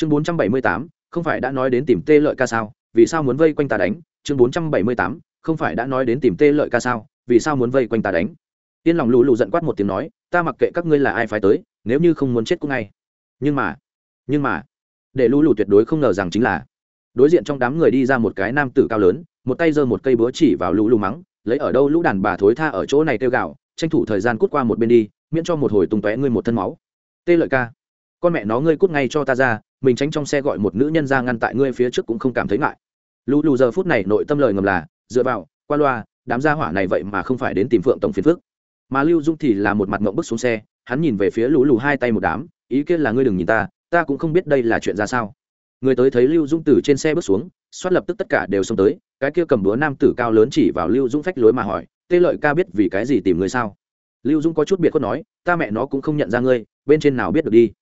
chương bốn trăm bảy mươi tám, không phải đã nói đến tìm tê lợi ca sao? Vì sao muốn vây quanh ta đánh? Chương bốn trăm bảy mươi tám, không phải đã nói đến tìm tê lợi ca sao? Vì sao muốn vây quanh ta đánh? Yên lòng lù lù giận quát một tiếng nói, ta mặc kệ các ngươi là ai phải tới, nếu như không muốn chết cũng ngay. Nhưng mà nhưng mà, để lù lù tuyệt đối không ngờ rằng chính là, đối diện trong đám người đi ra một cái nam tử cao lớn, một tay giơ một cây búa chỉ vào lũ lù mắng, lấy ở đâu lũ đàn bà thối tha ở chỗ này tiêu gạo tranh thủ thời gian cút qua một bên đi, miễn cho một hồi tung tóe ngươi một thân máu. Tê lợi ca, con mẹ nó ngươi cút ngay cho ta ra mình tránh trong xe gọi một nữ nhân ra ngăn tại ngươi phía trước cũng không cảm thấy ngại. Lũ lù giờ phút này nội tâm lời ngầm là, dựa vào, qua loa, đám gia hỏa này vậy mà không phải đến tìm phượng tổng phiền phước mà lưu dung thì là một mặt mộng bước xuống xe, hắn nhìn về phía lũ lù hai tay một đám, ý kiến là ngươi đừng nhìn ta ta cũng không biết đây là chuyện ra sao. Người tới thấy lưu dung từ trên xe bước xuống xoát lập tức tất cả đều xông tới, cái kia cầm búa nam tử cao lớn chỉ vào lưu dung phách lối mà hỏi, tê lợi ca biết vì cái gì tìm người sao? Lưu dung có chút biệt khuất nói, ta mẹ nó cũng không nhận ra ngươi, bên trên nào biết được đi.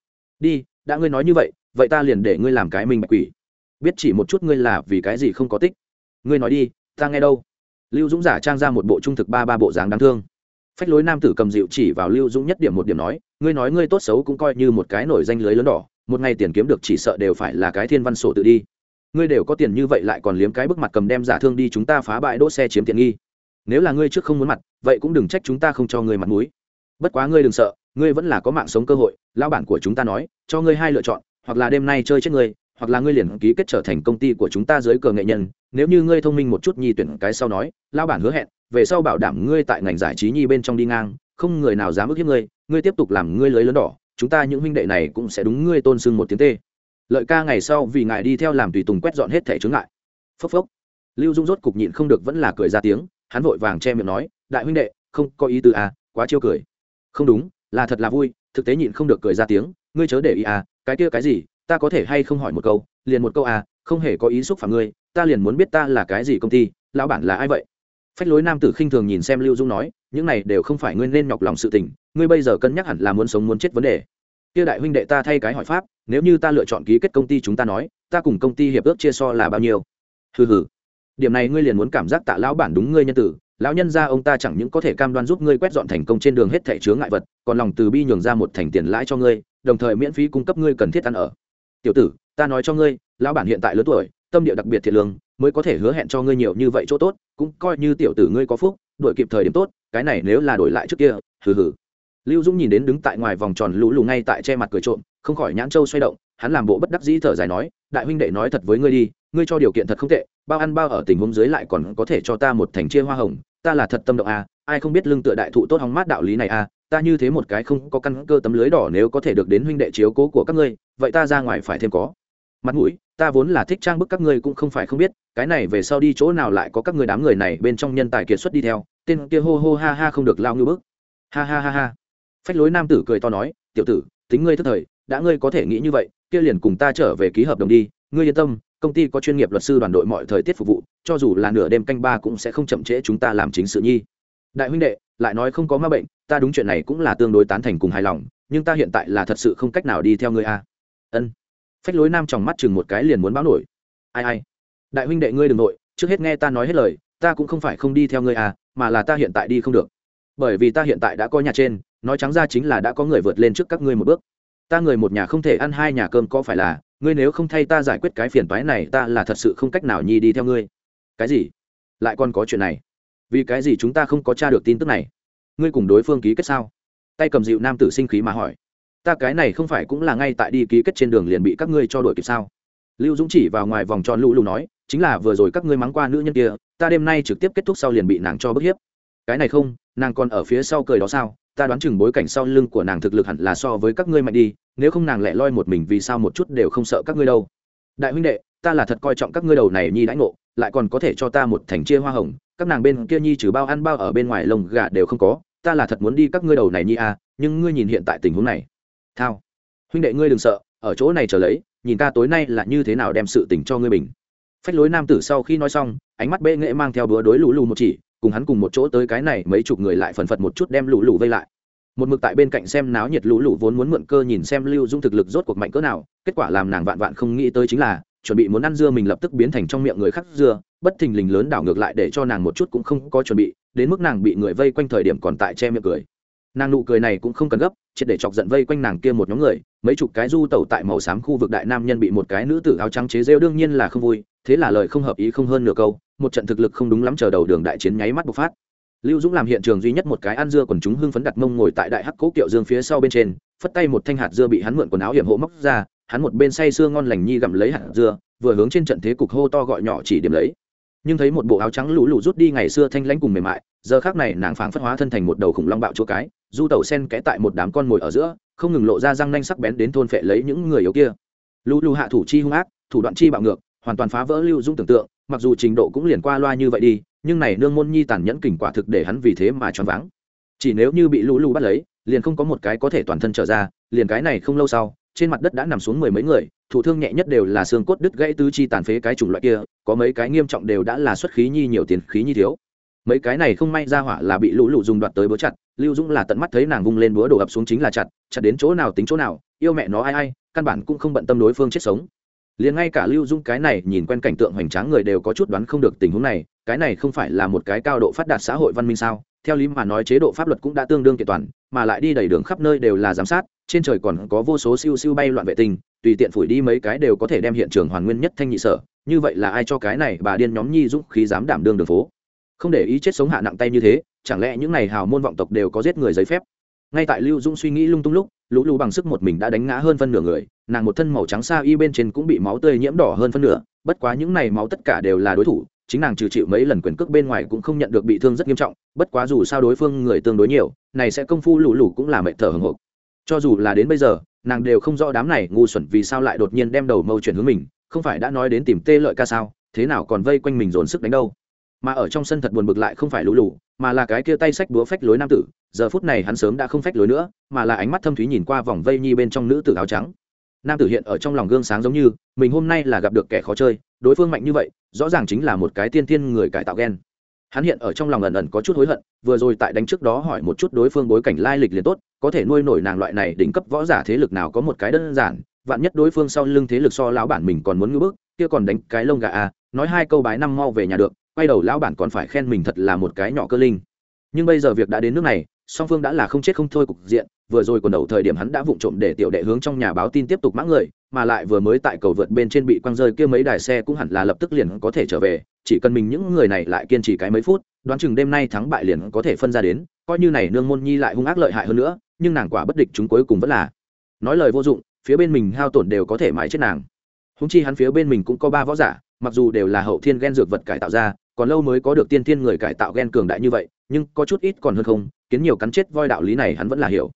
Đi, đã ngươi nói như vậy vậy ta liền để ngươi làm cái Minh bạch quỷ. Biết chỉ một chút ngươi là vì cái gì không có tích. Ngươi nói đi, ta nghe đâu? Lưu dũng giả trang ra một bộ trung thực ba ba bộ dáng đáng thương. Phách lối nam tử cầm dịu chỉ vào lưu dũng nhất điểm một điểm nói, ngươi nói ngươi tốt xấu cũng coi như một cái nổi danh lưới lớn đỏ, một ngày tiền kiếm được chỉ sợ đều phải là cái thiên văn sổ tự đi. Ngươi đều có tiền như vậy lại còn liếm cái bức mặt cầm đem giả thương đi chúng ta phá bãi đỗ xe chiếm tiện nghi. Nếu là ngươi trước không muốn mặt, vậy cũng đừng trách chúng ta không cho ngươi mặt mũi. Bất quá ngươi đừng sợ, ngươi vẫn là có mạng sống cơ hội lao bản của chúng ta nói, cho ngươi hai lựa chọn hoặc là đêm nay chơi chết ngươi, hoặc là ngươi liền ký kết trở thành công ty của chúng ta dưới cờ nghệ nhân, nếu như ngươi thông minh một chút nhi tuyển cái sau nói lao bản hứa hẹn, về sau bảo đảm ngươi tại ngành giải trí nhi bên trong đi ngang, không người nào dám ức hiếp ngươi ngươi tiếp tục làm ngươi lưới lớn đỏ, chúng ta những huynh đệ này cũng sẽ đúng ngươi tôn sưng một tiếng tê. Lợi ca ngày sau vì ngài đi theo làm tùy tùng quét dọn hết thẻ chướng ngại. Phốc phốc. Lưu dung rốt cục nhịn không được vẫn là cười ra tiếng, hắn vội vàng che miệng nói, đại huynh đệ, không có ý tư à quá chiêu cười. Không đúng, là thật là vui. Thực tế nhịn không được cười ra tiếng, ngươi chớ để ý à cái kia cái gì, ta có thể hay không hỏi một câu, liền một câu à không hề có ý xúc phạm ngươi, ta liền muốn biết ta là cái gì công ty, lão bản là ai vậy? Phách lối nam tử khinh thường nhìn xem lưu dung nói, những này đều không phải ngươi nên nhọc lòng sự tình, ngươi bây giờ cân nhắc hẳn là muốn sống muốn chết vấn đề. Kia đại huynh đệ ta thay cái hỏi pháp, nếu như ta lựa chọn ký kết công ty chúng ta nói, ta cùng công ty hiệp ước chia so là bao nhiêu? Hừ hừ. Điểm này ngươi liền muốn cảm giác tạ lão bản đúng ngươi nhân tử, lão nhân ra ông ta chẳng những có thể cam đoan giúp ngươi quét dọn thành công trên đường hết thẻ chứa ngại vật, còn lòng từ bi nhường ra một thành tiền lãi cho ngươi đồng thời miễn phí cung cấp ngươi cần thiết ăn ở. Tiểu tử ta nói cho ngươi lão bản hiện tại lớn tuổi tâm địa đặc biệt thiệt lương mới có thể hứa hẹn cho ngươi nhiều như vậy chỗ tốt cũng coi như tiểu tử ngươi có phúc đổi kịp thời điểm tốt cái này nếu là đổi lại trước kia hừ hừ. Lưu dũng nhìn đến đứng tại ngoài vòng tròn lũ lù ngay tại che mặt cười trộm không khỏi nhãn châu xoay động hắn làm bộ bất đắc dĩ thở dài nói đại huynh đệ nói thật với ngươi đi ngươi cho điều kiện thật không tệ bao ăn bao ở tình huống dưới lại còn có thể cho ta một thành chia hoa hồng ta là thật tâm động à, ai không biết lưng tựa đại thụ tốt hóng mát đạo lý này à, ta như thế một cái không có căn cơ tấm lưới đỏ nếu có thể được đến huynh đệ chiếu cố của các ngươi, vậy ta ra ngoài phải thêm có. Mặt mũi, ta vốn là thích trang bức các ngươi cũng không phải không biết, cái này về sau đi chỗ nào lại có các ngươi đám người này bên trong nhân tài kiệt xuất đi theo, tên kia hô hô ha ha không được lao ngư bức. Ha ha ha ha. Phách lối nam tử cười to nói, tiểu tử, tính ngươi thức thời, đã ngươi có thể nghĩ như vậy, kia liền cùng ta trở về ký hợp đồng đi, ngươi yên tâm, công ty có chuyên nghiệp luật sư đoàn đội mọi thời tiết phục vụ, cho dù là nửa đêm canh ba cũng sẽ không chậm trễ chúng ta làm chính sự nhi. Đại huynh đệ, lại nói không có ma bệnh ta đúng chuyện này cũng là tương đối tán thành cùng hài lòng, nhưng ta hiện tại là thật sự không cách nào đi theo ngươi a. Ân. Phách lối nam tròng mắt chừng một cái liền muốn báo nổi. Ai ai. Đại huynh đệ ngươi đ ừ n g nội, trước hết nghe ta nói hết lời, ta cũng không phải không đi theo ngươi à mà là ta hiện tại đi không được. Bởi vì ta hiện tại đã có nhà trên, nói trắng ra chính là đã có người vượt lên trước các ngươi một bước. Ta người một nhà không thể ăn hai nhà cơm có phải là, ngươi nếu không thay ta giải quyết cái phiền toái này, ta là thật sự không cách nào nhi đi theo ngươi. Cái gì? Lại còn có chuyện này. Vì cái gì chúng ta không có t r a được tin tức này? Ngươi cùng đối phương ký kết sao? Tay cầm dịu nam tử sinh khí mà hỏi. Ta cái này không phải cũng là ngay tại đi ký kết trên đường liền bị các ngươi cho đổi kịp sao? Lưu dũng chỉ vào ngoài vòng tròn lũ lù nói, chính là vừa rồi các ngươi mắng qua nữ nhân kia, ta đêm nay trực tiếp kết thúc sau liền bị nàng cho bức hiếp. Cái này không, nàng còn ở phía sau cười đó sao? Ta đoán chừng bối cảnh sau lưng của nàng thực lực hẳn là so với các ngươi mạnh đi, nếu không nàng lẻ loi một mình vì sao một chút đều không sợ các ngươi đâu? Đại huynh đệ, ta là thật coi trọng các ngươi đầu này nhi đãi ngộ lại còn có thể cho ta một thành chia hoa hồng, các nàng bên kia nhi trừ bao ăn bao ở bên ngoài lồng gà đều không có, ta là thật muốn đi các ngươi đầu này nhi à nhưng ngươi nhìn hiện tại tình huống này thao, huynh đệ ngươi đừng sợ, ở chỗ này chờ lấy, nhìn ta tối nay là như thế nào đem sự tình cho ngươi mình. phách lối nam tử sau khi nói xong, ánh mắt bệ nghệ mang theo bữa đối lũ lù một chỉ, cùng hắn cùng một chỗ tới cái này mấy chục người lại phần phật một chút đem lũ lù vây lại một mực tại bên cạnh xem náo nhiệt lũ lũ vốn muốn mượn cơ nhìn xem lưu dung thực lực rốt cuộc mạnh cỡ nào, kết quả làm nàng vạn vạn không nghĩ tới chính là chuẩn bị muốn ăn dưa mình lập tức biến thành trong miệng người khác dưa, bất thình lình lớn đảo ngược lại để cho nàng một chút cũng không có chuẩn bị, đến mức nàng bị người vây quanh thời điểm còn tại che miệng cười. Nàng nụ cười này cũng không cần gấp, triệt để chọc giận vây quanh nàng kia một nhóm người, mấy chục cái du tẩu tại màu xám khu vực đại nam nhân bị một cái nữ tử áo trắng chế rêu đương nhiên là không vui, thế là lời không hợp ý không hơn nửa câu, một trận thực lực không đúng lắm chờ đầu đường đại chiến nháy mắt bộc phát. Lưu dũng làm hiện trường duy nhất một cái ăn dưa còn chúng hưng phấn đặt mông ngồi tại đại hắc cố kiệu dương phía sau bên trên, phất tay một thanh hạt dưa bị hắn mượn quần áo hiểm hộ móc ra hắn một bên say sưa ngon lành nhi gặm lấy hạt dưa, vừa hướng trên trận thế cục hô to gọi nhỏ chỉ điểm lấy. Nhưng thấy một bộ áo trắng lũ lụ rút đi ngày xưa thanh lãnh cùng mềm mại, giờ khác này nàng phảng phất hóa thân thành một đầu khủng long bạo chỗ cái, du tẩu sen kẽ tại một đám con mồi ở giữa, không ngừng lộ ra răng nanh sắc bén đến thôn phệ lấy những người yếu kia. Lũ lụ hạ thủ chi hung ác, thủ đoạn chi bạo ngược, hoàn toàn phá vỡ lưu dung tưởng tượng, mặc dù trình độ cũng liền qua loa như vậy đi, nhưng này nương môn nhi tàn nhẫn kình quả thực để hắn vì thế mà choáng váng. Chỉ nếu như bị lũ lũ bắt lấy, liền không có một cái có thể toàn thân trở ra, liền cái này không lâu sau trên mặt đất đã nằm xuống mười mấy người, thủ thương nhẹ nhất đều là xương cốt đứt gãy tứ chi tàn phế cái chủng loại kia, có mấy cái nghiêm trọng đều đã là xuất khí nhi nhiều tiền khí nhi thiếu. Mấy cái này không may ra hỏa là bị lũ lụ dùng đoạt tới búa chặt, lưu dũng là tận mắt thấy nàng vung lên búa đổ ập xuống chính là chặt chặt đến chỗ nào tính chỗ nào, yêu mẹ nó ai ai, căn bản cũng không bận tâm đối phương chết sống. Liền ngay cả lưu dung cái này nhìn quen cảnh tượng hoành tráng người đều có chút đoán không được tình huống này, cái này không phải là một cái cao độ phát đạt xã hội văn minh sao? Theo lý mà nói chế độ pháp luật cũng đã tương đương kiện toàn mà lại đi đầy đường khắp nơi đều là giám sát, trên trời còn có vô số siêu siêu bay loạn vệ tinh, tùy tiện phủi đi mấy cái đều có thể đem hiện trường hoàn nguyên nhất thanh nhị sở, như vậy là ai cho cái này bà điên nhóm nhi dũng khí dám đảm đương đường phố? Không để ý chết sống hạ nặng tay như thế, chẳng lẽ những này hào môn vọng tộc đều có giết người giấy phép? Ngay tại lưu dũng suy nghĩ lung tung lúc, lũ lũ bằng sức một mình đã đánh ngã hơn phân nửa người, nàng một thân màu trắng xa y bên trên cũng bị máu tươi nhiễm đỏ hơn phân nửa, bất quá những này máu tất cả đều là đối thủ chính nàng trừ chịu mấy lần quyền cước bên ngoài cũng không nhận được bị thương rất nghiêm trọng, bất quá dù sao đối phương người tương đối nhiều, này sẽ công phu lù lù cũng là mệt thở hồng hộc. Cho dù là đến bây giờ, nàng đều không rõ đám này ngu xuẩn vì sao lại đột nhiên đem đầu mâu chuyển hướng mình, không phải đã nói đến tìm tê lợi ca sao, thế nào còn vây quanh mình dồn sức đánh đâu. Mà ở trong sân thật buồn bực lại không phải lù lù, mà là cái kia tay sách búa phách lối nam tử, giờ phút này hắn sớm đã không phách lối nữa, mà là ánh mắt thâm thúy nhìn qua vòng vây nhi bên trong nữ tử áo trắng. Nam tử hiện ở trong lòng gương sáng giống như, mình hôm nay là gặp được kẻ khó chơi đối phương mạnh như vậy, rõ ràng chính là một cái tiên tiên người cải tạo ghen hắn hiện ở trong lòng ẩn ẩn có chút hối hận, vừa rồi tại đánh trước đó hỏi một chút đối phương bối cảnh lai lịch liền tốt, có thể nuôi nổi nàng loại này đỉnh cấp võ giả thế lực nào có một cái đơn giản, vạn nhất đối phương sau lưng thế lực so lão bản mình còn muốn ngưỡng bước kia còn đánh cái lông gà à nói hai câu bái năm mau về nhà được, quay đầu lão bản còn phải khen mình thật là một cái nhỏ cơ linh. Nhưng bây giờ việc đã đến nước này, song phương đã là không chết không thôi cục diện, vừa rồi còn đầu thời điểm hắn đã vụng trộm để tiểu đệ hướng trong nhà báo tin tiếp tục mã người mà lại vừa mới tại cầu vượt bên trên bị quăng rơi kia mấy đài xe cũng hẳn là lập tức liền có thể trở về, chỉ cần mình những người này lại kiên trì cái mấy phút, đoán chừng đêm nay thắng bại liền có thể phân ra đến, coi như này nương môn nhi lại hung ác lợi hại hơn nữa, nhưng nàng quả bất địch chúng cuối cùng vẫn là. Nói lời vô dụng, phía bên mình hao tổn đều có thể mãi chết nàng. Húng chi hắn phía bên mình cũng có ba võ giả, mặc dù đều là hậu thiên ghen dược vật cải tạo ra, còn lâu mới có được tiên thiên người cải tạo ghen cường đại như vậy, nhưng có chút ít còn hơn không, kiến nhiều cắn chết voi đạo lý này hắn vẫn là hiểu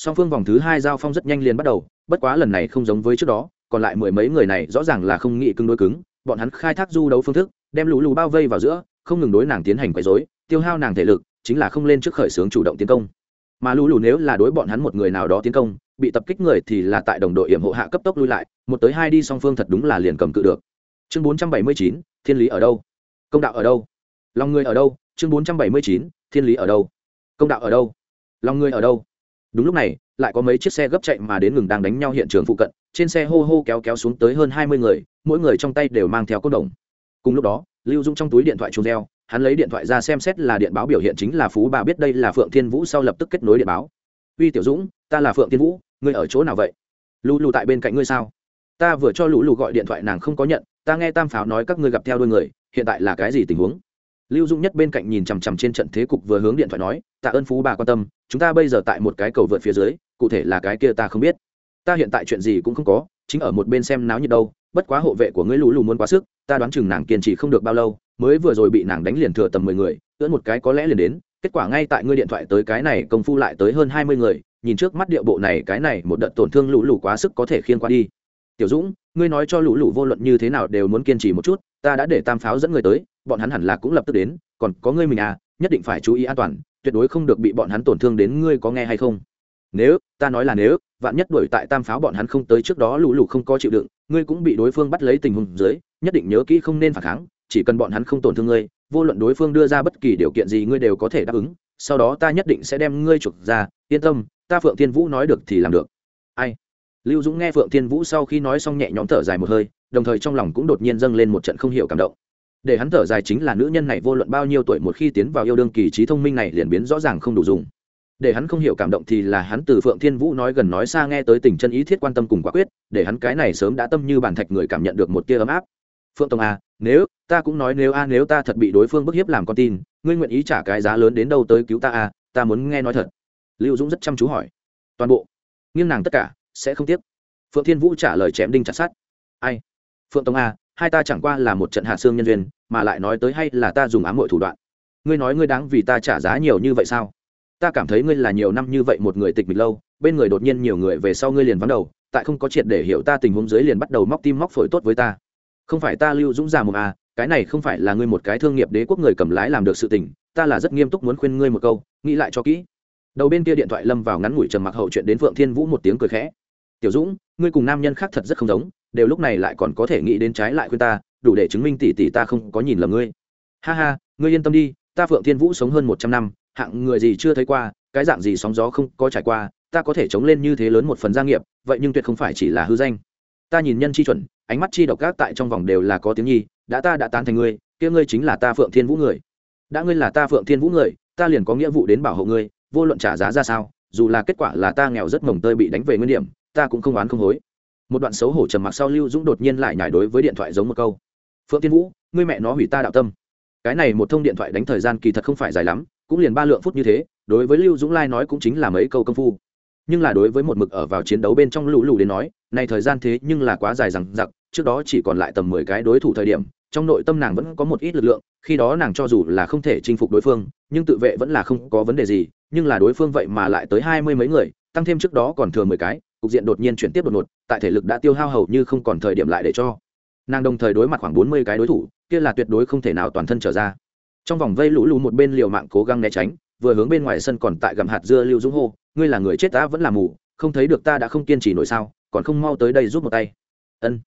song phương vòng thứ hai giao phong rất nhanh liền bắt đầu, bất quá lần này không giống với trước đó, còn lại mười mấy người này rõ ràng là không nghĩ cứng đối cứng, bọn hắn khai thác du đấu phương thức, đem lũ lù bao vây vào giữa, không ngừng đối nàng tiến hành quấy dối tiêu hao nàng thể lực, chính là không lên trước khởi xướng chủ động tiến công. Mà lũ lù nếu là đối bọn hắn một người nào đó tiến công, bị tập kích người thì là tại đồng đội hiểm hộ hạ cấp tốc lui lại, một tới hai đi song phương thật đúng là liền cầm cự được. Chương bốn trăm bảy mươi chín, thiên lý ở đâu? Công đạo ở đâu? Lòng người ở đâu? Chương bốn trăm bảy mươi chín, thiên lý ở đâu? Công đạo ở đâu? Lòng người ở đâu? Đúng lúc này, lại có mấy chiếc xe gấp chạy mà đến ngừng đang đánh nhau hiện trường phụ cận, trên xe hô hô kéo kéo xuống tới hơn hai mươi người, mỗi người trong tay đều mang theo cốt đồng. Cùng lúc đó, lưu dũng trong túi điện thoại trùng reo, hắn lấy điện thoại ra xem xét là điện báo biểu hiện chính là phú bà biết đây là phượng thiên vũ sau lập tức kết nối điện báo. Uy tiểu dũng, ta là phượng thiên vũ, ngươi ở chỗ nào vậy? Lù lù tại bên cạnh ngươi sao? Ta vừa cho lũ lù gọi điện thoại nàng không có nhận, ta nghe tam pháo nói các ngươi gặp theo đôi người, hiện tại là cái gì tình huống? Lưu dung nhất bên cạnh nhìn chằm chằm trên trận thế cục vừa hướng điện thoại nói, tạ ơn phú bà quan tâm, chúng ta bây giờ tại một cái cầu vượt phía dưới, cụ thể là cái kia ta không biết. Ta hiện tại chuyện gì cũng không có, chính ở một bên xem náo nhiệt đâu, bất quá hộ vệ của ngươi lũ lù muốn quá sức, ta đoán chừng nàng kiên trì không được bao lâu, mới vừa rồi bị nàng đánh liền thừa tầm mười người, ưỡn một cái có lẽ liền đến, kết quả ngay tại ngươi điện thoại tới cái này công phu lại tới hơn hai mươi người, nhìn trước mắt điệu bộ này, cái này một đợt tổn thương lũ lù quá sức có thể khiên qua đi. Tiểu dũng, ngươi nói cho lũ lù vô luận như thế nào đều muốn kiên trì một chút ta đã để tam pháo dẫn người tới, bọn hắn hẳn là cũng lập tức đến, còn có ngươi mình à nhất định phải chú ý an toàn, tuyệt đối không được bị bọn hắn tổn thương đến ngươi có nghe hay không. Nếu, ta nói là nếu, vạn nhất đuổi tại tam pháo bọn hắn không tới trước đó lũ lũ không có chịu đựng, ngươi cũng bị đối phương bắt lấy tình huống dưới, nhất định nhớ kỹ không nên phản kháng, chỉ cần bọn hắn không tổn thương ngươi, vô luận đối phương đưa ra bất kỳ điều kiện gì ngươi đều có thể đáp ứng, sau đó ta nhất định sẽ đem ngươi chuộc ra, yên tâm, ta phượng thiên vũ nói được thì làm được. Ai? Lưu dũng nghe phượng thiên vũ sau khi nói xong nhẹ nhõm thở dài một hơi, đồng thời trong lòng cũng đột nhiên dâng lên một trận không hiểu cảm động. Để hắn thở dài chính là nữ nhân này vô luận bao nhiêu tuổi một khi tiến vào yêu đương kỳ trí thông minh này liền biến rõ ràng không đủ dùng. Để hắn không hiểu cảm động thì là hắn từ phượng thiên vũ nói gần nói xa nghe tới tình chân ý thiết quan tâm cùng quả quyết, để hắn cái này sớm đã tâm như bản thạch người cảm nhận được một tia ấm áp. Phượng tông à nếu, ta cũng nói nếu a, nếu ta thật bị đối phương bức hiếp làm con tin, ngươi nguyện ý trả cái giá lớn đến đâu tới cứu ta a ta muốn nghe nói thật. Lưu dũng rất chăm chú hỏi. Toàn bộ. Nghiêng nàng tất cả sẽ không tiếp phượng thiên vũ trả lời chém đinh chặt sát ai? Phượng tông a, hai ta chẳng qua là một trận hạ xương nhân duyên, mà lại nói tới hay là ta dùng ám hội thủ đoạn. Ngươi nói ngươi đáng vì ta trả giá nhiều như vậy sao? Ta cảm thấy ngươi là nhiều năm như vậy một người tịch mịch lâu, bên người đột nhiên nhiều người về sau ngươi liền vắng đầu, tại không có triệt để hiểu ta tình huống dưới liền bắt đầu móc tim móc phổi tốt với ta. Không phải ta lưu dũng già một à cái này không phải là ngươi một cái thương nghiệp đế quốc người cầm lái làm được sự tình, ta là rất nghiêm túc muốn khuyên ngươi một câu, nghĩ lại cho kỹ. Đầu bên kia điện thoại lâm vào ngắn ngủi trầm mặc hậu chuyện đến phượng thiên vũ một tiếng cười khẽ tiểu dũng, ngươi cùng nam nhân khác thật rất không giống, đều lúc này lại còn có thể nghĩ đến trái lại khuyên ta, đủ để chứng minh tỷ tỷ ta không có nhìn lầm ngươi. Ha ha, ngươi yên tâm đi, ta phượng thiên vũ sống hơn một trăm năm, hạng người gì chưa thấy qua, cái dạng gì sóng gió không có trải qua, ta có thể chống lên như thế lớn một phần gia nghiệp, vậy nhưng tuyệt không phải chỉ là hư danh. Ta nhìn nhân chi chuẩn, ánh mắt chi độc ác tại trong vòng đều là có tiếng nhi, đã ta đã tán thành ngươi, kia ngươi chính là ta phượng thiên vũ người. Đã ngươi là ta phượng thiên vũ người, ta liền có nghĩa vụ đến bảo hộ ngươi, vô luận trả giá ra sao, dù là kết quả là ta nghèo rất mồng tơi bị đánh về nguyên điểm ta cũng không oán không hối. Một đoạn xấu hổ trầm mặc sau lưu dũng đột nhiên lại nhảy đối với điện thoại giống một câu. Phượng Tiên vũ, ngươi mẹ nó hủy ta đạo tâm. Cái này một thông điện thoại đánh thời gian kỳ thật không phải dài lắm, cũng liền ba lượng phút như thế, đối với lưu dũng lai nói cũng chính là mấy câu công phu. Nhưng là đối với một mực ở vào chiến đấu bên trong lũ lù đến nói này thời gian thế nhưng là quá dài rằng giặc trước đó chỉ còn lại tầm mười cái đối thủ thời điểm, trong nội tâm nàng vẫn có một ít lực lượng, khi đó nàng cho dù là không thể chinh phục đối phương, nhưng tự vệ vẫn là không có vấn đề gì, nhưng là đối phương vậy mà lại tới hai mươi mấy người, tăng thêm trước đó còn thừa mười cái cục diện đột nhiên chuyển tiếp đột ngột, tại thể lực đã tiêu hao hầu như không còn thời điểm lại để cho. Nàng đồng thời đối mặt khoảng bốn mươi cái đối thủ, kia là tuyệt đối không thể nào toàn thân trở ra. Trong vòng vây lũ lù một bên liều mạng cố gắng né tránh, vừa hướng bên ngoài sân còn tại gầm hạt dưa lưu dũng hô, ngươi là người chết ta vẫn là mù, không thấy được ta đã không kiên trì nổi sao, còn không mau tới đây giúp một tay. Ân.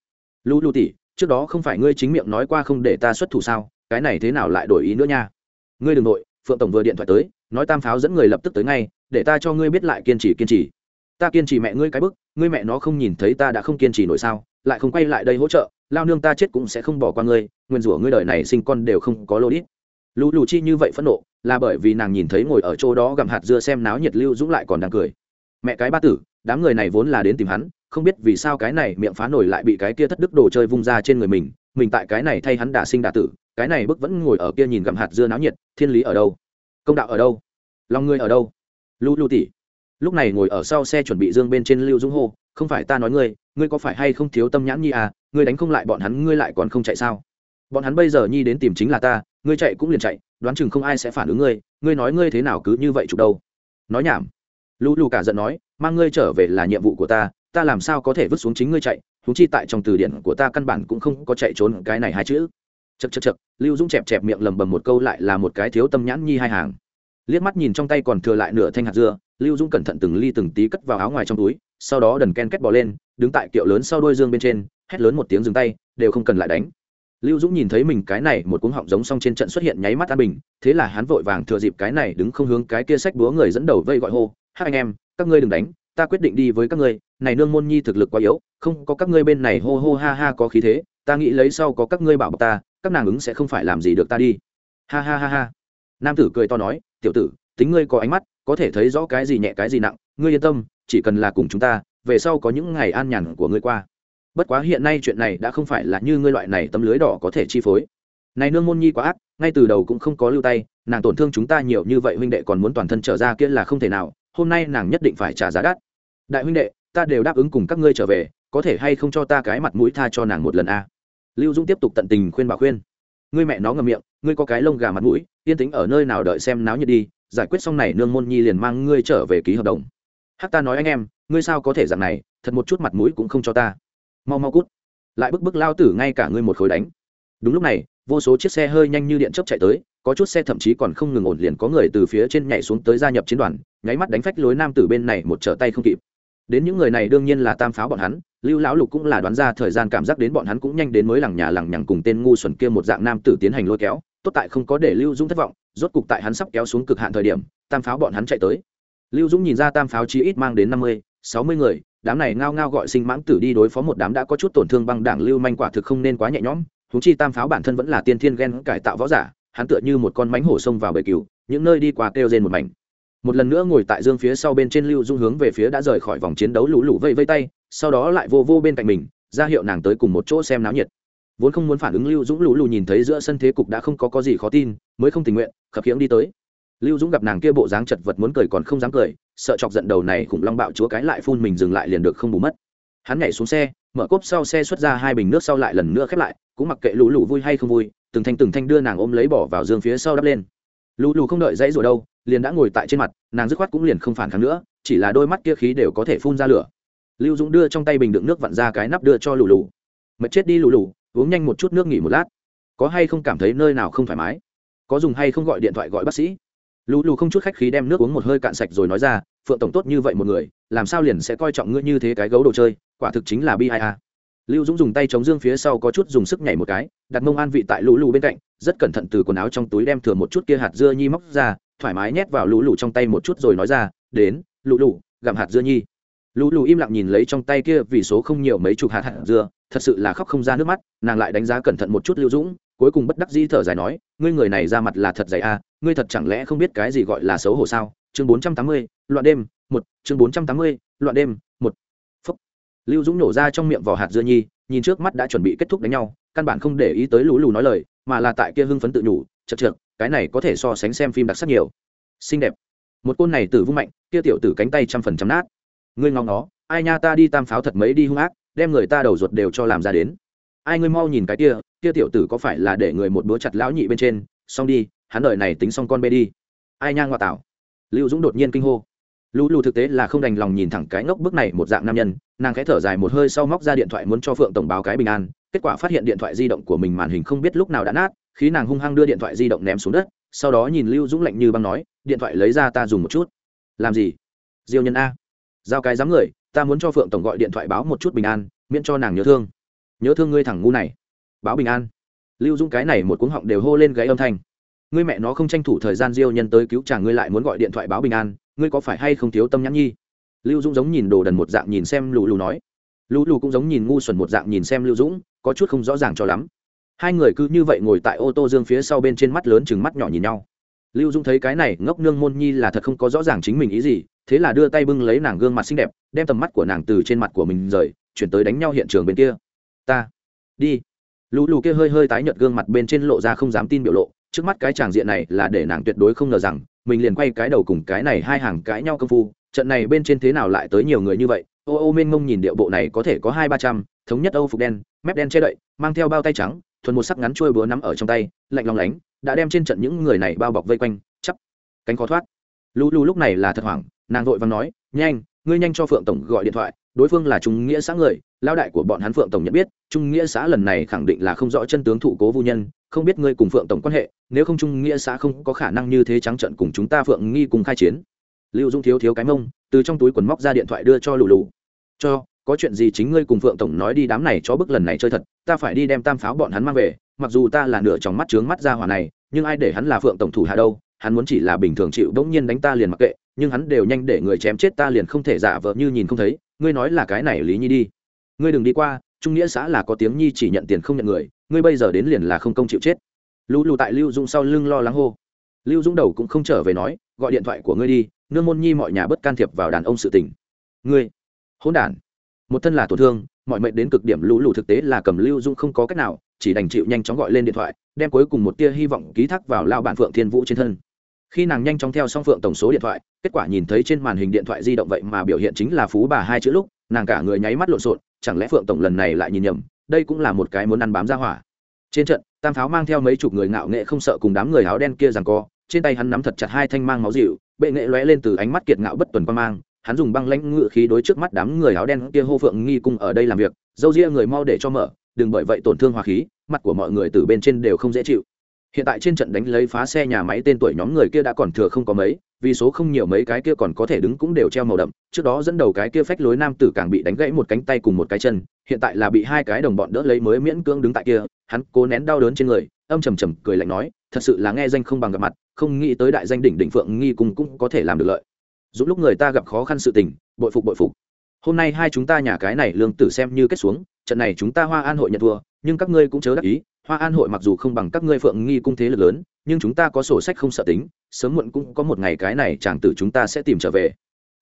Lũ lù tỉ trước đó không phải ngươi chính miệng nói qua không để ta xuất thủ sao, cái này thế nào lại đổi ý nữa nha? Ngươi đừng nội, phượng tổng vừa điện thoại tới, nói tam pháo dẫn người lập tức tới ngay, để ta cho ngươi biết lại kiên trì kiên trì ta kiên trì mẹ ngươi cái bức, ngươi mẹ nó không nhìn thấy ta đã không kiên trì nổi sao, lại không quay lại đây hỗ trợ, lao nương ta chết cũng sẽ không bỏ qua ngươi, nguyên rủa ngươi đời này sinh con đều không có lô đít lũ lù chi như vậy phẫn nộ, là bởi vì nàng nhìn thấy ngồi ở chỗ đó gặm hạt dưa xem náo nhiệt lưu dũng lại còn đang cười. Mẹ cái ba tử, đám người này vốn là đến tìm hắn, không biết vì sao cái này miệng phá nổi lại bị cái kia thất đức đồ chơi vung ra trên người mình mình tại cái này thay hắn đả sinh đả tử, cái này bức vẫn ngồi ở kia nhìn gặm hạt dưa náo nhiệt, thiên lý ở đâu? Công đạo ở đâu? Lòng ngươi ở đâu? Lũ lù tỉ lúc này ngồi ở sau xe chuẩn bị dương bên trên lưu dũng hô, không phải ta nói ngươi ngươi có phải hay không thiếu tâm nhãn nhi à? Ngươi đánh không lại bọn hắn, ngươi lại còn không chạy sao? Bọn hắn bây giờ nhi đến tìm chính là ta, ngươi chạy cũng liền chạy, đoán chừng không ai sẽ phản ứng ngươi ngươi nói ngươi thế nào cứ như vậy chụp đâu? Nói nhảm. Lũ lù cả giận nói, mang ngươi trở về là nhiệm vụ của ta ta làm sao có thể vứt xuống chính ngươi chạy? Thú chi tại trong từ điển của ta căn bản cũng không có chạy trốn cái này hai chữ. Chật chật chật lưu dũng chẹp chẹp miệng lầm bầm một câu lại là một cái thiếu tâm nhãn nhi hai hàng liếc mắt nhìn trong tay còn thừa lại nửa thanh hạt dưa, lưu dũng cẩn thận từng ly từng tí cất vào áo ngoài trong túi, sau đó đần ken kết bỏ lên, đứng tại kiệu lớn sau đôi dương bên trên, hét lớn một tiếng dừng tay, đều không cần lại đánh. Lưu dũng nhìn thấy mình cái này một cuống họng giống xong trên trận xuất hiện nháy mắt an bình, thế là hắn vội vàng thừa dịp cái này đứng không hướng cái kia sách búa người dẫn đầu vây gọi hô hát anh em, các ngươi đừng đánh, ta quyết định đi với các ngươi, này nương môn nhi thực lực quá yếu, không có các ngươi bên này hô hô ha ha có khí thế, ta nghĩ lấy sau có các ngươi bảo bọc ta, các nàng ứng sẽ không phải làm gì được ta đi. Ha ha ha ha. Nam tử cười to nói tiểu tử, tính ngươi có ánh mắt, có thể thấy rõ cái gì nhẹ cái gì nặng, ngươi yên tâm, chỉ cần là cùng chúng ta, về sau có những ngày an nhàn của ngươi qua. Bất quá hiện nay chuyện này đã không phải là như ngươi loại này tấm lưới đỏ có thể chi phối. Này nương môn nhi quá ác, ngay từ đầu cũng không có lưu tay, nàng tổn thương chúng ta nhiều như vậy huynh đệ còn muốn toàn thân trở ra kia là không thể nào, hôm nay nàng nhất định phải trả giá đắt. Đại huynh đệ, ta đều đáp ứng cùng các ngươi trở về, có thể hay không cho ta cái mặt mũi tha cho nàng một lần a? Lưu dũng tiếp tục tận tình khuyên bảo khuyên. Ngươi mẹ nó ngầm miệng ngươi có cái lông gà mặt mũi, yên tính ở nơi nào đợi xem náo nhiệt đi, giải quyết xong này nương môn nhi liền mang ngươi trở về ký hợp đồng. Hát ta nói anh em, ngươi sao có thể dạng này, thật một chút mặt mũi cũng không cho ta. Mau mau cút. Lại bức bức lao tử ngay cả ngươi một khối đánh. Đúng lúc này, vô số chiếc xe hơi nhanh như điện chớp chạy tới, có chút xe thậm chí còn không ngừng ổn liền có người từ phía trên nhảy xuống tới gia nhập chiến đoàn, nháy mắt đánh phách lối nam tử bên này một trở tay không kịp. Đến những người này đương nhiên là tam pháo bọn hắn, lưu lão lục cũng là đoán ra thời gian cảm giác đến bọn hắn cũng nhanh đến mới lằng nhà lằng nhằng cùng tên ngu xuẩn kia một dạng nam tử tiến hành lôi kéo tốt tại không có để lưu dũng thất vọng, rốt cục tại hắn sắp kéo xuống cực hạn thời điểm, tam pháo bọn hắn chạy tới. Lưu dũng nhìn ra tam pháo chí ít mang đến năm mươi, sáu mươi người, đám này ngao ngao gọi sinh mãng tử đi đối phó một đám đã có chút tổn thương băng đảng lưu manh quả thực không nên quá nhẹ nhõm húng chi tam pháo bản thân vẫn là tiên thiên ghen cải tạo võ giả, hắn tựa như một con mánh hổ xông vào bể cừu, những nơi đi qua kêu rên một mảnh. Một lần nữa ngồi tại dương phía sau bên trên lưu dung hướng về phía đã rời khỏi vòng chiến đấu lũ lũ vây vây tay, sau đó lại vô vô bên cạnh mình, ra hiệu nàng tới cùng một chỗ xem náo nhiệt vốn không muốn phản ứng lưu dũng lũ lù nhìn thấy giữa sân thế cục đã không có có gì khó tin, mới không tình nguyện, khập khiễng đi tới. Lưu dũng gặp nàng kia bộ dáng chật vật muốn cười còn không dám cười, sợ chọc giận đầu này khủng long bạo chúa cái lại phun mình dừng lại liền được không bù mất. Hắn nhảy xuống xe, mở cốp sau xe xuất ra hai bình nước sau lại lần nữa khép lại, cũng mặc kệ lũ lù vui hay không vui, từng thanh từng thanh đưa nàng ôm lấy bỏ vào giường phía sau đắp lên. Lũ lù không đợi dãy rồi đâu, liền đã ngồi tại trên mặt, nàng dứt khoát cũng liền không phản kháng nữa, chỉ là đôi mắt kia khí đều có thể phun ra lửa. Lưu dũng đưa trong tay bình đựng nước vặn ra cái nắp đưa cho lũ lù. Mệt chết đi lũ lù uống nhanh một chút nước nghỉ một lát. Có hay không cảm thấy nơi nào không thoải mái? Có dùng hay không gọi điện thoại gọi bác sĩ? Lũ lù không chút khách khí đem nước uống một hơi cạn sạch rồi nói ra, phượng tổng tốt như vậy một người, làm sao liền sẽ coi trọng ngươi như thế cái gấu đồ chơi, quả thực chính là bi ai a. Lưu dũng dùng tay chống dương phía sau có chút dùng sức nhảy một cái, đặt mông an vị tại lũ lù bên cạnh, rất cẩn thận từ quần áo trong túi đem thừa một chút kia hạt dưa nhi móc ra, thoải mái nhét vào lũ lù trong tay một chút rồi nói ra, đến lũ lù, gặm hạt dưa nhi lũ lù im lặng nhìn lấy trong tay kia vì số không nhiều mấy chục hạt hạt dưa, thật sự là khóc không ra nước mắt, nàng lại đánh giá cẩn thận một chút lưu dũng, cuối cùng bất đắc dĩ thở dài nói, ngươi người này ra mặt là thật dày à? ngươi thật chẳng lẽ không biết cái gì gọi là xấu hổ sao? Chương bốn trăm tám mươi, loạn đêm, một, chương bốn trăm tám mươi, loạn đêm, một. Phúc. Lưu dũng nổ ra trong miệng vỏ hạt dưa nhi, nhìn trước mắt đã chuẩn bị kết thúc đánh nhau, căn bản không để ý tới lũ lù nói lời, mà là tại kia hưng phấn tự nhủ chật trượt cái này có thể so sánh xem phim đặc sắc nhiều. Xinh đẹp. Một côn này tử vung mạnh, kia tiểu tử cánh tay trăm phần trăm nát ngươi ngóng nó, ai nha ta đi tam pháo thật mấy đi hung ác, đem người ta đầu ruột đều cho làm ra đến. Ai ngươi mau nhìn cái kia kia tiểu tử có phải là để người một búa chặt lão nhị bên trên? Xong đi, hắn đợi này tính xong con bê đi. Ai nha ngoại tảo lưu dũng đột nhiên kinh hô. Lũ lù thực tế là không đành lòng nhìn thẳng cái ngốc bước này một dạng nam nhân, nàng khẽ thở dài một hơi sau móc ra điện thoại muốn cho phượng tổng báo cái bình an, kết quả phát hiện điện thoại di động của mình màn hình không biết lúc nào đã nát, khi nàng hung hăng đưa điện thoại di động ném xuống đất, sau đó nhìn lưu dũng lạnh như băng nói, điện thoại lấy ra ta dùng một chút. Làm gì? Diêu nhân a giao cái dám người, ta muốn cho phượng tổng gọi điện thoại báo một chút bình an, miễn cho nàng nhớ thương. Nhớ thương ngươi thẳng ngu này. Báo bình an. Lưu dũng cái này một cuống họng đều hô lên gáy âm thanh. Ngươi mẹ nó không tranh thủ thời gian diêu nhân tới cứu chàng ngươi lại muốn gọi điện thoại báo bình an, ngươi có phải hay không thiếu tâm nhãn nhi? Lưu dũng giống nhìn đồ đần một dạng nhìn xem lù lù nói. Lù lù cũng giống nhìn ngu xuẩn một dạng nhìn xem lưu dũng, có chút không rõ ràng cho lắm. Hai người cứ như vậy ngồi tại ô tô dương phía sau bên trên mắt lớn chừng mắt nhỏ nhìn nhau. Lưu dũng thấy cái này ngốc nương môn nhi là thật không có rõ ràng chính mình ý gì thế là đưa tay bưng lấy nàng gương mặt xinh đẹp, đem tầm mắt của nàng từ trên mặt của mình rời, chuyển tới đánh nhau hiện trường bên kia. Ta, đi. Lũ lù kia hơi hơi tái nhợt gương mặt bên trên lộ ra không dám tin biểu lộ, trước mắt cái tràng diện này là để nàng tuyệt đối không ngờ rằng, mình liền quay cái đầu cùng cái này hai hàng cãi nhau công phu, trận này bên trên thế nào lại tới nhiều người như vậy? Ô ô mênh mông nhìn điệu bộ này có thể có hai ba trăm, thống nhất âu phục đen, mép đen che đậy, mang theo bao tay trắng, thuần một sắc ngắn trôi búa nắm ở trong tay, lạnh lòng lánh, đã đem trên trận những người này bao bọc vây quanh, chắp, cánh khó thoát. Lũ lù lúc này là thật hoảng nàng vội vàng nói, nhanh, ngươi nhanh cho phượng tổng gọi điện thoại, đối phương là trung nghĩa xã người lao đại của bọn hắn phượng tổng nhận biết, trung nghĩa xã lần này khẳng định là không rõ chân tướng thụ cố vô nhân, không biết ngươi cùng phượng tổng quan hệ, nếu không trung nghĩa xã không có khả năng như thế trắng trận cùng chúng ta phượng nghi cùng khai chiến. Lưu dung thiếu thiếu cái mông, từ trong túi quần móc ra điện thoại đưa cho lù lù. Cho, có chuyện gì chính ngươi cùng phượng tổng nói đi, đám này cho bức lần này chơi thật, ta phải đi đem tam pháo bọn hắn mang về, mặc dù ta là nửa trong mắt trướng mắt ra hỏa này, nhưng ai để hắn là phượng tổng thủ hạ đâu, hắn muốn chỉ là bình thường chịu bỗng nhiên đánh ta liền mặc kệ nhưng hắn đều nhanh để người chém chết ta liền không thể giả vờ như nhìn không thấy, ngươi nói là cái này lý nhi đi. Ngươi đừng đi qua, trung nghĩa xã là có tiếng nhi chỉ nhận tiền không nhận người, ngươi bây giờ đến liền là không công chịu chết. Lũ lù tại lưu dung sau lưng lo lắng hô. Lưu dung đầu cũng không trở về nói, gọi điện thoại của ngươi đi, nương môn nhi mọi nhà bất can thiệp vào đàn ông sự tình. Ngươi, hỗn đản. Một thân là tổn thương, mọi mệnh đến cực điểm lũ lù thực tế là cầm lưu dung không có cách nào, chỉ đành chịu nhanh chóng gọi lên điện thoại, đem cuối cùng một tia hy vọng ký thác vào lao bản phượng thiên vũ trên thân khi nàng nhanh chóng theo xong phượng tổng số điện thoại, kết quả nhìn thấy trên màn hình điện thoại di động vậy mà biểu hiện chính là phú bà hai chữ lúc, nàng cả người nháy mắt lộn xộn, chẳng lẽ phượng tổng lần này lại nhìn nhầm, đây cũng là một cái muốn ăn bám ra hỏa. Trên trận, tam pháo mang theo mấy chục người ngạo nghệ không sợ cùng đám người áo đen kia rằng co, trên tay hắn nắm thật chặt hai thanh mang máu dịu, bệ nghệ lóe lên từ ánh mắt kiệt ngạo bất tuần qua mang, hắn dùng băng lãnh ngự khí đối trước mắt đám người áo đen kia hô phượng nghi cung ở đây làm việc, dâu ria người mau để cho mở, đừng bởi vậy tổn thương hòa khí, mặt của mọi người từ bên trên đều không dễ chịu hiện tại trên trận đánh lấy phá xe nhà máy tên tuổi nhóm người kia đã còn thừa không có mấy, vì số không nhiều mấy cái kia còn có thể đứng cũng đều treo màu đậm. Trước đó dẫn đầu cái kia phách lối nam tử càng bị đánh gãy một cánh tay cùng một cái chân, hiện tại là bị hai cái đồng bọn đỡ lấy mới miễn cưỡng đứng tại kia, hắn cố nén đau đớn trên người, âm trầm trầm cười lạnh nói, thật sự là nghe danh không bằng gặp mặt, không nghĩ tới đại danh đỉnh đỉnh phượng nghi cùng cũng có thể làm được lợi. Giúp lúc người ta gặp khó khăn sự tình, bội phục bội phục. Hôm nay hai chúng ta nhà cái này lương tử xem như kết xuống, trận này chúng ta hoa an hội nhận thua, nhưng các ngươi cũng chớ đắc ý hoa an hội mặc dù không bằng các ngươi phượng nghi cung thế lực lớn, nhưng chúng ta có sổ sách không sợ tính, sớm muộn cũng có một ngày cái này chàng tử chúng ta sẽ tìm trở về.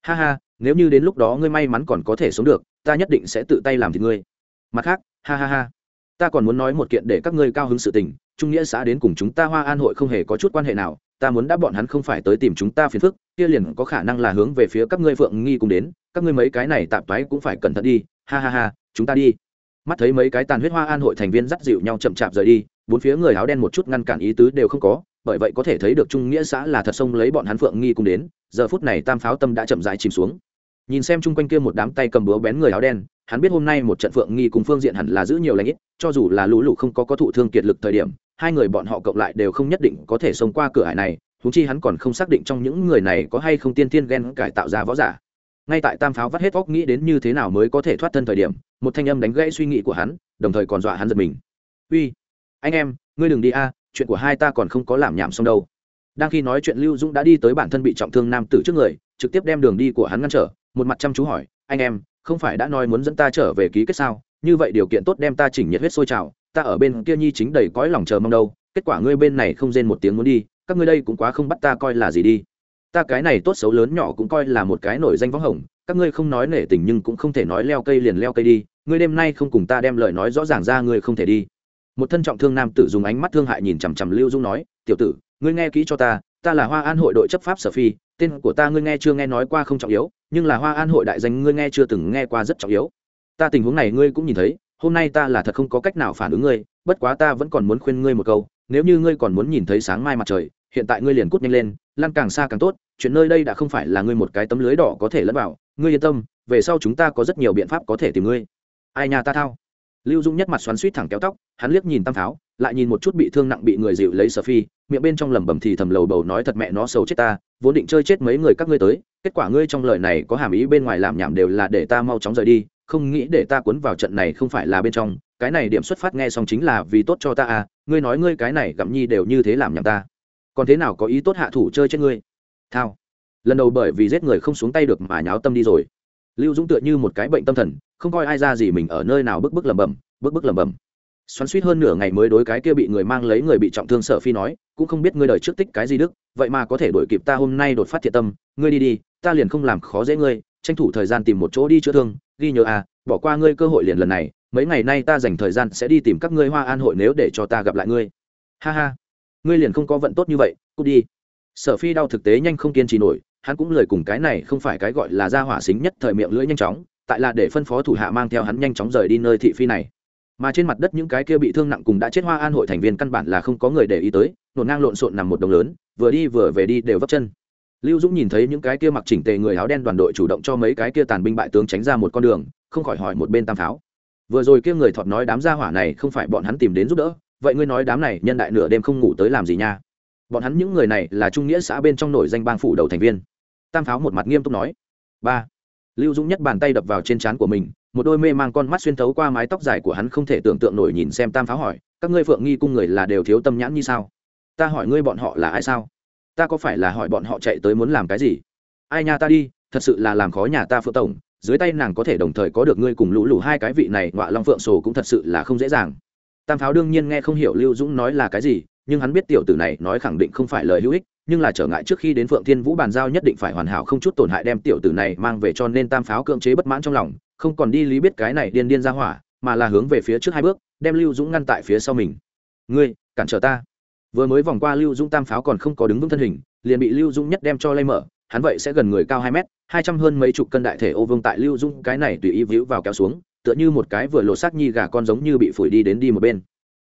Ha ha, nếu như đến lúc đó ngươi may mắn còn có thể sống được, ta nhất định sẽ tự tay làm thì ngươi. Mặt khác, ha ha ha. Ta còn muốn nói một kiện để các ngươi cao hứng sự tình, trung nghĩa xã đến cùng chúng ta hoa an hội không hề có chút quan hệ nào, ta muốn đã bọn hắn không phải tới tìm chúng ta phiền phức, kia liền có khả năng là hướng về phía các ngươi phượng nghi cùng đến, các ngươi mấy cái này tạp toái cũng phải cẩn thận đi, ha ha ha, chúng ta đi mắt thấy mấy cái tàn huyết hoa an hội thành viên dắt dịu nhau chậm chạp rời đi, bốn phía người áo đen một chút ngăn cản ý tứ đều không có, bởi vậy có thể thấy được trung nghĩa xã là thật sông lấy bọn hắn phượng nghi cùng đến, giờ phút này tam pháo tâm đã chậm rãi chìm xuống. Nhìn xem chung quanh kia một đám tay cầm búa bén người áo đen, hắn biết hôm nay một trận phượng nghi cùng phương diện hẳn là giữ nhiều lãnh ít, cho dù là lũ lụ không có có thụ thương kiệt lực thời điểm, hai người bọn họ cộng lại đều không nhất định có thể xông qua cửa hải này húng chi hắn còn không xác định trong những người này có hay không tiên tiên ghen cải tạo ra võ giả ngay tại tam pháo vắt hết óc nghĩ đến như thế nào mới có thể thoát thân thời điểm, một thanh âm đánh gãy suy nghĩ của hắn, đồng thời còn dọa hắn giật mình. Uy, anh em, ngươi đừng đi a, chuyện của hai ta còn không có làm nhảm xong đâu. Đang khi nói chuyện, lưu dũng đã đi tới bản thân bị trọng thương nam tử trước người, trực tiếp đem đường đi của hắn ngăn trở, một mặt chăm chú hỏi, anh em, không phải đã nói muốn dẫn ta trở về ký kết sao? Như vậy điều kiện tốt đem ta chỉnh nhiệt huyết sôi trào, ta ở bên kia nhi chính đầy cõi lòng chờ mong đâu, kết quả ngươi bên này không rên một tiếng muốn đi, các ngươi đây cũng quá không bắt ta coi là gì đi ta cái này tốt xấu lớn nhỏ cũng coi là một cái nổi danh võng hồng, các ngươi không nói nể tình nhưng cũng không thể nói leo cây liền leo cây đi, ngươi đêm nay không cùng ta đem lời nói rõ ràng ra ngươi không thể đi. Một thân trọng thương nam tử dùng ánh mắt thương hại nhìn chằm chằm lưu dung nói, tiểu tử, ngươi nghe kỹ cho ta ta là hoa an hội đội chấp pháp sở phi, tên của ta ngươi nghe chưa nghe nói qua không trọng yếu, nhưng là hoa an hội đại danh ngươi nghe chưa từng nghe qua rất trọng yếu. Ta tình huống này ngươi cũng nhìn thấy, hôm nay ta là thật không có cách nào phản ứng ngươi, bất quá ta vẫn còn muốn khuyên ngươi một câu, nếu như ngươi còn muốn nhìn thấy sáng mai mặt trời, hiện tại ngươi liền cút nhanh lên lan càng xa càng tốt, chuyện nơi đây đã không phải là ngươi một cái tấm lưới đỏ có thể lẫn vào. Ngươi yên tâm, về sau chúng ta có rất nhiều biện pháp có thể tìm ngươi. Ai nhà ta thao. Lưu dung nhất mặt xoắn suýt thẳng kéo tóc, hắn liếc nhìn tam pháo lại nhìn một chút bị thương nặng bị người dịu lấy sở phi, miệng bên trong lẩm bẩm thì thầm lầu bầu nói thật mẹ nó sầu chết ta, vốn định chơi chết mấy người các ngươi tới, kết quả ngươi trong lời này có hàm ý bên ngoài làm nhảm đều là để ta mau chóng rời đi, không nghĩ để ta cuốn vào trận này không phải là bên trong. Cái này điểm xuất phát nghe xong chính là vì tốt cho ta à ngươi nói ngươi cái này gặm nhi đều như thế làm nhảm ta còn thế nào có ý tốt hạ thủ chơi chết ngươi? Thao. Lần đầu bởi vì giết người không xuống tay được mà nháo tâm đi rồi. Lưu dũng tựa như một cái bệnh tâm thần, không coi ai ra gì mình ở nơi nào bức bức lẩm bẩm, bức bức lẩm bẩm. Xoắn suýt hơn nửa ngày mới đối cái kia bị người mang lấy người bị trọng thương sợ phi nói, cũng không biết ngươi đời trước tích cái gì đức, vậy mà có thể đổi kịp ta hôm nay đột phát thiệt tâm, ngươi đi đi, ta liền không làm khó dễ ngươi, tranh thủ thời gian tìm một chỗ đi chữa thương, ghi nhớ à bỏ qua ngươi cơ hội liền lần này, mấy ngày nay ta dành thời gian sẽ đi tìm các ngươi hoa an hội nếu để cho ta gặp lại ngươi. Ha ha ngươi liền không có vận tốt như vậy, cút đi. Sở phi đau thực tế nhanh không kiên trì nổi, hắn cũng lời cùng cái này không phải cái gọi là ra hỏa xính nhất thời miệng lưỡi nhanh chóng, tại là để phân phó thủ hạ mang theo hắn nhanh chóng rời đi nơi thị phi này. Mà trên mặt đất những cái kia bị thương nặng cùng đã chết hoa an hội thành viên căn bản là không có người để ý tới, nổ ngang lộn xộn nằm một đồng lớn, vừa đi vừa về đi đều vấp chân. Lưu dũng nhìn thấy những cái kia mặc chỉnh tề người áo đen đoàn đội chủ động cho mấy cái kia tàn binh bại tướng tránh ra một con đường, không khỏi hỏi một bên tam pháo vừa rồi kia người thọt nói đám gia hỏa này không phải bọn hắn tìm đến giúp đỡ vậy ngươi nói đám này nhân đại nửa đêm không ngủ tới làm gì nha? Bọn hắn những người này là trung nghĩa xã bên trong nổi danh bang phủ đầu thành viên. Tam pháo một mặt nghiêm túc nói. Ba. Lưu dũng nhất bàn tay đập vào trên trán của mình, một đôi mê mang con mắt xuyên thấu qua mái tóc dài của hắn không thể tưởng tượng nổi nhìn xem tam pháo hỏi, các ngươi phượng nghi cung người là đều thiếu tâm nhãn như sao? Ta hỏi ngươi bọn họ là ai sao? Ta có phải là hỏi bọn họ chạy tới muốn làm cái gì? Ai nha ta đi, thật sự là làm khó nhà ta phượng tổng, dưới tay nàng có thể đồng thời có được ngươi cùng lũ lũ hai cái vị này, ngọa long phượng sổ cũng thật sự là không dễ dàng tam pháo đương nhiên nghe không hiểu lưu dũng nói là cái gì, nhưng hắn biết tiểu tử này nói khẳng định không phải lời hữu ích, nhưng là trở ngại trước khi đến phượng thiên vũ bàn giao nhất định phải hoàn hảo không chút tổn hại đem tiểu tử này mang về cho nên tam pháo cưỡng chế bất mãn trong lòng, không còn đi lý biết cái này điên điên ra hỏa, mà là hướng về phía trước hai bước, đem lưu dũng ngăn tại phía sau mình. Ngươi, cản trở ta. Vừa mới vòng qua lưu dũng tam pháo còn không có đứng vững thân hình, liền bị lưu dũng nhất đem cho lay mở, hắn vậy sẽ gần người cao hai mét, hai trăm hơn mấy chục cân đại thể ô vương tại lưu dũng, cái này tùy ý víu vào kéo xuống tựa như một cái vừa lộ xác nhi gà con giống như bị phủi đi đến đi một bên.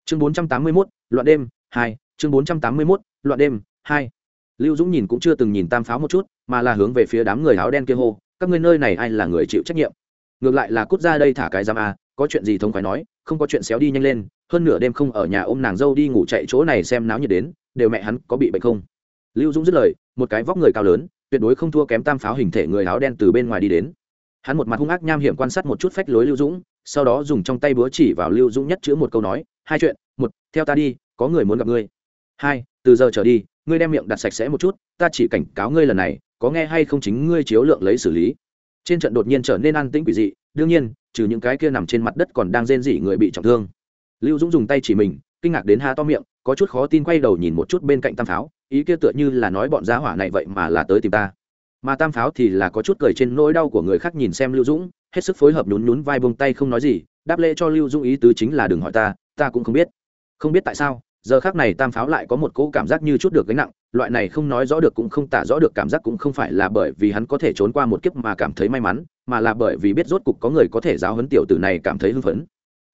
Chương bốn trăm tám mươi mốt, loạn đêm, hai, chương bốn trăm tám mươi mốt, loạn đêm, hai. Lưu dũng nhìn cũng chưa từng nhìn tam pháo một chút, mà là hướng về phía đám người áo đen kia hô, các ngươi nơi này ai là người chịu trách nhiệm? Ngược lại là cút ra đây thả cái giam a có chuyện gì thông phải nói, không có chuyện xéo đi nhanh lên, hơn nửa đêm không ở nhà ôm nàng dâu đi ngủ chạy chỗ này xem náo nhiệt đến, đều mẹ hắn có bị bệnh không? Lưu dũng dứt lời, một cái vóc người cao lớn, tuyệt đối không thua kém tam pháo hình thể người áo đen từ bên ngoài đi đến hắn một mặt hung ác nham hiểm quan sát một chút phách lối lưu dũng, sau đó dùng trong tay búa chỉ vào lưu dũng nhất chữ một câu nói, hai chuyện, một, theo ta đi, có người muốn gặp ngươi. Hai, từ giờ trở đi, ngươi đem miệng đặt sạch sẽ một chút, ta chỉ cảnh cáo ngươi lần này, có nghe hay không chính ngươi chiếu lượng lấy xử lý. Trên trận đột nhiên trở nên an tĩnh quỷ dị, đương nhiên, trừ những cái kia nằm trên mặt đất còn đang rên rỉ người bị trọng thương. Lưu dũng dùng tay chỉ mình, kinh ngạc đến ha to miệng, có chút khó tin quay đầu nhìn một chút bên cạnh tam pháo, ý kia tựa như là nói bọn giá hỏa này vậy mà là tới tìm ta mà tam pháo thì là có chút cười trên nỗi đau của người khác nhìn xem lưu dũng, hết sức phối hợp nhún nhún vai bông tay không nói gì, đáp lễ cho lưu dũng ý tứ chính là đừng hỏi ta ta cũng không biết. Không biết tại sao, giờ khác này tam pháo lại có một cỗ cảm giác như chút được gánh nặng, loại này không nói rõ được cũng không tả rõ được cảm giác cũng không phải là bởi vì hắn có thể trốn qua một kiếp mà cảm thấy may mắn, mà là bởi vì biết rốt cục có người có thể giáo huấn tiểu tử này cảm thấy hưng phấn.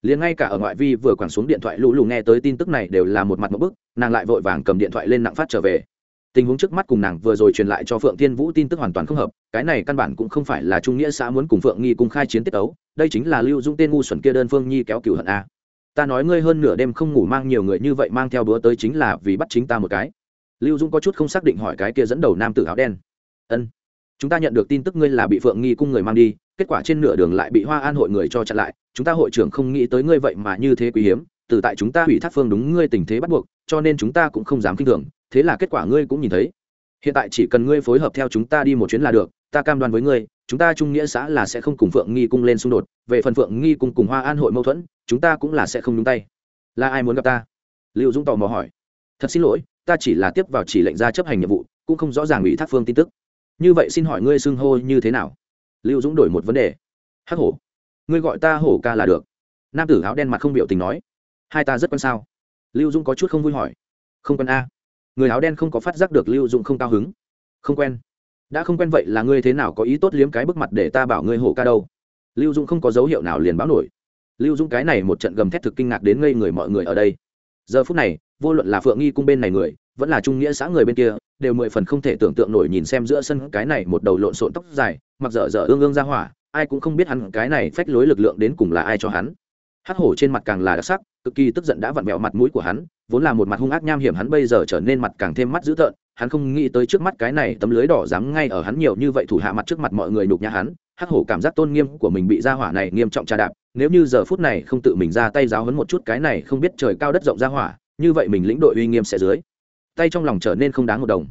Liền ngay cả ở ngoại vi vừa quẳng xuống điện thoại lù lù nghe tới tin tức này đều là một mặt một bức, nàng lại vội vàng cầm điện thoại lên nặng phát trở về tình huống trước mắt cùng nàng vừa rồi truyền lại cho phượng thiên vũ tin tức hoàn toàn không hợp, cái này căn bản cũng không phải là trung nghĩa xã muốn cùng phượng nghi cùng khai chiến tiết ấu đây chính là lưu dung tên ngu xuẩn kia đơn phương nhi kéo cửu hận a. Ta nói ngươi hơn nửa đêm không ngủ mang nhiều người như vậy mang theo bữa tới chính là vì bắt chính ta một cái. Lưu dung có chút không xác định hỏi cái kia dẫn đầu nam tử áo đen. Ân, chúng ta nhận được tin tức ngươi là bị phượng nghi cung người mang đi, kết quả trên nửa đường lại bị hoa an hội người cho chặn lại, chúng ta hội trưởng không nghĩ tới ngươi vậy mà như thế quý hiếm, từ tại chúng ta hủy thác phương đúng ngươi tình thế bắt buộc, cho nên chúng ta cũng không dám kinh thường thế là kết quả ngươi cũng nhìn thấy. Hiện tại chỉ cần ngươi phối hợp theo chúng ta đi một chuyến là được, ta cam đoan với ngươi, chúng ta trung nghĩa xã là sẽ không cùng phượng nghi cung lên xung đột, về phần phượng nghi cung cùng hoa an hội mâu thuẫn, chúng ta cũng là sẽ không nhúng tay. Là ai muốn gặp ta? Liệu dũng tò mò hỏi. Thật xin lỗi, ta chỉ là tiếp vào chỉ lệnh ra chấp hành nhiệm vụ, cũng không rõ ràng ủy thác phương tin tức. Như vậy xin hỏi ngươi xưng hô như thế nào? Lưu dũng đổi một vấn đề. Hắc hổ. Ngươi gọi ta hổ ca là được. Nam tử áo đen mặt không biểu tình nói. Hai ta rất quan sao? Lưu dũng có chút không vui hỏi. Không quan a người áo đen không có phát giác được lưu dũng không cao hứng. Không quen. Đã không quen vậy là ngươi thế nào có ý tốt liếm cái bức mặt để ta bảo ngươi hổ ca đâu? Lưu dũng không có dấu hiệu nào liền báo nổi. Lưu dũng cái này một trận gầm thét thực kinh ngạc đến ngây người mọi người ở đây. Giờ phút này, vô luận là phượng nghi cung bên này người, vẫn là trung nghĩa xã người bên kia, đều mười phần không thể tưởng tượng nổi nhìn xem giữa sân cái này một đầu lộn xộn tóc dài, mặc dở dở ương ương ra hỏa, ai cũng không biết hắn cái này phách lối lực lượng đến cùng là ai cho hắn. Hắc hổ trên mặt càng là đặc sắc, cực kỳ tức giận đã vặn vẹo mặt mũi của hắn vốn là một mặt hung ác nham hiểm hắn bây giờ trở nên mặt càng thêm mắt dữ tợn, hắn không nghĩ tới trước mắt cái này tấm lưới đỏ dám ngay ở hắn nhiều như vậy thủ hạ mặt trước mặt mọi người nhục nhã hắn, hắc hổ cảm giác tôn nghiêm của mình bị ra hỏa này nghiêm trọng tra đạp, nếu như giờ phút này không tự mình ra tay giáo hấn một chút cái này không biết trời cao đất rộng ra hỏa, như vậy mình lĩnh đội uy nghiêm sẽ dưới. Tay trong lòng trở nên không đáng một đồng.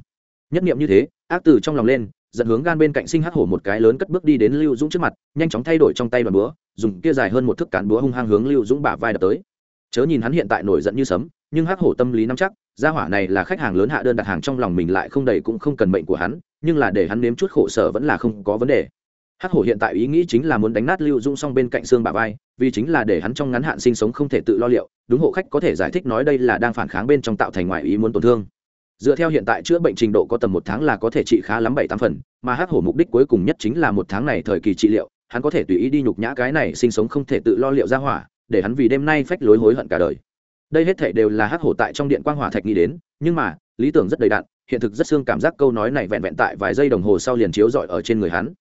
Nhất niệm như thế, ác từ trong lòng lên dẫn hướng gan bên cạnh sinh hắc hổ một cái lớn cất bước đi đến lưu dũng trước mặt, nhanh chóng thay đổi trong tay đoàn búa, dùng kia dài hơn một thước cán búa hung hăng hướng lưu dũng bả vai đập tới. Chớ nhìn hắn hiện tại nổi giận như sấm nhưng hắc hổ tâm lý nắm chắc, gia hỏa này là khách hàng lớn hạ đơn đặt hàng trong lòng mình lại không đầy cũng không cần mệnh của hắn, nhưng là để hắn nếm chút khổ sở vẫn là không có vấn đề. Hắc hổ hiện tại ý nghĩ chính là muốn đánh nát lưu dung xong bên cạnh xương bà vai, vì chính là để hắn trong ngắn hạn sinh sống không thể tự lo liệu, đúng hộ khách có thể giải thích nói đây là đang phản kháng bên trong tạo thành ngoại ý muốn tổn thương. Dựa theo hiện tại chữa bệnh trình độ có tầm một tháng là có thể trị khá lắm bảy tám phần, mà hắc hổ mục đích cuối cùng nhất chính là một tháng này thời kỳ trị liệu, hắn có thể tùy ý đi nhục nhã cái này sinh sống không thể tự lo liệu ra hỏa, để hắn vì đêm nay phách lối hối hận cả đời đây hết thể đều là hắc hổ tại trong điện quang hỏa thạch nghĩ đến, nhưng mà, lý tưởng rất đầy đạn hiện thực rất xương cảm giác câu nói này vẹn vẹn tại vài giây đồng hồ sau liền chiếu rọi ở trên người hắn.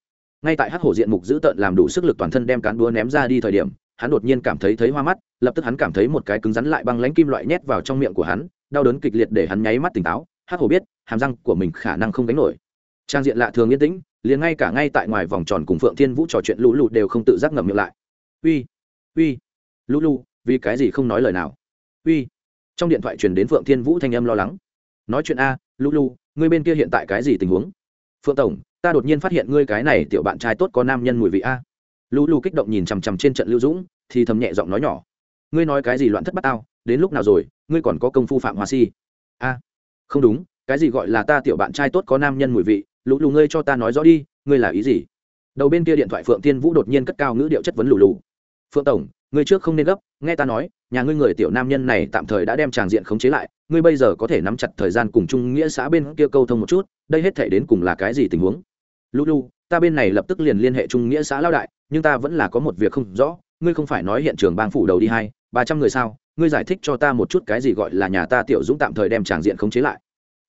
Ngay tại hắc hổ diện mục dữ tợn làm đủ sức lực toàn thân đem cán đua ném ra đi thời điểm, hắn đột nhiên cảm thấy thấy hoa mắt, lập tức hắn cảm thấy một cái cứng rắn lại băng lãnh kim loại nhét vào trong miệng của hắn, đau đớn kịch liệt để hắn nháy mắt tỉnh táo. Hắc hổ biết, hàm răng của mình khả năng không đánh nổi. Trang diện lạ thường yên tĩnh, liền ngay cả ngay tại ngoài vòng tròn cùng phượng thiên vũ trò chuyện lũ lụt đều không tự giác ngậm miệng lại. Uy uy, lũ lụ vì cái gì không nói lời nào? Uy. Trong điện thoại truyền đến phượng thiên vũ thanh âm lo lắng. Nói chuyện a lu lu ngươi bên kia hiện tại cái gì tình huống? Phượng tổng, ta đột nhiên phát hiện ngươi cái này tiểu bạn trai tốt có nam nhân mùi vị a. Lu lu kích động nhìn chằm chằm trên trận lưu dũng, thì thầm nhẹ giọng nói nhỏ. Ngươi nói cái gì loạn thất bát tao, đến lúc nào rồi, ngươi còn có công phu phạm hoa si? A, không đúng, cái gì gọi là ta tiểu bạn trai tốt có nam nhân mùi vị, lũ lù ngươi cho ta nói rõ đi, ngươi là ý gì? Đầu bên kia điện thoại phượng tiên vũ đột nhiên cất cao ngữ điệu chất vấn lù lù. Phượng tổng ngươi trước không nên gấp, nghe ta nói, nhà ngươi người tiểu nam nhân này tạm thời đã đem tràng diện khống chế lại, ngươi bây giờ có thể nắm chặt thời gian cùng Trung nghĩa xã bên kia câu thông một chút, đây hết thể đến cùng là cái gì tình huống? Lu lu ta bên này lập tức liền liên hệ Trung nghĩa xã lao đại, nhưng ta vẫn là có một việc không rõ, ngươi không phải nói hiện trường bang phủ đầu đi hai, ba trăm người sao? Ngươi giải thích cho ta một chút cái gì gọi là nhà ta tiểu dũng tạm thời đem tràng diện khống chế lại.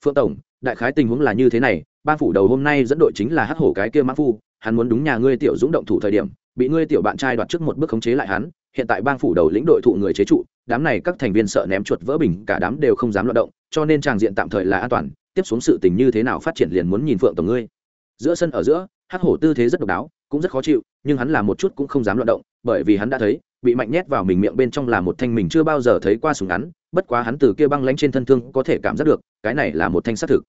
Phượng tổng, đại khái tình huống là như thế này ban phủ đầu hôm nay dẫn đội chính là hắc hổ cái kia mã phu, hắn muốn đúng nhà ngươi tiểu dũng động thủ thời điểm, bị ngươi tiểu bạn trai đoạt trước một bước khống chế lại hắn hiện tại bang phủ đầu lĩnh đội thụ người chế trụ, đám này các thành viên sợ ném chuột vỡ bình, cả đám đều không dám loạt động, cho nên tràng diện tạm thời là an toàn, tiếp xuống sự tình như thế nào phát triển liền muốn nhìn phượng tổng ngươi. Giữa sân ở giữa, hắc hổ tư thế rất độc đáo, cũng rất khó chịu, nhưng hắn là một chút cũng không dám loạt động, bởi vì hắn đã thấy, bị mạnh nhét vào mình miệng bên trong là một thanh mình chưa bao giờ thấy qua súng ngắn, bất quá hắn từ kia băng lánh trên thân thương có thể cảm giác được, cái này là một thanh sát thực.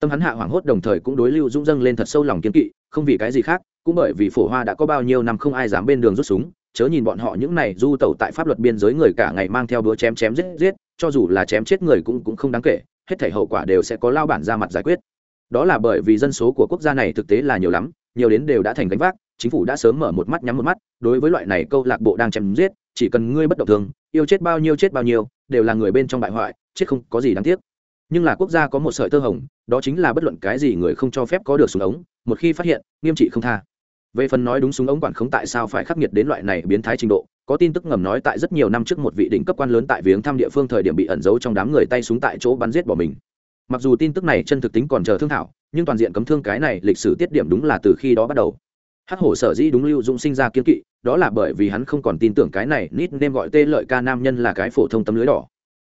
Tâm hắn hạ hoảng hốt đồng thời cũng đối lưu dũng dâng lên thật sâu lòng kiên kỵ, không vì cái gì khác, cũng bởi vì phổ hoa đã có bao nhiêu năm không ai dám bên đường rút súng chớ nhìn bọn họ những này du tẩu tại pháp luật biên giới người cả ngày mang theo búa chém chém giết giết, cho dù là chém chết người cũng cũng không đáng kể, hết thể hậu quả đều sẽ có lao bản ra mặt giải quyết. Đó là bởi vì dân số của quốc gia này thực tế là nhiều lắm, nhiều đến đều đã thành gánh vác, chính phủ đã sớm mở một mắt nhắm một mắt, đối với loại này câu lạc bộ đang chém giết, chỉ cần ngươi bất động thường, yêu chết bao nhiêu chết bao nhiêu, đều là người bên trong bại hoại, chết không có gì đáng tiếc. Nhưng là quốc gia có một sợi tơ hồng, đó chính là bất luận cái gì người không cho phép có được súng ống, một khi phát hiện, nghiêm trị không tha về phần nói đúng súng ống quản không tại sao phải khắc nghiệt đến loại này biến thái trình độ, có tin tức ngầm nói tại rất nhiều năm trước một vị đỉnh cấp quan lớn tại viếng thăm địa phương thời điểm bị ẩn giấu trong đám người tay súng tại chỗ bắn giết bỏ mình. Mặc dù tin tức này chân thực tính còn chờ thương thảo, nhưng toàn diện cấm thương cái này lịch sử tiết điểm đúng là từ khi đó bắt đầu. Hắc hổ sở dĩ đúng lưu dũng sinh ra kiên kỵ, đó là bởi vì hắn không còn tin tưởng cái này nít nên gọi tê lợi ca nam nhân là cái phổ thông tấm lưới đỏ.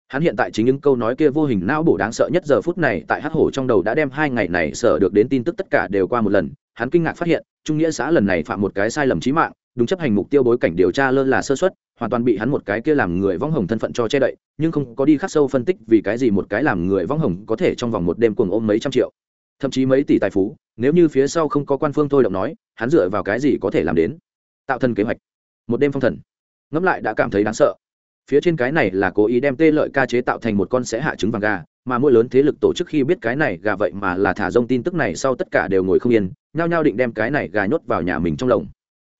Hắn hiện tại chính những câu nói kia vô hình não bổ đáng sợ nhất giờ phút này tại hắc hổ trong đầu đã đem hai ngày này sở được đến tin tức tất cả đều qua một lần hắn kinh ngạc phát hiện, trung nghĩa xã lần này phạm một cái sai lầm trí mạng, đúng chấp hành mục tiêu bối cảnh điều tra lơ là sơ xuất hoàn toàn bị hắn một cái kia làm người vong hồng thân phận cho che đậy, nhưng không có đi khắc sâu phân tích vì cái gì một cái làm người vong hồng có thể trong vòng một đêm cuồng ôm mấy trăm triệu. Thậm chí mấy tỷ tài phú, nếu như phía sau không có quan phương thôi động nói, hắn dựa vào cái gì có thể làm đến? Tạo thân kế hoạch. Một đêm phong thần. Ngẫm lại đã cảm thấy đáng sợ. Phía trên cái này là cố ý đem tê lợi ca chế tạo thành một con sẽ hạ trứng vàng gà mà mỗi lớn thế lực tổ chức khi biết cái này gà vậy mà là thả rông tin tức này sau tất cả đều ngồi không yên, nhao nhao định đem cái này gà nhốt vào nhà mình trong lồng.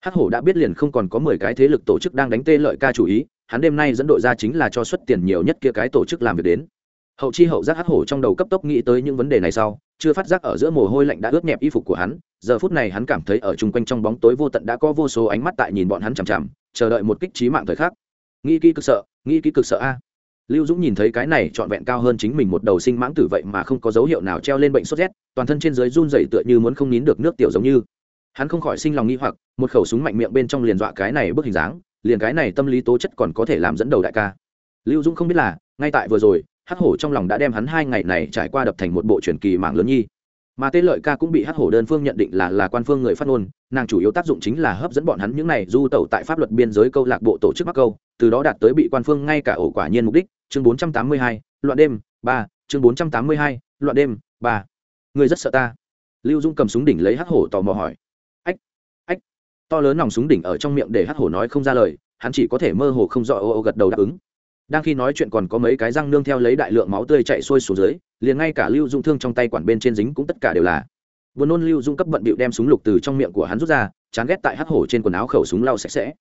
Hắc hổ đã biết liền không còn có mười cái thế lực tổ chức đang đánh tê lợi ca chủ ý, hắn đêm nay dẫn đội ra chính là cho xuất tiền nhiều nhất kia cái tổ chức làm việc đến. Hậu chi hậu giác hắc hổ trong đầu cấp tốc nghĩ tới những vấn đề này sau, chưa phát giác ở giữa mồ hôi lạnh đã ướt nhẹp y phục của hắn, giờ phút này hắn cảm thấy ở chung quanh trong bóng tối vô tận đã có vô số ánh mắt tại nhìn bọn hắn chằm chằm, chờ đợi một kích trí mạng thời khắc. Nghĩ kỹ cực sợ, nghĩ kỹ cực sợ a lưu dũng nhìn thấy cái này trọn vẹn cao hơn chính mình một đầu sinh mãng tử vậy mà không có dấu hiệu nào treo lên bệnh sốt rét, toàn thân trên dưới run dày tựa như muốn không nín được nước tiểu giống như. Hắn không khỏi sinh lòng nghi hoặc, một khẩu súng mạnh miệng bên trong liền dọa cái này bức hình dáng, liền cái này tâm lý tố chất còn có thể làm dẫn đầu đại ca. Lưu dũng không biết là, ngay tại vừa rồi, hắc hổ trong lòng đã đem hắn hai ngày này trải qua đập thành một bộ truyền kỳ mạng lớn nhi. Mà tên lợi ca cũng bị hắc hổ đơn phương nhận định là là quan phương người phát ngôn, nàng chủ yếu tác dụng chính là hấp dẫn bọn hắn những này du tẩu tại pháp luật biên giới câu lạc bộ tổ chức mắc câu, từ đó đạt tới bị quan phương ngay cả ổ quả nhiên mục đích chương 482, loạn đêm ba chương 482, loạn đêm ba. Người rất sợ ta. Lưu dung cầm súng đỉnh lấy hắc hổ tò mò hỏi. Ách ách. To lớn nòng súng đỉnh ở trong miệng để hắc hổ nói không ra lời hắn chỉ có thể mơ hồ không rõ ô ô gật đầu đáp ứng. Đang khi nói chuyện còn có mấy cái răng nương theo lấy đại lượng máu tươi chạy xuôi xuống dưới liền ngay cả lưu dung thương trong tay quản bên trên dính cũng tất cả đều là. Vừa nôn lưu dung cấp bận bịu đem súng lục từ trong miệng của hắn rút ra chán ghét tại hắc hổ trên quần áo khẩu súng lau sạch sẽ.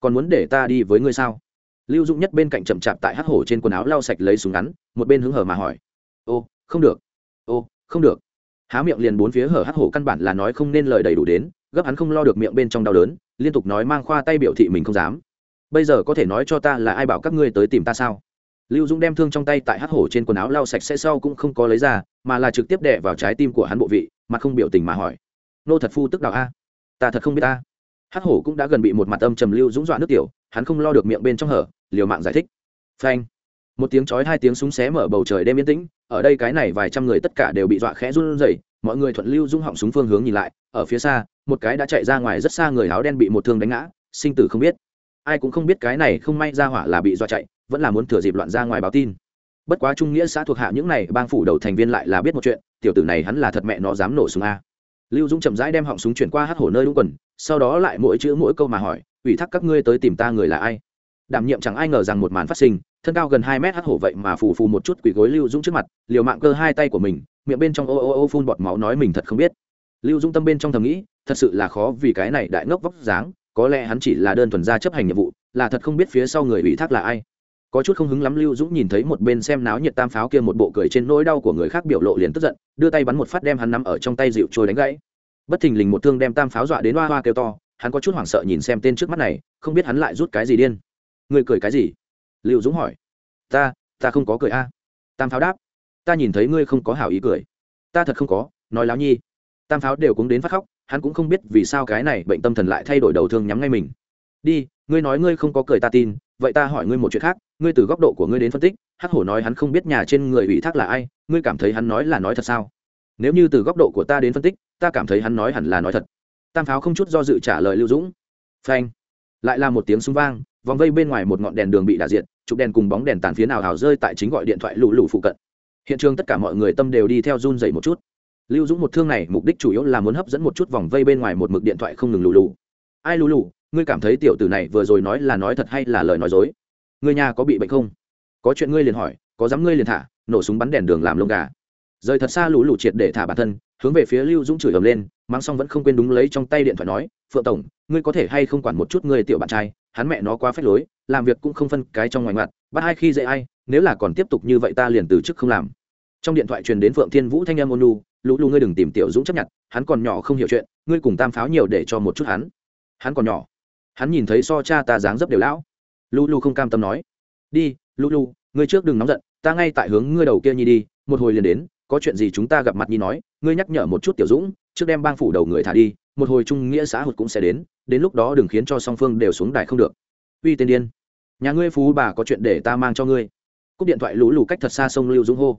Còn muốn để ta đi với ngươi sao? Lưu dung nhất bên cạnh chậm chạp tại hắc hổ trên quần áo lau sạch lấy súng ngắn, một bên hứng hở mà hỏi, ô, không được, ô, không được. Há miệng liền bốn phía hở hắc hổ căn bản là nói không nên lời đầy đủ đến, gấp hắn không lo được miệng bên trong đau đớn, liên tục nói mang khoa tay biểu thị mình không dám. Bây giờ có thể nói cho ta là ai bảo các ngươi tới tìm ta sao? Lưu dũng đem thương trong tay tại hắc hổ trên quần áo lau sạch sẽ sau cũng không có lấy ra, mà là trực tiếp đè vào trái tim của hắn bộ vị mà không biểu tình mà hỏi, nô thật phu tức đạo a? Ta thật không biết ta hắc hổ cũng đã gần bị một mặt âm trầm lưu dũng dọa nước tiểu, hắn không lo được miệng bên trong hở, liều mạng giải thích. Phanh. Một tiếng chói hai tiếng súng xé mở bầu trời đêm yên tĩnh, ở đây cái này vài trăm người tất cả đều bị dọa khẽ run rẩy, mọi người thuận lưu dũng họng súng phương hướng nhìn lại, ở phía xa, một cái đã chạy ra ngoài rất xa người áo đen bị một thương đánh ngã, sinh tử không biết. Ai cũng không biết cái này không may ra hỏa là bị dọa chạy, vẫn là muốn thừa dịp loạn ra ngoài báo tin. Bất quá trung nghĩa xã thuộc hạ những này bang phủ đầu thành viên lại là biết một chuyện, tiểu tử này hắn là thật mẹ nó dám nổ súng a. Lưu dũng chậm rãi đem họng súng chuyển qua hát hổ nơi đúng quần sau đó lại mỗi chữ mỗi câu mà hỏi, ủy thác các ngươi tới tìm ta người là ai? Đảm nhiệm chẳng ai ngờ rằng một màn phát sinh, thân cao gần hai mét hắt hổ vậy mà phù phù một chút quỳ gối lưu dũng trước mặt, liều mạng cơ hai tay của mình, miệng bên trong ô ô ô phun bọt máu nói mình thật không biết. Lưu dũng tâm bên trong thầm nghĩ, thật sự là khó vì cái này đại ngốc vóc dáng, có lẽ hắn chỉ là đơn thuần ra chấp hành nhiệm vụ, là thật không biết phía sau người ủy thác là ai. Có chút không hứng lắm lưu dũng nhìn thấy một bên xem náo nhiệt tam pháo kia một bộ cười trên nỗi đau của người khác biểu lộ liền tức giận, đưa tay bắn một phát đem hắn nắm ở trong tay dịu trôi đánh gãy bất thình lình một thương đem tam pháo dọa đến hoa hoa kêu to, hắn có chút hoảng sợ nhìn xem tên trước mắt này, không biết hắn lại rút cái gì điên. Người cười cái gì? Liệu dũng hỏi. Ta ta không có cười a. Tam pháo đáp. Ta nhìn thấy ngươi không có hảo ý cười. Ta thật không có, nói láo nhi. Tam pháo đều cũng đến phát khóc, hắn cũng không biết vì sao cái này bệnh tâm thần lại thay đổi đầu thương nhắm ngay mình. Đi, ngươi nói ngươi không có cười ta tin, vậy ta hỏi ngươi một chuyện khác, ngươi từ góc độ của ngươi đến phân tích, hắc hổ nói hắn không biết nhà trên người ủy thác là ai, ngươi cảm thấy hắn nói là nói thật sao? Nếu như từ góc độ của ta đến phân tích ta cảm thấy hắn nói hẳn là nói thật. Tam pháo không chút do dự trả lời lưu dũng. Phanh. Lại là một tiếng súng vang, vòng vây bên ngoài một ngọn đèn đường bị đả diệt, chụp đèn cùng bóng đèn tàn phía nào hào rơi tại chính gọi điện thoại lù lù phụ cận. Hiện trường tất cả mọi người tâm đều đi theo run dậy một chút. Lưu dũng một thương này mục đích chủ yếu là muốn hấp dẫn một chút vòng vây bên ngoài một mực điện thoại không ngừng lù lù. Ai lù lù, ngươi cảm thấy tiểu tử này vừa rồi nói là nói thật hay là lời nói dối? Ngươi nhà có bị bệnh không? Có chuyện ngươi liền hỏi, có dám ngươi liền thả, nổ súng bắn đèn đường làm lông gà. Rời thật xa lũ lù triệt để thả bản thân hướng về phía lưu dũng chửi ầm lên mang xong vẫn không quên đúng lấy trong tay điện thoại nói, phượng tổng, ngươi có thể hay không quản một chút ngươi tiểu bạn trai, hắn mẹ nó quá phép lối, làm việc cũng không phân cái trong ngoài mặt, bắt hai khi dễ ai, nếu là còn tiếp tục như vậy ta liền từ chức không làm. Trong điện thoại truyền đến phượng thiên vũ thanh em ônu lũ lũ ngươi đừng tìm tiểu dũng chấp nhận, hắn còn nhỏ không hiểu chuyện, ngươi cùng tam pháo nhiều để cho một chút hắn. Hắn còn nhỏ. Hắn nhìn thấy so cha ta dáng dấp đều lão. Lũ lũ không cam tâm nói. Đi, lũ lũ ngươi trước đừng nóng giận, ta ngay tại hướng ngươi đầu kia nhi đi, một hồi liền đến, có chuyện gì chúng ta gặp mặt nhi nói ngươi nhắc nhở một chút tiểu dũng, trước đem bang phủ đầu người thả đi, một hồi trung nghĩa xã hội cũng sẽ đến đến lúc đó đừng khiến cho song phương đều xuống đài không được. Uy tên điên. Nhà ngươi phú bà có chuyện để ta mang cho ngươi. Cúp điện thoại lũ lù cách thật xa sông lưu dũng hô.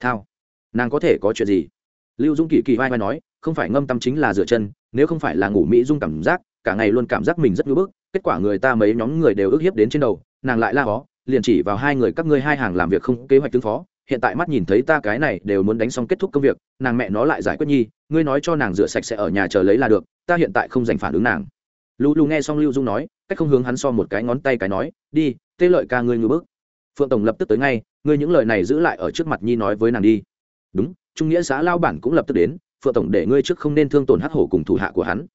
Thao. Nàng có thể có chuyện gì? Lưu dũng kỳ kỳ vai vai nói, không phải ngâm tâm chính là rửa chân, nếu không phải là ngủ mỹ dung cảm giác, cả ngày luôn cảm giác mình rất ngưỡng bức, kết quả người ta mấy nhóm người đều ức hiếp đến trên đầu, nàng lại la hó, liền chỉ vào hai người các ngươi hai hàng làm việc không kế hoạch tương phó hiện tại mắt nhìn thấy ta cái này đều muốn đánh xong kết thúc công việc, nàng mẹ nó lại giải quyết nhi, ngươi nói cho nàng rửa sạch sẽ ở nhà chờ lấy là được, ta hiện tại không dành phản ứng nàng. Lù lù nghe xong lưu dung nói, cách không hướng hắn so một cái ngón tay cái nói, đi, tê lợi ca ngươi ngư bức. Phượng tổng lập tức tới ngay, ngươi những lời này giữ lại ở trước mặt nhi nói với nàng đi. Đúng, trung nghĩa xã lao bản cũng lập tức đến, phượng tổng để ngươi trước không nên thương tổn hắc hổ cùng thủ hạ của hắn.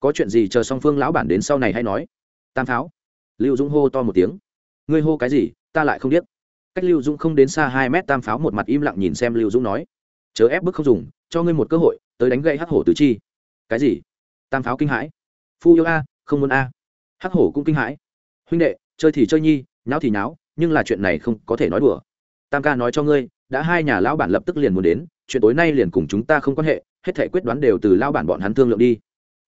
Có chuyện gì chờ song phương lão bản đến sau này hay nói. Tam pháo lưu dũng hô to một tiếng. Ngươi hô cái gì, ta lại không biết cách lưu dũng không đến xa hai mét tam pháo một mặt im lặng nhìn xem lưu dũng nói, chớ ép bức không dùng, cho ngươi một cơ hội, tới đánh gậy hắc hổ tứ chi. Cái gì? Tam pháo kinh hãi? Phu yêu a, không muốn a. Hắc hổ cũng kinh hãi. Huynh đệ, chơi thì chơi nhi, nháo thì nháo, nhưng là chuyện này không có thể nói đùa. Tam ca nói cho ngươi, đã hai nhà lão bản lập tức liền muốn đến, chuyện tối nay liền cùng chúng ta không quan hệ, hết thể quyết đoán đều từ lao bản bọn hắn thương lượng đi.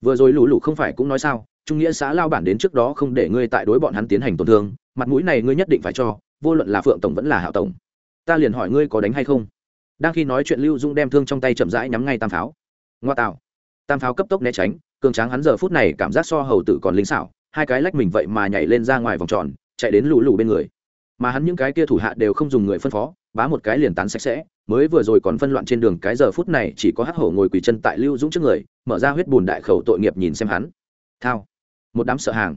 Vừa rồi lũ lũ không phải cũng nói sao, trung nghĩa xã lao bản đến trước đó không để ngươi tại đối bọn hắn tiến hành tổn thương, mặt mũi này ngươi nhất định phải cho vô luận là phượng tổng vẫn là hạo tổng, ta liền hỏi ngươi có đánh hay không? Đang khi nói chuyện lưu dung đem thương trong tay chậm rãi nhắm ngay tam pháo. Ngoa tạo. Tam pháo cấp tốc né tránh, cường tráng hắn giờ phút này cảm giác so hầu tử còn linh xảo, hai cái lách mình vậy mà nhảy lên ra ngoài vòng tròn, chạy đến lũ lũ bên người. Mà hắn những cái kia thủ hạ đều không dùng người phân phó, bá một cái liền tán sạch sẽ, mới vừa rồi còn phân loạn trên đường cái giờ phút này chỉ có hắc hổ ngồi quỳ chân tại lưu dũng trước người, mở ra huyết bùn đại khẩu tội nghiệp nhìn xem hắn. Thao. Một đám sợ hàng.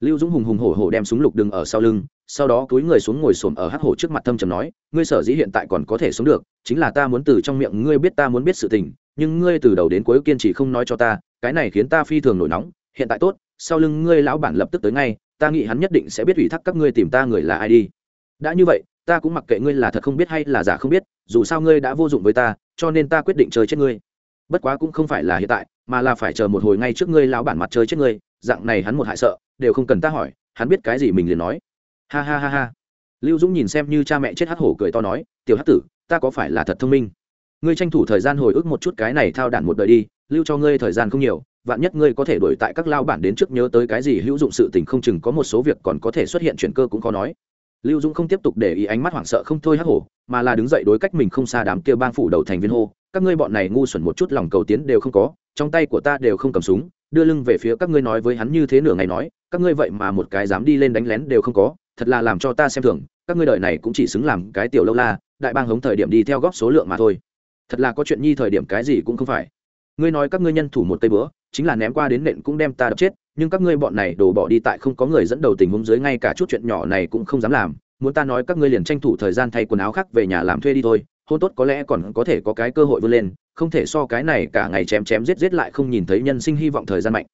Lưu dũng hùng hùng hổ hổ đem súng lục đừng ở sau lưng sau đó túi người xuống ngồi xổm ở hắc hổ trước mặt thâm trầm nói, ngươi sở dĩ hiện tại còn có thể sống được, chính là ta muốn từ trong miệng ngươi biết ta muốn biết sự tình, nhưng ngươi từ đầu đến cuối kiên trì không nói cho ta, cái này khiến ta phi thường nổi nóng, hiện tại tốt, sau lưng ngươi lão bản lập tức tới ngay, ta nghĩ hắn nhất định sẽ biết ủy thác các ngươi tìm ta người là ai đi. Đã như vậy, ta cũng mặc kệ ngươi là thật không biết hay là giả không biết, dù sao ngươi đã vô dụng với ta, cho nên ta quyết định chơi chết ngươi. Bất quá cũng không phải là hiện tại, mà là phải chờ một hồi ngay trước ngươi lão bản mặt chơi chết ngươi, dạng này hắn một hại sợ, đều không cần ta hỏi, hắn biết cái gì mình liền nói ha ha ha ha. Lưu dũng nhìn xem như cha mẹ chết hắc hổ cười to nói, tiểu hắc tử, ta có phải là thật thông minh? Ngươi tranh thủ thời gian hồi ức một chút cái này thao đản một đời đi, lưu cho ngươi thời gian không nhiều, vạn nhất ngươi có thể đổi tại các lao bản đến trước nhớ tới cái gì hữu dụng sự tình không chừng có một số việc còn có thể xuất hiện chuyển cơ cũng khó nói. Lưu dũng không tiếp tục để ý ánh mắt hoảng sợ không thôi hắc hổ, mà là đứng dậy đối cách mình không xa đám kia bang phủ đầu thành viên hô, các ngươi bọn này ngu xuẩn một chút lòng cầu tiến đều không có, trong tay của ta đều không cầm súng, đưa lưng về phía các ngươi nói với hắn như thế nửa ngày nói, các ngươi vậy mà một cái dám đi lên đánh lén đều không có thật là làm cho ta xem thường, các ngươi đợi này cũng chỉ xứng làm cái tiểu lâu la, đại bang hống thời điểm đi theo góp số lượng mà thôi. Thật là có chuyện nhi thời điểm cái gì cũng không phải. Ngươi nói các ngươi nhân thủ một tay bữa, chính là ném qua đến nện cũng đem ta đập chết, nhưng các ngươi bọn này đổ bỏ đi tại không có người dẫn đầu tình huống dưới ngay cả chút chuyện nhỏ này cũng không dám làm. Muốn ta nói các ngươi liền tranh thủ thời gian thay quần áo khác về nhà làm thuê đi thôi, hôn tốt có lẽ còn có thể có cái cơ hội vươn lên, không thể so cái này cả ngày chém chém giết giết lại không nhìn thấy nhân sinh hy vọng thời gian mạnh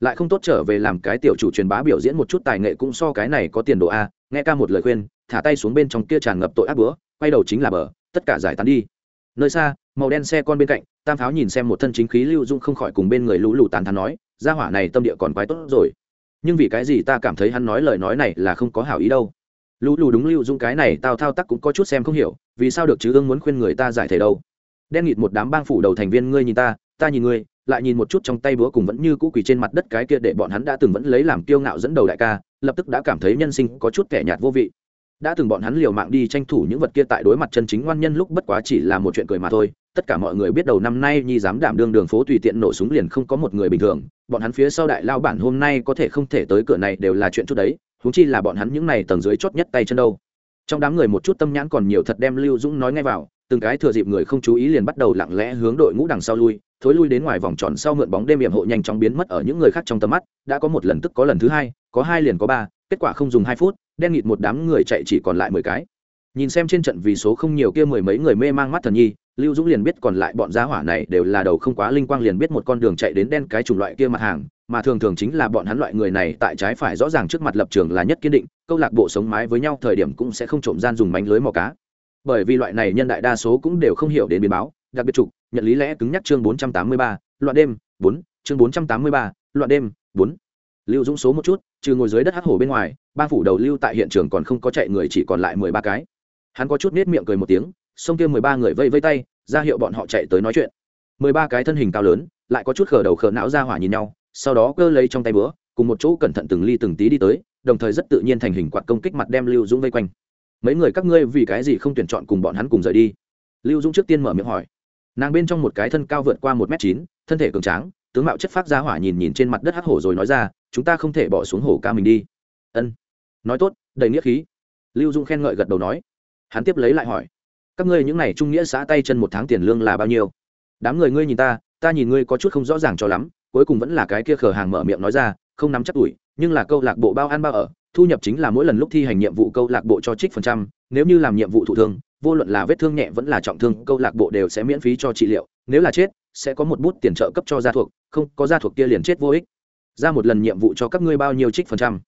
lại không tốt trở về làm cái tiểu chủ truyền bá biểu diễn một chút tài nghệ cũng so cái này có tiền đồ a. Nghe ca một lời khuyên, thả tay xuống bên trong kia tràn ngập tội ác bữa, quay đầu chính là bờ, tất cả giải tán đi. Nơi xa, màu đen xe con bên cạnh, tam pháo nhìn xem một thân chính khí lưu dung không khỏi cùng bên người lũ lù tàn thắn nói ra hỏa này tâm địa còn quái tốt rồi. Nhưng vì cái gì ta cảm thấy hắn nói lời nói này là không có hảo ý đâu? Lũ lù đúng lưu dung cái này tao thao tác cũng có chút xem không hiểu, vì sao được chứ ương muốn khuyên người ta giải thể đâu? Đen nghịt một đám bang phủ đầu thành viên ngươi nhìn ta ta nhìn ngươi lại nhìn một chút trong tay búa cùng vẫn như cũ quỳ trên mặt đất cái kia để bọn hắn đã từng vẫn lấy làm kiêu ngạo dẫn đầu đại ca, lập tức đã cảm thấy nhân sinh có chút kẻ nhạt vô vị. Đã từng bọn hắn liều mạng đi tranh thủ những vật kia tại đối mặt chân chính ngoan nhân lúc bất quá chỉ là một chuyện cười mà thôi. Tất cả mọi người biết đầu năm nay nhi dám đảm đương đường phố tùy tiện nổ súng liền không có một người bình thường. Bọn hắn phía sau đại lao bản hôm nay có thể không thể tới cửa này đều là chuyện chút đấy húng chi là bọn hắn những này tầng dưới chót nhất tay chân đâu. Trong đám người một chút tâm nhãn còn nhiều thật đem lưu dũng nói ngay vào từng cái thừa dịp người không chú ý liền bắt đầu lặng lẽ hướng đội ngũ đằng sau lui, thối lui đến ngoài vòng tròn sau mượn bóng đêm hiểm hộ nhanh chóng biến mất ở những người khác trong tầm mắt, đã có một lần tức có lần thứ hai, có hai liền có ba, kết quả không dùng hai phút, đen nghịt một đám người chạy chỉ còn lại mười cái. Nhìn xem trên trận vì số không nhiều kia mười mấy người mê mang mắt thần nhi, lưu dũng liền biết còn lại bọn gia hỏa này đều là đầu không quá linh quang liền biết một con đường chạy đến đen cái chủng loại kia mặt hàng, mà thường thường chính là bọn hắn loại người này tại trái phải rõ ràng trước mặt lập trường là nhất kiên định, câu lạc bộ sống mái với nhau thời điểm cũng sẽ không trộm gian dùng mánh lưới mò cá bởi vì loại này nhân đại đa số cũng đều không hiểu đến biến báo, đặc biệt trục, nhận lý lẽ cứng nhắc chương bốn trăm tám mươi ba, loạn đêm, bốn, chương bốn trăm tám mươi ba, loạn đêm, bốn. Lưu dũng số một chút, trừ ngồi dưới đất hắc hổ bên ngoài, ba phủ đầu lưu tại hiện trường còn không có chạy người chỉ còn lại mười ba cái. Hắn có chút nết miệng cười một tiếng, xông kia mười ba người vây vây tay, ra hiệu bọn họ chạy tới nói chuyện. mười ba cái thân hình cao lớn, lại có chút khờ đầu khờ não ra hỏa nhìn nhau, sau đó cơ lấy trong tay bữa cùng một chỗ cẩn thận từng ly từng tí đi tới, đồng thời rất tự nhiên thành hình quạt công kích mặt đem lưu dũng vây quanh mấy người các ngươi vì cái gì không tuyển chọn cùng bọn hắn cùng rời đi? Lưu dũng trước tiên mở miệng hỏi. Nàng bên trong một cái thân cao vượt qua một m chín, thân thể cường tráng, tướng mạo chất phát ra hỏa nhìn nhìn trên mặt đất hắc hổ rồi nói ra, chúng ta không thể bỏ xuống hổ ca mình đi. Ân. Nói tốt, đầy nghĩa khí. Lưu dung khen ngợi gật đầu nói. Hắn tiếp lấy lại hỏi. Các ngươi những n à y trung nghĩa xã tay chân một tháng tiền lương là bao nhiêu? Đám người ngươi nhìn ta ta nhìn ngươi có chút không rõ ràng cho lắm, cuối cùng vẫn là cái kia khờ hàng mở miệng nói ra, không nắm chắc tuổi, nhưng là câu lạc bộ bao ăn bao ở thu nhập chính là mỗi lần lúc thi hành nhiệm vụ câu lạc bộ cho trích phần trăm, nếu như làm nhiệm vụ thụ thương, vô luận là vết thương nhẹ vẫn là trọng thương, câu lạc bộ đều sẽ miễn phí cho trị liệu, nếu là chết, sẽ có một bút tiền trợ cấp cho gia thuộc, không, có gia thuộc kia liền chết vô ích. Ra một lần nhiệm vụ cho các ngươi bao nhiêu trích phần trăm?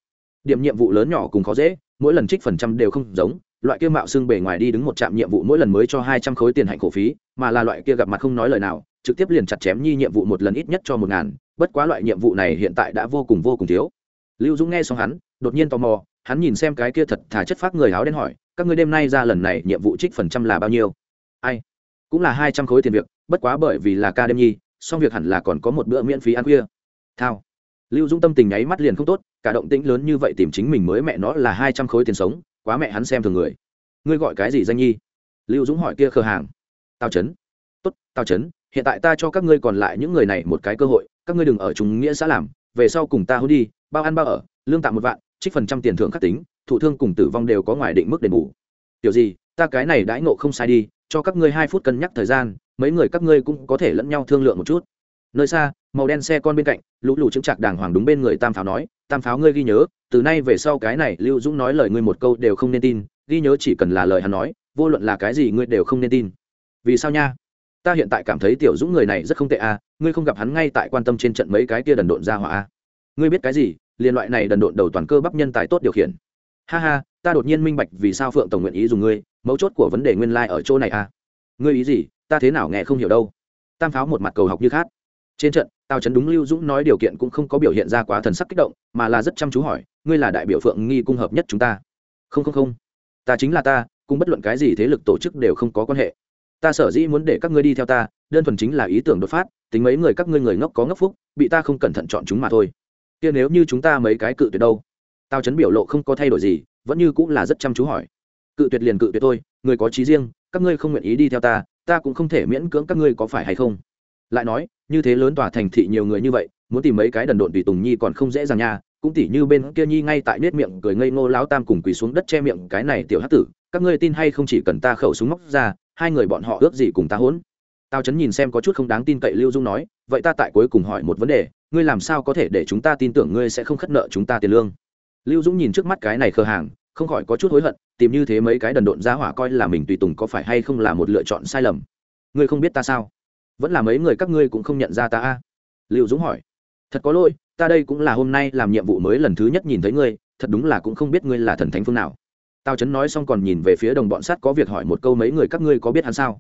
Điểm nhiệm vụ lớn nhỏ cùng khó dễ, mỗi lần trích phần trăm đều không giống, loại kia mạo xưng bề ngoài đi đứng một trạm nhiệm vụ mỗi lần mới cho hai trăm khối tiền hạnh khổ phí, mà là loại kia gặp mặt không nói lời nào, trực tiếp liền chặt chém nhi nhiệm vụ một lần ít nhất cho một ngàn, bất quá loại nhiệm vụ này hiện tại đã vô cùng vô cùng thiếu. Lưu dũng nghe xong hắn đột nhiên tò mò, hắn nhìn xem cái kia thật thà chất phác người áo đen hỏi, các ngươi đêm nay ra lần này nhiệm vụ trích phần trăm là bao nhiêu? Ai? Cũng là hai trăm khối tiền việc, bất quá bởi vì là ca đêm nhi song việc hẳn là còn có một bữa miễn phí ăn khuya. Thao. Lưu dũng tâm tình nháy mắt liền không tốt, cả động tĩnh lớn như vậy tìm chính mình mới mẹ nó là hai trăm khối tiền sống, quá mẹ hắn xem thường người. Ngươi gọi cái gì danh nhi? Lưu dũng hỏi kia khờ hàng. Tao chấn tốt tao chấn hiện tại ta cho các ngươi còn lại những người này một cái cơ hội, các ngươi đừng ở chúng nghĩa xã làm, về sau cùng ta hôn đi, bao ăn bao ở, lương tạm một vạn trích phần trăm tiền thưởng khắc tính, thụ thương cùng tử vong đều có ngoài định mức đền bù. Tiểu gì ta cái này đãi ngộ không sai đi, cho các ngươi hai phút cân nhắc thời gian, mấy người các ngươi cũng có thể lẫn nhau thương lượng một chút. Nơi xa, màu đen xe con bên cạnh, lũ lụ chứng chạc đàng hoàng đúng bên người tam pháo nói, tam pháo ngươi ghi nhớ, từ nay về sau cái này lưu dũng nói lời ngươi một câu đều không nên tin, ghi nhớ chỉ cần là lời hắn nói, vô luận là cái gì ngươi đều không nên tin. Vì sao nha? Ta hiện tại cảm thấy tiểu dũng người này rất không tệ à ngươi không gặp hắn ngay tại quan tâm trên trận mấy cái kia đần độn ra hỏa à? Ngươi biết cái gì liên loại này đần độn đầu toàn cơ bắp nhân tài tốt điều khiển. Ha ha, ta đột nhiên minh bạch vì sao phượng tổng nguyện ý dùng ngươi, mấu chốt của vấn đề nguyên lai、like、ở chỗ này à. Ngươi ý gì, ta thế nào nghe không hiểu đâu. Tam pháo một mặt cầu học như khác. Trên trận, tào trấn đúng lưu dũng nói điều kiện cũng không có biểu hiện ra quá thần sắc kích động, mà là rất chăm chú hỏi, ngươi là đại biểu phượng nghi cung hợp nhất chúng ta? Không không không. Ta chính là ta cũng bất luận cái gì thế lực tổ chức đều không có quan hệ. Ta sở dĩ muốn để các ngươi đi theo ta, đơn thuần chính là ý tưởng đột phát, tính mấy người các ngươi người ngốc có ngốc phúc, bị ta không cẩn thận chọn chúng mà thôi kia nếu như chúng ta mấy cái cự tuyệt đâu? Tao chấn biểu lộ không có thay đổi gì, vẫn như cũng là rất chăm chú hỏi. Cự tuyệt liền cự tuyệt tôi người có trí riêng, các ngươi không nguyện ý đi theo ta ta cũng không thể miễn cưỡng các ngươi có phải hay không? Lại nói, như thế lớn tòa thành thị nhiều người như vậy, muốn tìm mấy cái đần độn tùy tùng nhi còn không dễ dàng nha, cũng tỉ như bên kia nhi ngay tại nết miệng cười ngây ngô láo tam cùng quỳ xuống đất che miệng cái này tiểu hát tử, các ngươi tin hay không chỉ cần ta khẩu súng móc ra, hai người bọn họ ước gì cùng ta hỗn? Tao chấn nhìn xem có chút không đáng tin cậy lưu dung nói, vậy ta tại cuối cùng hỏi một vấn đề ngươi làm sao có thể để chúng ta tin tưởng ngươi sẽ không khất nợ chúng ta tiền lương? Lưu dũng nhìn trước mắt cái này khờ hàng, không khỏi có chút hối hận, tìm như thế mấy cái đần độn ra hỏa coi là mình tùy tùng có phải hay không là một lựa chọn sai lầm. Ngươi không biết ta sao? Vẫn là mấy người các ngươi cũng không nhận ra ta a? Lưu dũng hỏi. Thật có lỗi, ta đây cũng là hôm nay làm nhiệm vụ mới lần thứ nhất nhìn thấy ngươi, thật đúng là cũng không biết ngươi là thần thánh phương nào. Tao chấn nói xong còn nhìn về phía đồng bọn sát có việc hỏi một câu mấy người các ngươi có biết hắn sao?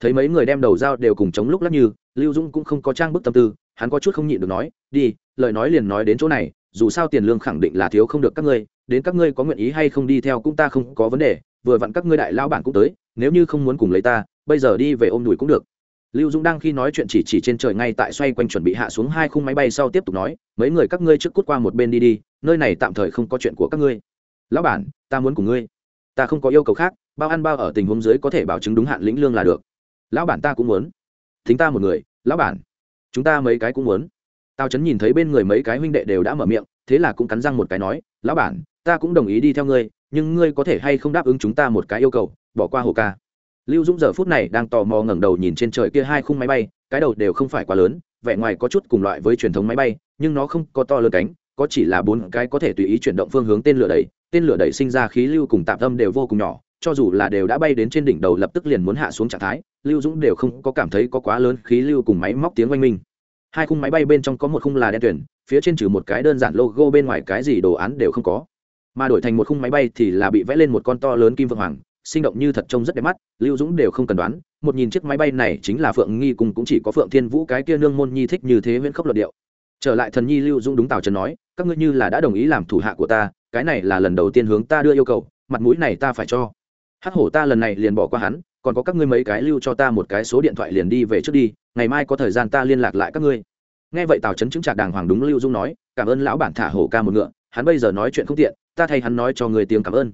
Thấy mấy người đem đầu dao đều cùng chống lúc lắc như, lưu dũng cũng không có trang bức tâm tư hắn có chút không nhịn được nói, đi, lời nói liền nói đến chỗ này, dù sao tiền lương khẳng định là thiếu không được các ngươi, đến các ngươi có nguyện ý hay không đi theo cũng ta không có vấn đề, vừa vặn các ngươi đại lao bản cũng tới, nếu như không muốn cùng lấy ta, bây giờ đi về ôm đùi cũng được. Lưu dũng đang khi nói chuyện chỉ chỉ trên trời ngay tại xoay quanh chuẩn bị hạ xuống hai khung máy bay sau tiếp tục nói, mấy người các ngươi trước cút qua một bên đi đi, nơi này tạm thời không có chuyện của các ngươi. Lão bản, ta muốn cùng ngươi. Ta không có yêu cầu khác, bao ăn bao ở tình huống dưới có thể bảo chứng đúng hạn lĩnh lương là được. Lão bản ta cũng muốn. Thính ta một người, lão bản chúng ta mấy cái cũng muốn. Tao chấn nhìn thấy bên người mấy cái huynh đệ đều đã mở miệng, thế là cũng cắn răng một cái nói, lão bản, ta cũng đồng ý đi theo ngươi, nhưng ngươi có thể hay không đáp ứng chúng ta một cái yêu cầu, bỏ qua hồ ca. Lưu dũng giờ phút này đang tò mò ngẩng đầu nhìn trên trời kia hai khung máy bay, cái đầu đều không phải quá lớn, vẻ ngoài có chút cùng loại với truyền thống máy bay, nhưng nó không có to lớn cánh, có chỉ là bốn cái có thể tùy ý chuyển động phương hướng tên lửa đẩy, tên lửa đẩy sinh ra khí lưu cùng tạm tâm đều vô cùng nhỏ cho dù là đều đã bay đến trên đỉnh đầu lập tức liền muốn hạ xuống trạng thái, lưu dũng đều không có cảm thấy có quá lớn khí lưu cùng máy móc tiếng oanh minh. Hai khung máy bay bên trong có một khung là đen tuyển phía trên trừ một cái đơn giản logo bên ngoài cái gì đồ án đều không có. Mà đổi thành một khung máy bay thì là bị vẽ lên một con to lớn kim vượng hoàng, sinh động như thật trông rất đẹp mắt, lưu dũng đều không cần đoán, một nhìn chiếc máy bay này chính là phượng nghi cùng cũng chỉ có phượng thiên vũ cái kia nương môn nhi thích như thế viễn khốc luật điệu. Trở lại thần nhi lưu dũng đúng tào trần nói, các ngươi như là đã đồng ý làm thủ hạ của ta, cái này là lần đầu tiên hướng ta đưa yêu cầu, mặt mũi này ta phải cho hắc hổ ta lần này liền bỏ qua hắn, còn có các ngươi mấy cái lưu cho ta một cái số điện thoại liền đi về trước đi, ngày mai có thời gian ta liên lạc lại các ngươi. Nghe vậy tào trấn chứng trạc đàng hoàng đúng lưu dung nói, cảm ơn lão bản thả hổ ca một ngựa, hắn bây giờ nói chuyện không tiện, ta thay hắn nói cho người tiếng cảm ơn.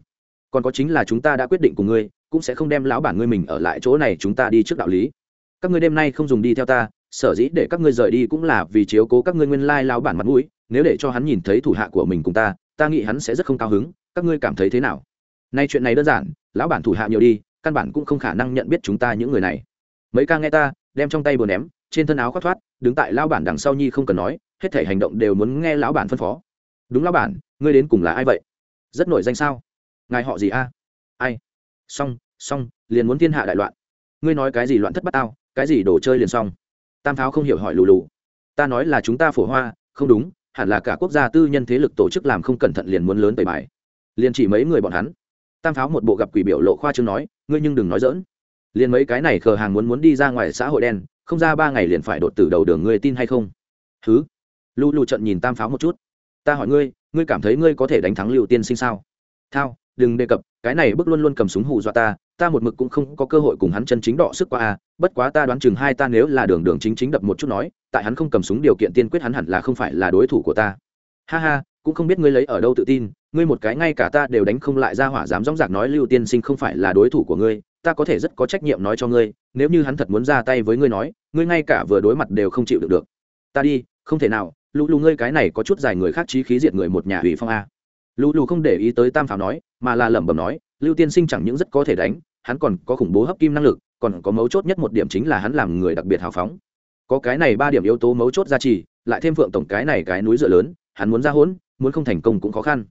Còn có chính là chúng ta đã quyết định cùng ngươi, cũng sẽ không đem lão bản ngươi mình ở lại chỗ này chúng ta đi trước đạo lý. Các ngươi đêm nay không dùng đi theo ta, sở dĩ để các ngươi rời đi cũng là vì chiếu cố các ngươi nguyên lai lão bản mặt mũi, nếu để cho hắn nhìn thấy thủ hạ của mình cùng ta ta nghĩ hắn sẽ rất không cao hứng, các ngươi cảm thấy thế nào? Nay chuyện này đơn giản, lão bản thủ hạ nhiều đi, căn bản cũng không khả năng nhận biết chúng ta những người này. Mấy ca nghe ta, đem trong tay bừa ném, trên thân áo khoác thoát, đứng tại lão bản đằng sau nhi không cần nói, hết thể hành động đều muốn nghe lão bản phân phó. Đúng lão bản, ngươi đến cùng là ai vậy? Rất nổi danh sao? Ngài họ gì a? Ai? Xong xong, liền muốn thiên hạ đại loạn. Ngươi nói cái gì loạn thất bát tao, cái gì đồ chơi liền xong. Tam pháo không hiểu hỏi lù lù. Ta nói là chúng ta phổ hoa, không đúng, hẳn là cả quốc gia tư nhân thế lực tổ chức làm không cẩn thận liền muốn lớn tẩy bài. Liền chỉ mấy người bọn hắn tam pháo một bộ gặp quỷ biểu lộ khoa chương nói, ngươi nhưng đừng nói dỡn liền mấy cái này khờ hàng muốn muốn đi ra ngoài xã hội đen, không ra ba ngày liền phải đột tử đầu đường ngươi tin hay không? Thứ lu lu trận nhìn tam pháo một chút. Ta hỏi ngươi ngươi cảm thấy ngươi có thể đánh thắng liệu tiên sinh sao? Thao, đừng đề cập, cái này bức luôn luôn cầm súng hù dọa ta ta một mực cũng không có cơ hội cùng hắn chân chính đọ sức qua a, bất quá ta đoán chừng hai ta nếu là đường đường chính chính đập một chút nói, tại hắn không cầm súng điều kiện tiên quyết hắn hẳn là không phải là đối thủ của ta. Ha ha, cũng không biết ngươi lấy ở đâu tự tin ngươi một cái ngay cả ta đều đánh không lại ra hỏa dám dõng dạc nói lưu tiên sinh không phải là đối thủ của ngươi, ta có thể rất có trách nhiệm nói cho ngươi, nếu như hắn thật muốn ra tay với ngươi nói, ngươi ngay cả vừa đối mặt đều không chịu được được. Ta đi, không thể nào, lũ lù ngươi cái này có chút dài người khác trí khí diệt người một nhà hủy phong a. Lũ lù không để ý tới tam pháo nói, mà là lẩm bẩm nói, lưu tiên sinh chẳng những rất có thể đánh, hắn còn có khủng bố hấp kim năng lực, còn có mấu chốt nhất một điểm chính là hắn làm người đặc biệt hào phóng. Có cái này ba điểm yếu tố mấu chốt gia trì lại thêm phượng tổng cái này cái núi dựa lớn, hắn muốn ra hỗn muốn không thành công cũng khó khăn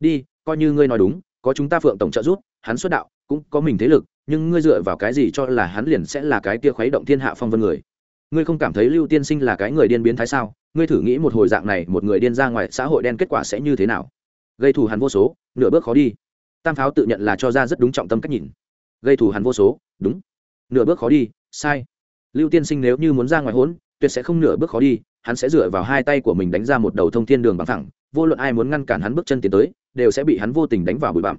đi, coi như ngươi nói đúng, có chúng ta phượng tổng trợ giúp, hắn xuất đạo, cũng có mình thế lực, nhưng ngươi dựa vào cái gì cho là hắn liền sẽ là cái kia khuấy động thiên hạ phong vân người? Ngươi không cảm thấy lưu tiên sinh là cái người điên biến thái sao? Ngươi thử nghĩ một hồi dạng này, một người điên ra ngoài, xã hội đen kết quả sẽ như thế nào? Gây thù hắn vô số, nửa bước khó đi. Tam pháo tự nhận là cho ra rất đúng trọng tâm cách nhìn. Gây thù hắn vô số, đúng. Nửa bước khó đi, sai. Lưu tiên sinh nếu như muốn ra ngoài hỗn tuyệt sẽ không nửa bước khó đi, hắn sẽ dựa vào hai tay của mình đánh ra một đầu thông thiên đường bằng thẳng vô luận ai muốn ngăn cản hắn bước chân tiến tới đều sẽ bị hắn vô tình đánh vào bụi bặm.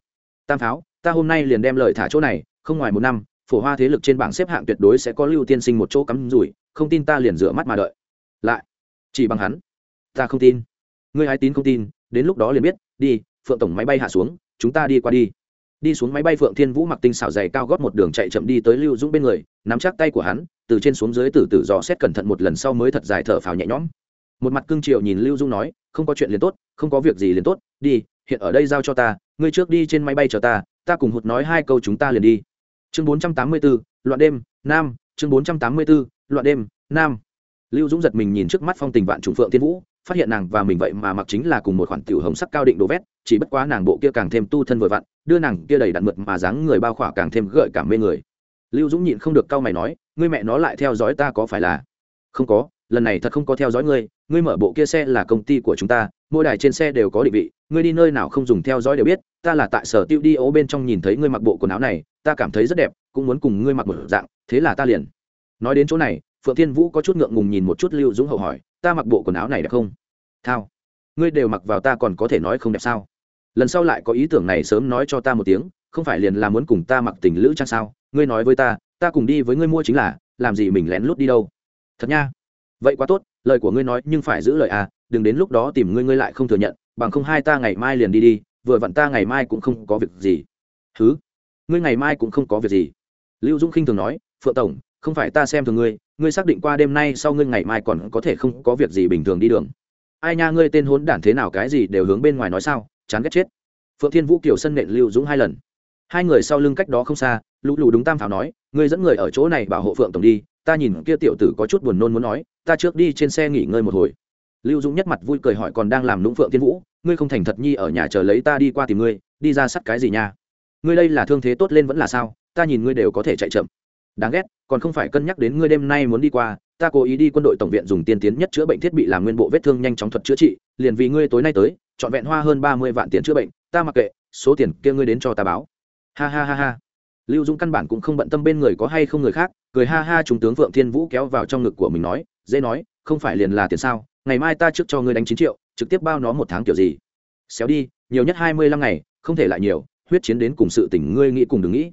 Tam pháo, ta hôm nay liền đem lời thả chỗ này, không ngoài một năm, phổ hoa thế lực trên bảng xếp hạng tuyệt đối sẽ có lưu tiên sinh một chỗ cắm rủi, không tin ta liền rửa mắt mà đợi. Lại, chỉ bằng hắn. Ta không tin. Ngươi hái tín không tin, đến lúc đó liền biết, đi, phượng tổng máy bay hạ xuống, chúng ta đi qua đi. Đi xuống máy bay phượng thiên vũ mặc tinh xảo dày cao gót một đường chạy chậm đi tới lưu dũng bên người, nắm chắc tay của hắn, từ trên xuống dưới từ từ dò xét cẩn thận một lần sau mới thật dài thở phào nhẹ nhõm. Một mặt cương triều nhìn lưu dũng nói, không có chuyện liền tốt, không có việc gì liền tốt, đi hiện ở đây giao cho ta ngươi trước đi trên máy bay chờ ta ta cùng hụt nói hai câu chúng ta liền đi. Chương bốn trăm tám mươi 484, loạn đêm nam. Chương bốn trăm tám mươi 484, loạn đêm nam. Lưu dũng giật mình nhìn trước mắt phong tình vạn trùng phượng tiên vũ phát hiện nàng và mình vậy mà mặc chính là cùng một khoản tiểu hồng sắc cao định đồ vét chỉ bất quá nàng bộ kia càng thêm tu thân vừa vặn đưa nàng kia đầy đặn mượt mà dáng người bao khỏa càng thêm gợi cảm mê người. Lưu dũng nhịn không được cau mày nói ngươi mẹ nó lại theo dõi ta có phải là? Không có lần này thật không có theo dõi ngươi ngươi mở bộ kia xe là công ty của chúng ta mỗi đài trên xe đều có định vị, ngươi đi nơi nào không dùng theo dõi đều biết, ta là tại sở tiêu đi ố bên trong nhìn thấy ngươi mặc bộ quần áo này, ta cảm thấy rất đẹp, cũng muốn cùng ngươi mặc một dạng, thế là ta liền. Nói đến chỗ này, phượng thiên vũ có chút ngượng ngùng nhìn một chút lưu dũng hậu hỏi, ta mặc bộ quần áo này đẹp không? Thao. Ngươi đều mặc vào ta còn có thể nói không đẹp sao? Lần sau lại có ý tưởng này sớm nói cho ta một tiếng, không phải liền là muốn cùng ta mặc tình lữ chăng sao? Ngươi nói với ta ta cùng đi với ngươi mua chính là, làm gì mình lén lút đi đâu? Thật nha. Vậy quá tốt lời của ngươi nói nhưng phải giữ lời à đừng đến lúc đó tìm ngươi ngươi lại không thừa nhận, bằng không hai ta ngày mai liền đi đi, vừa vặn ta ngày mai cũng không có việc gì. Thứ ngươi ngày mai cũng không có việc gì. Lưu dũng khinh thường nói, phượng tổng, không phải ta xem thường ngươi ngươi xác định qua đêm nay sau ngươi ngày mai còn có thể không có việc gì bình thường đi đường. Ai nha, ngươi tên hốn đản thế nào, cái gì đều hướng bên ngoài nói sao, chán ghét chết. Phượng thiên vũ kiều sân nện lưu dũng hai lần. Hai người sau lưng cách đó không xa, lũ lù đúng tam pháo nói, ngươi dẫn người ở chỗ này bảo hộ phượng tổng đi ta nhìn kia tiểu tử có chút buồn nôn muốn nói, ta trước đi trên xe nghỉ ngơi một hồi. Lưu dũng nhất mặt vui cười hỏi còn đang làm lũng phượng thiên vũ, ngươi không thành thật nhi ở nhà chờ lấy ta đi qua tìm ngươi, đi ra sắt cái gì nha? Ngươi đây là thương thế tốt lên vẫn là sao? Ta nhìn ngươi đều có thể chạy chậm. Đáng ghét, còn không phải cân nhắc đến ngươi đêm nay muốn đi qua, ta cố ý đi quân đội tổng viện dùng tiên tiến nhất chữa bệnh thiết bị làm nguyên bộ vết thương nhanh chóng thuật chữa trị, liền vì ngươi tối nay tới, trọn vẹn hoa hơn ba mươi vạn tiền chữa bệnh, ta mặc kệ, số tiền kia ngươi đến cho ta báo. Ha ha ha ha lưu dũng căn bản cũng không bận tâm bên người có hay không người khác, cười ha ha trung tướng vượng thiên vũ kéo vào trong ngực của mình nói, dễ nói, không phải liền là tiền sao, ngày mai ta trước cho ngươi đánh chín triệu, trực tiếp bao nó một tháng kiểu gì. Xéo đi, nhiều nhất hai mươi lăm ngày, không thể lại nhiều, huyết chiến đến cùng sự tỉnh ngươi nghĩ cùng đừng nghĩ.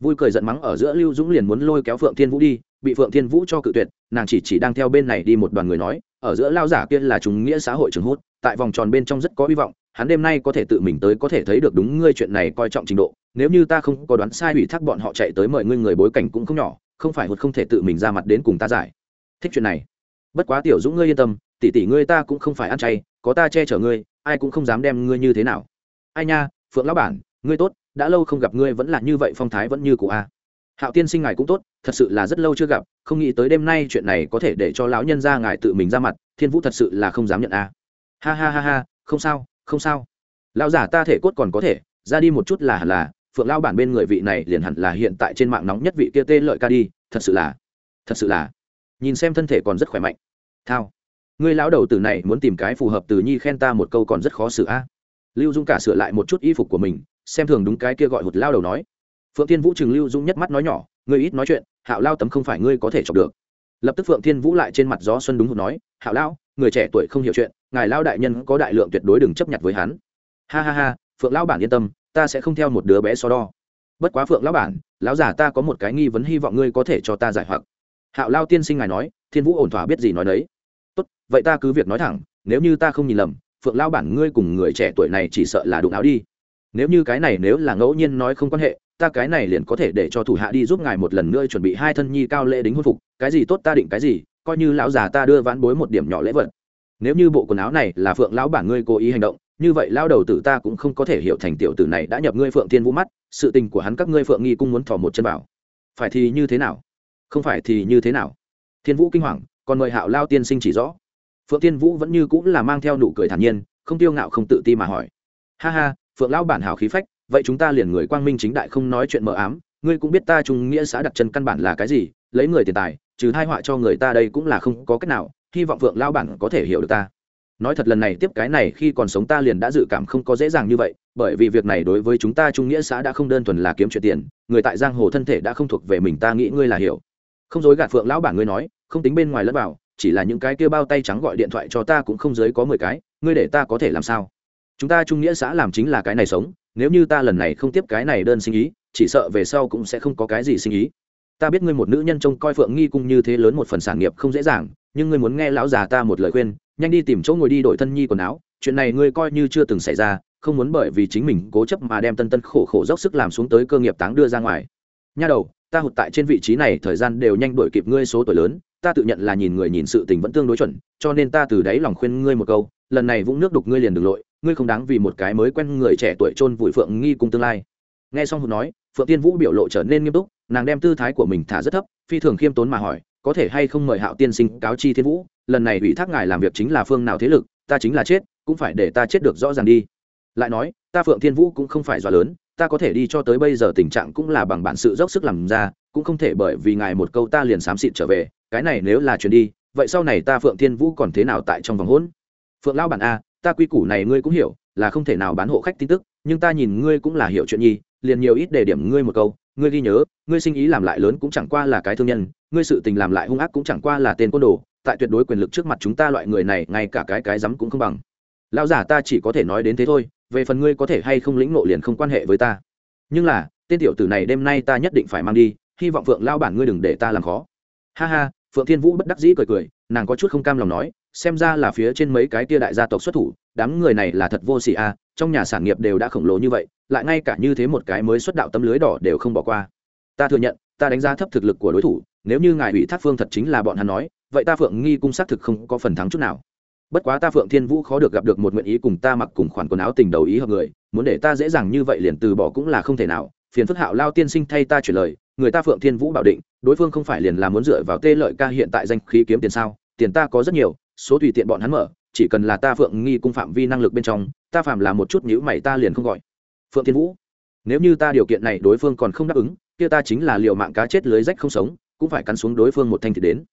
Vui cười giận mắng ở giữa lưu dũng liền muốn lôi kéo phượng thiên vũ đi, bị phượng thiên vũ cho cự tuyệt, nàng chỉ chỉ đang theo bên này đi một đoàn người nói, ở giữa lao giả kia là chúng nghĩa xã hội trường hút tại vòng tròn bên trong rất có hy vọng, hắn đêm nay có thể tự mình tới có thể thấy được đúng ngươi chuyện này coi trọng trình độ, nếu như ta không có đoán sai ủy thác bọn họ chạy tới mời ngươi người bối cảnh cũng không nhỏ, không phải hụt không thể tự mình ra mặt đến cùng ta giải. Thích chuyện này. Bất quá tiểu dũng ngươi yên tâm, tỷ tỷ ngươi ta cũng không phải ăn chay, có ta che chở ngươi, ai cũng không dám đem ngươi như thế nào. Ai nha, phượng lão bản, ngươi tốt, đã lâu không gặp ngươi vẫn là như vậy phong thái vẫn như cụ a à. hạo tiên sinh ngài cũng tốt, thật sự là rất lâu chưa gặp, không nghĩ tới đêm nay chuyện này có thể để cho lão nhân ra ngài tự mình ra mặt, thiên vũ thật sự là không dám nhận a ha ha ha ha, không sao không sao. Lão giả ta thể cốt còn có thể, ra đi một chút là hẳn là, phượng lao bản bên người vị này liền hẳn là hiện tại trên mạng nóng nhất vị kia tê lợi ca đi, thật sự là, thật sự là. Nhìn xem thân thể còn rất khỏe mạnh. Thao, ngươi lão đầu tử này muốn tìm cái phù hợp từ nhi khen ta một câu còn rất khó xử a. Lưu dung cả sửa lại một chút y phục của mình, xem thường đúng cái kia gọi hụt lao đầu nói. Phượng thiên vũ chừng lưu dung nhất mắt nói nhỏ, ngươi ít nói chuyện, hạo lao tấm không phải ngươi có thể chọc được. Lập tức phượng thiên vũ lại trên mặt gió xuân đúng hụt nói, hạo lao, người trẻ tuổi không hiểu chuyện ngài lao đại nhân có đại lượng tuyệt đối đừng chấp nhận với hắn. Ha ha ha, phượng lao bản yên tâm, ta sẽ không theo một đứa bé so đo. Bất quá phượng lão bản, lão giả ta có một cái nghi vấn hy vọng ngươi có thể cho ta giải hoặc. Hạo lao tiên sinh ngài nói, thiên vũ ổn thỏa biết gì nói đấy. Tốt, vậy ta cứ việc nói thẳng, nếu như ta không nhìn lầm, phượng lao bản ngươi cùng người trẻ tuổi này chỉ sợ là đụng áo đi. Nếu như cái này nếu là ngẫu nhiên nói không quan hệ, ta cái này liền có thể để cho thủ hạ đi giúp ngài một lần nữa chuẩn bị hai thân nhi cao lễ đính hôn phục, cái gì tốt ta định cái gì, coi như lão già ta đưa vãn bối một điểm nhỏ lễ vật nếu như bộ quần áo này là phượng lão bản ngươi cố ý hành động, như vậy lao đầu tử ta cũng không có thể hiểu thành tiểu tử này đã nhập ngươi phượng thiên vũ mắt, sự tình của hắn các ngươi phượng nghi cung muốn thò một chân vào. Phải thì như thế nào? Không phải thì như thế nào? Thiên vũ kinh hoàng, còn mời hạo lao tiên sinh chỉ rõ. Phượng thiên vũ vẫn như cũng là mang theo nụ cười thản nhiên, không tiêu ngạo không tự ti mà hỏi. Ha ha, phượng lão bản hào khí phách, vậy chúng ta liền người quang minh chính đại không nói chuyện mờ ám, ngươi cũng biết ta trung nghĩa xã đặt chân căn bản là cái gì, lấy người tiền tài, trừ hai họa cho người ta đây cũng là không có cách nào hy vọng phượng lão bản có thể hiểu được ta. Nói thật lần này tiếp cái này khi còn sống ta liền đã dự cảm không có dễ dàng như vậy, bởi vì việc này đối với chúng ta trung nghĩa xã đã không đơn thuần là kiếm chuyện tiền, người tại giang hồ thân thể đã không thuộc về mình ta nghĩ ngươi là hiểu. Không dối gạt phượng lão bản ngươi nói, không tính bên ngoài lẫn vào, chỉ là những cái kia bao tay trắng gọi điện thoại cho ta cũng không dưới có mười cái, ngươi để ta có thể làm sao? Chúng ta trung nghĩa xã làm chính là cái này sống, nếu như ta lần này không tiếp cái này đơn sinh ý, chỉ sợ về sau cũng sẽ không có cái gì sinh ý ta biết ngươi một nữ nhân trông coi phượng nghi cung như thế lớn một phần sản nghiệp không dễ dàng, nhưng ngươi muốn nghe lão già ta một lời khuyên, nhanh đi tìm chỗ ngồi đi đổi thân nhi quần áo, chuyện này ngươi coi như chưa từng xảy ra, không muốn bởi vì chính mình cố chấp mà đem tân tân khổ khổ dốc sức làm xuống tới cơ nghiệp táng đưa ra ngoài. Nha đầu, ta hụt tại trên vị trí này, thời gian đều nhanh đổi kịp ngươi số tuổi lớn, ta tự nhận là nhìn người nhìn sự tình vẫn tương đối chuẩn, cho nên ta từ đáy lòng khuyên ngươi một câu, lần này vũng nước đục ngươi liền đ lội, ngươi không đáng vì một cái mới quen người trẻ tuổi chôn vùi phượng nghi cùng tương lai. Nghe xong hụt nói, phượng tiên vũ biểu lộ trở nên nghiêm túc nàng đem tư thái của mình thả rất thấp, phi thường khiêm tốn mà hỏi, có thể hay không mời hạo tiên sinh cáo chi thiên vũ? Lần này ủy thác ngài làm việc chính là phương nào thế lực, ta chính là chết, cũng phải để ta chết được rõ ràng đi. Lại nói, ta phượng thiên vũ cũng không phải dọa lớn, ta có thể đi cho tới bây giờ tình trạng cũng là bằng bản sự dốc sức làm ra, cũng không thể bởi vì ngài một câu ta liền xám xịt trở về, cái này nếu là chuyến đi, vậy sau này ta phượng thiên vũ còn thế nào tại trong vòng hỗn phượng lao bản a, ta quy củ này ngươi cũng hiểu, là không thể nào bán hộ khách tin tức, nhưng ta nhìn ngươi cũng là hiểu chuyện nhi liền nhiều ít để điểm ngươi một câu, ngươi ghi nhớ, ngươi sinh ý làm lại lớn cũng chẳng qua là cái thương nhân, ngươi sự tình làm lại hung ác cũng chẳng qua là tên côn đồ, tại tuyệt đối quyền lực trước mặt chúng ta loại người này, ngay cả cái cái rắm cũng không bằng. Lão giả ta chỉ có thể nói đến thế thôi, về phần ngươi có thể hay không lĩnh nộ liền không quan hệ với ta. Nhưng là, tên tiểu tử này đêm nay ta nhất định phải mang đi, hy vọng phượng lao bản ngươi đừng để ta làm khó. Ha ha, phượng thiên vũ bất đắc dĩ cười cười, nàng có chút không cam lòng nói, xem ra là phía trên mấy cái tia đại gia tộc xuất thủ đám người này là thật vô sỉ a, trong nhà sản nghiệp đều đã khổng lồ như vậy, lại ngay cả như thế một cái mới xuất đạo tấm lưới đỏ đều không bỏ qua. Ta thừa nhận, ta đánh giá thấp thực lực của đối thủ, nếu như ngài ủy thác phương thật chính là bọn hắn nói, vậy ta phượng nghi cung xác thực không có phần thắng chút nào. Bất quá ta phượng thiên vũ khó được gặp được một nguyện ý cùng ta mặc cùng khoản quần áo tình đầu ý hợp người, muốn để ta dễ dàng như vậy liền từ bỏ cũng là không thể nào. Phiền phức hạo lao tiên sinh thay ta chuyển lời, người ta phượng thiên vũ bảo định, đối phương không phải liền là muốn dựa vào tê lợi ca hiện tại danh khí kiếm tiền sao, tiền ta có rất nhiều, số tùy tiện bọn hắn mở chỉ cần là ta phượng nghi cung phạm vi năng lực bên trong, ta phạm là một chút nhữ mày ta liền không gọi. Phượng thiên vũ, nếu như ta điều kiện này đối phương còn không đáp ứng, kia ta chính là liệu mạng cá chết lưới rách không sống, cũng phải cắn xuống đối phương một thanh thì đến.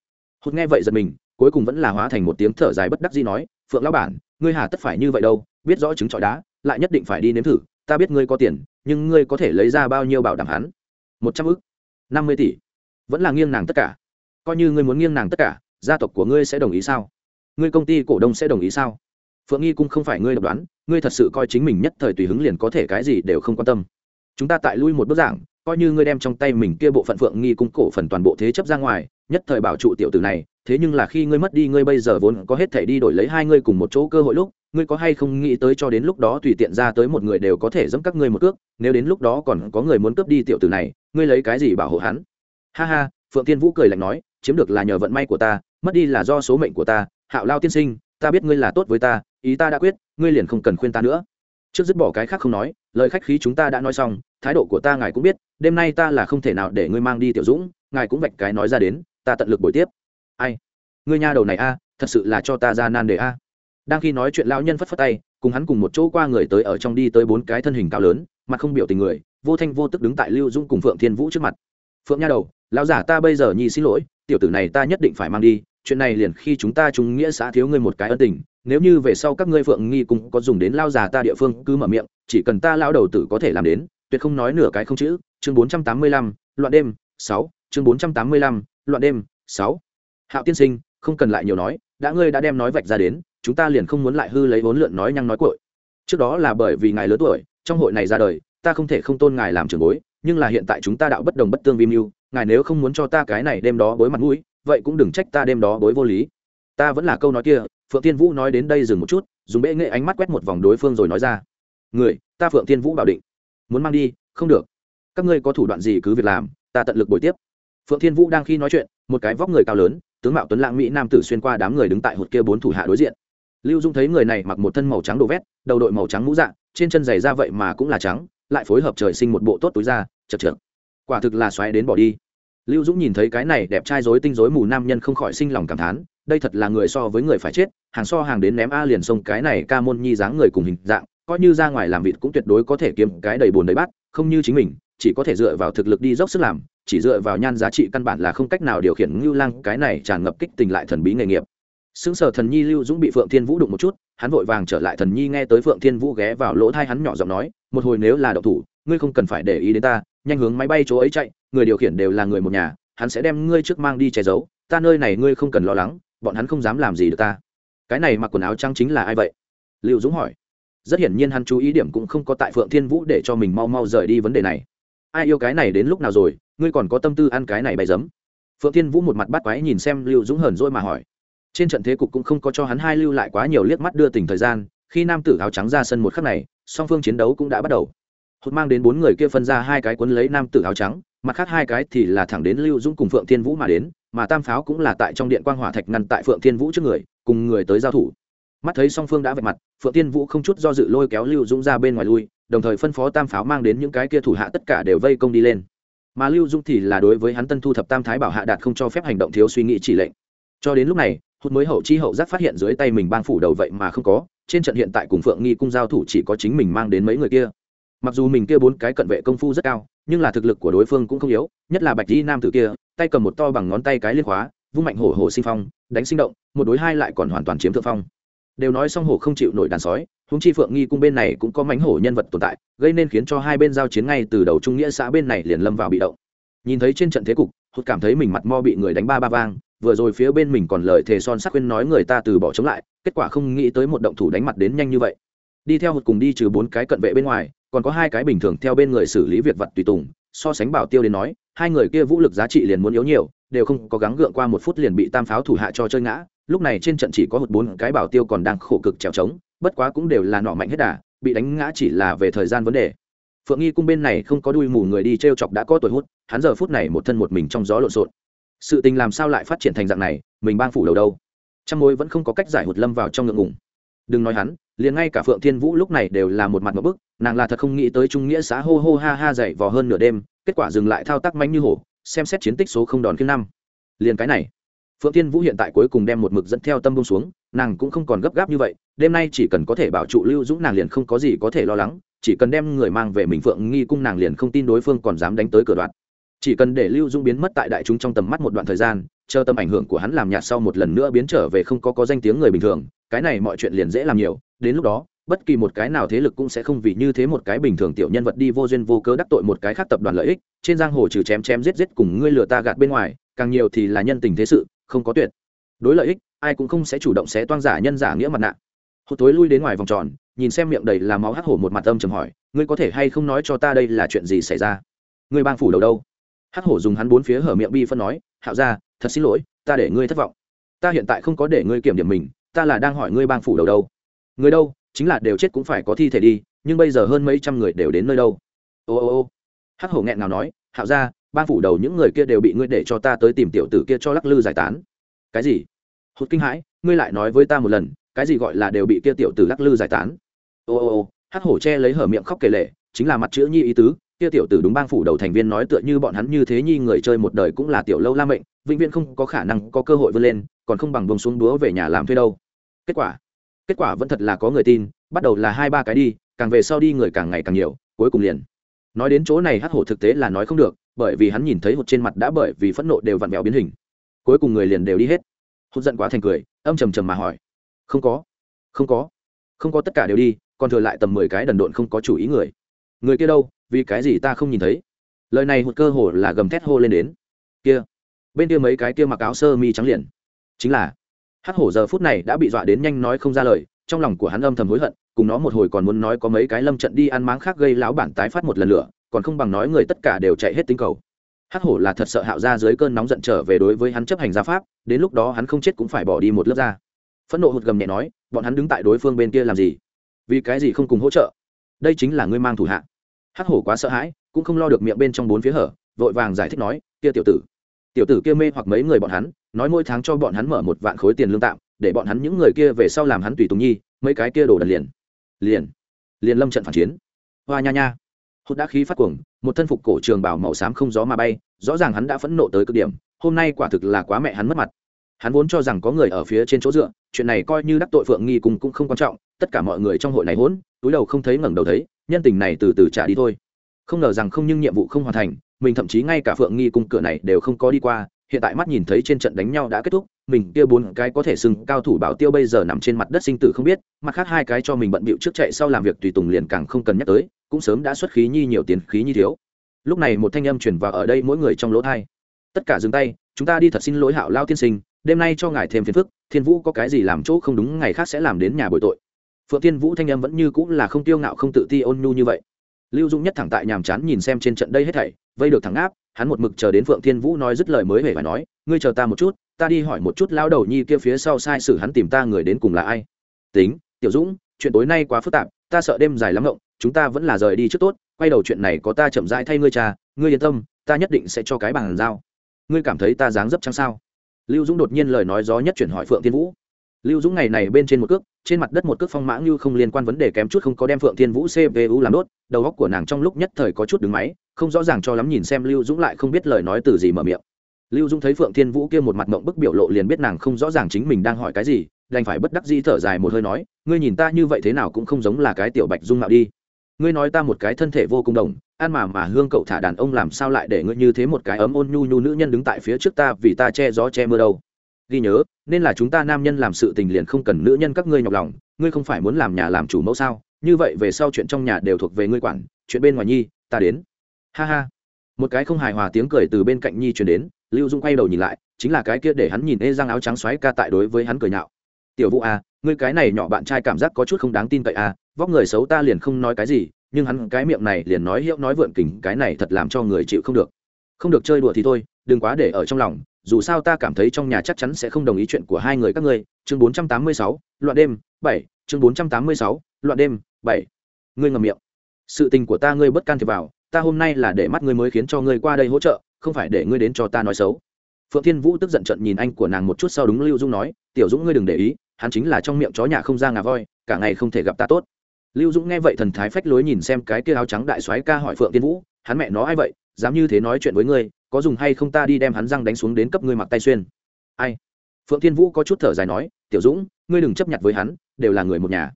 Hốt nghe vậy giật mình, cuối cùng vẫn là hóa thành một tiếng thở dài bất đắc dĩ nói, phượng lão bản, ngươi hà tất phải như vậy đâu, biết rõ chứng trọi đá, lại nhất định phải đi nếm thử, ta biết ngươi có tiền, nhưng ngươi có thể lấy ra bao nhiêu bảo đảm hắn? Một trăm ức, năm mươi tỷ, vẫn là nghiêng nàng tất cả. Coi như ngươi muốn nghiêng nàng tất cả, gia tộc của ngươi sẽ đồng ý sao? Ngươi công ty cổ đông sẽ đồng ý sao? Phượng nghi cũng không phải ngươi độc đoán, ngươi thật sự coi chính mình nhất thời tùy hứng liền có thể cái gì đều không quan tâm. Chúng ta tại lui một bước giảng, coi như ngươi đem trong tay mình kia bộ phận phượng nghi cung cổ phần toàn bộ thế chấp ra ngoài, nhất thời bảo trụ tiểu tử này, thế nhưng là khi ngươi mất đi ngươi bây giờ vốn có hết thể đi đổi lấy hai ngươi cùng một chỗ cơ hội lúc, ngươi có hay không nghĩ tới cho đến lúc đó tùy tiện ra tới một người đều có thể dẫm các ngươi một cước, nếu đến lúc đó còn có người muốn cướp đi tiểu tử này, ngươi lấy cái gì bảo hộ hắn? Ha ha, phượng tiên vũ cười lạnh nói, chiếm được là nhờ vận may của ta, mất đi là do số mệnh của ta hạo lao tiên sinh, ta biết ngươi là tốt với ta, ý ta đã quyết, ngươi liền không cần khuyên ta nữa. Trước dứt bỏ cái khác không nói, lời khách khí chúng ta đã nói xong, thái độ của ta ngài cũng biết, đêm nay ta là không thể nào để ngươi mang đi tiểu dũng, ngài cũng vạch cái nói ra đến, ta tận lực buổi tiếp. Ai? Ngươi nha đầu này a, thật sự là cho ta ra nan đề a. Đang khi nói chuyện lão nhân phất phất tay, cùng hắn cùng một chỗ qua người tới ở trong đi tới bốn cái thân hình cao lớn, mặt không biểu tình người, vô thanh vô tức đứng tại lưu dung cùng phượng thiên vũ trước mặt. Phượng nha đầu, lão giả ta bây giờ nhi xin lỗi, tiểu tử này ta nhất định phải mang đi chuyện này liền khi chúng ta chúng nghĩa xã thiếu ngươi một cái ân tình, nếu như về sau các ngươi phượng nghi cũng có dùng đến lao già ta địa phương, cứ mở miệng, chỉ cần ta lao đầu tử có thể làm đến, tuyệt không nói nửa cái không chữ. Chương bốn trăm tám mươi lăm, loạn đêm, sáu, chương bốn trăm tám mươi lăm, loạn đêm, sáu. Hạo tiên sinh, không cần lại nhiều nói, đã ngươi đã đem nói vạch ra đến, chúng ta liền không muốn lại hư lấy vốn lượn nói nhăng nói cội trước đó là bởi vì ngài lớn tuổi, trong hội này ra đời, ta không thể không tôn ngài làm trưởng bối, nhưng là hiện tại chúng ta đạo bất đồng bất tương vi mưu, ngài nếu không muốn cho ta cái này đêm đó bối mặt mũi vậy cũng đừng trách ta đêm đó bối vô lý. Ta vẫn là câu nói kia, phượng tiên vũ nói đến đây dừng một chút, dùng bệ nghệ ánh mắt quét một vòng đối phương rồi nói ra. Người, ta phượng tiên vũ bảo định. Muốn mang đi, không được. Các ngươi có thủ đoạn gì cứ việc làm, ta tận lực bồi tiếp. Phượng thiên vũ đang khi nói chuyện, một cái vóc người cao lớn, tướng mạo tuấn lãng mỹ nam tử xuyên qua đám người đứng tại hụt kia bốn thủ hạ đối diện. Lưu dung thấy người này mặc một thân màu trắng đồ vét, đầu đội màu trắng mũ dạ trên chân giày ra vậy mà cũng là trắng, lại phối hợp trời sinh một bộ tốt túi da, chật trượt quả thực là xoáy đến bỏ đi lưu dũng nhìn thấy cái này đẹp trai dối tinh dối mù nam nhân không khỏi sinh lòng cảm thán, đây thật là người so với người phải chết, hàng so hàng đến ném a liền sông cái này ca môn nhi dáng người cùng hình dạng, coi như ra ngoài làm vịt cũng tuyệt đối có thể kiếm cái đầy bồn đầy bát, không như chính mình, chỉ có thể dựa vào thực lực đi dốc sức làm, chỉ dựa vào nhan giá trị căn bản là không cách nào điều khiển ngưu lang, cái này tràn ngập kích tình lại thần bí nghề nghiệp. Xứng sở thần nhi lưu dũng bị phượng thiên vũ đụng một chút, hắn vội vàng trở lại thần nhi nghe tới phượng thiên vũ ghé vào lỗ thai hắn nhỏ giọng nói, một hồi nếu là đậu thủ, ngươi không cần phải để ý đến ta, nhanh hướng máy bay chỗ ấy chạy người điều khiển đều là người một nhà, hắn sẽ đem ngươi trước mang đi che giấu, ta nơi này ngươi không cần lo lắng, bọn hắn không dám làm gì được ta. Cái này mặc quần áo trắng chính là ai vậy? Lưu dũng hỏi. Rất hiển nhiên hắn chú ý điểm cũng không có tại phượng thiên vũ để cho mình mau mau rời đi vấn đề này. Ai yêu cái này đến lúc nào rồi, ngươi còn có tâm tư ăn cái này bày giấm phượng thiên vũ một mặt bắt quái nhìn xem lưu dũng hờn dỗi mà hỏi. Trên trận thế cục cũng không có cho hắn hai lưu lại quá nhiều liếc mắt đưa tình thời gian, khi nam tử áo trắng ra sân một khắc này, song phương chiến đấu cũng đã bắt đầu hốt mang đến bốn người kia phân ra hai cái cuốn lấy nam tử áo trắng, mặt khác hai cái thì là thẳng đến lưu dũng cùng phượng thiên vũ mà đến, mà tam pháo cũng là tại trong điện quang hỏa thạch ngăn tại phượng thiên vũ trước người, cùng người tới giao thủ. Mắt thấy song phương đã vạch mặt, phượng thiên vũ không chút do dự lôi kéo lưu dũng ra bên ngoài lui, đồng thời phân phó tam pháo mang đến những cái kia thủ hạ tất cả đều vây công đi lên. Mà lưu dũng thì là đối với hắn tân thu thập tam thái bảo hạ đạt không cho phép hành động thiếu suy nghĩ chỉ lệnh. Cho đến lúc này hút mới hậu chi hậu giác phát hiện dưới tay mình bang phủ đầu vậy mà không có, trên trận hiện tại cùng phượng nghi cung giao thủ chỉ có chính mình mang đến mấy người kia mặc dù mình kia bốn cái cận vệ công phu rất cao, nhưng là thực lực của đối phương cũng không yếu, nhất là bạch di nam tử kia, tay cầm một to bằng ngón tay cái liên khóa, vung mạnh hổ hổ sinh phong, đánh sinh động, một đối hai lại còn hoàn toàn chiếm thượng phong. Đều nói song hổ không chịu nổi đàn sói húng chi phượng nghi cung bên này cũng có mánh hổ nhân vật tồn tại, gây nên khiến cho hai bên giao chiến ngay từ đầu trung nghĩa xã bên này liền lâm vào bị động. Nhìn thấy trên trận thế cục, hụt cảm thấy mình mặt mo bị người đánh ba ba vang, vừa rồi phía bên mình còn lời thề son sắc khuyên nói người ta từ bỏ chống lại, kết quả không nghĩ tới một động thủ đánh mặt đến nhanh như vậy. Đi theo hụt cùng đi trừ bốn cái cận vệ bên ngoài còn có hai cái bình thường theo bên người xử lý việc vật tùy tùng, so sánh bảo tiêu đến nói, hai người kia vũ lực giá trị liền muốn yếu nhiều, đều không có gắng gượng qua một phút liền bị tam pháo thủ hạ cho chơi ngã, lúc này trên trận chỉ có một bốn cái bảo tiêu còn đang khổ cực trèo trống, bất quá cũng đều là nọ mạnh hết đà, bị đánh ngã chỉ là về thời gian vấn đề. Phượng nghi cung bên này không có đuôi mù người đi t r e o chọc đã có tuổi hút, hắn giờ phút này một thân một mình trong gió lộn xộn. Sự tình làm sao lại phát triển thành dạng này, mình bang phủ đầu đâu? Trăm mối vẫn không có cách giải hụt lâm vào trong ngượng ngùng. Đừng nói hắn liền ngay cả phượng thiên vũ lúc này đều là một mặt một bức, nàng là thật không nghĩ tới trung nghĩa xã hô hô ha ha dậy vò hơn nửa đêm, kết quả dừng lại thao tác manh như hổ, xem xét chiến tích số không đòn khiêm năm. Liền cái này, phượng thiên vũ hiện tại cuối cùng đem một mực dẫn theo tâm bông xuống, nàng cũng không còn gấp gáp như vậy, đêm nay chỉ cần có thể bảo trụ lưu dũng nàng liền không có gì có thể lo lắng, chỉ cần đem người mang về mình phượng nghi cung nàng liền không tin đối phương còn dám đánh tới cửa đoạn. Chỉ cần để lưu dũng biến mất tại đại chúng trong tầm mắt một đoạn thời gian chờ tâm ảnh hưởng của hắn làm nhạt sau một lần nữa biến trở về không có có danh tiếng người bình thường, cái này mọi chuyện liền dễ làm nhiều, đến lúc đó, bất kỳ một cái nào thế lực cũng sẽ không vì như thế một cái bình thường tiểu nhân vật đi vô duyên vô cớ đắc tội một cái khác tập đoàn lợi ích, trên giang hồ trừ chém chém giết giết cùng ngươi lừa ta gạt bên ngoài, càng nhiều thì là nhân tình thế sự, không có tuyệt. Đối lợi ích, ai cũng không sẽ chủ động sẽ toang giả nhân giả nghĩa mặt nạ. Hụt tối lui đến ngoài vòng tròn, nhìn xem miệng đầy là máu hắc hổ một mặt âm chầm hỏi, ngươi có thể hay không nói cho ta đây là chuyện gì xảy ra? Ngươi bang phủ đầu đâu? Hắc hổ dùng hắn bốn phía hở miệng bi phân nói, hạo ra thật xin lỗi, ta để ngươi thất vọng. Ta hiện tại không có để ngươi kiểm điểm mình, ta là đang hỏi ngươi bang phủ đầu đâu. Người đâu, chính là đều chết cũng phải có thi thể đi, nhưng bây giờ hơn mấy trăm người đều đến nơi đâu. Ô ô ô. Hắc hổ nghẹn nào nói, hạo ra bang phủ đầu những người kia đều bị ngươi để cho ta tới tìm tiểu tử kia cho lắc lư giải tán. Cái gì? Hụt kinh hãi, ngươi lại nói với ta một lần, cái gì gọi là đều bị kia tiểu tử lắc lư giải tán? Ô ô ô. Hắc hổ che lấy hở miệng khóc kể lệ chính là mặt chữ nhi ý tứ kia tiểu tử đúng bang phủ đầu thành viên nói tựa như bọn hắn như thế nhi người chơi một đời cũng là tiểu lâu la mệnh, vĩnh viễn không có khả năng có cơ hội vươn lên, còn không bằng bông xuống đúa về nhà làm thuê đâu. Kết quả kết quả vẫn thật là có người tin, bắt đầu là hai ba cái đi, càng về sau đi người càng ngày càng nhiều, cuối cùng liền. Nói đến chỗ này hắc hổ thực tế là nói không được, bởi vì hắn nhìn thấy hụt trên mặt đã bởi vì phẫn nộ đều vặn vẹo biến hình. Cuối cùng người liền đều đi hết. Hụt giận quá thành cười, âm trầm trầm mà hỏi. Không có không có không có tất cả đều đi, còn thừa lại tầm mười cái đần độn không có chủ ý người. Người kia đâu? Vì cái gì ta không nhìn thấy? Lời này hụt cơ hồ là gầm thét hô lên đến. Kia, bên kia mấy cái kia mặc áo sơ mi trắng liền. Chính là, hắc hổ giờ phút này đã bị dọa đến nhanh nói không ra lời, trong lòng của hắn âm thầm hối hận, cùng nó một hồi còn muốn nói có mấy cái lâm trận đi ăn máng khác gây láo bản tái phát một lần lửa, còn không bằng nói người tất cả đều chạy hết tính cầu. Hắc hổ là thật sợ hạo ra dưới cơn nóng giận trở về đối với hắn chấp hành gia pháp, đến lúc đó hắn không chết cũng phải bỏ đi một lớp da. Phẫn nộ hụt gầm nhẹ nói, bọn hắn đứng tại đối phương bên kia làm gì? Vì cái gì không cùng hỗ trợ? Đây chính là ngươi mang thủ hạ hắc hổ quá sợ hãi, cũng không lo được miệng bên trong bốn phía hở, vội vàng giải thích nói, kia tiểu tử. Tiểu tử kia mê hoặc mấy người bọn hắn, nói mỗi tháng cho bọn hắn mở một vạn khối tiền lương tạm, để bọn hắn những người kia về sau làm hắn tùy tùng nhi, mấy cái kia đổ đần liền. Liền. Liền lâm trận phản chiến. Hoa nha nha. Hốt đã khí phát cuồng, một thân phục cổ trường bảo màu xám không gió mà bay, rõ ràng hắn đã phẫn nộ tới cực điểm, hôm nay quả thực là quá mẹ hắn mất mặt. Hắn vốn cho rằng có người ở phía trên chỗ dựa, chuyện này coi như đắc tội phượng nghi cùng cũng không quan trọng, tất cả mọi người trong hội này hỗn, túi đầu không thấy ngẩng đầu thấy nhân tình này từ từ trả đi thôi. Không ngờ rằng không nhưng nhiệm vụ không hoàn thành, mình thậm chí ngay cả phượng nghi cung cửa này đều không có đi qua, hiện tại mắt nhìn thấy trên trận đánh nhau đã kết thúc, mình kia bốn cái có thể sừng cao thủ bảo tiêu bây giờ nằm trên mặt đất sinh tử không biết, mặt khác hai cái cho mình bận bịu trước chạy sau làm việc tùy tùng liền càng không cần nhắc tới, cũng sớm đã xuất khí nhi nhiều tiền, khí nhi thiếu. Lúc này một thanh âm chuyển vào ở đây mỗi người trong lỗ thai tất cả dừng tay, chúng ta đi thật xin lỗi hạo lao tiên sinh, đêm nay cho ngài thêm phiền phức, thiên vũ có cái gì làm chỗ không đúng, ngày khác sẽ làm đến nhà bồi tội phượng tiên vũ thanh em vẫn như cũng là không tiêu ngạo không tự ti ôn nhu như vậy. Lưu dung nhất thẳng tại nhàm chán nhìn xem trên trận đây hết thảy, vây được thẳng áp, hắn một mực chờ đến phượng thiên vũ nói dứt lời mới hề phải nói, ngươi chờ ta một chút, ta đi hỏi một chút lao đầu nhi kia phía sau sai sử hắn tìm ta người đến cùng là ai. Tính, tiểu dũng, chuyện tối nay quá phức tạp, ta sợ đêm dài lắm ngộng, chúng ta vẫn là rời đi trước tốt, quay đầu chuyện này có ta chậm rãi thay ngươi cha ngươi yên tâm, ta nhất định sẽ cho cái bàn giao. Ngươi cảm thấy ta dáng dấp chăng sao? Lưu dũng đột nhiên lời nói gió nhất chuyển hỏi phượng thiên vũ lưu dũng ngày này bên trên một cước, trên mặt đất một cước phong mã như không liên quan vấn đề kém chút không có đem phượng thiên vũ cpu làm đốt, đầu góc của nàng trong lúc nhất thời có chút đứng máy, không rõ ràng cho lắm nhìn xem lưu dũng lại không biết lời nói từ gì mở miệng. Lưu dũng thấy phượng thiên vũ kia một mặt mộng bức biểu lộ liền biết nàng không rõ ràng chính mình đang hỏi cái gì, đành phải bất đắc dĩ thở dài một hơi nói, ngươi nhìn ta như vậy thế nào cũng không giống là cái tiểu bạch dung mạo đi. Ngươi nói ta một cái thân thể vô cùng đồng, ăn mà mà hương cậu thả đàn ông làm sao lại để ngươi như thế một cái ấm ôn nhu nhu nữ nhân đứng tại phía trước ta vì ta che gió che mưa đâu? Ghi nhớ, nên là chúng ta nam nhân làm sự tình liền không cần nữ nhân các ngươi nhọc lòng, ngươi không phải muốn làm nhà làm chủ mẫu sao? Như vậy về sau chuyện trong nhà đều thuộc về ngươi quản, chuyện bên ngoài nhi, ta đến. Ha ha. Một cái không hài hòa tiếng cười từ bên cạnh nhi chuyển đến, lưu dung quay đầu nhìn lại, chính là cái kia để hắn nhìn ê răng áo trắng xoáy ca tại đối với hắn cười nhạo. Tiểu vũ à ngươi cái này nhỏ bạn trai cảm giác có chút không đáng tin cậy à vóc người xấu ta liền không nói cái gì, nhưng hắn cái miệng này liền nói hiệu nói vượn kình, cái này thật làm cho người chịu không được. Không được chơi đùa thì thôi, đừng quá để ở trong lòng dù sao ta cảm thấy trong nhà chắc chắn sẽ không đồng ý chuyện của hai người các ngươi. Chương bốn trăm tám mươi sáu, loạn đêm, bảy. Chương bốn trăm tám mươi sáu, loạn đêm, bảy. Ngươi ngầm miệng. Sự tình của ta ngươi bất can thiệp vào, ta hôm nay là để mắt ngươi mới khiến cho ngươi qua đây hỗ trợ, không phải để ngươi đến cho ta nói xấu. Phượng thiên vũ tức giận trận nhìn anh của nàng một chút sau đúng lưu dung nói, tiểu dũng ngươi đừng để ý, hắn chính là trong miệng chó nhà không ra ngà voi, cả ngày không thể gặp ta tốt. Lưu dũng nghe vậy thần thái phách lối nhìn xem cái kia áo trắng đại soái ca hỏi phượng thiên vũ, hắn mẹ nó ai vậy, dám như thế nói chuyện với ngươi có dùng hay không ta đi đem hắn răng đánh xuống đến cấp ngươi mặc tay xuyên. Ai? Phượng thiên vũ có chút thở dài nói, tiểu dũng, ngươi đừng chấp nhận với hắn, đều là người một nhà.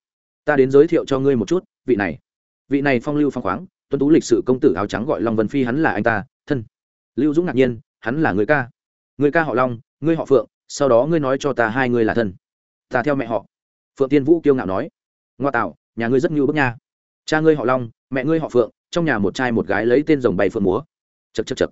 Ta đến giới thiệu cho ngươi một chút, vị này. Vị này phong lưu phong khoáng tuân tú lịch sự công tử áo trắng gọi long vân phi hắn là anh ta, thân. Lưu dũng ngạc nhiên, hắn là người ca. Người ca họ long, ngươi họ phượng, sau đó ngươi nói cho ta hai ngươi là thân. Ta theo mẹ họ. Phượng tiên vũ kiêu ngạo nói, ngoa tạo, nhà ngươi rất ngưu bức nha. Cha ngươi họ long, mẹ ngươi họ phượng, trong nhà một trai một gái lấy tên rồng bay phượng múa. Chật chật chật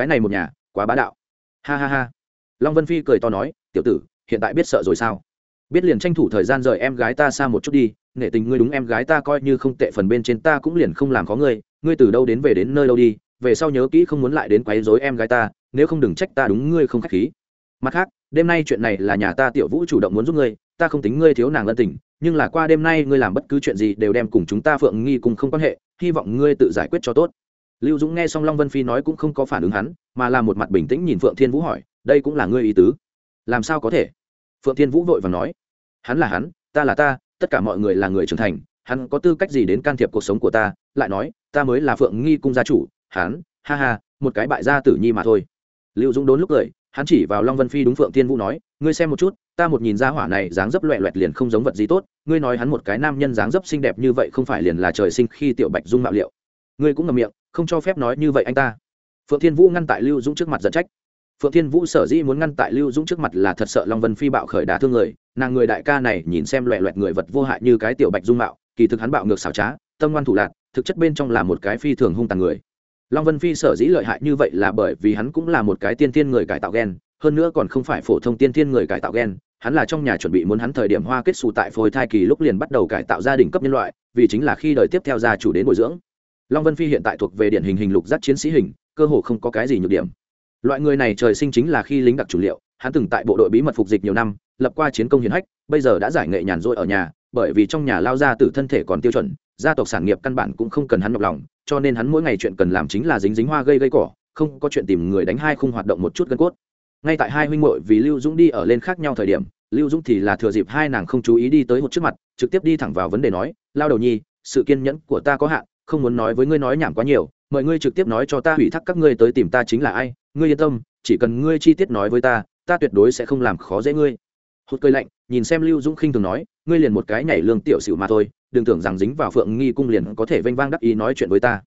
cái này một nhà, quá bá đạo. Ha ha ha. Long vân phi cười to nói, tiểu tử, hiện tại biết sợ rồi sao? Biết liền tranh thủ thời gian rời em gái ta xa một chút đi, nể tình ngươi đúng em gái ta coi như không tệ phần bên trên ta cũng liền không làm có ngươi ngươi từ đâu đến về đến nơi đâu đi, về sau nhớ kỹ không muốn lại đến quấy rối em gái ta, nếu không đừng trách ta đúng ngươi không khách khí. Mặt khác, đêm nay chuyện này là nhà ta tiểu vũ chủ động muốn giúp ngươi, ta không tính ngươi thiếu nàng ân tình, nhưng là qua đêm nay ngươi làm bất cứ chuyện gì đều đem cùng chúng ta phượng nghi cùng không quan hệ, hy vọng ngươi tự giải quyết cho tốt lưu dũng nghe xong long vân phi nói cũng không có phản ứng hắn, mà là một mặt bình tĩnh nhìn phượng thiên vũ hỏi, đây cũng là ngươi ý tứ? Làm sao có thể? Phượng thiên vũ vội và nói, hắn là hắn, ta là ta, tất cả mọi người là người trưởng thành, hắn có tư cách gì đến can thiệp cuộc sống của ta? Lại nói, ta mới là phượng nghi cung gia chủ, hắn, ha ha, một cái bại gia tử nhi mà thôi. Lưu dũng đốn lúc cười, hắn chỉ vào long vân phi đúng phượng thiên vũ nói, ngươi xem một chút, ta một nhìn ra hỏa này dáng dấp loẹ loẹt liền không giống vật gì tốt, ngươi nói hắn một cái nam nhân dáng dấp xinh đẹp như vậy không phải liền là trời sinh khi tiểu bạch dung mạo liệu ngươi cũng ngậm miệng, không cho phép nói như vậy anh ta. Phượng thiên vũ ngăn tại lưu dũng trước mặt giận trách. Phượng thiên vũ sở dĩ muốn ngăn tại lưu dũng trước mặt là thật sợ long vân phi bạo khởi đả thương người, nàng người đại ca này nhìn xem loẹ loẹt người vật vô hại như cái tiểu bạch dung mạo, kỳ thực hắn bạo ngược xảo trá, tâm ngoan thủ lạc thực chất bên trong là một cái phi thường hung tàn người. Long vân phi sở dĩ lợi hại như vậy là bởi vì hắn cũng là một cái tiên tiên người cải tạo gen, hơn nữa còn không phải phổ thông tiên tiên người cải tạo gen, hắn là trong nhà chuẩn bị muốn hắn thời điểm hoa kết xù tại phôi thai kỳ lúc liền bắt đầu cải tạo gia đình cấp nhân loại, vì chính là khi đời tiếp theo gia chủ đến bồi dưỡng long vân phi hiện tại thuộc về điển hình hình lục giác chiến sĩ hình, cơ hồ không có cái gì nhược điểm. Loại người này trời sinh chính là khi lính đặc chủ liệu, hắn từng tại bộ đội bí mật phục dịch nhiều năm, lập qua chiến công hiển hách, bây giờ đã giải nghệ nhàn rỗi ở nhà, bởi vì trong nhà lao ra từ thân thể còn tiêu chuẩn, gia tộc sản nghiệp căn bản cũng không cần hắn nhọc lòng, cho nên hắn mỗi ngày chuyện cần làm chính là dính dính hoa gây gây cỏ, không có chuyện tìm người đánh hai khung hoạt động một chút gân cốt. Ngay tại hai huynh muội vì lưu dũng đi ở lên khác nhau thời điểm, lưu dũng thì là thừa dịp hai nàng không chú ý đi tới một trước mặt, trực tiếp đi thẳng vào vấn đề nói, lao đầu nhi, sự kiên nhẫn của ta có hạn không muốn nói với ngươi nói nhảm quá nhiều, mời ngươi trực tiếp nói cho ta hủy thác các ngươi tới tìm ta chính là ai, ngươi yên tâm, chỉ cần ngươi chi tiết nói với ta ta tuyệt đối sẽ không làm khó dễ ngươi. Hốt cười lạnh, nhìn xem lưu dũng khinh thường nói, ngươi liền một cái nhảy lương tiểu xỉu mà thôi, đừng tưởng rằng dính vào phượng nghi cung liền có thể vênh vang đắc ý nói chuyện với ta.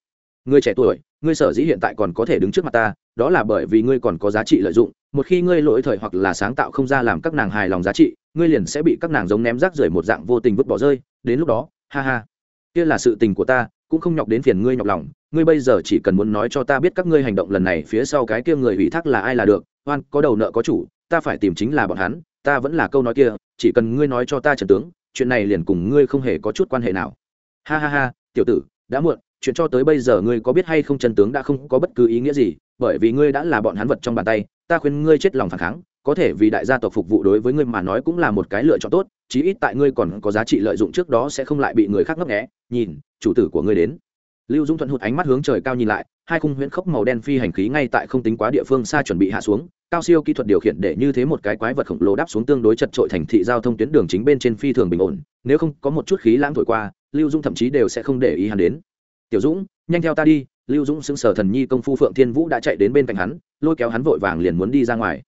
Ngươi trẻ tuổi, ngươi sở dĩ hiện tại còn có thể đứng trước mặt ta, đó là bởi vì ngươi còn có giá trị lợi dụng, một khi ngươi lỗi thời hoặc là sáng tạo không ra làm các nàng hài lòng giá trị, ngươi liền sẽ bị các nàng giống ném rác rưởi một dạng vô tình vứt bỏ rơi, đến lúc đó, ha ha, kia là sự tình của ta cũng không nhọc đến phiền ngươi nhọc lòng, ngươi bây giờ chỉ cần muốn nói cho ta biết các ngươi hành động lần này phía sau cái kia người ủy thác là ai là được, oan, có đầu nợ có chủ, ta phải tìm chính là bọn hắn, ta vẫn là câu nói kia, chỉ cần ngươi nói cho ta trần tướng, chuyện này liền cùng ngươi không hề có chút quan hệ nào. Ha ha ha, tiểu tử, đã muộn, chuyện cho tới bây giờ ngươi có biết hay không trần tướng đã không có bất cứ ý nghĩa gì, bởi vì ngươi đã là bọn hắn vật trong bàn tay, ta khuyên ngươi chết lòng phản kháng có thể vì đại gia tộc phục vụ đối với ngươi mà nói cũng là một cái lựa chọn tốt, chí ít tại ngươi còn có giá trị lợi dụng trước đó sẽ không lại bị người khác ngấp nghẽ nhìn, chủ tử của ngươi đến. Lưu dung thuận hụt ánh mắt hướng trời cao nhìn lại, hai khung huyễn khốc màu đen phi hành khí ngay tại không tính quá địa phương xa chuẩn bị hạ xuống, cao siêu kỹ thuật điều khiển để như thế một cái quái vật khổng lồ đáp xuống tương đối chật trội thành thị giao thông tuyến đường chính bên trên phi thường bình ổn, nếu không có một chút khí lãng thổi qua, lưu dung thậm chí đều sẽ không để ý hắn đến. Tiểu dũng, nhanh theo ta đi. Lưu dũng xưng sở thần nhi công phu phượng thiên vũ đã chạy đến bên cạnh hắn, lôi kéo hắn vội vàng liền muốn đi ra ngoài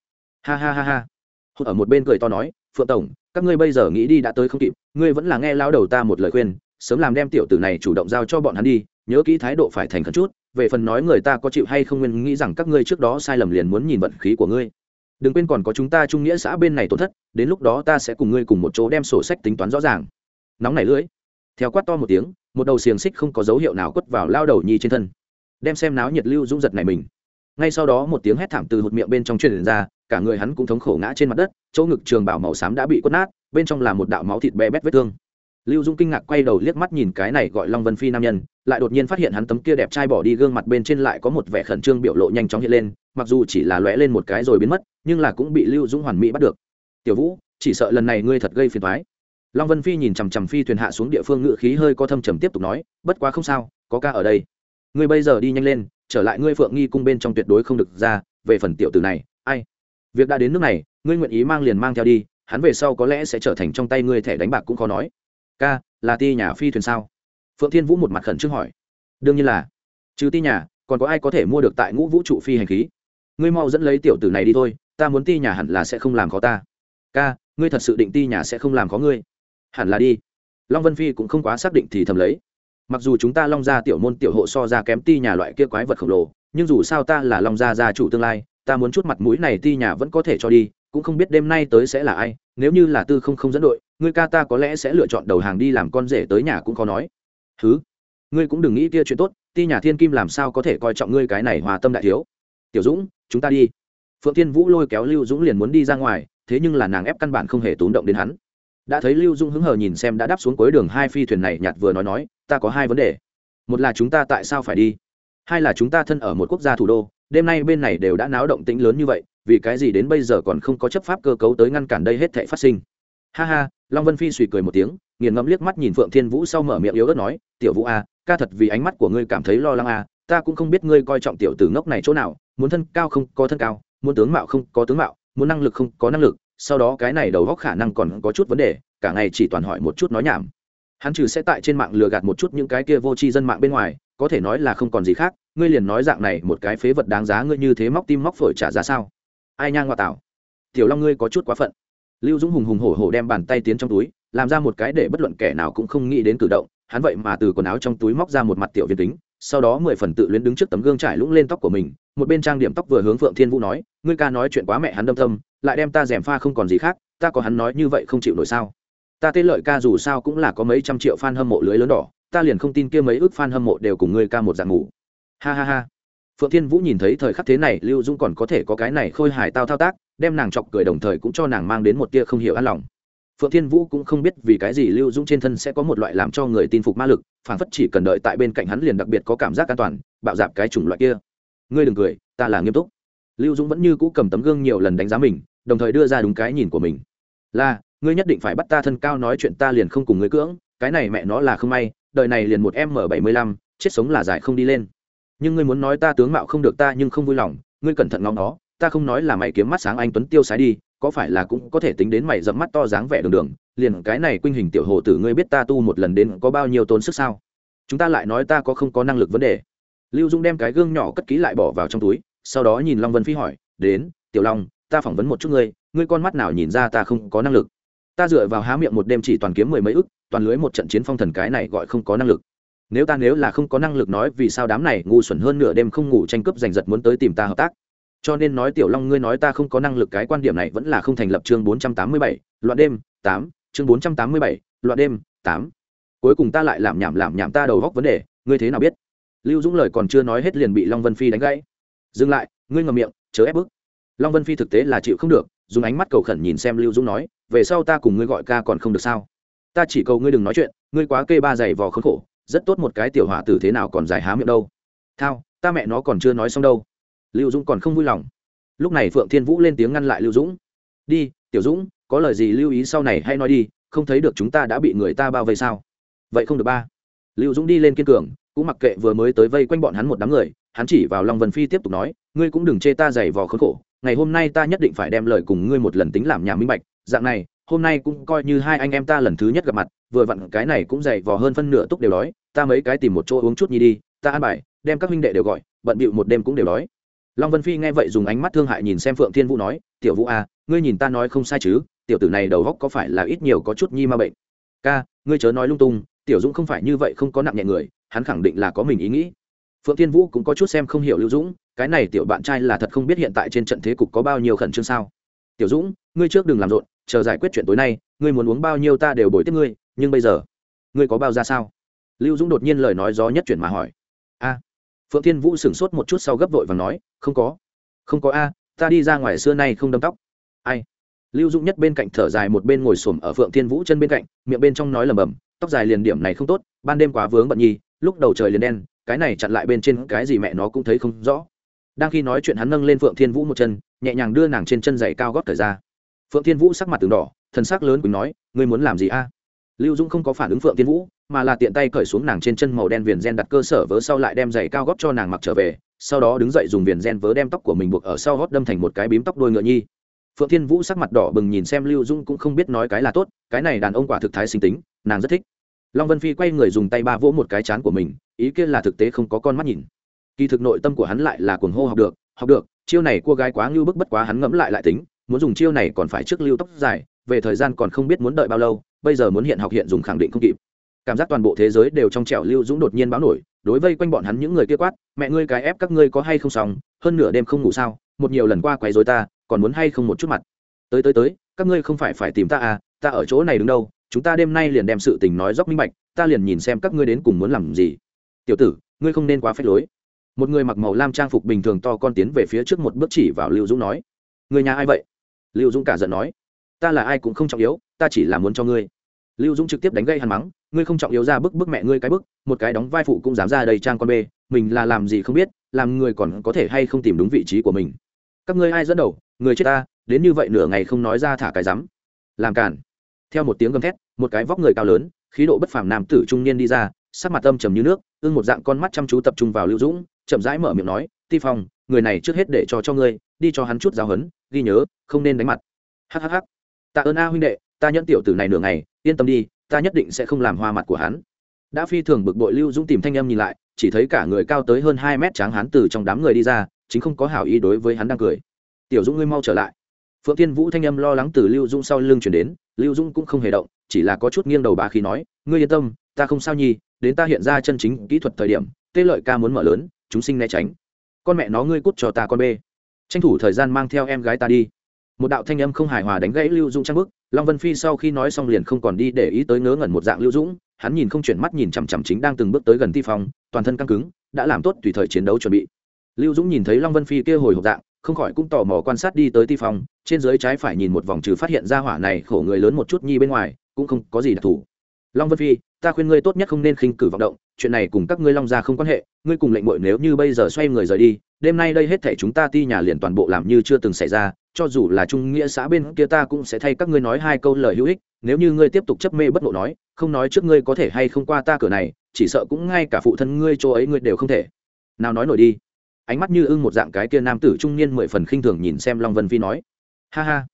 ha ha ha ha. Hụt ở một bên cười to nói, phượng tổng, các ngươi bây giờ nghĩ đi đã tới không kịp, ngươi vẫn là nghe lao đầu ta một lời khuyên, sớm làm đem tiểu tử này chủ động giao cho bọn hắn đi, nhớ kỹ thái độ phải thành khẩn chút, về phần nói người ta có chịu hay không nguyên nghĩ rằng các ngươi trước đó sai lầm liền muốn nhìn vận khí của ngươi. Đừng quên còn có chúng ta trung nghĩa xã bên này tổn thất, đến lúc đó ta sẽ cùng ngươi cùng một chỗ đem sổ sách tính toán rõ ràng. Nóng này lưỡi. Theo quát to một tiếng, một đầu xiềng xích không có dấu hiệu nào quất vào lao đầu nhi trên thân. Đem xem náo nhiệt lưu dũng giật này mình. Ngay sau đó một tiếng hét thảm từ hụt miệng bên trong truyền ra cả người hắn cũng thống khổ ngã trên mặt đất, chỗ ngực trường bảo màu xám đã bị quất nát, bên trong là một đạo máu thịt bé bét vết thương. Lưu dung kinh ngạc quay đầu liếc mắt nhìn cái này gọi long vân phi nam nhân, lại đột nhiên phát hiện hắn tấm kia đẹp trai bỏ đi gương mặt bên trên lại có một vẻ khẩn trương biểu lộ nhanh chóng hiện lên, mặc dù chỉ là lóe lên một cái rồi biến mất, nhưng là cũng bị lưu dũng hoàn mỹ bắt được. Tiểu vũ, chỉ sợ lần này ngươi thật gây phiền thoái long vân phi nhìn chằm chằm phi thuyền hạ xuống địa phương ngự khí hơi có thâm trầm tiếp tục nói, bất quá không sao, có ca ở đây. Ngươi bây giờ đi nhanh lên, trở lại ngươi phượng nghi cung bên trong tuyệt đối không được ra, về phần tiểu tử này, ai? Việc đã đến nước này, ngươi nguyện ý mang liền mang theo đi, hắn về sau có lẽ sẽ trở thành trong tay ngươi thẻ đánh bạc cũng khó nói. Ca, là ti nhà phi thuyền sao? Phượng thiên vũ một mặt khẩn trương hỏi. Đương nhiên là. Trừ ti nhà, còn có ai có thể mua được tại ngũ vũ trụ phi hành khí? Ngươi mau dẫn lấy tiểu tử này đi thôi, ta muốn ti nhà hẳn là sẽ không làm khó ta. Ca, ngươi thật sự định ti nhà sẽ không làm khó ngươi? Hẳn là đi. Long vân phi cũng không quá xác định thì thầm lấy. Mặc dù chúng ta long gia tiểu môn tiểu hộ so ra kém ti nhà loại kia quái vật khổng lồ, nhưng dù sao ta là long gia gia chủ tương lai ta muốn chút mặt mũi này ti nhà vẫn có thể cho đi, cũng không biết đêm nay tới sẽ là ai, nếu như là tư không không dẫn đội, ngươi ca ta có lẽ sẽ lựa chọn đầu hàng đi làm con rể tới nhà cũng khó nói. Thứ ngươi cũng đừng nghĩ kia chuyện tốt, ti nhà thiên kim làm sao có thể coi trọng ngươi cái này hòa tâm đại thiếu. Tiểu dũng, chúng ta đi. Phượng thiên vũ lôi kéo lưu dũng liền muốn đi ra ngoài, thế nhưng là nàng ép căn bản không hề tốn động đến hắn. Đã thấy lưu dũng hứng hờ nhìn xem đã đáp xuống cuối đường hai phi thuyền này, nhạt vừa nói nói, ta có hai vấn đề. Một là chúng ta tại sao phải đi? Hai là chúng ta thân ở một quốc gia thủ đô đêm nay bên này đều đã náo động tĩnh lớn như vậy, vì cái gì đến bây giờ còn không có chấp pháp cơ cấu tới ngăn cản đây hết thảy phát sinh? Ha ha, long vân phi suy cười một tiếng, nghiền ngẫm liếc mắt nhìn phượng thiên vũ sau mở miệng yếu ớt nói, tiểu vũ a ca thật vì ánh mắt của ngươi cảm thấy lo lắng a ta cũng không biết ngươi coi trọng tiểu tử ngốc này chỗ nào, muốn thân cao không có thân cao, muốn tướng mạo không có tướng mạo, muốn năng lực không có năng lực, sau đó cái này đầu góc khả năng còn có chút vấn đề, cả ngày chỉ toàn hỏi một chút nói nhảm hắn trừ sẽ tại trên mạng lừa gạt một chút những cái kia vô tri dân mạng bên ngoài, có thể nói là không còn gì khác, ngươi liền nói dạng này một cái phế vật đáng giá ngươi như thế móc tim móc phổi trả giá sao? Ai nhang ngoại tảo. Tiểu long ngươi có chút quá phận. Lưu dũng hùng hùng hổ hổ đem bàn tay tiến trong túi, làm ra một cái để bất luận kẻ nào cũng không nghĩ đến cử động, hắn vậy mà từ quần áo trong túi móc ra một mặt tiểu viên tính sau đó mười phần tự luyến đứng trước tấm gương trải lũng lên tóc của mình, một bên trang điểm tóc vừa hướng phượng thiên vũ nói, ngươi ca nói chuyện quá mẹ hắn đâm tâm lại đem ta rèm pha không còn gì khác, ta có hắn nói như vậy không chịu nổi sao? Ta tên lợi ca dù sao cũng là có mấy trăm triệu fan hâm mộ lưới lớn đỏ, ta liền không tin kia mấy ước fan hâm mộ đều cùng ngươi ca một dạng ngủ. Ha ha ha. Phượng thiên vũ nhìn thấy thời khắc thế này, lưu dung còn có thể có cái này khôi hài tao thao tác, đem nàng chọc cười đồng thời cũng cho nàng mang đến một tia không hiểu an lòng. Phượng thiên vũ cũng không biết vì cái gì lưu dung trên thân sẽ có một loại làm cho người tin phục ma lực phản phất chỉ cần đợi tại bên cạnh hắn liền đặc biệt có cảm giác an toàn, bạo dạp cái chủng loại kia. Ngươi đừng cười, ta là nghiêm túc. Lưu dung vẫn như cũ cầm tấm gương nhiều lần đánh giá mình, đồng thời đưa ra đúng cái nhìn của mình. Là ngươi nhất định phải bắt ta thân cao nói chuyện ta liền không cùng ngươi cưỡng, cái này mẹ nó là không may, đời này liền một m bảy mươi lăm, chết sống là dài không đi lên. Nhưng ngươi muốn nói ta tướng mạo không được ta nhưng không vui lòng, ngươi cẩn thận ngóng nó, ta không nói là mày kiếm mắt sáng anh tuấn tiêu sái đi, có phải là cũng có thể tính đến mày dẫm mắt to dáng vẻ đường đường, liền cái này quinh hình tiểu hồ tử ngươi biết ta tu một lần đến có bao nhiêu tốn sức sao? Chúng ta lại nói ta có không có năng lực vấn đề. Lưu dung đem cái gương nhỏ cất ký lại bỏ vào trong túi, sau đó nhìn long vân phi hỏi, đến, tiểu long, ta phỏng vấn một chút ngươi ngươi con mắt nào nhìn ra ta không có năng lực? Ta dựa vào há miệng một đêm chỉ toàn kiếm mười mấy ức, toàn lưới một trận chiến phong thần cái này gọi không có năng lực. Nếu ta nếu là không có năng lực nói vì sao đám này ngu xuẩn hơn nửa đêm không ngủ tranh cướp giành giật muốn tới tìm ta hợp tác. Cho nên nói tiểu long ngươi nói ta không có năng lực, cái quan điểm này vẫn là không thành lập chương bốn trăm tám mươi bảy, loạn đêm, tám, chương bốn trăm tám mươi bảy, loạn đêm, tám. Cuối cùng ta lại làm nhảm làm nhảm ta đầu góc vấn đề, ngươi thế nào biết? Lưu dũng lời còn chưa nói hết liền bị long vân phi đánh gãy. Dừng lại, ngươi ngầm miệng, chớ ép bức. Long vân phi thực tế là chịu không được dùng ánh mắt cầu khẩn nhìn xem lưu dũng nói, về sau ta cùng ngươi gọi ca còn không được sao? Ta chỉ cầu ngươi đừng nói chuyện, ngươi quá kê ba giày vò khốn khổ, rất tốt một cái tiểu hỏa tử thế nào còn dài há miệng đâu. Thao, ta mẹ nó còn chưa nói xong đâu. Lưu dũng còn không vui lòng. Lúc này phượng thiên vũ lên tiếng ngăn lại lưu dũng. Đi, tiểu dũng, có lời gì lưu ý sau này hay nói đi, không thấy được chúng ta đã bị người ta bao vây sao? Vậy không được ba. Lưu dũng đi lên kiên cường, cũng mặc kệ vừa mới tới vây quanh bọn hắn một đám người, hắn chỉ vào long vân phi tiếp tục nói, ngươi cũng đừng chê ta giày vò khốn khổ ngày hôm nay ta nhất định phải đem lời cùng ngươi một lần tính làm nhà minh bạch. Dạng này, hôm nay cũng coi như hai anh em ta lần thứ nhất gặp mặt, vừa vặn cái này cũng dày vò hơn phân nửa túc đều đói, ta mấy cái tìm một chỗ uống chút nhi đi, ta ăn bài, đem các huynh đệ đều gọi, bận bịu một đêm cũng đều đói. Long vân phi nghe vậy dùng ánh mắt thương hại nhìn xem phượng thiên vũ nói, tiểu vũ à ngươi nhìn ta nói không sai chứ, tiểu tử này đầu góc có phải là ít nhiều có chút nhi ma bệnh? Ca, ngươi chớ nói lung tung, tiểu dũng không phải như vậy không có nặng nhẹ người, hắn khẳng định là có mình ý nghĩ phượng thiên vũ cũng có chút xem không hiểu lưu dũng, cái này tiểu bạn trai là thật không biết hiện tại trên trận thế cục có bao nhiêu khẩn trương sao. Tiểu dũng, ngươi trước đừng làm rộn, chờ giải quyết chuyện tối nay, ngươi muốn uống bao nhiêu ta đều bồi tiếp ngươi, nhưng bây giờ, ngươi có bao ra sao? Lưu dũng đột nhiên lời nói gió nhất chuyển mà hỏi. A. Phượng thiên vũ sửng sốt một chút sau gấp vội và nói, không có. Không có a, ta đi ra ngoài xưa nay không đâm tóc. Ai? Lưu dũng nhất bên cạnh thở dài một bên ngồi xổm ở phượng thiên vũ chân bên cạnh, miệng bên trong nói lầm bầm tóc dài liền điểm này không tốt, ban đêm quá vướng bận nhi lúc đầu trời liền đen cái này chặn lại bên trên cái gì mẹ nó cũng thấy không rõ. Đang khi nói chuyện hắn nâng lên phượng thiên vũ một chân, nhẹ nhàng đưa nàng trên chân giày cao gót thời ra. Phượng thiên vũ sắc mặt từng đỏ, thần sắc lớn quỳnh nói, ngươi muốn làm gì a? Lưu dũng không có phản ứng phượng thiên vũ, mà là tiện tay cởi xuống nàng trên chân màu đen viền gen đặt cơ sở vớ sau lại đem giày cao gót cho nàng mặc trở về, sau đó đứng dậy dùng viền gen vớ đem tóc của mình buộc ở sau gót đâm thành một cái bím tóc đôi ngựa nhi. Phượng thiên vũ sắc mặt đỏ bừng nhìn xem lưu dũng cũng không biết nói cái là tốt, cái này đàn ông quả thực thái sinh tính, nàng rất thích long vân phi quay người dùng tay ba vỗ một cái chán của mình, ý kiến là thực tế không có con mắt nhìn. Kỳ thực nội tâm của hắn lại là cuồng hô học được học được, chiêu này cua gái quá ngưu bức bất quá hắn ngẫm lại lại tính, muốn dùng chiêu này còn phải trước lưu tóc dài, về thời gian còn không biết muốn đợi bao lâu, bây giờ muốn hiện học hiện dùng khẳng định không kịp. Cảm giác toàn bộ thế giới đều trong trẻo lưu dũng đột nhiên báo nổi, đối vây quanh bọn hắn những người kia quát, mẹ ngươi cái ép các ngươi có hay không xong, hơn nửa đêm không ngủ sao, một nhiều lần qua quấy rối ta, còn muốn hay không một chút mặt? Tới tới tới, các ngươi không phải phải tìm ta à ta ở chỗ này đứng đâu chúng ta đêm nay liền đem sự tình nói dốc minh bạch, ta liền nhìn xem các ngươi đến cùng muốn làm gì. Tiểu tử, ngươi không nên quá phép lối. Một người mặc màu lam trang phục bình thường to con tiến về phía trước một bước chỉ vào lưu dũng nói. Người nhà ai vậy? Lưu dũng cả giận nói. Ta là ai cũng không trọng yếu, ta chỉ là muốn cho ngươi. Lưu dũng trực tiếp đánh gây hằn mắng. Ngươi không trọng yếu ra bức bức mẹ ngươi cái bức, một cái đóng vai phụ cũng dám ra đầy trang con bê, mình là làm gì không biết, làm người còn có thể hay không tìm đúng vị trí của mình. Các ngươi ai dẫn đầu? Người chết ta, đến như vậy nửa ngày không nói ra thả cái rắm. Làm cản theo một tiếng gầm thét, một cái vóc người cao lớn, khí độ bất phàm nam tử trung niên đi ra, sắc mặt âm trầm như nước, ưng một dạng con mắt chăm chú tập trung vào lưu dũng, chậm rãi mở miệng nói, ti phong, người này trước hết để cho cho ngươi, đi cho hắn chút giáo hấn ghi nhớ, không nên đánh mặt. Hhh tạ ơn a huynh đệ, ta nhẫn tiểu tử này nửa ngày, yên tâm đi, ta nhất định sẽ không làm hoa mặt của hắn. Đã phi thường bực bội lưu dũng tìm thanh em nhìn lại, chỉ thấy cả người cao tới hơn hai mét tráng hắn từ trong đám người đi ra, chính không có hảo ý đối với hắn đang cười. Tiểu dũng ngươi mau trở lại. Phượng tiên vũ thanh âm lo lắng từ lưu dũng sau lưng chuyển đến lưu Dung cũng không hề động, chỉ là có chút nghiêng đầu bà khi nói, ngươi yên tâm, ta không sao nhi, đến ta hiện ra chân chính kỹ thuật thời điểm, tê lợi ca muốn mở lớn, chúng sinh né tránh. Con mẹ nó ngươi cút cho ta con bê. Tranh thủ thời gian mang theo em gái ta đi. Một đạo thanh âm không hài hòa đánh gãy lưu dũng trang bức, long vân phi sau khi nói xong liền không còn đi để ý tới ngớ ngẩn một dạng lưu dũng, hắn nhìn không chuyển mắt nhìn chằm chằm chính đang từng bước tới gần ti phong, toàn thân căng cứng, đã làm tốt tùy thời chiến đấu chuẩn bị. Lưu dũng nhìn thấy long vân phi kia hồi hộp dạng không khỏi cũng tò mò quan sát đi tới ti phong, trên dưới trái phải nhìn một vòng trừ phát hiện ra hỏa này khổ người lớn một chút nhi bên ngoài, cũng không có gì đặc thù. Long vân phi, ta khuyên ngươi tốt nhất không nên khinh cử vọng động, chuyện này cùng các ngươi long gia không quan hệ, ngươi cùng lệnh mội nếu như bây giờ xoay người rời đi, đêm nay đây hết thể chúng ta ti nhà liền toàn bộ làm như chưa từng xảy ra, cho dù là trung nghĩa xã bên kia ta cũng sẽ thay các ngươi nói hai câu lời hữu ích, nếu như ngươi tiếp tục chấp mê bất ngộ nói, không nói trước ngươi có thể hay không qua ta cửa này, chỉ sợ cũng ngay cả phụ thân ngươi chỗ ấy ngươi đều không thể. Nào nói nổi đi ánh mắt như ưng một dạng cái kia nam tử trung niên mười phần khinh thường nhìn xem long vân phi nói. Ha ha.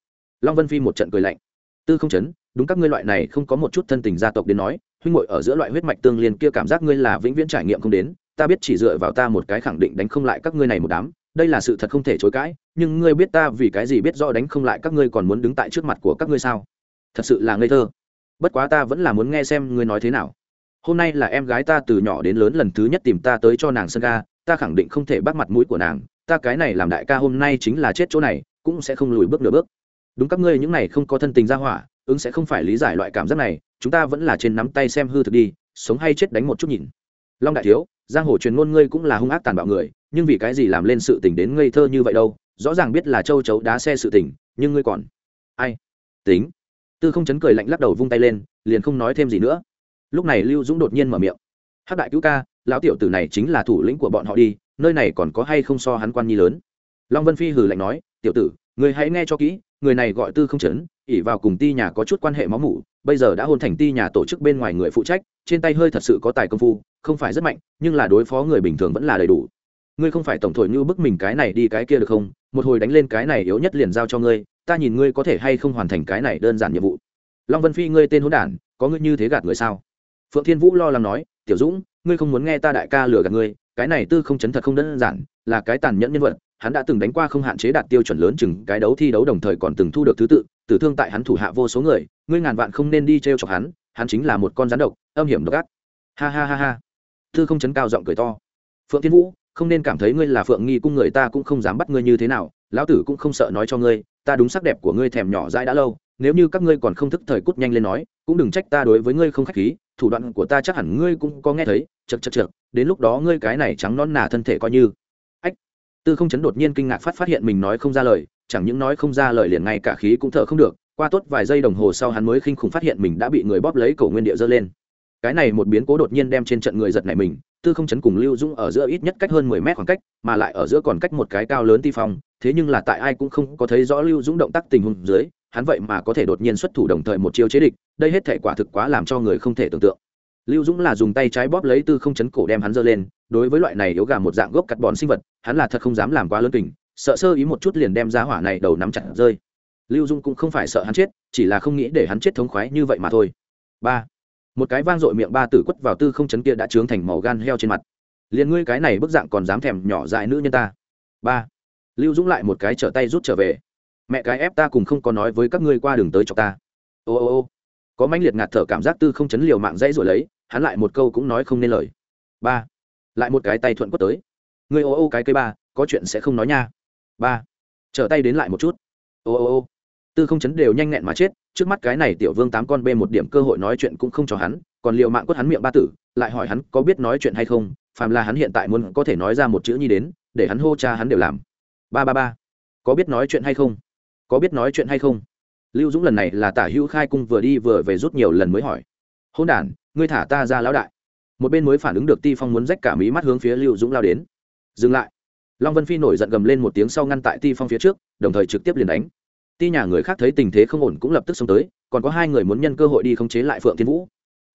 Long vân phi một trận cười lạnh. Tư không chấn, đúng các ngươi loại này không có một chút thân tình gia tộc đến nói, huynh muội ở giữa loại huyết mạch tương liên kia cảm giác ngươi là vĩnh viễn trải nghiệm không đến, ta biết chỉ dựa vào ta một cái khẳng định đánh không lại các ngươi này một đám, đây là sự thật không thể chối cãi, nhưng ngươi biết ta vì cái gì biết rõ đánh không lại các ngươi còn muốn đứng tại trước mặt của các ngươi sao? Thật sự là ngây thơ. Bất quá ta vẫn là muốn nghe xem ngươi nói thế nào. Hôm nay là em gái ta từ nhỏ đến lớn lần thứ nhất tìm ta tới cho nàng sân ga ta khẳng định không thể bắt mặt mũi của nàng, ta cái này làm đại ca hôm nay chính là chết chỗ này, cũng sẽ không lùi bước nửa bước. Đúng các ngươi những này không có thân tình ra hỏa, ứng sẽ không phải lý giải loại cảm giác này, chúng ta vẫn là trên nắm tay xem hư thực đi, sống hay chết đánh một chút nhìn. Long đại thiếu, giang hồ truyền ngôn ngươi cũng là hung ác tàn bạo người, nhưng vì cái gì làm lên sự tình đến ngây thơ như vậy đâu, rõ ràng biết là châu chấu đá xe sự tình, nhưng ngươi còn ai? Tính. Tư không chấn cười lạnh lắc đầu vung tay lên, liền không nói thêm gì nữa. Lúc này lưu dũng đột nhiên mở miệng hắc đại cứu ca, lão tiểu tử này chính là thủ lĩnh của bọn họ đi, nơi này còn có hay không so hắn quan nhi lớn? Long vân phi hừ lạnh nói, tiểu tử, người hãy nghe cho kỹ, người này gọi tư không chấn ỉ vào cùng ti nhà có chút quan hệ máu mủ, bây giờ đã hôn thành ti nhà tổ chức bên ngoài người phụ trách, trên tay hơi thật sự có tài công phu, không phải rất mạnh, nhưng là đối phó người bình thường vẫn là đầy đủ. Ngươi không phải tổng thổi như bức mình cái này đi cái kia được không? Một hồi đánh lên cái này yếu nhất liền giao cho ngươi, ta nhìn ngươi có thể hay không hoàn thành cái này đơn giản nhiệm vụ. Long vân phi, ngươi tên hôn đản, có ngươi như thế gạt người sao? Phượng thiên vũ lo lắng nói tiểu dũng, ngươi không muốn nghe ta đại ca lừa gạt ngươi, cái này tư không chấn thật không đơn giản, là cái tàn nhẫn nhân vật, hắn đã từng đánh qua không hạn chế đạt tiêu chuẩn lớn chừng cái đấu thi đấu đồng thời còn từng thu được thứ tự, tử thương tại hắn thủ hạ vô số người, ngươi ngàn vạn không nên đi t r e o chọc hắn hắn chính là một con rắn độc, âm hiểm độc ác. Ha ha ha ha. Thư không chấn cao giọng cười to. Phượng thiên vũ, không nên cảm thấy ngươi là phượng nghi cung người ta cũng không dám bắt ngươi như thế nào, lão tử cũng không sợ nói cho ngươi, ta đúng sắc đẹp của ngươi thèm nhỏ dãi đã lâu, nếu như các ngươi còn không thức thời cút nhanh lên nói, cũng đừng trách ta đối với ngươi không k h á c h khí thủ đoạn của ta chắc hẳn ngươi cũng có nghe thấy chật chật chật đến lúc đó ngươi cái này trắng non nà thân thể coi như. Ách. Tư không chấn đột nhiên kinh ngạc phát phát hiện mình nói không ra lời, chẳng những nói không ra lời liền ngay cả khí cũng thở không được, qua tốt vài giây đồng hồ sau hắn mới khinh khủng phát hiện mình đã bị người bóp lấy cổ nguyên địa dơ lên. Cái này một biến cố đột nhiên đem trên trận người giật này mình, tư không chấn cùng lưu dũng ở giữa ít nhất cách hơn mười mét khoảng cách, mà lại ở giữa còn cách một cái cao lớn ti phong, thế nhưng là tại ai cũng không có thấy rõ lưu dũng động tác tình huống dưới hắn vậy mà có thể đột nhiên xuất thủ đồng thời một chiêu chế địch, đây hết thể quả thực quá làm cho người không thể tưởng tượng. Lưu dũng là dùng tay trái bóp lấy tư không chấn cổ đem hắn giơ lên, đối với loại này yếu gà một dạng gốc cắt bòn sinh vật, hắn là thật không dám làm quá lớn kình, sợ sơ ý một chút liền đem giá hỏa này đầu nắm chặt rơi. Lưu dung cũng không phải sợ hắn chết, chỉ là không nghĩ để hắn chết thống khoái như vậy mà thôi. Ba. Một cái vang dội miệng ba tử quất vào tư không chấn kia đã trướng thành màu gan heo trên mặt. Liền ngươi cái này bức dạng còn dám thèm nhỏ dại nữ nhân ta. Ba. Lưu dũng lại một cái trở tay rút trở về mẹ cái ép ta cùng không có nói với các ngươi qua đường tới cho ta. Ô ô ô. Có mãnh liệt ngạt thở cảm giác tư không chấn liều mạng dãy rồi lấy, hắn lại một câu cũng nói không nên lời. Ba. Lại một cái tay thuận quất tới. Ngươi ô ô cái cây ba, có chuyện sẽ không nói nha. Ba. Trở tay đến lại một chút. Ô ô ô. Tư không chấn đều nhanh nhẹn mà chết, trước mắt cái này tiểu vương tám con bê một điểm cơ hội nói chuyện cũng không cho hắn, còn liệu mạng quất hắn miệng ba tử, lại hỏi hắn có biết nói chuyện hay không, phàm là hắn hiện tại muốn có thể nói ra một chữ nhi đến, để hắn hô cha hắn đều làm. Ba ba ba. Có biết nói chuyện hay không? Có biết nói chuyện hay không? Lưu dũng lần này là tả hữu khai cung vừa đi vừa về rút nhiều lần mới hỏi. Hôn đ ngươi thả ta ra lão đại. Một bên mới phản ứng được ti phong muốn rách cả mí mắt hướng phía lưu dũng lao đến. Dừng lại. Long vân phi nổi giận gầm lên một tiếng sau ngăn tại ti phong phía trước, đồng thời trực tiếp liền đánh. Ti nhà người khác thấy tình thế không ổn cũng lập tức xông tới, còn có hai người muốn nhân cơ hội đi khống chế lại phượng thiên vũ.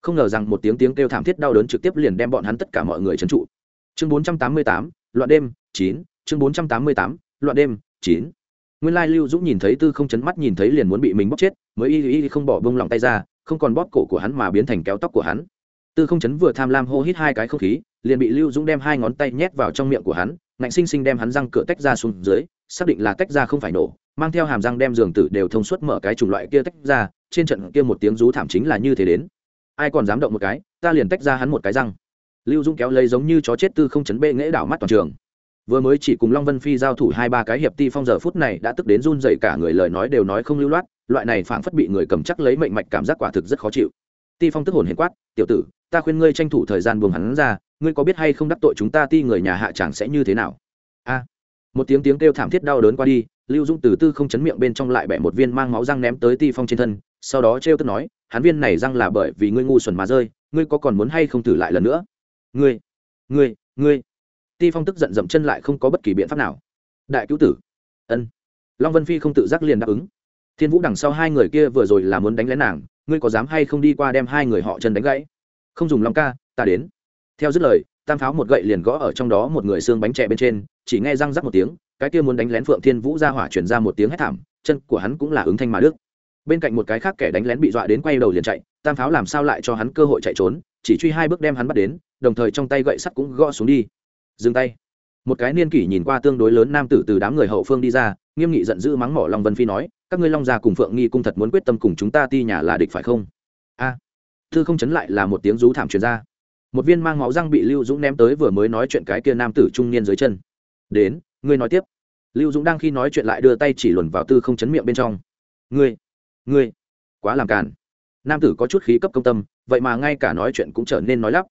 Không ngờ rằng một tiếng tiếng kêu thảm thiết đau đớn trực tiếp liền đem bọn hắn tất cả mọi người trấn trụ. Chương bốn trăm tám mươi tám, loạn đêm, chín, chương bốn trăm tám mươi tám, loạn đêm, chín nguyên lai lưu dũng nhìn thấy tư không chấn mắt nhìn thấy liền muốn bị mình bóp chết, mới y y không bỏ bông lòng tay ra, không còn bóp cổ của hắn mà biến thành kéo tóc của hắn. Tư không chấn vừa tham lam hô hít hai cái không khí, liền bị lưu dũng đem hai ngón tay nhét vào trong miệng của hắn, ngạnh xinh xinh đem hắn răng cửa tách ra xuống dưới, xác định là tách ra không phải nổ, mang theo hàm răng đem giường tử đều thông suốt mở cái chủng loại kia tách ra, trên trận kia một tiếng rú thảm chính là như thế đến. Ai còn dám động một cái, ta liền tách ra hắn một cái răng. Lưu dũng kéo lấy giống như chó chết tư không chấn bê nghễ đảo mắt toàn trường vừa mới chỉ cùng long vân phi giao thủ hai ba cái hiệp ti, phong giờ phút này đã tức đến run dậy cả người, lời nói đều nói không lưu loát, loại này phảng phất bị người cầm chắc lấy mệnh mạch cảm giác quả thực rất khó chịu. Ti phong tức hồn hiền quát, tiểu tử, ta khuyên ngươi tranh thủ thời gian buông hắn ra, ngươi có biết hay không đắc tội chúng ta ti người nhà hạ chẳng sẽ như thế nào? A. Một tiếng tiếng kêu thảm thiết đau đớn qua đi, lưu dũng từ tư không chấn miệng bên trong lại bẻ một viên mang máu răng ném tới ti phong trên thân, sau đó trêu tức nói, hắn viên này răng là bởi vì ngươi ngu xuẩn mà rơi, ngươi có còn muốn hay không thử lại lần nữa? Ngươi ngươi ngươi ti phong tức giận dậm chân lại không có bất kỳ biện pháp nào. Đại cứu tử. Ân. Long vân phi không tự giác liền đáp ứng. Thiên vũ đằng sau hai người kia vừa rồi là muốn đánh lén nàng, ngươi có dám hay không đi qua đem hai người họ chân đánh gãy? Không dùng long ca, ta đến. Theo dứt lời, tam pháo một gậy liền gõ ở trong đó một người xương bánh trẻ bên trên, chỉ nghe răng rắc một tiếng, cái kia muốn đánh lén phượng thiên vũ ra hỏa chuyển ra một tiếng hét thảm, chân của hắn cũng là ứng thanh mà đức bên cạnh một cái khác kẻ đánh lén bị dọa đến quay đầu liền chạy, tam pháo làm sao lại cho hắn cơ hội chạy trốn, chỉ truy hai bước đem hắn bắt đến, đồng thời trong tay gậy sắt cũng gõ xuống đi dừng tay. Một cái niên kỷ nhìn qua tương đối lớn nam tử từ đám người hậu phương đi ra nghiêm nghị giận dữ mắng mỏ long vân phi nói các ngươi long gia cùng phượng nghi cung thật muốn quyết tâm cùng chúng ta ti nhà là địch phải không? A. À, thư không chấn lại là một tiếng rú thảm truyền ra. Một viên mang máu răng bị lưu dũng ném tới vừa mới nói chuyện cái kia nam tử trung niên dưới chân. Đến ngươi nói tiếp. Lưu dũng đang khi nói chuyện lại đưa tay chỉ luồn vào tư không chấn miệng bên trong. Ngươi ngươi quá làm càn. Nam tử có chút khí cấp công tâm vậy mà ngay cả nói chuyện cũng trở nên nói lắp.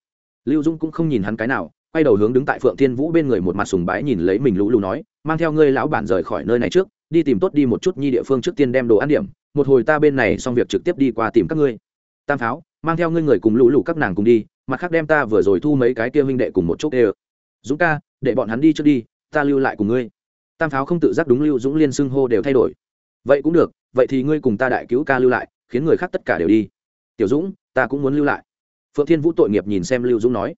Lưu dũng cũng không nhìn hắn cái nào quay đầu hướng đứng tại phượng thiên vũ bên người một mặt sùng bái nhìn lấy mình lũ lù nói, mang theo ngươi lão bản rời khỏi nơi này trước, đi tìm tốt đi một chút nhi địa phương trước tiên đem đồ ăn điểm, một hồi ta bên này xong việc trực tiếp đi qua tìm các ngươi. Tam pháo, mang theo ngươi người cùng lũ lù các nàng cùng đi, mặt khác đem ta vừa rồi thu mấy cái kia huynh đệ cùng một chút đều. Dũng ca, để bọn hắn đi trước đi, ta lưu lại cùng ngươi. Tam pháo không tự giác đúng lưu dũng liên xưng hô đều thay đổi. Vậy cũng được, vậy thì ngươi cùng ta đại cứu ca lưu lại, khiến người khác tất cả đều đi. Tiểu dũng, ta cũng muốn lưu lại. Phượng thiên vũ tội nghiệp nhìn xem lưu dũng nói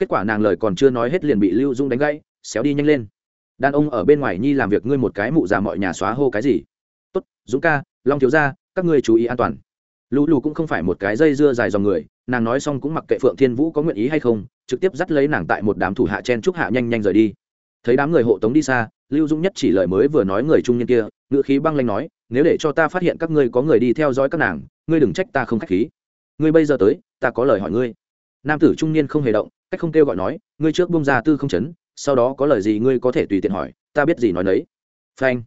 kết quả nàng lời còn chưa nói hết liền bị lưu Dung đánh gãy, xéo đi nhanh lên. Đàn ông ở bên ngoài nhi làm việc ngươi một cái mụ già mọi nhà xóa hô cái gì? Tốt, dũng ca, long thiếu gia, các ngươi chú ý an toàn. Lũ lù cũng không phải một cái dây dưa dài dòng người, nàng nói xong cũng mặc kệ phượng thiên vũ có nguyện ý hay không, trực tiếp dắt lấy nàng tại một đám thủ hạ chen trúc hạ nhanh nhanh rời đi. Thấy đám người hộ tống đi xa, lưu dũng nhất chỉ lời mới vừa nói người trung niên kia ngự khí băng lanh nói, nếu để cho ta phát hiện các ngươi có người đi theo dõi các nàng, ngươi đừng trách ta không k h á c h khí. Ngươi bây giờ tới, ta có lời hỏi ngươi. Nam tử trung niên không hề động cách không kêu gọi nói, ngươi trước bung ra tư không chấn, sau đó có lời gì ngươi có thể tùy tiện hỏi, ta biết gì nói đấy phanh.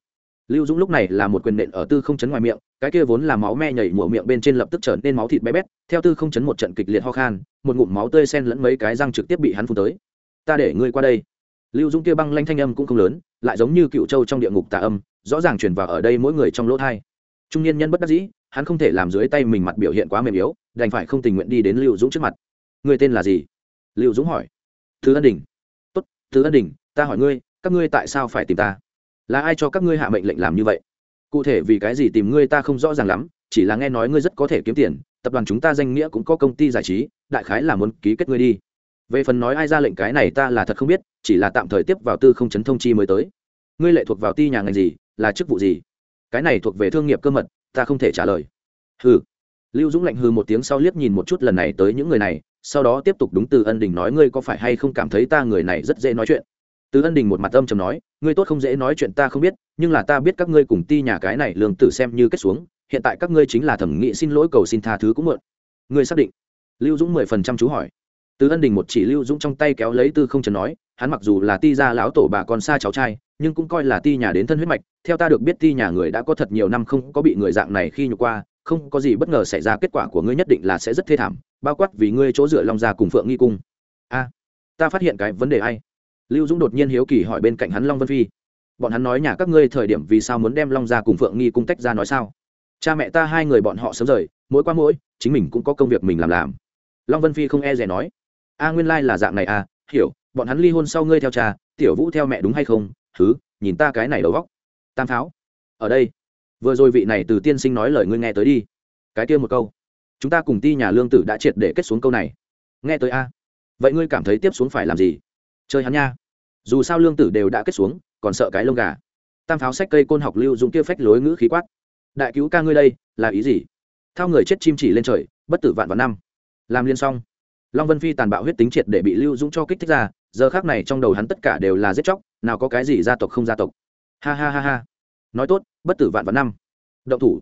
Lưu dũng lúc này là một quyền nện ở tư không chấn ngoài miệng, cái kia vốn là máu me nhảy mùa miệng bên trên lập tức trở nên máu thịt bé bét, theo tư không chấn một trận kịch liệt ho khan, một ngụm máu tươi sen lẫn mấy cái răng trực tiếp bị hắn phun tới. Ta để ngươi qua đây. Lưu dũng kia băng lanh thanh âm cũng không lớn, lại giống như cựu châu trong địa ngục tà âm, rõ ràng truyền vào ở đây mỗi người trong lỗ thai. Trung niên nhân bất đắc dĩ, hắn không thể làm dưới tay mình mặt biểu hiện quá mềm yếu, đành phải không tình nguyện đi đến lưu dũng trước mặt. Người tên là gì? Lưu dũng hỏi. Thứ ân đình. Tốt, thứ ân đình, ta hỏi ngươi, các ngươi tại sao phải tìm ta? Là ai cho các ngươi hạ mệnh lệnh làm như vậy? Cụ thể vì cái gì tìm ngươi ta không rõ ràng lắm, chỉ là nghe nói ngươi rất có thể kiếm tiền, tập đoàn chúng ta danh nghĩa cũng có công ty giải trí, đại khái là muốn ký kết ngươi đi. Về phần nói ai ra lệnh cái này ta là thật không biết, chỉ là tạm thời tiếp vào tư không chấn thông chi mới tới. Ngươi lệ thuộc vào ti nhà ngành gì, là chức vụ gì? Cái này thuộc về thương nghiệp cơ mật, ta không thể trả lời. Hừ lưu dũng lạnh hừ một tiếng sau liếc nhìn một chút lần này tới những người này, sau đó tiếp tục đúng từ ân đình nói, ngươi có phải hay không cảm thấy ta người này rất dễ nói chuyện? Từ ân đình một mặt âm chầm nói, ngươi tốt không dễ nói chuyện ta không biết, nhưng là ta biết các ngươi cùng ti nhà cái này lương tử xem như kết xuống, hiện tại các ngươi chính là thẩm nghị xin lỗi cầu xin tha thứ cũng mượn ngươi xác định? Lưu dũng mười phần trăm chú hỏi. Từ ân đình một chỉ lưu dũng trong tay kéo lấy tư không trần nói, hắn mặc dù là ti gia lão tổ bà con xa cháu trai, nhưng cũng coi là ti nhà đến thân huyết mạch, theo ta được biết ti nhà người đã có thật nhiều năm không có bị người dạng này khi nhục qua không có gì bất ngờ xảy ra, kết quả của ngươi nhất định là sẽ rất thê thảm, bao quát vì ngươi chỗ dựa long gia cùng phượng nghi cung. A, ta phát hiện cái vấn đề hay. lưu dũng đột nhiên hiếu kỳ hỏi bên cạnh hắn long vân phi. Bọn hắn nói nhà các ngươi thời điểm vì sao muốn đem long gia cùng phượng nghi cung tách ra nói sao? Cha mẹ ta hai người bọn họ sớm rời, mỗi qua mỗi, chính mình cũng có công việc mình làm làm. Long vân phi không e rẻ nói. A, nguyên lai là dạng này à hiểu, bọn hắn ly hôn sau ngươi theo cha, tiểu vũ theo mẹ đúng hay không? Thứ nhìn ta cái này đầu góc tam pháo ở đây vừa rồi vị này từ tiên sinh nói lời ngươi nghe tới đi. Cái kia một câu. Chúng ta cùng ti nhà lương tử đã triệt để kết xuống câu này. Nghe tới a. Vậy ngươi cảm thấy tiếp xuống phải làm gì? Chơi hắn nha. Dù sao lương tử đều đã kết xuống, còn sợ cái lông gà. Tam pháo sách cây côn học lưu dùng kia phách lối ngữ khí quát. Đại cứu ca ngươi đây, là ý gì? Thao người chết chim chỉ lên trời, bất tử vạn vạn năm. Làm liên xong. Long vân phi tàn bạo huyết tính triệt để bị lưu dũng cho kích thích ra, giờ khác này trong đầu hắn tất cả đều là giết chóc, nào có cái gì gia tộc không gia tộc. Ha ha ha ha. Nói tốt bất tử vạn vạn năm. Động thủ.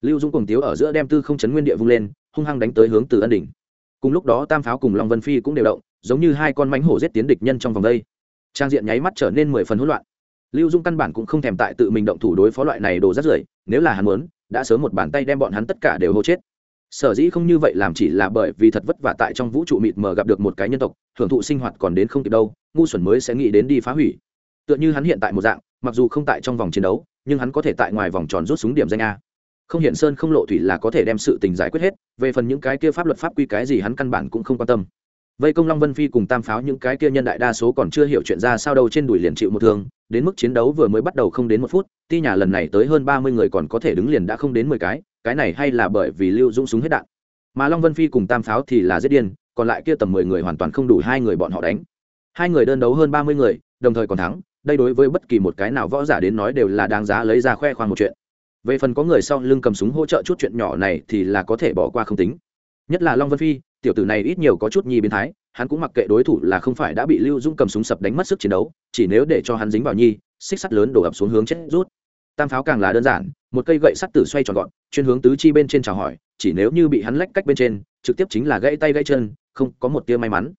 Lưu dũng cùng tiếu ở giữa đem tư không chấn nguyên địa vung lên, hung hăng đánh tới hướng từ ân đỉnh. Cùng lúc đó tam pháo cùng long vân phi cũng đều động, giống như hai con mánh hổ giết tiến địch nhân trong vòng đây. Trang diện nháy mắt trở nên mười phần hỗn loạn. Lưu dung căn bản cũng không thèm tại tự mình động thủ đối phó loại này đồ rất rưởi, nếu là hắn muốn, đã sớm một bàn tay đem bọn hắn tất cả đều hô chết. Sở dĩ không như vậy làm chỉ là bởi vì thật vất vả tại trong vũ trụ mịt mờ gặp được một cái nhân tộc hưởng thụ sinh hoạt còn đến không kịp đâu, ngu xuẩn mới sẽ nghĩ đến đi phá hủy. Tựa như hắn hiện tại một dạng mặc dù không tại trong vòng chiến đấu, nhưng hắn có thể tại ngoài vòng tròn rút súng điểm danh a. Không hiện sơn không lộ thủy là có thể đem sự tình giải quyết hết, về phần những cái kia pháp luật pháp quy cái gì hắn căn bản cũng không quan tâm. Vây công long vân phi cùng tam pháo những cái kia nhân đại đa số còn chưa hiểu chuyện ra sao đâu trên đùi liền chịu một thương, đến mức chiến đấu vừa mới bắt đầu không đến một phút, ti nhà lần này tới hơn ba mươi người còn có thể đứng liền đã không đến mười cái cái này hay là bởi vì lưu dũng súng hết đạn. Mà long vân phi cùng tam pháo thì là giết điên, còn lại kia tầm mười người hoàn toàn không đủ hai người bọn họ đánh. Hai người đơn đấu hơn ba mươi người, đồng thời còn thắng đây đối với bất kỳ một cái nào võ giả đến nói đều là đáng giá lấy ra khoe khoang một chuyện. Về phần có người sau lưng cầm súng hỗ trợ chút chuyện nhỏ này thì là có thể bỏ qua không tính. Nhất là long vân phi, tiểu tử này ít nhiều có chút nhi biến thái, hắn cũng mặc kệ đối thủ là không phải đã bị lưu dung cầm súng sập đánh mất sức chiến đấu, chỉ nếu để cho hắn dính vào nhi, xích sắt lớn đổ ập xuống hướng chết rút. Tam pháo càng là đơn giản, một cây gậy sắt tử xoay tròn gọn, chuyên hướng tứ chi bên trên chào hỏi, chỉ nếu như bị hắn lách cách bên trên, trực tiếp chính là gãy tay gãy chân, không có một tia may mắn.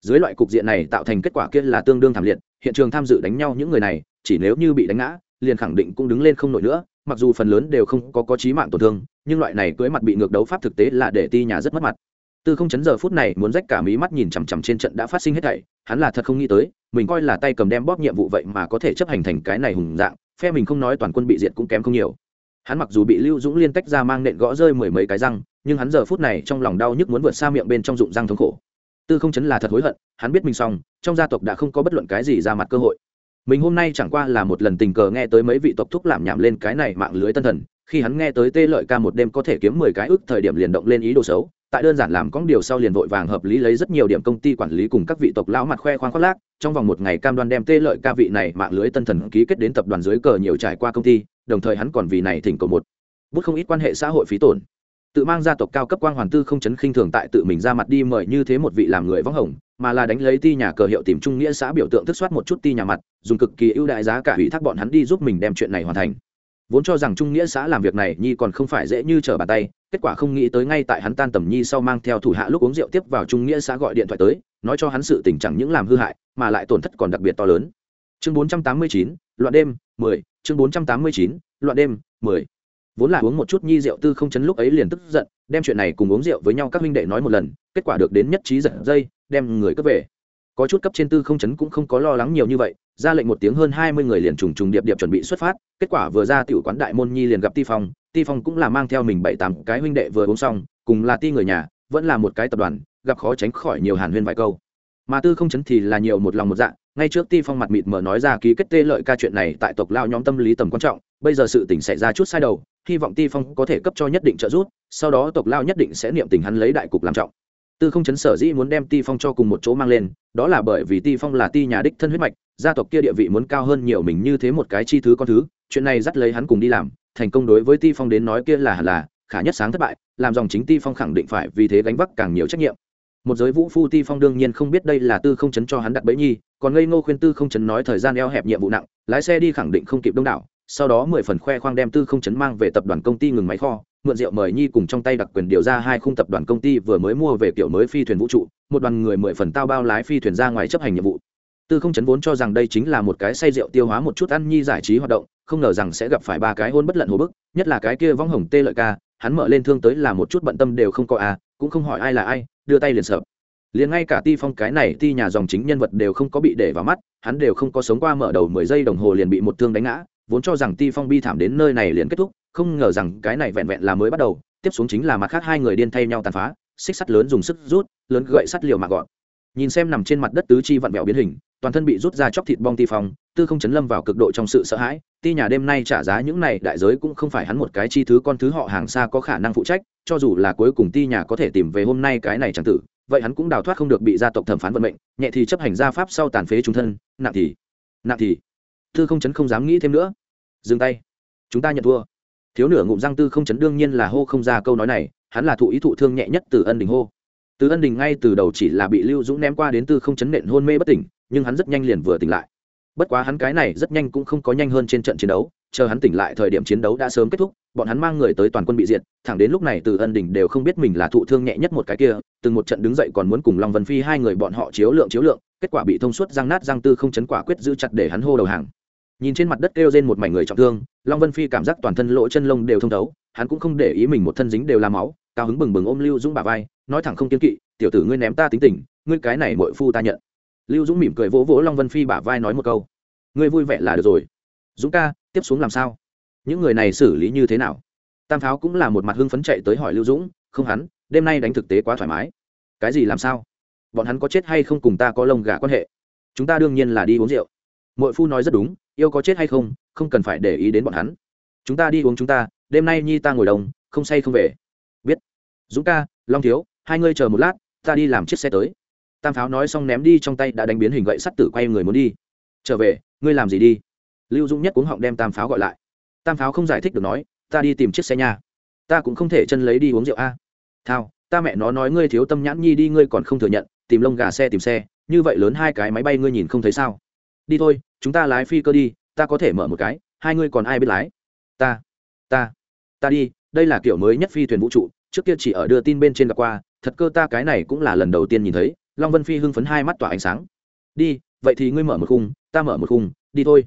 Dưới loại cục diện này tạo thành kết quả kia là tương đương thảm liệt hiện trường tham dự đánh nhau những người này, chỉ nếu như bị đánh ngã, liền khẳng định cũng đứng lên không nổi nữa, mặc dù phần lớn đều không có có chí mạng tổn thương, nhưng loại này cưới mặt bị ngược đấu pháp thực tế là để ti nhà rất mất mặt. Tư không chấn giờ phút này, muốn rách cả mí mắt nhìn chằm chằm trên trận đã phát sinh hết thảy, hắn là thật không nghĩ tới, mình coi là tay cầm đem bóp nhiệm vụ vậy mà có thể chấp hành thành cái này hùng dạng, phe mình không nói toàn quân bị diệt cũng kém không nhiều. Hắn mặc dù bị lưu dũng liên tách ra mang nện gõ rơi mười mấy cái răng, nhưng hắn giờ phút này trong lòng đau nhức muốn vượt xa miệng bên trong dụng răng thống khổ tư không chấn là thật hối hận, hắn biết mình xong, trong gia tộc đã không có bất luận cái gì ra mặt cơ hội. Mình hôm nay chẳng qua là một lần tình cờ nghe tới mấy vị tộc thúc làm nhảm lên cái này mạng lưới tân thần, khi hắn nghe tới tê lợi ca một đêm có thể kiếm mười cái ước thời điểm liền động lên ý đồ xấu, tại đơn giản làm cóng điều sau liền vội vàng hợp lý lấy rất nhiều điểm công ty quản lý cùng các vị tộc lão mặt khoe khoang khoác lác, trong vòng một ngày cam đoan đem tê lợi ca vị này mạng lưới tân thần ký kết đến tập đoàn dưới cờ nhiều trải qua công ty, đồng thời hắn còn vì này thỉnh cầu một bút không ít quan hệ xã hội phí tổn tự mang gia tộc cao cấp quang hoàn tư không chấn khinh thường tại tự mình ra mặt đi mời như thế một vị làm người vắng hồng mà là đánh lấy ti nhà cờ hiệu tìm trung nghĩa xã biểu tượng thức soát một chút ti nhà mặt dùng cực kỳ ưu đại giá cả ủy thác bọn hắn đi giúp mình đem chuyện này hoàn thành vốn cho rằng trung nghĩa xã làm việc này nhi còn không phải dễ như trở bàn tay kết quả không nghĩ tới ngay tại hắn tan tầm nhi sau mang theo thủ hạ lúc uống rượu tiếp vào trung nghĩa xã gọi điện thoại tới nói cho hắn sự tình chẳng những làm hư hại mà lại tổn thất còn đặc biệt to lớn chương 489, loạn đêm 10, chương 489, loạn đêm 10 vốn là uống một chút nhi rượu tư không chấn lúc ấy liền tức giận, đem chuyện này cùng uống rượu với nhau các huynh đệ nói một lần, kết quả được đến nhất trí giật dây, đem người cướp về. Có chút cấp trên tư không chấn cũng không có lo lắng nhiều như vậy, ra lệnh một tiếng hơn hai mươi người liền trùng trùng điệp điệp chuẩn bị xuất phát, kết quả vừa ra tiểu quán đại môn nhi liền gặp ti phong ti phong cũng là mang theo mình bảy tám cái huynh đệ vừa uống xong, cùng là ti người nhà, vẫn là một cái tập đoàn, gặp khó tránh khỏi nhiều hàn huyên vài câu. Mà tư không chấn thì là nhiều một lòng một dạ ngay trước ti phong mặt mịt mờ nói ra ký kết tê lợi ca chuyện này tại tộc lao nhóm tâm lý tầm quan trọng, bây giờ sự tình xảy ra chút sai đầu hy vọng ti phong có thể cấp cho nhất định trợ giúp, sau đó tộc lao nhất định sẽ niệm tình hắn lấy đại cục làm trọng. Tư không chấn sở dĩ muốn đem ti phong cho cùng một chỗ mang lên, đó là bởi vì ti phong là ti nhà đích thân huyết mạch, gia tộc kia địa vị muốn cao hơn nhiều mình như thế một cái chi thứ con thứ, chuyện này dắt lấy hắn cùng đi làm, thành công đối với ti phong đến nói kia là là, khả nhất sáng thất bại, làm dòng chính ti phong khẳng định phải vì thế gánh vác càng nhiều trách nhiệm. Một giới vũ phu ti phong đương nhiên không biết đây là tư không chấn cho hắn đặt bẫy nhi, còn ngây ngô khuyên tư không chấn nói thời gian eo hẹp nhiệm vụ nặng, lái xe đi khẳng định không kịp đông đảo sau đó mười phần khoe khoang đem tư không chấn mang về tập đoàn công ty ngừng máy kho, mượn rượu mời nhi cùng trong tay đặc quyền điều ra hai khung tập đoàn công ty vừa mới mua về kiểu mới phi thuyền vũ trụ, một đoàn người mười phần tao bao lái phi thuyền ra ngoài chấp hành nhiệm vụ. Tư không chấn vốn cho rằng đây chính là một cái say rượu tiêu hóa một chút ăn nhi giải trí hoạt động, không ngờ rằng sẽ gặp phải ba cái hôn bất lận hồ bức, nhất là cái kia vong hồng tê lợi ca, hắn mở lên thương tới là một chút bận tâm đều không có à cũng không hỏi ai là ai, đưa tay liền sợ. Liền ngay cả ti phong cái này ti nhà dòng chính nhân vật đều không có bị để vào mắt, hắn đều không có sống qua mở đầu mười giây đồng hồ liền bị một thương đánh ngã vốn cho rằng ti phong bi thảm đến nơi này liền kết thúc, không ngờ rằng cái này vẹn vẹn là mới bắt đầu, tiếp xuống chính là mặt khác hai người điên thay nhau tàn phá, xích sắt lớn dùng sức rút, lớn gậy sắt liều mạng gọn. Nhìn xem nằm trên mặt đất tứ chi vặn vẹo biến hình, toàn thân bị rút ra chóc thịt bong ti phong, tư không chấn lâm vào cực độ trong sự sợ hãi, ti nhà đêm nay trả giá những này đại giới cũng không phải hắn một cái chi thứ con thứ họ hàng xa có khả năng phụ trách, cho dù là cuối cùng ti nhà có thể tìm về hôm nay cái này chẳng tử, vậy hắn cũng đào thoát không được bị gia tộc thẩm phán vận mệnh, nhẹ thì chấp hành gia pháp sau tàn phế trung thân, nặng thì nặng thì tư không chấn không dám nghĩ thêm nữa. Dừng tay. Chúng ta nhận thua. Thiếu nửa ngụm răng tư không chấn đương nhiên là hô không ra câu nói này, hắn là thụ ý thụ thương nhẹ nhất từ ân đình hô. Từ ân đình ngay từ đầu chỉ là bị lưu dũng ném qua đến tư không chấn nện hôn mê bất tỉnh, nhưng hắn rất nhanh liền vừa tỉnh lại. Bất quá hắn cái này rất nhanh cũng không có nhanh hơn trên trận chiến đấu, chờ hắn tỉnh lại thời điểm chiến đấu đã sớm kết thúc, bọn hắn mang người tới toàn quân bị diệt, thẳng đến lúc này từ ân đình đều không biết mình là thụ thương nhẹ nhất một cái kia, từng một trận đứng dậy còn muốn cùng long vân phi hai người bọn họ chiếu lượng chiếu lượng, kết quả bị thông suốt răng nát răng tư không chấn quả quyết giữ chặt để hắn hô đầu hàng nhìn trên mặt đất kêu trên một mảnh người trọng thương, long vân phi cảm giác toàn thân lỗ chân lông đều thông thấu, hắn cũng không để ý mình một thân dính đều là máu, cao hứng bừng bừng ôm lưu dũng bà vai, nói thẳng không kiên kỵ, tiểu tử ngươi ném ta tính tình, ngươi cái này mội phu ta nhận. Lưu dũng mỉm cười vỗ vỗ long vân phi bả vai nói một câu, ngươi vui vẻ là được rồi. Dũng ca, tiếp xuống làm sao? Những người này xử lý như thế nào? Tam pháo cũng là một mặt hưng phấn chạy tới hỏi lưu dũng, không hắn, đêm nay đánh thực tế quá thoải mái. Cái gì làm sao? Bọn hắn có chết hay không cùng ta có lông gà quan hệ? Chúng ta đương nhiên là đi uống rượu mội phu nói rất đúng, yêu có chết hay không không cần phải để ý đến bọn hắn. Chúng ta đi uống chúng ta, đêm nay nhi ta ngồi đồng không say không về. Biết. Dũng ca, long thiếu, hai ngươi chờ một lát, ta đi làm chiếc xe tới. Tam pháo nói xong ném đi trong tay đã đánh biến hình gậy sắt tử quay người muốn đi. Trở về, ngươi làm gì đi? Lưu dũng nhất cuống họng đem tam pháo gọi lại. Tam pháo không giải thích được nói, ta đi tìm chiếc xe nhà ta cũng không thể chân lấy đi uống rượu a. Thao, ta mẹ nó nói ngươi thiếu tâm nhãn nhi đi, ngươi còn không thừa nhận, tìm lông gà xe tìm xe, như vậy lớn hai cái máy bay ngươi nhìn không thấy sao? Đi thôi, chúng ta lái phi cơ đi, ta có thể mở một cái, hai ngươi còn ai biết lái? Ta ta ta đi, đây là kiểu mới nhất phi thuyền vũ trụ, trước kia chỉ ở đưa tin bên trên gặp qua, thật cơ ta cái này cũng là lần đầu tiên nhìn thấy, long vân phi hưng phấn hai mắt tỏa ánh sáng. Đi, vậy thì ngươi mở một khung, ta mở một khung, đi thôi.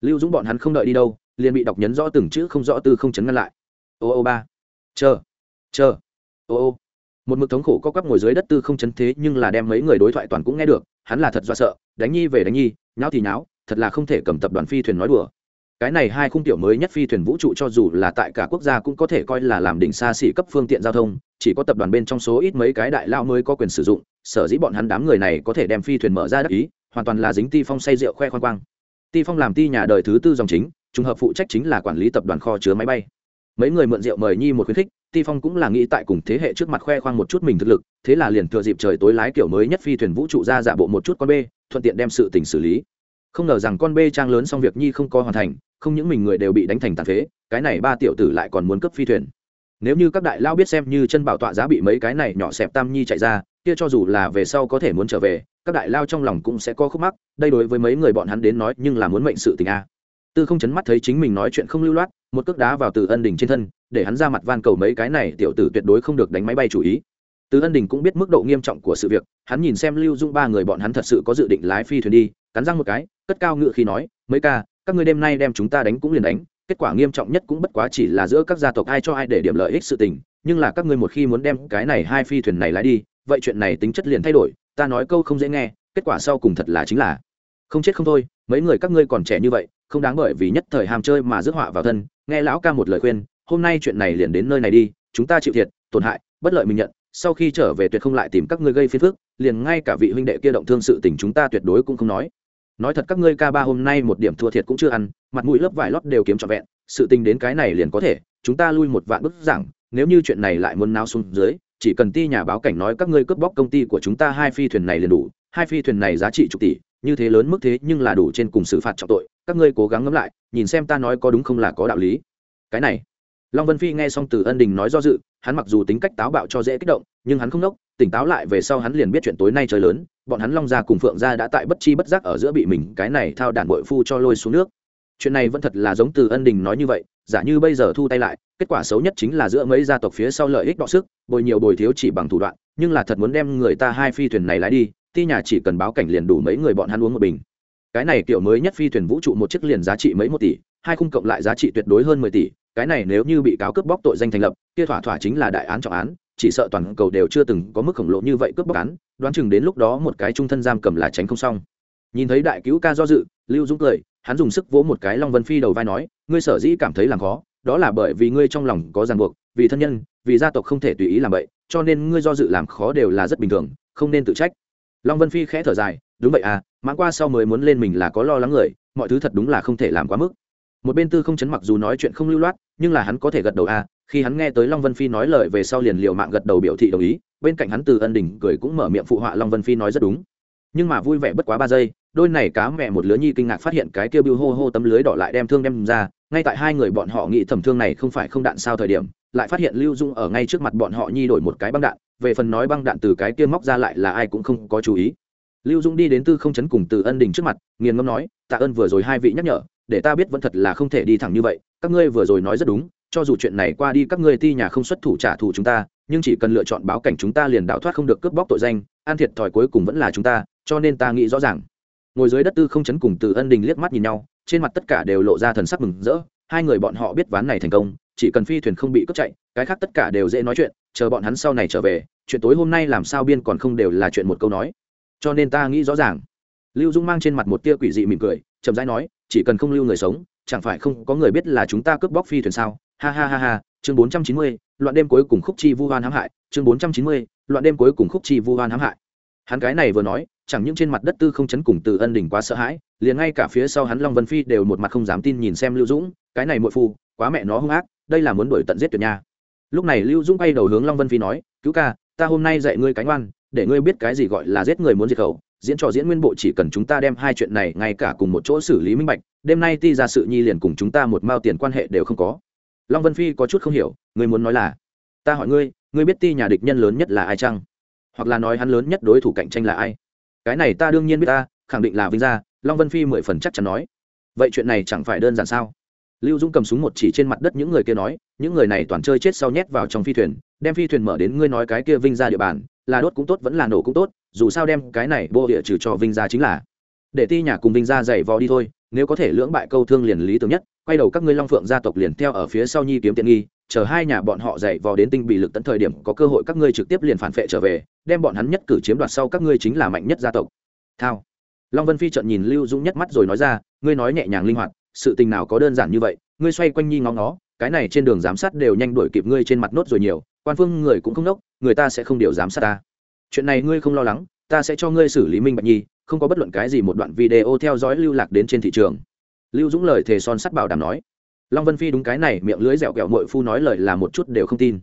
Lưu dũng bọn hắn không đợi đi đâu, liền bị đọc nhấn rõ từng chữ không rõ tư không chấn ngăn lại. Ô ô ba, chờ chờ, ô ô. Một mực thống khổ có quắp ngồi dưới đất tư không chấn thế nhưng là đem mấy người đối thoại toàn cũng nghe được, hắn là thật do sợ, đánh nhi về đánh nhi nháo thì nháo thật là không thể cầm tập đoàn phi thuyền nói đùa. Cái này hai khung tiểu mới nhất phi thuyền vũ trụ cho dù là tại cả quốc gia cũng có thể coi là làm đỉnh xa xỉ cấp phương tiện giao thông, chỉ có tập đoàn bên trong số ít mấy cái đại lao mới có quyền sử dụng, sở dĩ bọn hắn đám người này có thể đem phi thuyền mở ra đắc ý, hoàn toàn là dính ti phong say rượu khoe khoang quang. Ti phong làm ti nhà đời thứ tư dòng chính, trùng hợp phụ trách chính là quản lý tập đoàn kho chứa máy bay. Mấy người mượn rượu mời nhi một khuyến khích, ti phong cũng là nghĩ tại cùng thế hệ trước mặt khoe khoang một chút mình thực lực, thế là liền thừa dịp trời tối lái kiểu mới nhất phi thuyền vũ trụ ra giả bộ một chút con bê thuận tiện đem sự tình xử lý. Không ngờ rằng con bê trang lớn xong việc nhi không có hoàn thành, không những mình người đều bị đánh thành tàn phế, cái này ba tiểu tử lại còn muốn cấp phi thuyền. Nếu như các đại lao biết xem như chân bảo tọa giá bị mấy cái này nhỏ xẹp tam nhi chạy ra, kia cho dù là về sau có thể muốn trở về, các đại lao trong lòng cũng sẽ có khúc mắc, đây đối với mấy người bọn hắn đến nói nhưng là muốn mệnh sự tình a. Tư không chấn mắt thấy chính mình nói chuyện không lưu loát, một cước đá vào từ ân đình trên thân, để hắn ra mặt van cầu mấy cái này tiểu tử tuyệt đối không được đánh máy bay chủ ý từ ân đình cũng biết mức độ nghiêm trọng của sự việc, hắn nhìn xem lưu dung ba người bọn hắn thật sự có dự định lái phi thuyền đi, cắn răng một cái, cất cao ngựa khi nói, mấy ca, các ngươi đêm nay đem chúng ta đánh cũng liền đánh, kết quả nghiêm trọng nhất cũng bất quá chỉ là giữa các gia tộc ai cho ai để điểm lợi ích sự tình, nhưng là các ngươi một khi muốn đem cái này hai phi thuyền này lái đi, vậy chuyện này tính chất liền thay đổi, ta nói câu không dễ nghe, kết quả sau cùng thật là chính là, không chết không thôi, mấy người các ngươi còn trẻ như vậy, không đáng bởi vì nhất thời ham chơi mà rước họa vào thân, nghe lão ca một lời khuyên, hôm nay chuyện này liền đến nơi này đi, chúng ta chịu thiệt, tổn hại, bất lợi mình nhận sau khi trở về tuyệt không lại tìm các ngươi gây phiền phức, liền ngay cả vị huynh đệ kia động thương sự tình chúng ta tuyệt đối cũng không nói. Nói thật các ngươi ca ba hôm nay một điểm thua thiệt cũng chưa ăn, mặt mũi lớp vải lót đều kiếm trọn vẹn, sự tình đến cái này liền có thể, chúng ta lui một vạn bức giảng, nếu như chuyện này lại muốn náo xuống dưới, chỉ cần ti nhà báo cảnh nói các ngươi cướp bóc công ty của chúng ta hai phi thuyền này liền đủ, hai phi thuyền này giá trị chục tỷ, như thế lớn mức thế nhưng là đủ trên cùng xử phạt trọng tội, các ngươi cố gắng ngẫm lại, nhìn xem ta nói có đúng không là có đạo lý. Cái này long vân phi nghe xong từ ân đình nói do dự, hắn mặc dù tính cách táo bạo cho dễ kích động, nhưng hắn không nốc, tỉnh táo lại về sau hắn liền biết chuyện tối nay trời lớn, bọn hắn long gia cùng phượng gia đã tại bất chi bất giác ở giữa bị mình cái này thao đàn bội phu cho lôi xuống nước. Chuyện này vẫn thật là giống từ ân đình nói như vậy, giả như bây giờ thu tay lại, kết quả xấu nhất chính là giữa mấy gia tộc phía sau lợi ích đọ sức, bồi nhiều bồi thiếu chỉ bằng thủ đoạn, nhưng là thật muốn đem người ta hai phi thuyền này lái đi, ti nhà chỉ cần báo cảnh liền đủ mấy người bọn hắn uống một bình. Cái này kiểu mới nhất phi thuyền vũ trụ một chiếc liền giá trị mấy một tỷ, hai khung cộng lại giá trị tuyệt đối hơn mười tỷ cái này nếu như bị cáo cướp bóc tội danh thành lập, kia thỏa thỏa chính là đại án trọng án, chỉ sợ toàn cầu đều chưa từng có mức khổng lồ như vậy cướp bóc án, đoán chừng đến lúc đó một cái trung thân giam cầm là tránh không xong. Nhìn thấy đại cứu ca do dự, lưu dũng cười, hắn dùng sức vỗ một cái long vân phi đầu vai nói, ngươi sở dĩ cảm thấy làm khó, đó là bởi vì ngươi trong lòng có ràng buộc, vì thân nhân, vì gia tộc không thể tùy ý làm vậy, cho nên ngươi do dự làm khó đều là rất bình thường, không nên tự trách. Long vân phi khẽ thở dài, đúng vậy à mãn qua sau mới muốn lên mình là có lo lắng người, mọi thứ thật đúng là không thể làm quá mức. Một bên tư không chấn mặc dù nói chuyện không lưu loát nhưng là hắn có thể gật đầu à khi hắn nghe tới long vân phi nói lời về sau liền liệu mạng gật đầu biểu thị đồng ý, bên cạnh hắn từ ân đình cười cũng mở miệng phụ họa long vân phi nói rất đúng. Nhưng mà vui vẻ bất quá ba giây, đôi này cá mẹ một lứa nhi kinh ngạc phát hiện cái kia bưu hô hô tấm lưới đỏ lại đem thương đem ra, ngay tại hai người bọn họ nghĩ thẩm thương này không phải không đạn sao thời điểm, lại phát hiện lưu dung ở ngay trước mặt bọn họ nhi đổi một cái băng đạn, về phần nói băng đạn từ cái kia móc ra lại là ai cũng không có chú ý. Lưu dung đi đến tư không chấn cùng từ ân đình trước mặt, nghiền ngâm nói, tạ ơn vừa rồi hai vị nhắc nhở để ta biết vẫn thật là không thể đi thẳng như vậy, các ngươi vừa rồi nói rất đúng, cho dù chuyện này qua đi các ngươi ti nhà không xuất thủ trả thù chúng ta, nhưng chỉ cần lựa chọn báo cảnh chúng ta liền đào thoát không được cướp bóc tội danh, an thiệt thòi cuối cùng vẫn là chúng ta, cho nên ta nghĩ rõ ràng. Ngồi dưới đất tư không chấn cùng từ ân đình liếc mắt nhìn nhau, trên mặt tất cả đều lộ ra thần sắc mừng rỡ, hai người bọn họ biết ván này thành công, chỉ cần phi thuyền không bị cướp chạy, cái khác tất cả đều dễ nói chuyện, chờ bọn hắn sau này trở về, chuyện tối hôm nay làm sao biên còn không đều là chuyện một câu nói. Cho nên ta nghĩ rõ ràng. Lưu dung mang trên mặt một tia quỷ dị mỉm cười, chậm rãi nói chỉ cần không lưu người sống, chẳng phải không có người biết là chúng ta cướp bóc phi thuyền sao? Ha ha ha ha, chương bốn trăm chín mươi, loạn đêm cuối cùng khúc chi vu hoan hãm hại, chương bốn trăm chín mươi, loạn đêm cuối cùng khúc chi vu hoan hãm hại. Hắn cái này vừa nói, chẳng những trên mặt đất tư không chấn cùng từ ân đình quá sợ hãi, liền ngay cả phía sau hắn long vân phi đều một mặt không dám tin nhìn xem lưu dũng, cái này muội phu, quá mẹ nó hung ác, đây là muốn đuổi tận giết tuyệt nha. Lúc này lưu dũng bay đầu hướng long vân phi nói, cứu ca, ta hôm nay dạy ngươi cánh oan để ngươi biết cái gì gọi là giết người muốn diệt khẩu diễn trò diễn nguyên bộ chỉ cần chúng ta đem hai chuyện này ngay cả cùng một chỗ xử lý minh bạch, đêm nay ti ra sự nhi liền cùng chúng ta một mao tiền quan hệ đều không có. Long vân phi có chút không hiểu ngươi muốn nói là, ta hỏi ngươi ngươi biết ti nhà địch nhân lớn nhất là ai chăng? Hoặc là nói hắn lớn nhất đối thủ cạnh tranh là ai? Cái này ta đương nhiên biết ta, khẳng định là vinh gia. Long vân phi mười phần chắc chắn nói. Vậy chuyện này chẳng phải đơn giản sao? Lưu dũng cầm súng một chỉ trên mặt đất những người kia nói, những người này toàn chơi chết sau nhét vào trong phi thuyền, đem phi thuyền mở đến ngươi nói cái kia vinh ra địa bàn, là đốt cũng tốt vẫn là nổ cũng tốt dù sao đem cái này vô địa trừ cho vinh gia chính là. Để ti nhà cùng vinh gia dày vò đi thôi, nếu có thể lưỡng bại câu thương liền lý tưởng nhất, quay đầu các ngươi long phượng gia tộc liền theo ở phía sau nhi kiếm tiện nghi, chờ hai nhà bọn họ dày vò đến tinh bị lực tận thời điểm có cơ hội các ngươi trực tiếp liền phản phệ trở về, đem bọn hắn nhất cử chiếm đoạt sau các ngươi chính là mạnh nhất gia tộc. Thao. Long vân phi trợn nhìn lưu dũng nhất mắt rồi nói ra, ngươi nói nhẹ nhàng linh hoạt, sự tình nào có đơn giản như vậy, ngươi xoay quanh nhi ngóng nó cái này trên đường giám sát đều nhanh đuổi kịp ngươi trên mặt nốt rồi nhiều, quan phương người cũng không đốc, người ta sẽ không điều giám sát ta chuyện này ngươi không lo lắng, ta sẽ cho ngươi xử lý minh bạch nhi, không có bất luận cái gì một đoạn video theo dõi lưu lạc đến trên thị trường. Lưu dũng lời thề son sắt bảo đảm nói. Long vân phi đúng cái này, miệng lưới dẻo kẹo mội phu nói lời là một chút đều không tin.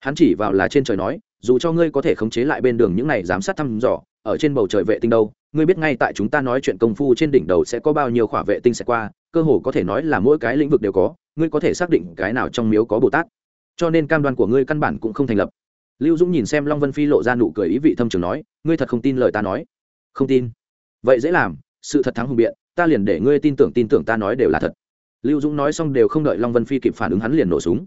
Hắn chỉ vào là trên trời nói, dù cho ngươi có thể khống chế lại bên đường những này giám sát thăm dò, ở trên bầu trời vệ tinh đâu, ngươi biết ngay tại chúng ta nói chuyện công phu trên đỉnh đầu sẽ có bao nhiêu khỏa vệ tinh sẽ qua, cơ hồ có thể nói là mỗi cái lĩnh vực đều có, ngươi có thể xác định cái nào trong miếu có bồ tát. Cho nên cam đoan của ngươi căn bản cũng không thành lập lưu dũng nhìn xem long vân phi lộ ra nụ cười ý vị thâm trường nói, ngươi thật không tin lời ta nói? Không tin. Vậy dễ làm, sự thật thắng hùng biện, ta liền để ngươi tin tưởng tin tưởng ta nói đều là thật. Lưu dũng nói xong đều không đợi long vân phi kịp phản ứng hắn liền nổ súng.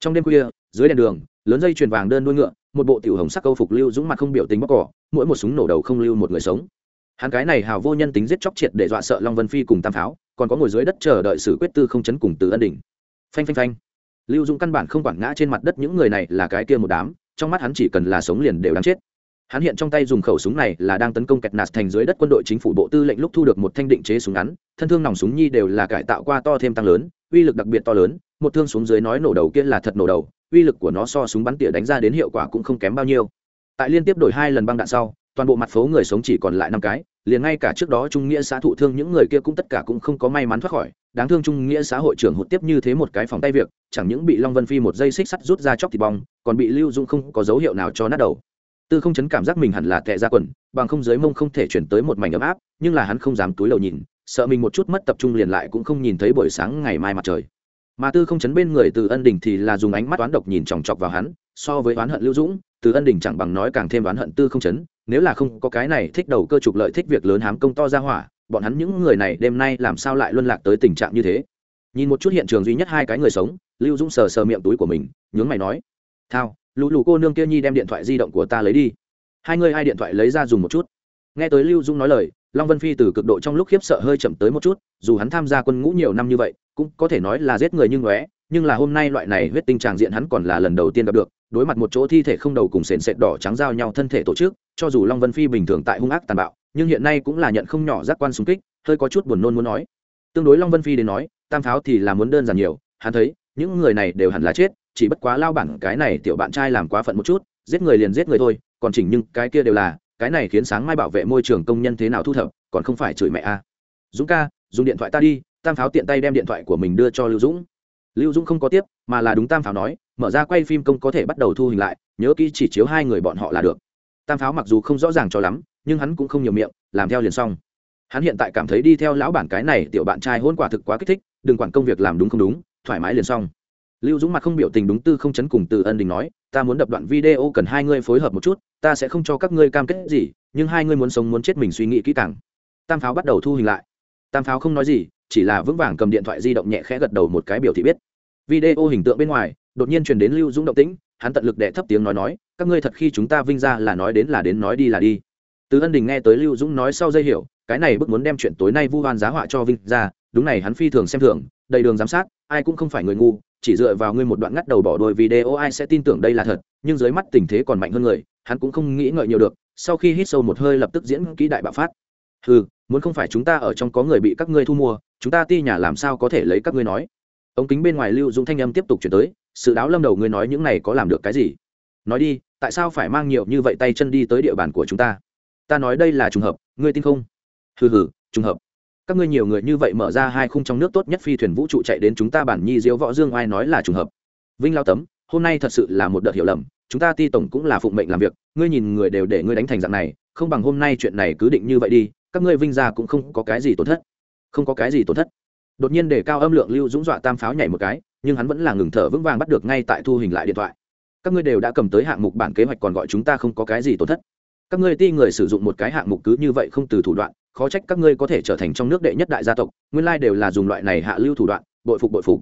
Trong đêm khuya, dưới đèn đường, lớn dây chuyền vàng đơn đuôi ngựa, một bộ tiểu hồng sắc câu phục lưu dũng mặt không biểu tình bóc cỏ, mỗi một súng nổ đầu không lưu một người sống. Hắn cái này hào vô nhân tính giết chóc triệt để dọa sợ long vân phi cùng tam pháo còn có ngồi dưới đất chờ đợi xử quyết tư không chấn cùng từ ân đỉnh phanh phanh phanh. Lưu dũng căn bản không quản ngã trên mặt đất những người này là cái kia một đám trong mắt hắn chỉ cần là sống liền đều đáng chết. Hắn hiện trong tay dùng khẩu súng này là đang tấn công kẹt nạt thành dưới đất quân đội chính phủ bộ tư lệnh lúc thu được một thanh định chế súng ngắn, thân thương nòng súng nhi đều là cải tạo qua to thêm tăng lớn, uy lực đặc biệt to lớn, một thương xuống dưới nói nổ đầu kia là thật nổ đầu, uy lực của nó so súng bắn tỉa đánh ra đến hiệu quả cũng không kém bao nhiêu. Tại liên tiếp đổi hai lần băng đạn sau, toàn bộ mặt phố người sống chỉ còn lại năm cái liền ngay cả trước đó trung nghĩa xã thụ thương những người kia cũng tất cả cũng không có may mắn thoát khỏi. Đáng thương trung nghĩa xã hội trưởng hụt tiếp như thế một cái phòng tay việc, chẳng những bị long vân phi một dây xích sắt rút ra chóc thịt bong, còn bị lưu dung không có dấu hiệu nào cho nát đầu. Tư không chấn cảm giác mình hẳn là tệ ra quần, bằng không giới mông không thể chuyển tới một mảnh ấm áp, nhưng là hắn không dám túi lầu nhìn, sợ mình một chút mất tập trung liền lại cũng không nhìn thấy buổi sáng ngày mai mặt trời. Mà tư không chấn bên người từ ân đình thì là dùng ánh mắt toán độc nhìn chòng chọc vào hắn, so với oán hận lưu dũng từ ân đình chẳng bằng nói càng thêm oán hận tư không chấn, nếu là không có cái này thích đầu cơ trục lợi thích việc lớn hám công to ra hỏa, bọn hắn những người này đêm nay làm sao lại luân lạc tới tình trạng như thế? Nhìn một chút hiện trường duy nhất hai cái người sống, lưu dũng sờ sờ miệng túi của mình, nhướng mày nói, thao, lũ lù cô nương kia nhi đem điện thoại di động của ta lấy đi. Hai người hai điện thoại lấy ra dùng một chút. Nghe tới lưu dũng nói lời, long vân phi từ cực độ trong lúc khiếp sợ hơi chậm tới một chút, dù hắn tham gia quân ngũ nhiều năm như vậy, cũng có thể nói là giết người như ngóe, nhưng là hôm nay loại này huyết tinh tràng diện hắn còn là lần đầu tiên gặp được đối mặt một chỗ thi thể không đầu cùng sền sệt đỏ trắng giao nhau thân thể tổ chức, cho dù long vân phi bình thường tại hung ác tàn bạo, nhưng hiện nay cũng là nhận không nhỏ giác quan xung kích, hơi có chút buồn nôn muốn nói. Tương đối long vân phi đến nói, tam pháo thì là muốn đơn giản nhiều, hắn thấy, những người này đều hẳn là chết, chỉ bất quá lao bản cái này tiểu bạn trai làm quá phận một chút, giết người liền giết người thôi, còn chỉnh nhưng cái kia đều là, cái này khiến sáng mai bảo vệ môi trường công nhân thế nào thu thập, còn không phải chửi mẹ a. Dũng ca, dùng điện thoại ta đi, tam pháo tiện tay đem điện thoại của mình đưa cho lưu dũng lưu dũng không có tiếp, mà là đúng tam pháo nói, mở ra quay phim công có thể bắt đầu thu hình lại, nhớ kỹ chỉ chiếu hai người bọn họ là được. Tam pháo mặc dù không rõ ràng cho lắm, nhưng hắn cũng không nhiều miệng, làm theo liền xong. Hắn hiện tại cảm thấy đi theo lão bản cái này tiểu bạn trai hôn quả thực quá kích thích, đừng quản công việc làm đúng không đúng, thoải mái liền xong. Lưu dũng mặt không biểu tình đúng tư không chấn cùng từ ân đình nói, ta muốn đập đoạn video cần hai ngươi phối hợp một chút, ta sẽ không cho các ngươi cam kết gì, nhưng hai ngươi muốn sống muốn chết mình suy nghĩ kỹ càng. Tam pháo bắt đầu thu hình lại tam pháo không nói gì, chỉ là vững vàng cầm điện thoại di động nhẹ khẽ gật đầu một cái biểu thị biết. Video hình tượng bên ngoài, đột nhiên truyền đến lưu dũng động tĩnh, hắn tận lực đệ thấp tiếng nói nói, các ngươi thật khi chúng ta vinh ra là nói đến là đến nói đi là đi. Từ ân đình nghe tới lưu dũng nói sau dây hiểu, cái này bức muốn đem chuyện tối nay vu hoan giá họa cho vinh ra, đúng này hắn phi thường xem thường, đầy đường giám sát, ai cũng không phải người ngu, chỉ dựa vào ngươi một đoạn ngắt đầu bỏ đôi video ai sẽ tin tưởng đây là thật, nhưng dưới mắt tình thế còn mạnh hơn người, hắn cũng không nghĩ ngợi nhiều được, sau khi hít sâu một hơi lập tức diễn kỹ đại bạo phát. Ừ muốn không phải chúng ta ở trong có người bị các ngươi thu mua, chúng ta ti nhà làm sao có thể lấy các ngươi nói? Ống kính bên ngoài lưu dũng thanh âm tiếp tục chuyển tới, sự đáo lâm đầu ngươi nói những này có làm được cái gì? Nói đi, tại sao phải mang nhiều như vậy tay chân đi tới địa bàn của chúng ta? Ta nói đây là trùng hợp, ngươi tin không? Hừ hừ, trùng hợp. Các ngươi nhiều người như vậy mở ra hai khung trong nước tốt nhất phi thuyền vũ trụ chạy đến chúng ta bản nhi diễu võ dương ai nói là trùng hợp. Vinh lao tấm, hôm nay thật sự là một đợt hiểu lầm, chúng ta ti tổng cũng là phụng mệnh làm việc, ngươi nhìn người đều để ngươi đánh thành dạng này, không bằng hôm nay chuyện này cứ định như vậy đi các ngươi vinh gia cũng không có cái gì tổn thất. Không có cái gì tổn thất. Đột nhiên để cao âm lượng lưu dũng dọa tam pháo nhảy một cái, nhưng hắn vẫn là ngừng thở vững vàng bắt được ngay tại thu hình lại điện thoại. Các ngươi đều đã cầm tới hạng mục bản kế hoạch còn gọi chúng ta không có cái gì tổn thất. Các ngươi ti người sử dụng một cái hạng mục cứ như vậy không từ thủ đoạn, khó trách các ngươi có thể trở thành trong nước đệ nhất đại gia tộc, nguyên lai đều là dùng loại này hạ lưu thủ đoạn, bội phục bội phục.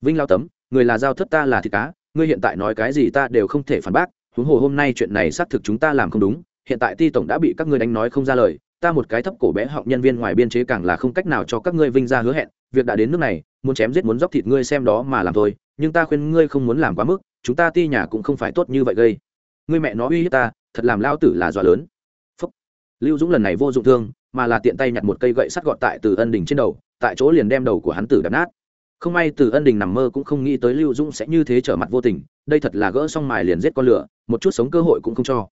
Vinh lao tấm, người là giao thất ta là thịt cá, ngươi hiện tại nói cái gì ta đều không thể phản bác, huống hồ hôm nay chuyện này xác thực chúng ta làm không đúng, hiện tại ti tổng đã bị các ngươi đánh nói không ra lời ta một cái thấp cổ bé họng nhân viên ngoài biên chế càng là không cách nào cho các ngươi vinh ra hứa hẹn, việc đã đến nước này, muốn chém giết muốn dóc thịt ngươi xem đó mà làm thôi, nhưng ta khuyên ngươi không muốn làm quá mức, chúng ta ti nhà cũng không phải tốt như vậy gây. Ngươi mẹ nó uy hiếp ta, thật làm lao tử là dọa lớn. Phúc. lưu dũng lần này vô dụng thương, mà là tiện tay nhặt một cây gậy sắt gọt tại từ ân đình trên đầu, tại chỗ liền đem đầu của hắn tử đập nát. Không may từ ân đình nằm mơ cũng không nghĩ tới lưu dũng sẽ như thế trở mặt vô tình, đây thật là gỡ xong mài liền giết con lửa, một chút sống cơ hội cũng không cho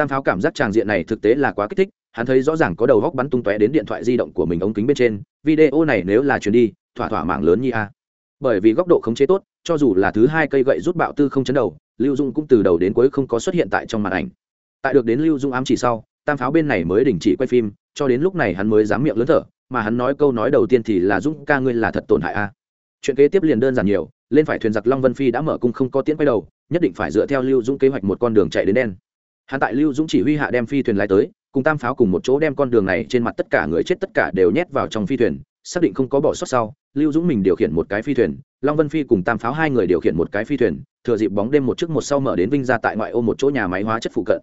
tam pháo cảm giác tràng diện này thực tế là quá kích thích, hắn thấy rõ ràng có đầu góc bắn tung tóe đến điện thoại di động của mình ống kính bên trên. Video này nếu là chuyền đi, thỏa thỏa mạng lớn như a bởi vì góc độ khống chế tốt, cho dù là thứ hai cây gậy rút bạo tư không chấn đầu, lưu dung cũng từ đầu đến cuối không có xuất hiện tại trong màn ảnh. Tại được đến lưu dung ám chỉ sau, tam pháo bên này mới đình chỉ quay phim, cho đến lúc này hắn mới dám miệng lớn thở, mà hắn nói câu nói đầu tiên thì là, dung ca ngươi là thật tổn hại a. Chuyện kế tiếp liền đơn giản nhiều, lên phải thuyền giặc long vân phi đã mở cung không có tiến quay đầu, nhất định phải dựa theo lưu dũng kế hoạch một con đường chạy đến đen hắn tại lưu dũng chỉ huy hạ đem phi thuyền lái tới, cùng tam pháo cùng một chỗ đem con đường này trên mặt tất cả người chết tất cả đều nhét vào trong phi thuyền, xác định không có bỏ sót sau, lưu dũng mình điều khiển một cái phi thuyền, long vân phi cùng tam pháo hai người điều khiển một cái phi thuyền, thừa dịp bóng đêm một trước một sau mở đến vinh ra tại ngoại ô một chỗ nhà máy hóa chất phụ cận.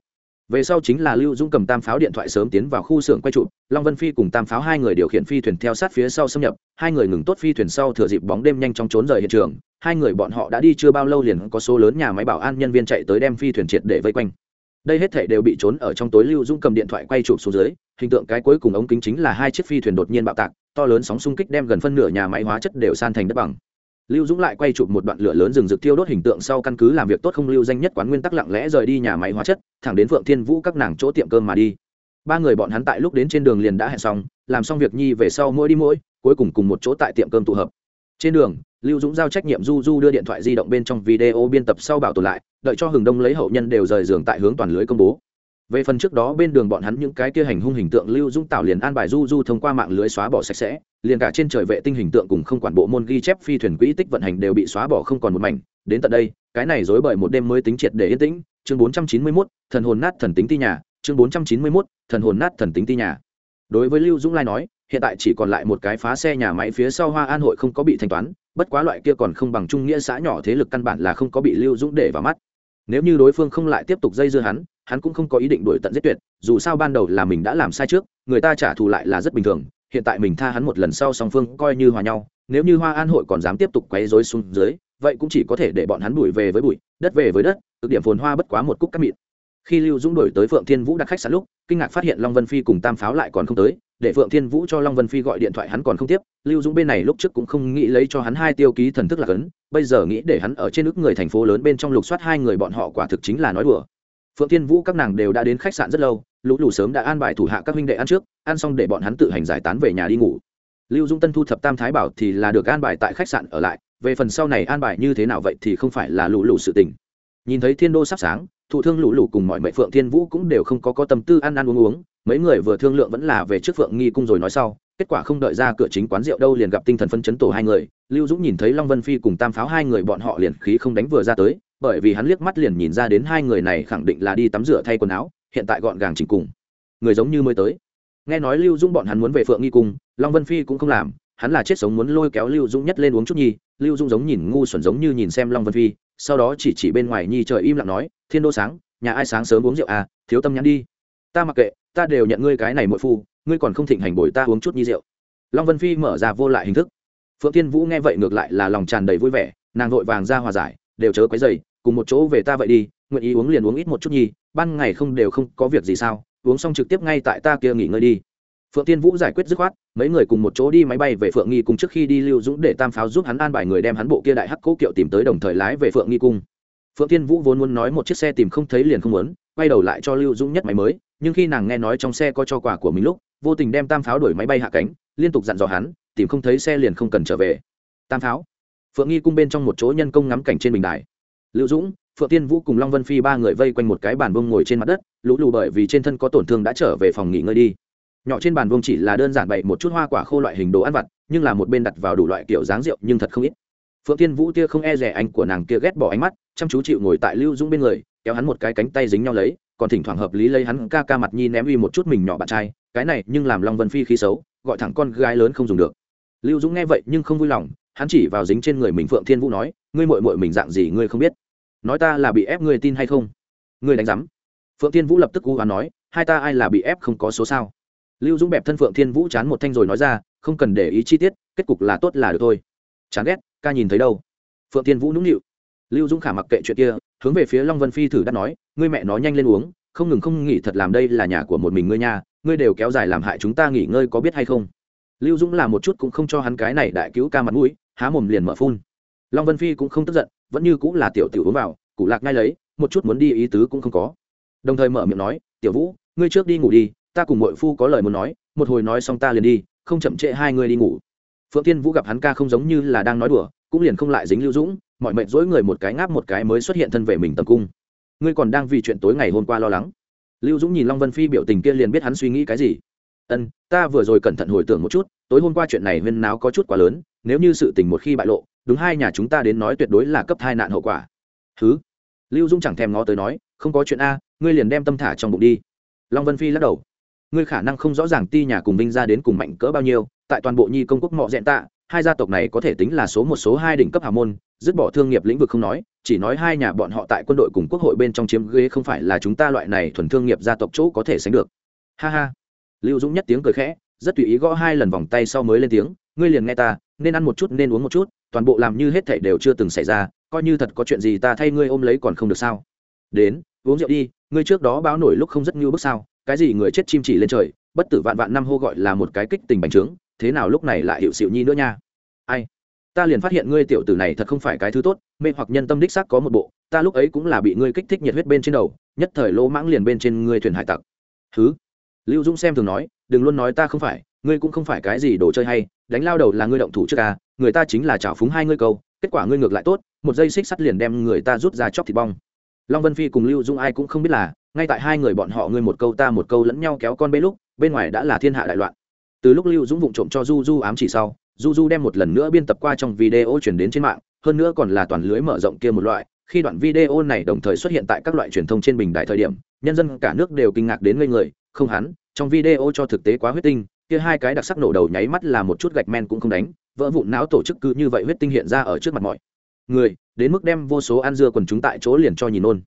Về sau chính là lưu dũng cầm tam pháo điện thoại sớm tiến vào khu xưởng quay trụ long vân phi cùng tam pháo hai người điều khiển phi thuyền theo sát phía sau xâm nhập, hai người ngừng tốt phi thuyền sau thừa dịp bóng đêm nhanh chóng trốn rời hiện trường, hai người bọn họ đã đi chưa bao lâu liền có số lớn nhà máy bảo an nhân viên chạy tới đem phi thuyền triệt để vây quanh đây hết thể đều bị trốn ở trong tối lưu dũng cầm điện thoại quay chụp xuống dưới, hình tượng cái cuối cùng ống kính chính là hai chiếc phi thuyền đột nhiên bạo tạc, to lớn sóng xung kích đem gần phân nửa nhà máy hóa chất đều san thành đất bằng. Lưu dũng lại quay chụp một đoạn lửa lớn rừng rực thiêu đốt hình tượng sau căn cứ làm việc tốt không lưu danh nhất quán nguyên tắc lặng lẽ rời đi nhà máy hóa chất, thẳng đến phượng thiên vũ các nàng chỗ tiệm cơm mà đi. Ba người bọn hắn tại lúc đến trên đường liền đã hẹn xong, làm xong việc nhi về sau mỗi đi mỗi, cuối cùng cùng một chỗ tại tiệm cơm tụ hợp. Trên đường lưu dũng giao trách nhiệm du du đưa điện thoại di động bên trong video biên tập sau bảo tồn lại đợi cho hừng đông lấy hậu nhân đều rời giường tại hướng toàn lưới công bố. Về phần trước đó bên đường bọn hắn những cái kia hành hung hình tượng lưu dũng tạo liền an bài du du thông qua mạng lưới xóa bỏ sạch sẽ liền cả trên trời vệ tinh hình tượng cùng không quản bộ môn ghi chép phi thuyền quỹ tích vận hành đều bị xóa bỏ không còn một mảnh. Đến tận đây cái này dối bởi một đêm mới tính triệt để yên tĩnh. Chương 491, thần hồn nát thần tính ti nhà. Chương 491, thần hồn nát thần tính ti nhà. Đối với lưu dũng lai nói hiện tại chỉ còn lại một cái phá xe nhà máy phía sau hoa an hội không có bị thanh toán, bất quá loại kia còn không bằng trung nghĩa xã nhỏ thế lực căn bản là không có bị lưu dũng để vào mắt. Nếu như đối phương không lại tiếp tục dây dưa hắn hắn cũng không có ý định đuổi tận giết tuyệt, dù sao ban đầu là mình đã làm sai trước, người ta trả thù lại là rất bình thường, hiện tại mình tha hắn một lần sau song phương coi như hòa nhau, nếu như hoa an hội còn dám tiếp tục quấy rối xuống dưới, vậy cũng chỉ có thể để bọn hắn bụi về với bụi, đất về với đất, cực điểm phồn hoa bất quá một cúc cắt mịn khi lưu dũng đổi tới phượng thiên vũ đặt khách sạn lúc, kinh ngạc phát hiện long vân phi cùng tam pháo lại còn không tới, để phượng thiên vũ cho long vân phi gọi điện thoại hắn còn không tiếp, lưu dũng bên này lúc trước cũng không nghĩ lấy cho hắn hai tiêu ký thần thức là cấn, bây giờ nghĩ để hắn ở trên nước người thành phố lớn bên trong lục soát hai người bọn họ quả thực chính là nói đùa. Phượng thiên vũ các nàng đều đã đến khách sạn rất lâu, lũ lù sớm đã an bài thủ hạ các huynh đệ ăn trước, ăn xong để bọn hắn tự hành giải tán về nhà đi ngủ. Lưu dung tân thu thập tam thái bảo thì là được an bài tại khách sạn ở lại, về phần sau này an bài như thế nào vậy thì không phải là lũ lù sự tình. Nhìn thấy thiên đô sắp sáng thụ thương lũ lù cùng mọi mệnh phượng thiên vũ cũng đều không có có tâm tư ăn ăn uống uống. Mấy người vừa thương lượng vẫn là về trước phượng nghi cung rồi nói sau, kết quả không đợi ra cửa chính quán rượu đâu liền gặp tinh thần phân chấn tổ hai người. Lưu dũng nhìn thấy long vân phi cùng tam pháo hai người bọn họ liền khí không đánh vừa ra tới, bởi vì hắn liếc mắt liền nhìn ra đến hai người này khẳng định là đi tắm rửa thay quần áo, hiện tại gọn gàng chỉnh cùng. Người giống như mới tới. Nghe nói lưu dũng bọn hắn muốn về phượng nghi cung, long vân phi cũng không làm hắn là chết sống muốn lôi kéo lưu dũng nhất lên uống chút nhi, lưu dũng giống nhìn ngu xuẩn giống như nhìn xem long vân phi, sau đó chỉ chỉ bên ngoài nhi trời im lặng nói, thiên đô sáng, nhà ai sáng sớm uống rượu à thiếu tâm nhắn đi. Ta mặc kệ, ta đều nhận ngươi cái này mỗi phu, ngươi còn không thịnh hành bồi ta uống chút nhi rượu. Long vân phi mở ra vô lại hình thức. Phượng thiên vũ nghe vậy ngược lại là lòng tràn đầy vui vẻ, nàng vội vàng ra hòa giải, đều chớ quấy dày cùng một chỗ về ta vậy đi, nguyện ý uống liền uống ít một chút nhi, ban ngày không đều không có việc gì sao, uống xong trực tiếp ngay tại ta kia nghỉ ngơi đi phượng tiên vũ giải quyết dứt khoát, mấy người cùng một chỗ đi máy bay về phượng nghi cung trước khi đi lưu dũng để tam pháo giúp hắn an bài người đem hắn bộ kia đại hắc cố kiệu tìm tới đồng thời lái về phượng nghi cung. Phượng tiên vũ vốn muốn nói một chiếc xe tìm không thấy liền không muốn, quay đầu lại cho lưu dũng nhất máy mới, nhưng khi nàng nghe nói trong xe có cho quà của mình lúc, vô tình đem tam pháo đuổi máy bay hạ cánh, liên tục dặn dò hắn, tìm không thấy xe liền không cần trở về. Tam pháo. Phượng nghi cung bên trong một chỗ nhân công ngắm cảnh trên bình đài. Lưu dũng, phượng tiên vũ cùng long vân phi ba người vây quanh một cái bàn bông ngồi trên mặt đất, lũ lù bởi vì trên thân có tổn thương đã trở về phòng nghỉ ngơi đi nhỏ trên bàn vông chỉ là đơn giản bậy một chút hoa quả khô loại hình đồ ăn vặt, nhưng là một bên đặt vào đủ loại kiểu dáng rượu nhưng thật không ít. Phượng Thiên vũ tia không e rẻ anh của nàng kia ghét bỏ ánh mắt, chăm chú chịu ngồi tại lưu dũng bên người, kéo hắn một cái cánh tay dính nhau lấy, còn thỉnh thoảng hợp lý lấy hắn ca ca mặt nhi ném uy một chút mình nhỏ bạn trai, cái này nhưng làm long vân phi khí xấu, gọi thẳng con gái lớn không dùng được. Lưu dũng nghe vậy nhưng không vui lòng, hắn chỉ vào dính trên người mình phượng thiên vũ nói, ngươi mội mội mình dạng gì ngươi không biết? Nói ta là bị ép ngươi tin hay không? Ngươi đánh giám. Phượng thiên vũ lập tức cú hoán nói, hai ta ai là bị ép không có số sao? Lưu dũng bẹp thân phượng thiên vũ chán một thanh rồi nói ra, không cần để ý chi tiết, kết cục là tốt là được thôi. Chán ghét, ca nhìn thấy đâu? Phượng thiên vũ nũng nịu. Lưu dũng khả mặc kệ chuyện kia, hướng về phía long vân phi thử đã nói, ngươi mẹ nó nhanh lên uống, không ngừng không nghỉ thật làm đây là nhà của một mình ngươi nha, ngươi đều kéo dài làm hại chúng ta nghỉ ngơi có biết hay không? Lưu dũng làm một chút cũng không cho hắn cái này đại cứu ca mặt mũi, há mồm liền mở phun. Long vân phi cũng không tức giận, vẫn như cũng là tiểu tiểu uống vào cụ lạc ngay lấy, một chút muốn đi ý tứ cũng không có. Đồng thời mở miệng nói, tiểu vũ, ngươi trước đi ngủ đi ta cùng mội phu có lời muốn nói, một hồi nói xong ta liền đi, không chậm trễ hai người đi ngủ. Phượng tiên vũ gặp hắn ca không giống như là đang nói đùa, cũng liền không lại dính lưu dũng, mọi mệnh dỗi người một cái ngáp một cái mới xuất hiện thân về mình tập cung. Ngươi còn đang vì chuyện tối ngày hôm qua lo lắng. Lưu dũng nhìn long vân phi biểu tình kia liền biết hắn suy nghĩ cái gì. Ân, ta vừa rồi cẩn thận hồi tưởng một chút, tối hôm qua chuyện này huyên náo có chút quá lớn, nếu như sự tình một khi bại lộ, đúng hai nhà chúng ta đến nói tuyệt đối là cấp hai nạn hậu quả. Thứ lưu Dũng chẳng thèm ngó tới nói, không có chuyện a, ngươi liền đem tâm thả trong bụng đi. Long vân phi lắc đầu ngươi khả năng không rõ ràng ti nhà cùng binh ra đến cùng mạnh cỡ bao nhiêu, tại toàn bộ nhi công quốc mọ dẹn tạ, hai gia tộc này có thể tính là số một, số hai đỉnh cấp hào môn, dứt bỏ thương nghiệp lĩnh vực không nói, chỉ nói hai nhà bọn họ tại quân đội cùng quốc hội bên trong chiếm ghế không phải là chúng ta loại này thuần thương nghiệp gia tộc chỗ có thể sánh được. Ha ha. Lưu dũng nhất tiếng cười khẽ, rất tùy ý gõ hai lần vòng tay sau mới lên tiếng, ngươi liền nghe ta, nên ăn một chút nên uống một chút, toàn bộ làm như hết thảy đều chưa từng xảy ra, coi như thật có chuyện gì ta thay ngươi ôm lấy còn không được sao? Đến, uống rượu đi, ngươi trước đó báo nổi lúc không rất như bước sao? Cái gì người chết chim chỉ lên trời, bất tử vạn vạn năm hô gọi là một cái kích tình bành trướng, thế nào lúc này lại hiệu xịu nhi nữa nha? Ai? Ta liền phát hiện ngươi tiểu tử này thật không phải cái thứ tốt, mê hoặc nhân tâm đích xác có một bộ, ta lúc ấy cũng là bị ngươi kích thích nhiệt huyết bên trên đầu, nhất thời lỗ mãng liền bên trên ngươi thuyền hải tặc. Thứ lưu dũng xem thường nói, đừng luôn nói ta không phải, ngươi cũng không phải cái gì đồ chơi hay, đánh lao đầu là ngươi động thủ trước ca người ta chính là trào phúng hai ngươi câu, kết quả ngươi ngược lại tốt, một dây xích sắt liền đem người ta rút ra chóc thịt bong. Long vân phi cùng lưu dung ai cũng không biết là ngay tại hai người bọn họ ngươi một câu ta một câu lẫn nhau kéo con bê lúc, bên ngoài đã là thiên hạ đại loạn. Từ lúc lưu dũng vụng trộm cho du du ám chỉ sau du du đem một lần nữa biên tập qua trong video chuyển đến trên mạng, hơn nữa còn là toàn lưới mở rộng kia một loại, khi đoạn video này đồng thời xuất hiện tại các loại truyền thông trên bình đại thời điểm, nhân dân cả nước đều kinh ngạc đến ngây người, không hắn, trong video cho thực tế quá huyết tinh, kia hai cái đặc sắc nổ đầu nháy mắt là một chút gạch men cũng không đánh, vỡ vụn não tổ chức cứ như vậy huyết tinh hiện ra ở trước mặt mọi người, đến mức đem vô số ăn dưa quần chúng tại chỗ liền cho nhìn ôn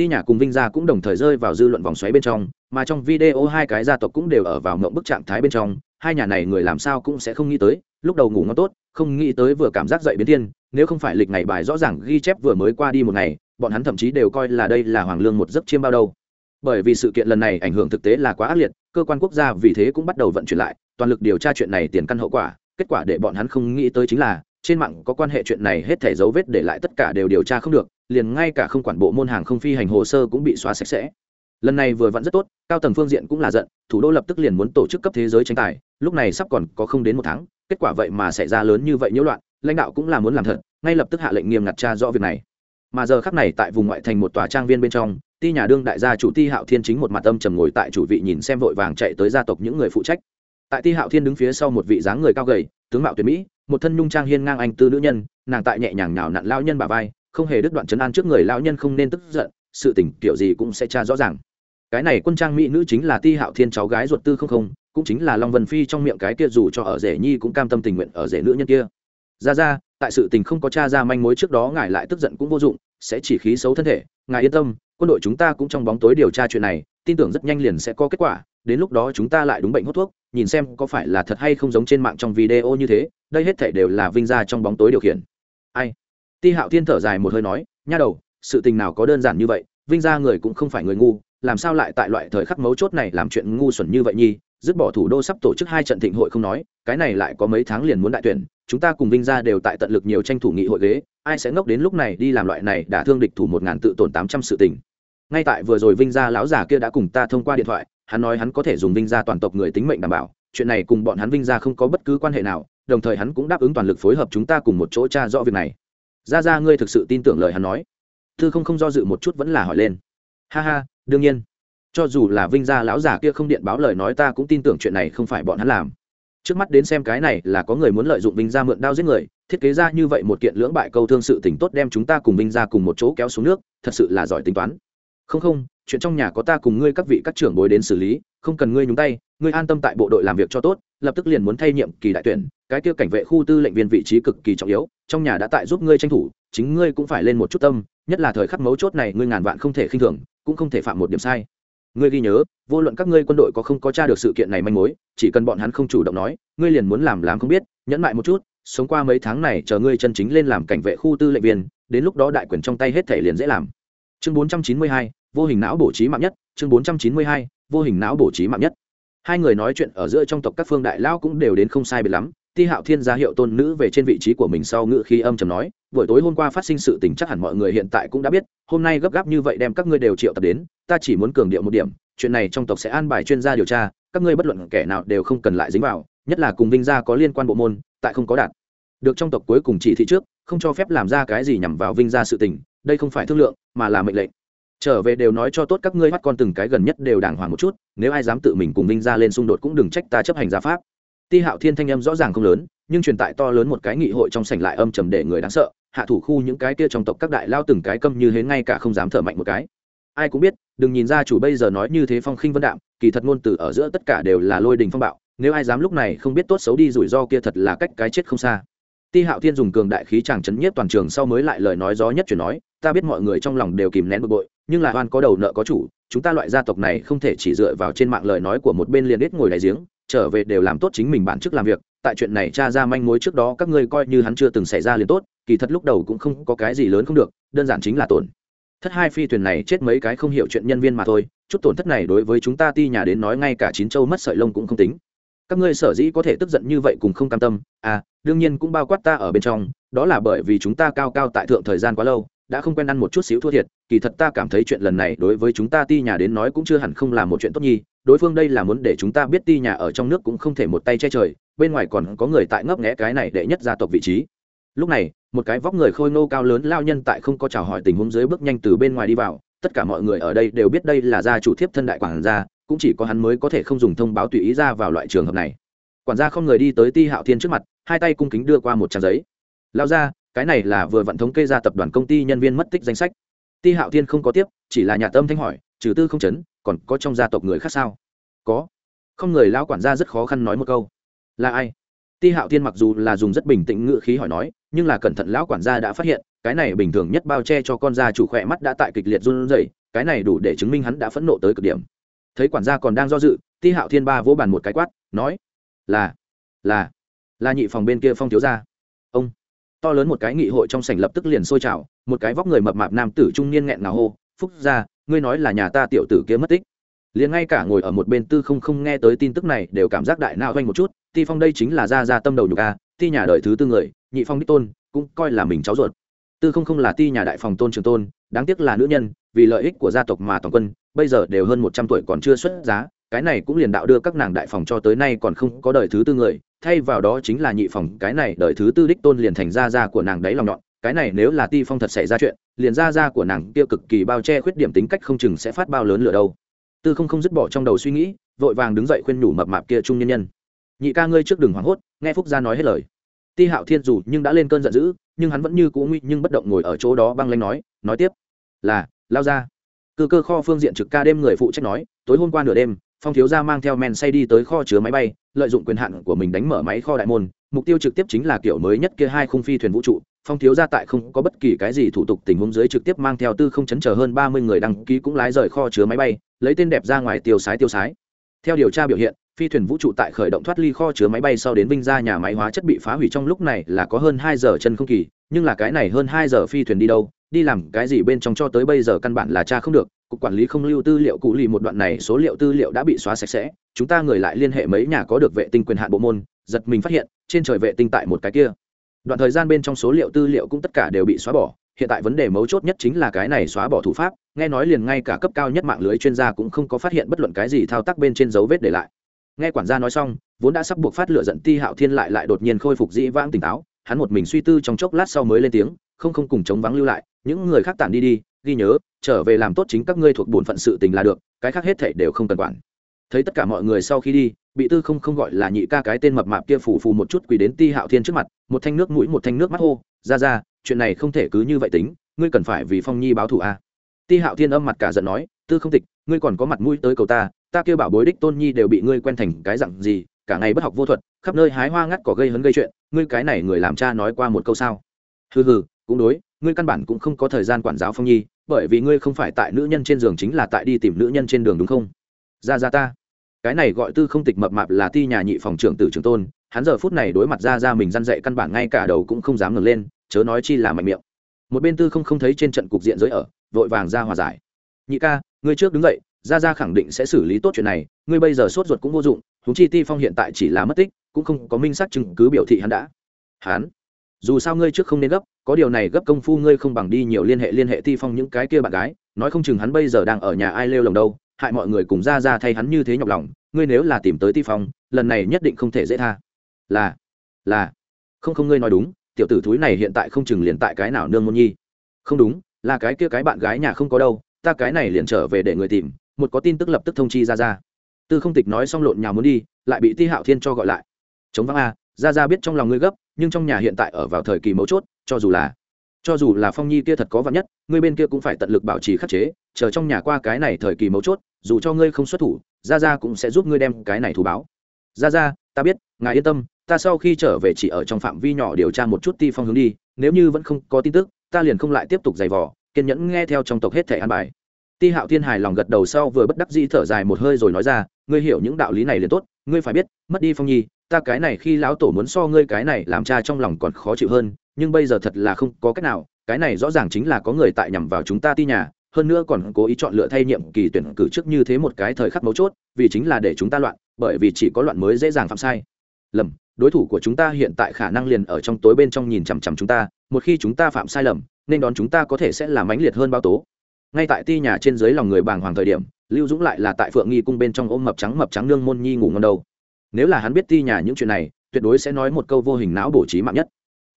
ti nhà cùng vinh gia cũng đồng thời rơi vào dư luận vòng xoáy bên trong, mà trong video hai cái gia tộc cũng đều ở vào ngộng bức trạng thái bên trong, hai nhà này người làm sao cũng sẽ không nghĩ tới, lúc đầu ngủ ngon tốt, không nghĩ tới vừa cảm giác dậy biến thiên, nếu không phải lịch ngày bài rõ ràng ghi chép vừa mới qua đi một ngày, bọn hắn thậm chí đều coi là đây là hoàng lương một giấc chiêm bao đâu. Bởi vì sự kiện lần này ảnh hưởng thực tế là quá ác liệt, cơ quan quốc gia vì thế cũng bắt đầu vận chuyển lại, toàn lực điều tra chuyện này tiền căn hậu quả, kết quả để bọn hắn không nghĩ tới chính là trên mạng có quan hệ chuyện này hết thể dấu vết để lại tất cả đều điều tra không được, liền ngay cả không quản bộ môn hàng không phi hành hồ sơ cũng bị xóa sạch sẽ. Lần này vừa vặn rất tốt, cao tầng phương diện cũng là giận, thủ đô lập tức liền muốn tổ chức cấp thế giới tranh tài, lúc này sắp còn có không đến một tháng, kết quả vậy mà xảy ra lớn như vậy nhiễu loạn, lãnh đạo cũng là muốn làm thật, ngay lập tức hạ lệnh nghiêm ngặt tra rõ việc này. Mà giờ khắc này tại vùng ngoại thành một tòa trang viên bên trong, ti nhà đương đại gia chủ ti hạo thiên chính một mặt âm trầm ngồi tại chủ vị nhìn xem vội vàng chạy tới gia tộc những người phụ trách. Tại ti hạo thiên đứng phía sau một vị dáng người cao gầy, tướng mạo tuyệt mỹ một thân nhung trang hiên ngang anh tư nữ nhân, nàng tại nhẹ nhàng nào nặn lao nhân bà vai, không hề đứt đoạn chấn an trước người lao nhân không nên tức giận, sự tình kiểu gì cũng sẽ tra rõ ràng. Cái này quân trang mỹ nữ chính là ti hạo thiên cháu gái ruột tư không không, cũng chính là long vân phi trong miệng cái kia dù cho ở rể nhi cũng cam tâm tình nguyện ở rể nữ nhân kia. Ra ra, tại sự tình không có cha ra manh mối trước đó ngài lại tức giận cũng vô dụng, sẽ chỉ khí xấu thân thể, ngài yên tâm, quân đội chúng ta cũng trong bóng tối điều tra chuyện này, tin tưởng rất nhanh liền sẽ có kết quả đến lúc đó chúng ta lại đúng bệnh hút thuốc, nhìn xem có phải là thật hay không giống trên mạng trong video như thế, đây hết thể đều là vinh ra trong bóng tối điều khiển. Ai? Ti hạo thiên thở dài một hơi nói, nha đầu, sự tình nào có đơn giản như vậy, vinh ra người cũng không phải người ngu, làm sao lại tại loại thời khắc mấu chốt này làm chuyện ngu xuẩn như vậy nhi dứt bỏ thủ đô sắp tổ chức hai trận thịnh hội không nói, cái này lại có mấy tháng liền muốn đại tuyển, chúng ta cùng vinh ra đều tại tận lực nhiều tranh thủ nghị hội ghế, ai sẽ ngốc đến lúc này đi làm loại này đã thương địch thủ một ngàn tự tổn tám trăm sự tình. Ngay tại vừa rồi vinh gia lão già kia đã cùng ta thông qua điện thoại hắn nói hắn có thể dùng vinh gia toàn tộc người tính mệnh đảm bảo, chuyện này cùng bọn hắn vinh gia không có bất cứ quan hệ nào, đồng thời hắn cũng đáp ứng toàn lực phối hợp chúng ta cùng một chỗ tra rõ việc này. Ra ra ngươi thực sự tin tưởng lời hắn nói? Thư không không do dự một chút vẫn là hỏi lên. Ha ha, đương nhiên. Cho dù là vinh gia lão già kia không điện báo lời nói ta cũng tin tưởng chuyện này không phải bọn hắn làm. Trước mắt đến xem cái này là có người muốn lợi dụng vinh gia mượn đao giết người, thiết kế ra như vậy một kiện lưỡng bại câu thương sự tỉnh tốt đem chúng ta cùng vinh gia cùng một chỗ kéo xuống nước, thật sự là giỏi tính toán không không, chuyện trong nhà có ta cùng ngươi các vị các trưởng bối đến xử lý, không cần ngươi nhúng tay, ngươi an tâm tại bộ đội làm việc cho tốt, lập tức liền muốn thay nhiệm kỳ đại tuyển, cái kia cảnh vệ khu tư lệnh viên vị trí cực kỳ trọng yếu, trong nhà đã tại giúp ngươi tranh thủ, chính ngươi cũng phải lên một chút tâm, nhất là thời khắc mấu chốt này ngươi ngàn vạn không thể khinh thường, cũng không thể phạm một điểm sai. Ngươi ghi nhớ, vô luận các ngươi quân đội có không có tra được sự kiện này manh mối, chỉ cần bọn hắn không chủ động nói, ngươi liền muốn làm làm không biết, nhẫn mại một chút, sống qua mấy tháng này chờ ngươi chân chính lên làm cảnh vệ khu tư lệnh viên, đến lúc đó đại quyền trong tay hết thể liền dễ làm. Chương bốn trăm chín mươi hai vô hình não bổ trí mạng nhất, chương bốn trăm chín mươi hai, vô hình não bổ trí mạng nhất. Hai người nói chuyện ở giữa trong tộc các phương đại lao cũng đều đến không sai biệt lắm. Ti hạo thiên gia hiệu tôn nữ về trên vị trí của mình sau ngự khi âm trầm nói, buổi tối hôm qua phát sinh sự tình chắc hẳn mọi người hiện tại cũng đã biết, hôm nay gấp gáp như vậy đem các ngươi đều triệu tập đến, ta chỉ muốn cường điệu một điểm, chuyện này trong tộc sẽ an bài chuyên gia điều tra, các ngươi bất luận kẻ nào đều không cần lại dính vào, nhất là cùng vinh gia có liên quan bộ môn, tại không có đạt được trong tộc cuối cùng chỉ thị trước, không cho phép làm ra cái gì nhằm vào vinh gia sự tình, đây không phải thương lượng, mà là mệnh lệnh trở về đều nói cho tốt các ngươi bắt con từng cái gần nhất đều đàng hoàng một chút, nếu ai dám tự mình cùng vinh gia lên xung đột cũng đừng trách ta chấp hành gia pháp. Ti hạo thiên thanh âm rõ ràng không lớn, nhưng truyền tại to lớn một cái nghị hội trong sảnh lại âm trầm để người đáng sợ, hạ thủ khu những cái kia trong tộc các đại lao từng cái câm như hến ngay cả không dám thở mạnh một cái. Ai cũng biết, đừng nhìn ra chủ bây giờ nói như thế phong khinh vân đạm, kỳ thật ngôn từ ở giữa tất cả đều là lôi đình phong bạo, nếu ai dám lúc này không biết tốt xấu đi rủi ro kia thật là cách cái chết không xa. Ti hạo thiên dùng cường đại khí chàng chấn nhiếp toàn trường sau mới lại lời nói gió nhất chuyển nói, ta biết mọi người trong lòng đều kìm nén bực bội nhưng là oan có đầu nợ có chủ, chúng ta loại gia tộc này không thể chỉ dựa vào trên mạng lời nói của một bên liền ít ngồi đại giếng, trở về đều làm tốt chính mình bản chức làm việc, tại chuyện này cha ra manh mối trước đó các ngươi coi như hắn chưa từng xảy ra liền tốt, kỳ thật lúc đầu cũng không có cái gì lớn không được, đơn giản chính là tổn. Thất hai phi thuyền này chết mấy cái không hiểu chuyện nhân viên mà thôi, chút tổn thất này đối với chúng ta ti nhà đến nói ngay cả chín châu mất sợi lông cũng không tính. Các ngươi sở dĩ có thể tức giận như vậy cùng không cam tâm à đương nhiên cũng bao quát ta ở bên trong, đó là bởi vì chúng ta cao cao tại thượng thời gian quá lâu đã không quen ăn một chút xíu thua thiệt, kỳ thật ta cảm thấy chuyện lần này đối với chúng ta ti nhà đến nói cũng chưa hẳn không là một chuyện tốt nhi, đối phương đây là muốn để chúng ta biết ti nhà ở trong nước cũng không thể một tay che trời, bên ngoài còn có người tại ngấp nghẽ cái này đệ nhất gia tộc vị trí. Lúc này, một cái vóc người khôi ngô cao lớn lao nhân tại không có chào hỏi tình huống dưới bước nhanh từ bên ngoài đi vào, tất cả mọi người ở đây đều biết đây là gia chủ thiếp thân đại quản gia, cũng chỉ có hắn mới có thể không dùng thông báo tùy ý ra vào loại trường hợp này. Quản gia không người đi tới ti hạo thiên trước mặt, hai tay cung kính đưa qua một trang giấy. Lao ra cái này là vừa vận thống kê ra tập đoàn công ty nhân viên mất tích danh sách. Ti hạo thiên không có tiếp, chỉ là nhà tâm thanh hỏi, trừ tư không chấn, còn có trong gia tộc người khác sao? Có. Không người lão quản gia rất khó khăn nói một câu. Là ai? Ti hạo thiên mặc dù là dùng rất bình tĩnh ngữ khí hỏi nói, nhưng là cẩn thận lão quản gia đã phát hiện, cái này bình thường nhất bao che cho con gia chủ khỏe mắt đã tại kịch liệt run rẩy, cái này đủ để chứng minh hắn đã phẫn nộ tới cực điểm. Thấy quản gia còn đang do dự, ti hạo thiên ba vỗ bàn một cái quát, nói, là là là nhị phòng bên kia phong thiếu gia. Ông to lớn một cái nghị hội trong sảnh lập tức liền sôi trào, một cái vóc người mập mạp nam tử trung niên nghẹn ngào hô, phúc gia, ngươi nói là nhà ta tiểu tử kia mất tích. Liền ngay cả ngồi ở một bên tư không không nghe tới tin tức này đều cảm giác đại nao vanh một chút, ti phong đây chính là gia gia tâm đầu nhục a, ti nhà đời thứ tư người, nhị phong đích tôn, cũng coi là mình cháu ruột. Tư không không là ti nhà đại phòng tôn trường tôn, đáng tiếc là nữ nhân, vì lợi ích của gia tộc mà toàn quân, bây giờ đều hơn một trăm tuổi còn chưa xuất giá, cái này cũng liền đạo đưa các nàng đại phòng cho tới nay còn không có đời thứ tư người thay vào đó chính là nhị phòng, cái này đợi thứ tư đích tôn liền thành gia gia của nàng đấy lòng nhọn, cái này nếu là ti phong thật xảy ra chuyện, liền gia gia của nàng kia cực kỳ bao che khuyết điểm tính cách không chừng sẽ phát bao lớn lửa đâu. Tư không không dứt bỏ trong đầu suy nghĩ, vội vàng đứng dậy khuyên nhủ mập mạp kia trung nhân nhân. Nhị ca ngươi trước đừng hoảng hốt, nghe phúc gia nói hết lời. Ti hạo thiên dù nhưng đã lên cơn giận dữ, nhưng hắn vẫn như cũ nguy, nhưng bất động ngồi ở chỗ đó băng lanh nói nói tiếp, là, lao ra. Cơ cơ kho phương diện trực ca đêm người phụ trách nói, tối hôm qua nửa đêm phong thiếu gia mang theo men say đi tới kho chứa máy bay, lợi dụng quyền hạn của mình đánh mở máy kho đại môn, mục tiêu trực tiếp chính là kiểu mới nhất kia hai khung phi thuyền vũ trụ. Phong thiếu gia tại không có bất kỳ cái gì thủ tục tình huống dưới trực tiếp mang theo tư không chấn chờ hơn ba mươi người đăng ký cũng lái rời kho chứa máy bay, lấy tên đẹp ra ngoài tiêu sái tiêu sái. Theo điều tra biểu hiện, phi thuyền vũ trụ tại khởi động thoát ly kho chứa máy bay sau đến vinh ra nhà máy hóa chất bị phá hủy trong lúc này là có hơn hai giờ chân không kỳ, nhưng là cái này hơn hai giờ phi thuyền đi đâu, đi làm cái gì bên trong cho tới bây giờ căn bản là cha không được cục quản lý không lưu tư liệu cụ lì một đoạn này số liệu tư liệu đã bị xóa sạch sẽ, chúng ta người lại liên hệ mấy nhà có được vệ tinh quyền hạn bộ môn, giật mình phát hiện, trên trời vệ tinh tại một cái kia. Đoạn thời gian bên trong số liệu tư liệu cũng tất cả đều bị xóa bỏ, hiện tại vấn đề mấu chốt nhất chính là cái này xóa bỏ thủ pháp, nghe nói liền ngay cả cấp cao nhất mạng lưới chuyên gia cũng không có phát hiện bất luận cái gì thao tác bên trên dấu vết để lại. Nghe quản gia nói xong, vốn đã sắp buộc phát lửa giận ti hạo thiên lại lại đột nhiên khôi phục dĩ vãng tỉnh táo, hắn một mình suy tư trong chốc lát sau mới lên tiếng, không không cùng chống vắng lưu lại, những người khác tản đi đi ghi nhớ, trở về làm tốt chính các ngươi thuộc bổn phận sự tình là được, cái khác hết thảy đều không cần quản thấy tất cả mọi người sau khi đi, bị tư không không gọi là nhị ca cái tên mập mạp kia phủ phù một chút quỳ đến ti hạo thiên trước mặt, một thanh nước mũi, một thanh nước mắt hô, ra ra, chuyện này không thể cứ như vậy tính, ngươi cần phải vì phong nhi báo thù a à. ti hạo thiên âm mặt cả giận nói, tư không tịch, ngươi còn có mặt mũi tới cầu ta ta kêu bảo bối đích tôn nhi đều bị ngươi quen thành cái dặn gì, cả ngày bất học vô thuật, khắp nơi hái hoa ngắt cỏ gây hấn gây chuyện, ngươi cái này người làm cha nói qua một câu sao hừ hừ, cũng đối ngươi căn bản cũng không có thời gian quản giáo phong nhi, bởi vì ngươi không phải tại nữ nhân trên giường chính là tại đi tìm nữ nhân trên đường đúng không? Ra ra ta. Cái này gọi tư không tịch mập mạp là ti nhà nhị phòng trưởng tử trường tôn, hắn giờ phút này đối mặt ra ra mình răn dậy căn bản ngay cả đầu cũng không dám ngẩng lên, chớ nói chi là mạnh miệng. Một bên tư không không thấy trên trận cục diện giới ở, vội vàng ra hòa giải. Nhị ca, ngươi trước đứng dậy, ra ra khẳng định sẽ xử lý tốt chuyện này, ngươi bây giờ sốt ruột cũng vô dụng húng chi ti phong hiện tại chỉ là mất tích, cũng không có minh xác chứng cứ biểu thị hắn đã. Hắn? Dù sao ngươi trước không nên gấp có điều này gấp công phu ngươi không bằng đi nhiều liên hệ liên hệ ti phong những cái kia bạn gái, nói không chừng hắn bây giờ đang ở nhà ai lêu lồng đâu, hại mọi người cùng ra ra thay hắn như thế nhọc lòng, ngươi nếu là tìm tới ti phong, lần này nhất định không thể dễ tha. Là là. Không không, ngươi nói đúng, tiểu tử thúi này hiện tại không chừng liền tại cái nào nương môn nhi. Không đúng, là cái kia cái bạn gái nhà không có đâu, ta cái này liền trở về để người tìm, một có tin tức lập tức thông chi ra ra. Tư không tịch nói xong lộn nhà muốn đi, lại bị ti hạo thiên cho gọi lại. Chống vắng a ra ra biết trong lòng ngươi gấp, nhưng trong nhà hiện tại ở vào thời kỳ mấu chốt cho dù là, cho dù là phong nhi kia thật có vắn nhất, ngươi bên kia cũng phải tận lực bảo trì khắc chế, chờ trong nhà qua cái này thời kỳ mấu chốt, dù cho ngươi không xuất thủ ra ra cũng sẽ giúp ngươi đem cái này thù báo. Ra ra ta biết, ngài yên tâm, ta sau khi trở về chỉ ở trong phạm vi nhỏ điều tra một chút ti phong hướng đi, nếu như vẫn không có tin tức, ta liền không lại tiếp tục giày vò, kiên nhẫn nghe theo trong tộc hết thẻ an bài. Ti hạo thiên hài lòng gật đầu sau vừa bất đắc dĩ thở dài một hơi rồi nói ra, ngươi hiểu những đạo lý này liền tốt, ngươi phải biết, mất đi phong nhi, ta cái này khi lão tổ muốn so ngươi cái này làm cha trong lòng còn khó chịu hơn nhưng bây giờ thật là không có cách nào, cái này rõ ràng chính là có người tại nhằm vào chúng ta ti nhà, hơn nữa còn cố ý chọn lựa thay nhiệm kỳ tuyển cử trước như thế một cái thời khắc mấu chốt, vì chính là để chúng ta loạn, bởi vì chỉ có loạn mới dễ dàng phạm sai. Lầm, đối thủ của chúng ta hiện tại khả năng liền ở trong tối bên trong nhìn chằm chằm chúng ta, một khi chúng ta phạm sai lầm, nên đón chúng ta có thể sẽ là mãnh liệt hơn bao tố. Ngay tại ti nhà trên dưới lòng người bàng hoàng thời điểm, lưu dũng lại là tại phượng nghi cung bên trong ôm mập trắng mập trắng nương môn nhi ngủ ngon đầu. nếu là hắn biết ti nhà những chuyện này, tuyệt đối sẽ nói một câu vô hình não bổ trí mạng nhất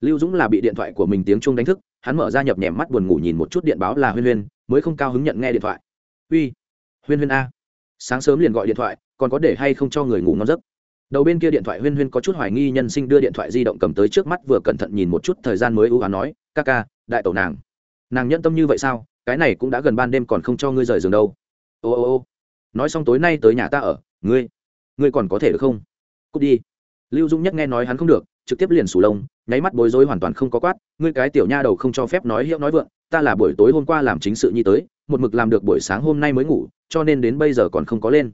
lưu dũng là bị điện thoại của mình tiếng chuông đánh thức, hắn mở ra nhập nhèm mắt buồn ngủ nhìn một chút điện báo là huyên huyên, mới không cao hứng nhận nghe điện thoại. Uy, huyên huyên a. Sáng sớm liền gọi điện thoại, còn có để hay không cho người ngủ ngon giấc. Đầu bên kia điện thoại huyên huyên có chút hoài nghi nhân sinh đưa điện thoại di động cầm tới trước mắt vừa cẩn thận nhìn một chút thời gian mới ưu á nói, ca ca, đại tổ nàng. Nàng nhân tâm như vậy sao? Cái này cũng đã gần ban đêm còn không cho ngươi rời giường đâu. Ô ô ô. Nói xong tối nay tới nhà ta ở, ngươi ngươi còn có thể được không? Cút đi. Lưu dũng nhất nghe nói hắn không được, trực tiếp liền sủ lông nháy mắt bối rối hoàn toàn không có quát, ngươi cái tiểu nha đầu không cho phép nói hiệu nói vượng, ta là buổi tối hôm qua làm chính sự nhi tới, một mực làm được buổi sáng hôm nay mới ngủ, cho nên đến bây giờ còn không có lên.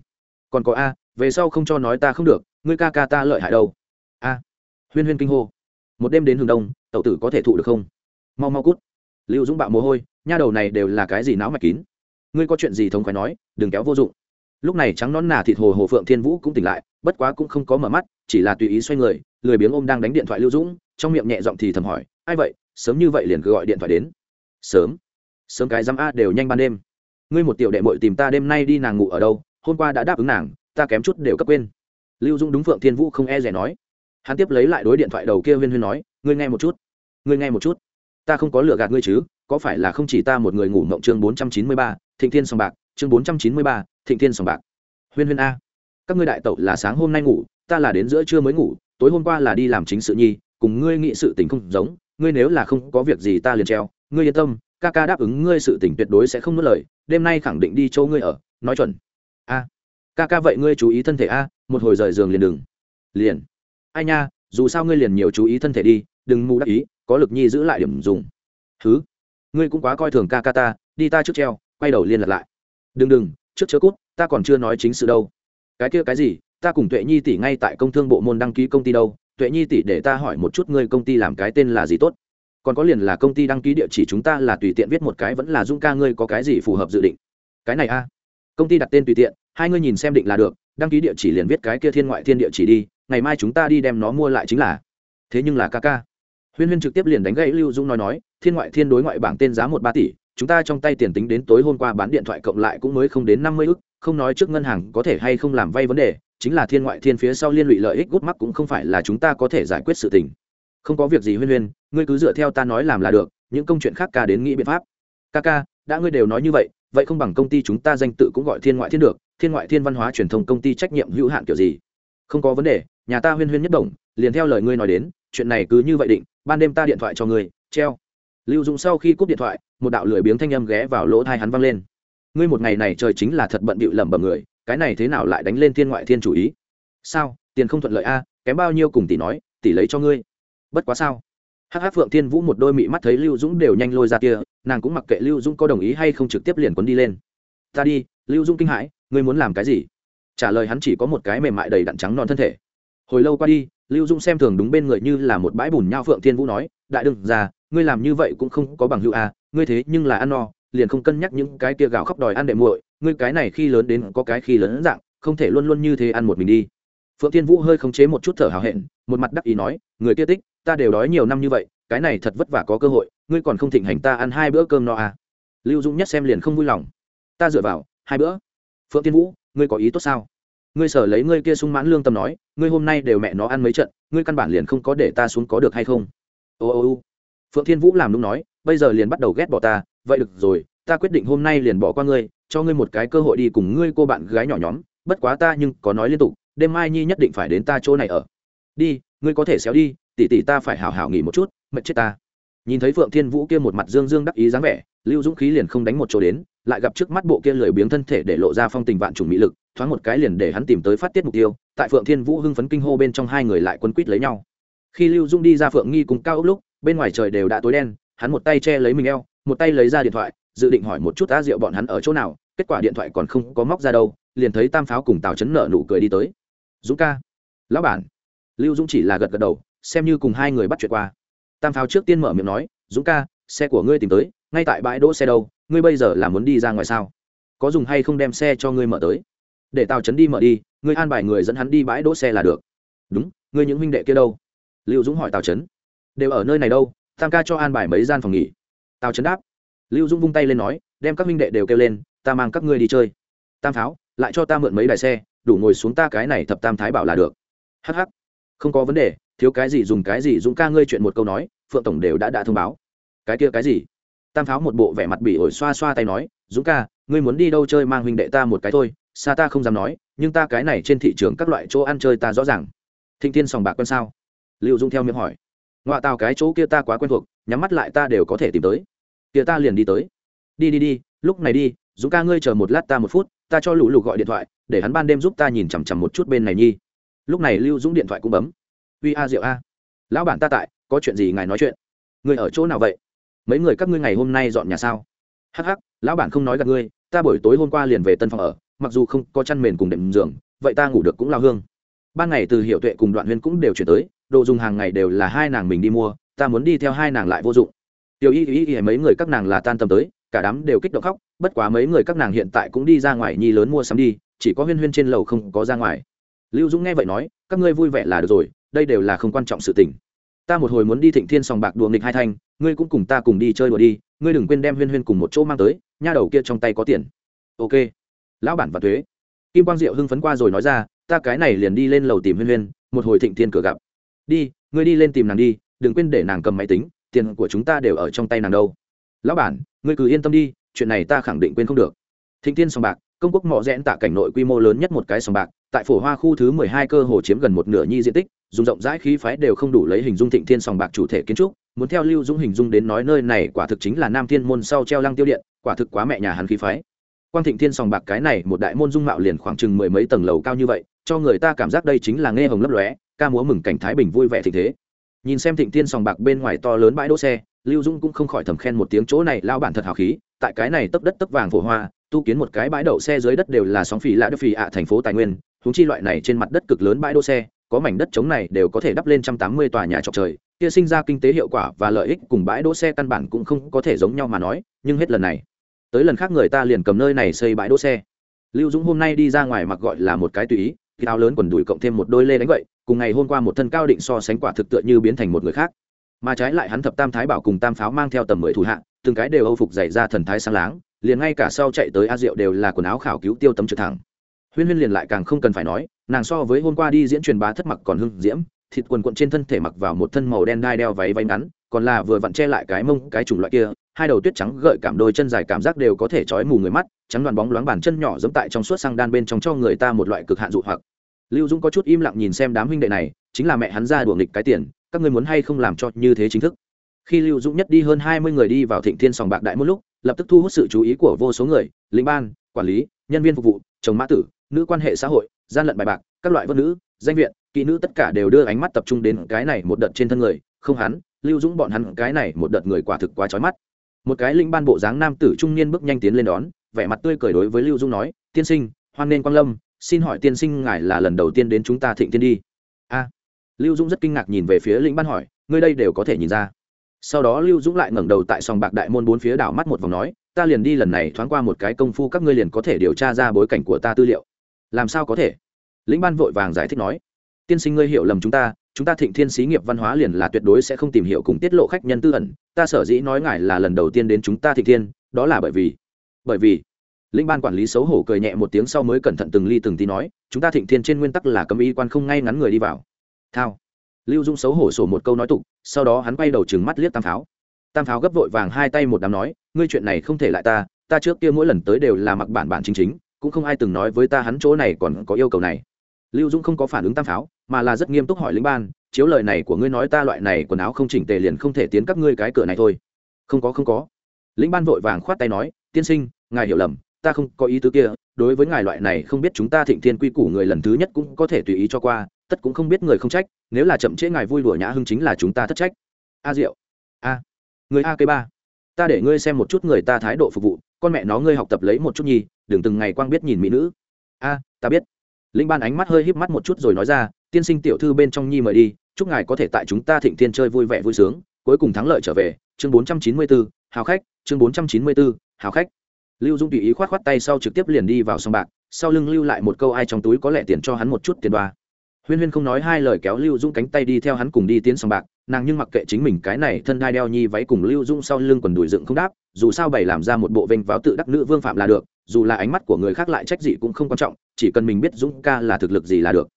Còn có a, về sau không cho nói ta không được, ngươi ca ca ta lợi hại đâu. A, huyên huyên kinh hô. Một đêm đến hừng đông, tẩu tử có thể thụ được không? Mau mau cút. Lưu dũng bạo mồ hôi, nha đầu này đều là cái gì não mạch kín? Ngươi có chuyện gì thống khoái nói, đừng kéo vô dụng. Lúc này trắng nón nà thịt hồ hồ phượng thiên vũ cũng tỉnh lại, bất quá cũng không có mở mắt, chỉ là tùy ý xoay người lười biếng ôm đang đánh điện thoại lưu dũng, trong miệng nhẹ giọng thì thầm hỏi, ai vậy? Sớm như vậy liền cứ gọi điện thoại đến. Sớm? Sớm cái dám a đều nhanh ban đêm. Ngươi một tiểu đệ mội tìm ta đêm nay đi nàng ngủ ở đâu, hôm qua đã đáp ứng nàng, ta kém chút đều cấp quên. Lưu dũng đúng phượng thiên vũ không e rẻ nói. Hắn tiếp lấy lại đối điện thoại đầu kia huyên huyên nói, ngươi nghe một chút, ngươi nghe một chút. Ta không có lựa gạt ngươi chứ, có phải là không chỉ ta một người ngủ mộng chương bốn trăm chín mươi ba, thịnh thiên sòng bạc, chương bốn trăm chín mươi ba, thịnh thiên sòng bạc. Huyên huyên a, các ngươi đại tẩu là sáng hôm nay ngủ, ta là đến giữa trưa mới ngủ tối hôm qua là đi làm chính sự nhi, cùng ngươi nghị sự tình không giống, ngươi nếu là không có việc gì ta liền treo. Ngươi yên tâm, ca ca đáp ứng ngươi sự tình tuyệt đối sẽ không nuốt lời, đêm nay khẳng định đi chỗ ngươi ở, nói chuẩn. A. Ca ca vậy ngươi chú ý thân thể a, một hồi rời giường liền đừng. Liền. Ai nha, dù sao ngươi liền nhiều chú ý thân thể đi, đừng mù đắc ý, có lực nhi giữ lại điểm dùng. Thứ ngươi cũng quá coi thường ca ca ta, đi ta trước treo, quay đầu liên lạc lại. Đừng đừng, trước chớ cút, ta còn chưa nói chính sự đâu. Cái kia cái gì ta cùng tuệ nhi tỷ ngay tại công thương bộ môn đăng ký công ty đâu, tuệ nhi tỷ để ta hỏi một chút ngươi công ty làm cái tên là gì tốt. Còn có liền là công ty đăng ký địa chỉ chúng ta là tùy tiện viết một cái vẫn là dung ca ngươi có cái gì phù hợp dự định. Cái này a. Công ty đặt tên tùy tiện, hai ngươi nhìn xem định là được, đăng ký địa chỉ liền viết cái kia thiên ngoại thiên địa chỉ đi, ngày mai chúng ta đi đem nó mua lại chính là. Thế nhưng là ca ca. Huyên huyên trực tiếp liền đánh gãy lưu dung nói nói, thiên ngoại thiên đối ngoại bảng tên giá một ba tỷ, chúng ta trong tay tiền tính đến tối hôm qua bán điện thoại cộng lại cũng mới không đến năm mươi ức, không nói trước ngân hàng có thể hay không làm vay vấn đề chính là thiên ngoại thiên phía sau liên lụy lợi ích gút mắc cũng không phải là chúng ta có thể giải quyết sự tình. Không có việc gì huyên huyên, ngươi cứ dựa theo ta nói làm là được, những công chuyện khác ca đến nghĩ biện pháp. Ca ca, đã ngươi đều nói như vậy vậy không bằng công ty chúng ta danh tự cũng gọi thiên ngoại thiên được, thiên ngoại thiên văn hóa truyền thông công ty trách nhiệm hữu hạn kiểu gì? Không có vấn đề, nhà ta huyên huyên nhất đồng liền theo lời ngươi nói đến, chuyện này cứ như vậy định, ban đêm ta điện thoại cho ngươi, treo. Lưu dũng sau khi cúp điện thoại, một đạo lười biếng thanh âm ghé vào lỗ thai hắn văng lên. Ngươi một ngày này trời chính là thật bận bịu lẩm bẩm người cái này thế nào lại đánh lên thiên ngoại thiên chủ ý? Sao, tiền không thuận lợi a, kém bao nhiêu cùng tỷ nói, tỷ lấy cho ngươi. Bất quá sao? Hắc hắc phượng thiên vũ một đôi mị mắt thấy lưu dũng đều nhanh lôi ra kia, nàng cũng mặc kệ lưu dũng có đồng ý hay không trực tiếp liền quấn đi lên. Ta đi, lưu dũng kinh hãi, ngươi muốn làm cái gì? Trả lời hắn chỉ có một cái mềm mại đầy đặn trắng non thân thể. Hồi lâu qua đi, lưu dũng xem thường đúng bên người như là một bãi bùn nhau phượng thiên vũ nói, đại đừng già ngươi làm như vậy cũng không có bằng hữu à ngươi thế nhưng là ăn no, liền không cân nhắc những cái kia gạo khóc đòi ăn đệm muội ngươi cái này khi lớn đến có cái khi lớn dạng, không thể luôn luôn như thế ăn một mình đi. Phượng thiên vũ hơi khống chế một chút thở hào hẹn, một mặt đắc ý nói, người kia tích, ta đều đói nhiều năm như vậy, cái này thật vất vả có cơ hội, ngươi còn không thịnh hành ta ăn hai bữa cơm no à. Lưu dũng nhất xem liền không vui lòng. Ta dựa vào, hai bữa. Phượng thiên vũ, ngươi có ý tốt sao? Ngươi sở lấy ngươi kia sung mãn lương tâm nói, ngươi hôm nay đều mẹ nó ăn mấy trận, ngươi căn bản liền không có để ta xuống có được hay không? Ô ô ô. Phượng thiên vũ làm đúng nói, bây giờ liền bắt đầu ghét bỏ ta, vậy được rồi ta quyết định hôm nay liền bỏ qua ngươi, cho ngươi một cái cơ hội đi cùng ngươi cô bạn gái nhỏ nhóm, bất quá ta nhưng có nói liên tục, đêm mai nhi nhất định phải đến ta chỗ này ở. Đi, ngươi có thể xéo đi, tỷ tỷ ta phải hào hào nghỉ một chút, mệt chết ta. Nhìn thấy phượng thiên vũ kia một mặt dương dương đắc ý dáng vẻ, lưu dũng khí liền không đánh một chỗ đến, lại gặp trước mắt bộ kia lười biếng thân thể để lộ ra phong tình vạn trùng mỹ lực, thoáng một cái liền để hắn tìm tới phát tiết mục tiêu, tại phượng thiên vũ hưng phấn kinh hô bên trong hai người lại quân quýt lấy nhau. Khi lưu dũng đi ra phượng nghi cùng cao ốc lúc, bên ngoài trời đều đã tối đen, hắn một tay che lấy mình eo, một tay lấy ra điện thoại dự định hỏi một chút a rượu bọn hắn ở chỗ nào, kết quả điện thoại còn không có móc ra đâu, liền thấy tam pháo cùng tào chấn nợ nụ cười đi tới. Dũng ca, lão bản. Lưu dũng chỉ là gật gật đầu, xem như cùng hai người bắt chuyện qua. Tam pháo trước tiên mở miệng nói, dũng ca, xe của ngươi tìm tới, ngay tại bãi đỗ xe đâu, ngươi bây giờ là muốn đi ra ngoài sao? Có dùng hay không đem xe cho ngươi mở tới? Để tào chấn đi mở đi, ngươi an bài người dẫn hắn đi bãi đỗ xe là được. Đúng, ngươi những huynh đệ kia đâu? Lưu dũng hỏi tào chấn. Đều ở nơi này đâu, tam ca cho an bài mấy gian phòng nghỉ. Tào chấn đáp lưu dũng vung tay lên nói, đem các huynh đệ đều kêu lên, ta mang các ngươi đi chơi. Tam pháo lại cho ta mượn mấy đài xe, đủ ngồi xuống ta cái này thập tam thái bảo là được. Hh không có vấn đề, thiếu cái gì dùng cái gì, dũng ca ngươi chuyện một câu nói, phượng tổng đều đã đã thông báo. Cái kia cái gì? Tam pháo một bộ vẻ mặt bị ổi xoa xoa tay nói, dũng ca, ngươi muốn đi đâu chơi mang huynh đệ ta một cái thôi, xa ta không dám nói, nhưng ta cái này trên thị trường các loại chỗ ăn chơi ta rõ ràng. Thịnh tiên sòng bạc quân sao? Liệu dũng theo miệng hỏi. Ngoại tào cái chỗ kia ta quá quen thuộc, nhắm mắt lại ta đều có thể tìm tới kia ta liền đi tới. Đi đi đi, lúc này đi, dũng ca ngươi chờ một lát ta một phút, ta cho lũ lụ gọi điện thoại, để hắn ban đêm giúp ta nhìn chằm chằm một chút bên này nhi. Lúc này lưu dũng điện thoại cũng bấm. Uy a, diệu a. Lão bản ta tại, có chuyện gì ngài nói chuyện. Người ở chỗ nào vậy? Mấy người các ngươi ngày hôm nay dọn nhà sao? Hắc hắc, lão bản không nói gặp ngươi, ta buổi tối hôm qua liền về tân phòng ở, mặc dù không có chăn mền cùng đệm giường, vậy ta ngủ được cũng lao hương. Ban ngày từ hiệu tuệ cùng đoạn huyên cũng đều chuyển tới, đồ dùng hàng ngày đều là hai nàng mình đi mua, ta muốn đi theo hai nàng lại vô dụng tiểu y y y, mấy người các nàng là tan tầm tới, cả đám đều kích động khóc, bất quá mấy người các nàng hiện tại cũng đi ra ngoài nhi lớn mua sắm đi, chỉ có huyên huyên trên lầu không có ra ngoài. Lưu dũng nghe vậy nói, các ngươi vui vẻ là được rồi, đây đều là không quan trọng sự tình. Ta một hồi muốn đi thịnh thiên sòng bạc đùa nghịch hai thanh ngươi cũng cùng ta cùng đi chơi đùa đi, ngươi đừng quên đem huyên huyên cùng một chỗ mang tới, nha đầu kia trong tay có tiền. Ok. Lão bản và thuế. Kim quang diệu hưng phấn qua rồi nói ra, ta cái này liền đi lên lầu tìm huyên huyên, một hồi thịnh thiên cửa gặp. Đi, ngươi đi lên tìm nàng đi, đừng quên để nàng cầm máy tính tiền của chúng ta đều ở trong tay nàng đâu. Lão bản, ngươi cứ yên tâm đi, chuyện này ta khẳng định quên không được. Thịnh thiên sòng bạc, công quốc mỏ rẽn tạ cảnh nội quy mô lớn nhất một cái sòng bạc, tại phổ hoa khu thứ mười hai cơ hồ chiếm gần một nửa nhi diện tích, dùng rộng rãi khí phái đều không đủ lấy hình dung thịnh thiên sòng bạc chủ thể kiến trúc, muốn theo lưu dũng hình dung đến nói nơi này quả thực chính là nam thiên môn sau treo lăng tiêu điện, quả thực quá mẹ nhà hắn khí phái. Quang thịnh thiên sòng bạc cái này một đại môn dung mạo liền khoảng chừng mười mấy tầng lầu cao như vậy, cho người ta cảm giác đây chính là nghe hồng lấp lóe, ca múa mừng cảnh thái bình vui vẻ thịnh thế nhìn xem thịnh thiên sòng bạc bên ngoài to lớn bãi đỗ xe, lưu dũng cũng không khỏi thầm khen một tiếng chỗ này lao bản thật hào khí, tại cái này tấp đất tấp vàng phổ hoa, tu kiến một cái bãi đậu xe dưới đất đều là sóng phỉ lạ đất phỉ ạ thành phố tài nguyên húng chi loại này trên mặt đất cực lớn bãi đỗ xe, có mảnh đất trống này đều có thể đắp lên trăm tám mươi tòa nhà trọc trời, kia sinh ra kinh tế hiệu quả và lợi ích cùng bãi đỗ xe căn bản cũng không có thể giống nhau mà nói, nhưng hết lần này, tới lần khác người ta liền cầm nơi này xây bãi đỗ xe. Lưu dũng hôm nay đi ra ngoài mặc gọi là một cái tùy ý cái áo lớn quần đùi cộng thêm một đôi lê đánh vậy cùng ngày hôm qua một thân cao định so sánh quả thực tựa như biến thành một người khác. Mà trái lại hắn thập tam thái bảo cùng tam pháo mang theo tầm mười thủ hạ, từng cái đều âu phục dày ra thần thái sáng láng, liền ngay cả sau chạy tới a diệu đều là quần áo khảo cứu tiêu tấm trực thẳng. Huyên huyên liền lại càng không cần phải nói, nàng so với hôm qua đi diễn truyền bá thất mặc còn hưng diễm, thịt quần quận trên thân thể mặc vào một thân màu đen đai đeo váy váy ngắn, còn là vừa vặn che lại cái mông, cái chủng loại kia, hai đầu tuyết trắng gợi cảm đôi chân dài cảm giác đều có thể trói mù người mắt, trắng đoàn bóng loáng bàn chân nhỏ giống tại trong suốt sang đan bên trong cho người ta một loại cực hạn dụ hoặc lưu dũng có chút im lặng nhìn xem đám huynh đệ này, chính là mẹ hắn ra đùa nghịch cái tiền, các ngươi muốn hay không làm cho như thế chính thức? Khi lưu dũng nhất đi hơn hai mươi người đi vào thịnh thiên sòng bạc đại một lúc, lập tức thu hút sự chú ý của vô số người, lĩnh ban, quản lý, nhân viên phục vụ, chồng mã tử, nữ quan hệ xã hội, gian lận bài bạc, các loại vân nữ, danh viện, kỹ nữ tất cả đều đưa ánh mắt tập trung đến cái này một đợt trên thân người, không hắn, lưu dũng bọn hắn cái này một đợt người quả thực quá trói mắt. Một cái linh ban bộ dáng nam tử trung niên bước nhanh tiến lên đón, vẻ mặt tươi cười đối với lưu dũng nói, tiên sinh, hoan nên quang lâm xin hỏi tiên sinh ngài là lần đầu tiên đến chúng ta thịnh tiên đi. A. Lưu dũng rất kinh ngạc nhìn về phía lĩnh ban hỏi, ngươi đây đều có thể nhìn ra. Sau đó lưu dũng lại ngẩng đầu tại sòng bạc đại môn bốn phía đảo mắt một vòng nói, ta liền đi lần này thoáng qua một cái công phu các ngươi liền có thể điều tra ra bối cảnh của ta tư liệu. Làm sao có thể? Lĩnh ban vội vàng giải thích nói, tiên sinh ngươi hiểu lầm chúng ta chúng ta thịnh thiên xí nghiệp văn hóa liền là tuyệt đối sẽ không tìm hiểu cùng tiết lộ khách nhân tư ẩn, ta sở dĩ nói ngài là lần đầu tiên đến chúng ta thịnh thiên, đó là bởi vì bởi vì linh ban quản lý xấu hổ cười nhẹ một tiếng sau mới cẩn thận từng ly từng tí nói, chúng ta thịnh thiên trên nguyên tắc là cấm y quan không ngay ngắn người đi vào. Thao. Lưu dung xấu hổ sổ một câu nói tục, sau đó hắn quay đầu trừng mắt liếc tam pháo. Tam pháo gấp vội vàng hai tay một đám nói, ngươi chuyện này không thể lại ta ta trước kia mỗi lần tới đều là mặc bản bản chính chính, cũng không ai từng nói với ta hắn chỗ này còn có yêu cầu này. Lưu dung không có phản ứng tam pháo, mà là rất nghiêm túc hỏi lĩnh ban, chiếu lời này của ngươi nói ta loại này quần áo không chỉnh tề liền không thể tiến các ngươi cái cửa này thôi. Không có không có. Lĩnh ban vội vàng khoát tay nói, tiên sinh, ngài hiểu lầm ta không có ý tứ kia, đối với ngài loại này không biết chúng ta thịnh thiên quy củ người lần thứ nhất cũng có thể tùy ý cho qua, tất cũng không biết người không trách, nếu là chậm trễ ngài vui đùa nhã hưng chính là chúng ta thất trách. A diệu. A. Người a k ba. Ta để ngươi xem một chút người ta thái độ phục vụ, con mẹ nó ngươi học tập lấy một chút nhi đừng từng ngày quang biết nhìn mỹ nữ. A, ta biết. Linh ban ánh mắt hơi híp mắt một chút rồi nói ra, tiên sinh tiểu thư bên trong nhi mời đi, chúc ngài có thể tại chúng ta thịnh thiên chơi vui vẻ vui sướng, cuối cùng thắng lợi trở về, chương bốn trăm chín mươi bốn hào khách, chương bốn trăm chín mươi bốn hào khách lưu dung tùy ý khoát khoát tay sau trực tiếp liền đi vào sông bạc, sau lưng lưu lại một câu ai trong túi có lẽ tiền cho hắn một chút tiền đoa. Huyên huyên không nói hai lời kéo lưu dung cánh tay đi theo hắn cùng đi tiến sông bạc, nàng nhưng mặc kệ chính mình cái này thân đai đeo nhi váy cùng lưu dung sau lưng quần đùi dựng không đáp, dù sao bày làm ra một bộ vênh váo tự đắc nữ vương phạm là được, dù là ánh mắt của người khác lại trách gì cũng không quan trọng, chỉ cần mình biết dũng ca là thực lực gì là được.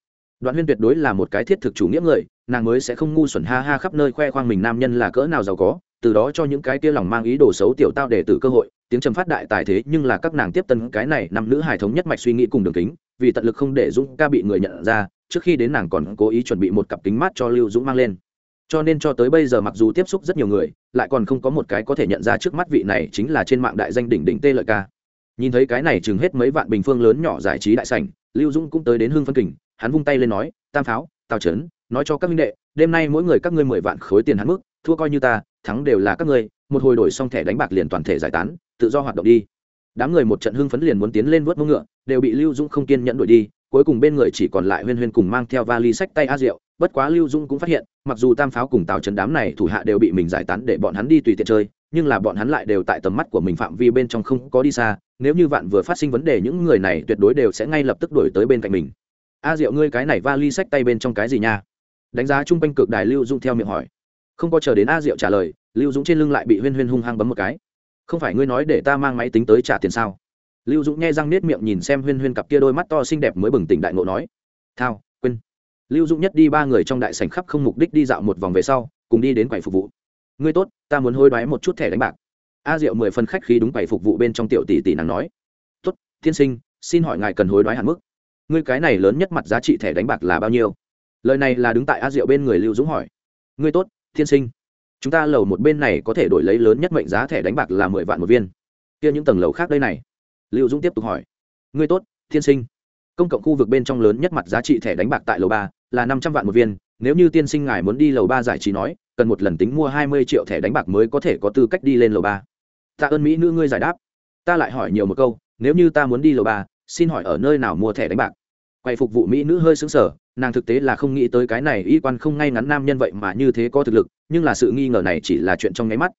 Đoạn huyên tuyệt đối là một cái thiết thực chủ nghĩa người, nàng mới sẽ không ngu xuẩn ha ha khắp nơi khoe khoang mình nam nhân là cỡ nào giàu có từ đó cho những cái kia lòng mang ý đồ xấu tiểu tao để tử cơ hội, tiếng trầm phát đại tài thế nhưng là các nàng tiếp tân cái này nằm nữ hài thống nhất mạch suy nghĩ cùng đường kính, vì tận lực không để dũng ca bị người nhận ra, trước khi đến nàng còn cố ý chuẩn bị một cặp kính mát cho lưu dũng mang lên. Cho nên cho tới bây giờ mặc dù tiếp xúc rất nhiều người, lại còn không có một cái có thể nhận ra trước mắt vị này chính là trên mạng đại danh đỉnh đỉnh tê lợi ca. Nhìn thấy cái này chừng hết mấy vạn bình phương lớn nhỏ giải trí đại sảnh, lưu dũng cũng tới đến hương phân kình, hắn vung tay lên nói, tam pháo, tào trấn, nói cho các minh đệ, đêm nay mỗi người các ngươi mười vạn khối tiền hắn mức, thua coi như ta thắng đều là các ngươi, một hồi đổi xong thẻ đánh bạc liền toàn thể giải tán, tự do hoạt động đi. Đám người một trận hưng phấn liền muốn tiến lên vớt mông ngựa, đều bị lưu dũng không kiên nhẫn đuổi đi, cuối cùng bên người chỉ còn lại huyên huyên cùng mang theo vali sách tay a rượu, bất quá lưu dung cũng phát hiện, mặc dù tam pháo cùng tào trấn đám này thủ hạ đều bị mình giải tán để bọn hắn đi tùy tiện chơi, nhưng là bọn hắn lại đều tại tầm mắt của mình phạm vi bên trong không có đi xa, nếu như vạn vừa phát sinh vấn đề những người này tuyệt đối đều sẽ ngay lập tức đổi tới bên cạnh mình. A diệu, ngươi cái này vali sách tay bên trong cái gì nha? Đánh giá chung quanh cực đài lưu dung theo miệng hỏi không có chờ đến a diệu trả lời lưu dũng trên lưng lại bị huyên huyên hung hăng bấm một cái không phải ngươi nói để ta mang máy tính tới trả tiền sao lưu dũng nghe răng nết miệng nhìn xem huyên huyên cặp kia đôi mắt to xinh đẹp mới bừng tỉnh đại ngộ nói thao quên lưu dũng nhất đi ba người trong đại sảnh khắp không mục đích đi dạo một vòng về sau cùng đi đến quầy phục vụ ngươi tốt ta muốn hối đoái một chút thẻ đánh bạc a diệu mười phân khách khí đúng quầy phục vụ bên trong tiểu tỷ tỷ nàng nói tốt tiên sinh xin hỏi ngài cần hối đoái hạn mức ngươi cái này lớn nhất mặt giá trị thẻ đánh bạc là bao nhiêu lời này là đứng tại a diệu bên người lưu dũng hỏi ngươi tốt Thiên sinh, chúng ta lầu một bên này có thể đổi lấy lớn nhất mệnh giá thẻ đánh bạc là mười vạn một viên. Kia những tầng lầu khác đây này. Lưu dũng tiếp tục hỏi. Ngươi tốt, Thiên sinh. Công cộng khu vực bên trong lớn nhất mặt giá trị thẻ đánh bạc tại lầu ba là năm trăm vạn một viên. Nếu như tiên sinh ngài muốn đi lầu ba giải trí nói, cần một lần tính mua hai mươi triệu thẻ đánh bạc mới có thể có tư cách đi lên lầu ba. Tạ ơn mỹ nữ ngươi giải đáp. Ta lại hỏi nhiều một câu, nếu như ta muốn đi lầu ba, xin hỏi ở nơi nào mua thẻ đánh bạc? Quay phục vụ mỹ nữ hơi xứng sở nàng thực tế là không nghĩ tới cái này y quan không ngay ngắn nam nhân vậy mà như thế có thực lực, nhưng là sự nghi ngờ này chỉ là chuyện trong nháy mắt.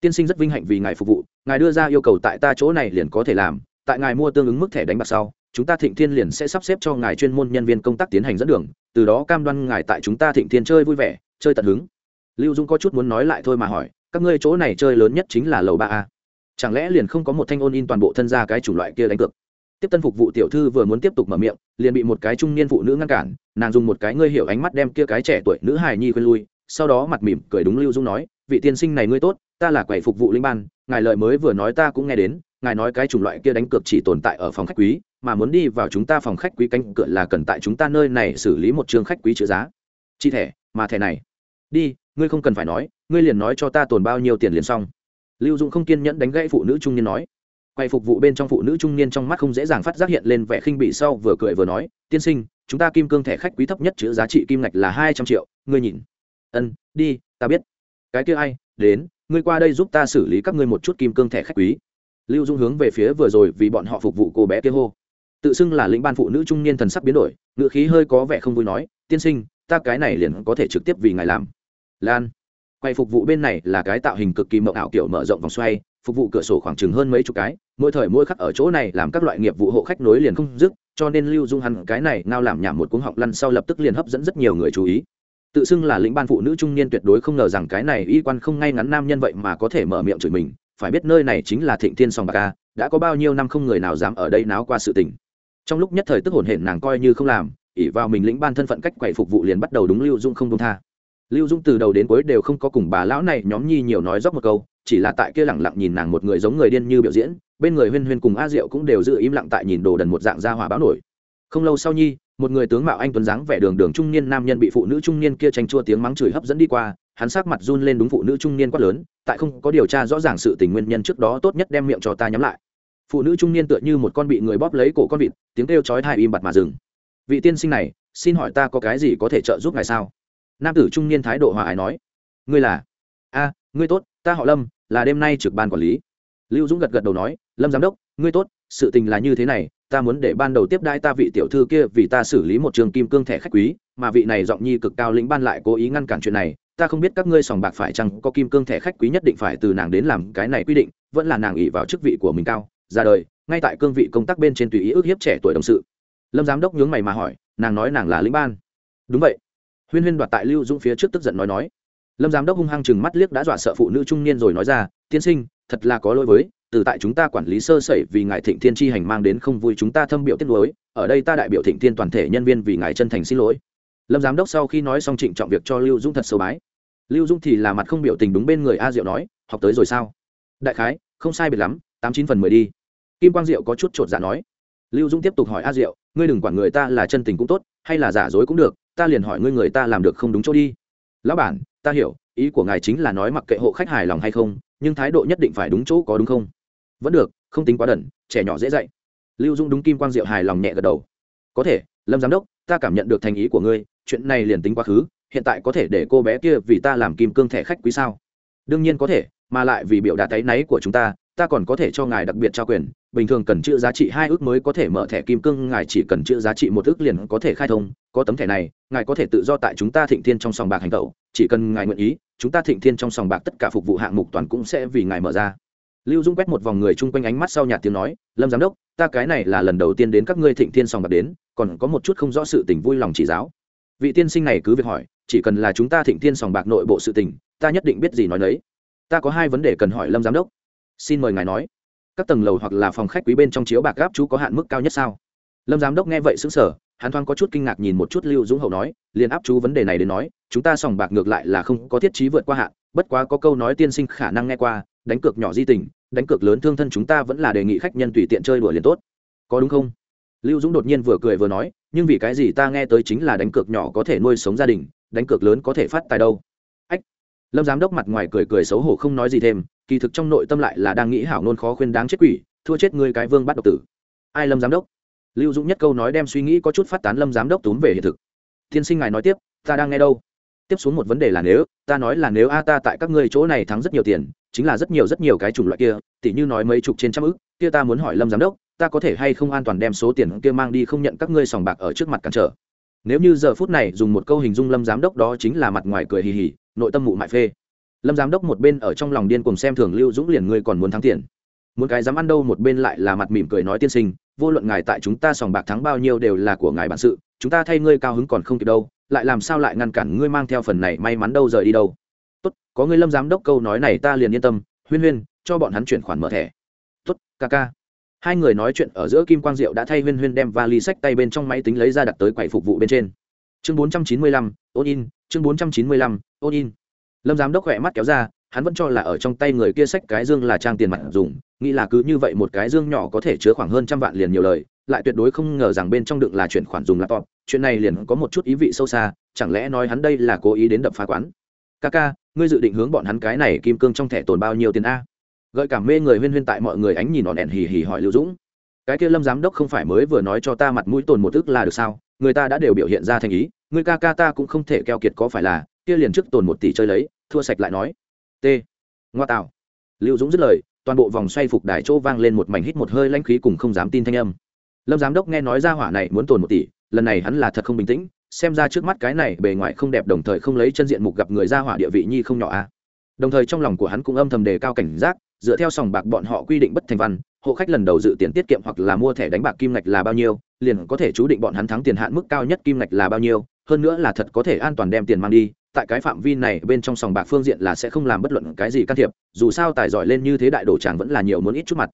Tiên sinh rất vinh hạnh vì ngài phục vụ, ngài đưa ra yêu cầu tại ta chỗ này liền có thể làm, tại ngài mua tương ứng mức thẻ đánh bạc sau, chúng ta thịnh thiên liền sẽ sắp xếp cho ngài chuyên môn nhân viên công tác tiến hành dẫn đường, từ đó cam đoan ngài tại chúng ta thịnh thiên chơi vui vẻ, chơi tận hứng. Lưu dung có chút muốn nói lại thôi mà hỏi, các ngươi chỗ này chơi lớn nhất chính là lầu ba a. Chẳng lẽ liền không có một thanh ôn in toàn bộ thân gia cái chủng loại kia đánh cược? Tiếp tân phục vụ tiểu thư vừa muốn tiếp tục mở miệng, liền bị một cái trung niên phụ nữ ngăn cản, nàng dùng một cái ngươi hiểu ánh mắt đem kia cái trẻ tuổi nữ hài nhi khuyên lui, sau đó mặt mỉm cười đúng lưu dung nói, vị tiên sinh này ngươi tốt, ta là quầy phục vụ linh ban, ngài lợi mới vừa nói ta cũng nghe đến, ngài nói cái chủng loại kia đánh cược chỉ tồn tại ở phòng khách quý, mà muốn đi vào chúng ta phòng khách quý cánh cửa là cần tại chúng ta nơi này xử lý một chương khách quý chữ giá. Chi thẻ mà thẻ này. Đi, ngươi không cần phải nói, ngươi liền nói cho ta tồn bao nhiêu tiền liền xong. Lưu dung không kiên nhẫn đánh gãy phụ nữ trung niên nói quay phục vụ bên trong phụ nữ trung niên trong mắt không dễ dàng phát giác hiện lên vẻ khinh bị sau vừa cười vừa nói, tiên sinh, chúng ta kim cương thẻ khách quý thấp nhất chữ giá trị kim ngạch là hai trăm triệu, ngươi nhìn. Ân, đi, ta biết. Cái kia ai, đến, ngươi qua đây giúp ta xử lý các ngươi một chút kim cương thẻ khách quý. Lưu dung hướng về phía vừa rồi vì bọn họ phục vụ cô bé kia hô. Tự xưng là lĩnh ban phụ nữ trung niên thần sắc biến đổi ngựa khí hơi có vẻ không vui nói, tiên sinh, ta cái này liền có thể trực tiếp vì ngài làm. Lan, quay phục vụ bên này là cái tạo hình cực kỳ mộng ảo kiểu mở rộng vòng xoay phục vụ cửa sổ khoảng chừng hơn mấy chục cái, mỗi thời mỗi khắc ở chỗ này làm các loại nghiệp vụ hộ khách nối liền không dứt, cho nên lưu dung hắn cái này ngao làm nhảm một cuống họng lăn sau lập tức liền hấp dẫn rất nhiều người chú ý. Tự xưng là lĩnh ban phụ nữ trung niên tuyệt đối không ngờ rằng cái này y quan không ngay ngắn nam nhân vậy mà có thể mở miệng chửi mình, phải biết nơi này chính là thịnh thiên sòng bạc ca đã có bao nhiêu năm không người nào dám ở đây náo qua sự tình. Trong lúc nhất thời tức hồn hển nàng coi như không làm ỉ vào mình lĩnh ban thân phận cách quậy phục vụ liền bắt đầu đúng lưu dung không đông tha lưu dung từ đầu đến cuối đều không có cùng bà lão này nhóm nhi nhiều nói dốc một câu, chỉ là tại kia lẳng lặng nhìn nàng một người giống người điên như biểu diễn, bên người huyên huyên cùng a diệu cũng đều giữ im lặng tại nhìn đồ đần một dạng ra hỏa báo nổi. Không lâu sau nhi, một người tướng mạo anh tuấn dáng vẻ đường đường trung niên nam nhân bị phụ nữ trung niên kia tranh chua tiếng mắng chửi hấp dẫn đi qua, hắn sắc mặt run lên đúng phụ nữ trung niên quát lớn, tại không có điều tra rõ ràng sự tình nguyên nhân trước đó tốt nhất đem miệng cho ta nhắm lại. Phụ nữ trung niên tựa như một con bị người bóp lấy cổ con vịt, tiếng kêu chói tai im bặt mà dừng. Vị tiên sinh này, xin hỏi ta có cái gì có thể trợ giúp ngài sao? Nam tử trung niên thái độ hòa ái nói, ngươi là? A, ngươi tốt, ta họ lâm, là đêm nay trực ban quản lý. Lưu dũng gật gật đầu nói, lâm giám đốc, ngươi tốt, sự tình là như thế này, ta muốn để ban đầu tiếp đai ta vị tiểu thư kia vì ta xử lý một trường kim cương thẻ khách quý, mà vị này giọng nhi cực cao lĩnh ban lại cố ý ngăn cản chuyện này, ta không biết các ngươi sòng bạc phải chăng, có kim cương thẻ khách quý nhất định phải từ nàng đến làm cái này quy định, vẫn là nàng ỉ vào chức vị của mình cao, ra đời, ngay tại cương vị công tác bên trên tùy ý ước hiếp trẻ tuổi đồng sự. Lâm giám đốc nhướng mày mà hỏi, nàng nói nàng là lĩnh ban. Đúng vậy huyên huyên đoạt tại lưu dũng phía trước tức giận nói nói. Lâm giám đốc hung hăng chừng mắt liếc đã dọa sợ phụ nữ trung niên rồi nói ra, tiên sinh, thật là có lỗi với, từ tại chúng ta quản lý sơ sẩy vì ngài thịnh thiên chi hành mang đến không vui chúng ta thâm biểu tiết lối ở đây ta đại biểu thịnh thiên toàn thể nhân viên vì ngài chân thành xin lỗi. Lâm giám đốc sau khi nói xong trịnh trọng việc cho lưu dung thật sâu bái. Lưu dung thì là mặt không biểu tình đúng bên người a diệu nói, học tới rồi sao? Đại khái, không sai biệt lắm, tám chín phần mười đi. Kim quang diệu có chút chột dạ nói. Lưu dung tiếp tục hỏi a diệu, ngươi đừng quản người ta là chân tình cũng tốt, hay là giả dối cũng được ta liền hỏi ngươi người ta làm được không đúng chỗ đi. Lão bản, ta hiểu, ý của ngài chính là nói mặc kệ hộ khách hài lòng hay không, nhưng thái độ nhất định phải đúng chỗ có đúng không? Vẫn được, không tính quá đẩn trẻ nhỏ dễ dạy. Lưu dung đúng kim quang diệu hài lòng nhẹ gật đầu. Có thể, lâm giám đốc, ta cảm nhận được thành ý của ngươi, chuyện này liền tính quá khứ, hiện tại có thể để cô bé kia vì ta làm kim cương thẻ khách quý sao? Đương nhiên có thể, mà lại vì biểu đạt tay náy của chúng ta ta còn có thể cho ngài đặc biệt trao quyền bình thường cần chữ giá trị hai ước mới có thể mở thẻ kim cương, ngài chỉ cần chữ giá trị một ước liền có thể khai thông, có tấm thẻ này, ngài có thể tự do tại chúng ta thịnh thiên trong sòng bạc hành tẩu, chỉ cần ngài nguyện ý, chúng ta thịnh thiên trong sòng bạc tất cả phục vụ hạng mục toàn cũng sẽ vì ngài mở ra. Lưu dung quét một vòng người chung quanh ánh mắt sau nhạt tiếng nói, lâm giám đốc, ta cái này là lần đầu tiên đến các ngươi thịnh thiên sòng bạc đến, còn có một chút không rõ sự tình vui lòng chỉ giáo. Vị tiên sinh này cứ việc hỏi, chỉ cần là chúng ta thịnh thiên sòng bạc nội bộ sự tình, ta nhất định biết gì nói đấy. Ta có hai vấn đề cần hỏi lâm giám đốc. Xin mời ngài nói các tầng lầu hoặc là phòng khách quý bên trong chiếu bạc gáp chú có hạn mức cao nhất sao? Lâm giám đốc nghe vậy xứng sở hắn thoáng có chút kinh ngạc nhìn một chút lưu dũng hậu nói, liền áp chú vấn đề này đến nói, chúng ta sòng bạc ngược lại là không có thiết trí vượt qua hạn, bất quá có câu nói tiên sinh khả năng nghe qua, đánh cược nhỏ di tình, đánh cược lớn thương thân chúng ta vẫn là đề nghị khách nhân tùy tiện chơi đùa liền tốt. Có đúng không? Lưu dũng đột nhiên vừa cười vừa nói, nhưng vì cái gì ta nghe tới chính là đánh cược nhỏ có thể nuôi sống gia đình, đánh cược lớn có thể phát tài đâu? Ách! Lâm giám đốc mặt ngoài cười cười xấu hổ không nói gì thêm kỳ thực trong nội tâm lại là đang nghĩ hảo nôn khó khuyên đáng chết quỷ, thua chết ngươi cái vương bắt độc tử. Ai lâm giám đốc? Lưu dũng nhất câu nói đem suy nghĩ có chút phát tán lâm giám đốc túm về hiện thực. Tiên sinh ngài nói tiếp, ta đang nghe đâu? Tiếp xuống một vấn đề là nếu, ta nói là nếu a ta tại các ngươi chỗ này thắng rất nhiều tiền, chính là rất nhiều rất nhiều cái chủng loại kia, tỉ như nói mấy chục trên trăm ức, kia ta muốn hỏi lâm giám đốc, ta có thể hay không an toàn đem số tiền kia mang đi không nhận các ngươi sòng bạc ở trước mặt cản trở? Nếu như giờ phút này dùng một câu hình dung lâm giám đốc đó chính là mặt ngoài cười hì hì, nội tâm mụ mại phê lâm giám đốc một bên ở trong lòng điên cùng xem thường lưu dũng liền ngươi còn muốn thắng tiền. Muốn cái dám ăn đâu một bên lại là mặt mỉm cười nói tiên sinh, vô luận ngài tại chúng ta sòng bạc thắng bao nhiêu đều là của ngài bản sự, chúng ta thay ngươi cao hứng còn không kịp đâu, lại làm sao lại ngăn cản ngươi mang theo phần này may mắn đâu rời đi đâu. Tốt, có ngươi lâm giám đốc câu nói này ta liền yên tâm, huyên huyên, cho bọn hắn chuyển khoản mở thẻ. Tốt, ca ca. Hai người nói chuyện ở giữa kim quang diệu đã thay huyên huyên đem vali sách tay bên trong máy tính lấy ra đặt tới quầy phục vụ bên trên. Chương bốn trăm chín mươi lăm ôn in, chương bốn trăm chín mươi lăm ôn in lâm giám đốc khỏe mắt kéo ra, hắn vẫn cho là ở trong tay người kia sách cái dương là trang tiền mặt dùng, nghĩ là cứ như vậy một cái dương nhỏ có thể chứa khoảng hơn trăm vạn liền nhiều lời, lại tuyệt đối không ngờ rằng bên trong đựng là chuyển khoản dùng laptop, chuyện này liền có một chút ý vị sâu xa, chẳng lẽ nói hắn đây là cố ý đến đập phá quán? Ca ca, ngươi dự định hướng bọn hắn cái này kim cương trong thẻ tồn bao nhiêu tiền a? Gợi cảm mê người huyên huyên tại mọi người ánh nhìn ỏn đèn hì hì hỏi lưu dũng. Cái kia lâm giám đốc không phải mới vừa nói cho ta mặt mũi tồn một ức là được sao? Người ta đã đều biểu hiện ra thành ý, người ca ca ta cũng không thể keo kiệt có phải là kia liền trước tồn một tỷ chơi lấy, thua sạch lại nói. T. Ngoa tạo. Lưu dũng dứt lời, toàn bộ vòng xoay phục đài chỗ vang lên một mảnh hít một hơi lanh khí cùng không dám tin thanh âm. Lâm giám đốc nghe nói ra hỏa này muốn tồn một tỷ, lần này hắn là thật không bình tĩnh, xem ra trước mắt cái này bề ngoài không đẹp đồng thời không lấy chân diện mục gặp người ra hỏa địa vị nhi không nhỏ a đồng thời trong lòng của hắn cũng âm thầm đề cao cảnh giác, dựa theo sòng bạc bọn họ quy định bất thành văn, hộ khách lần đầu dự tiền tiết kiệm hoặc là mua thẻ đánh bạc kim ngạch là bao nhiêu, liền có thể chú định bọn hắn thắng tiền hạn mức cao nhất kim ngạch là bao nhiêu, hơn nữa là thật có thể an toàn đem tiền mang đi tại cái phạm vi này bên trong sòng bạc phương diện là sẽ không làm bất luận cái gì can thiệp, dù sao tài giỏi lên như thế đại đổ tràng vẫn là nhiều muốn ít chút mặt.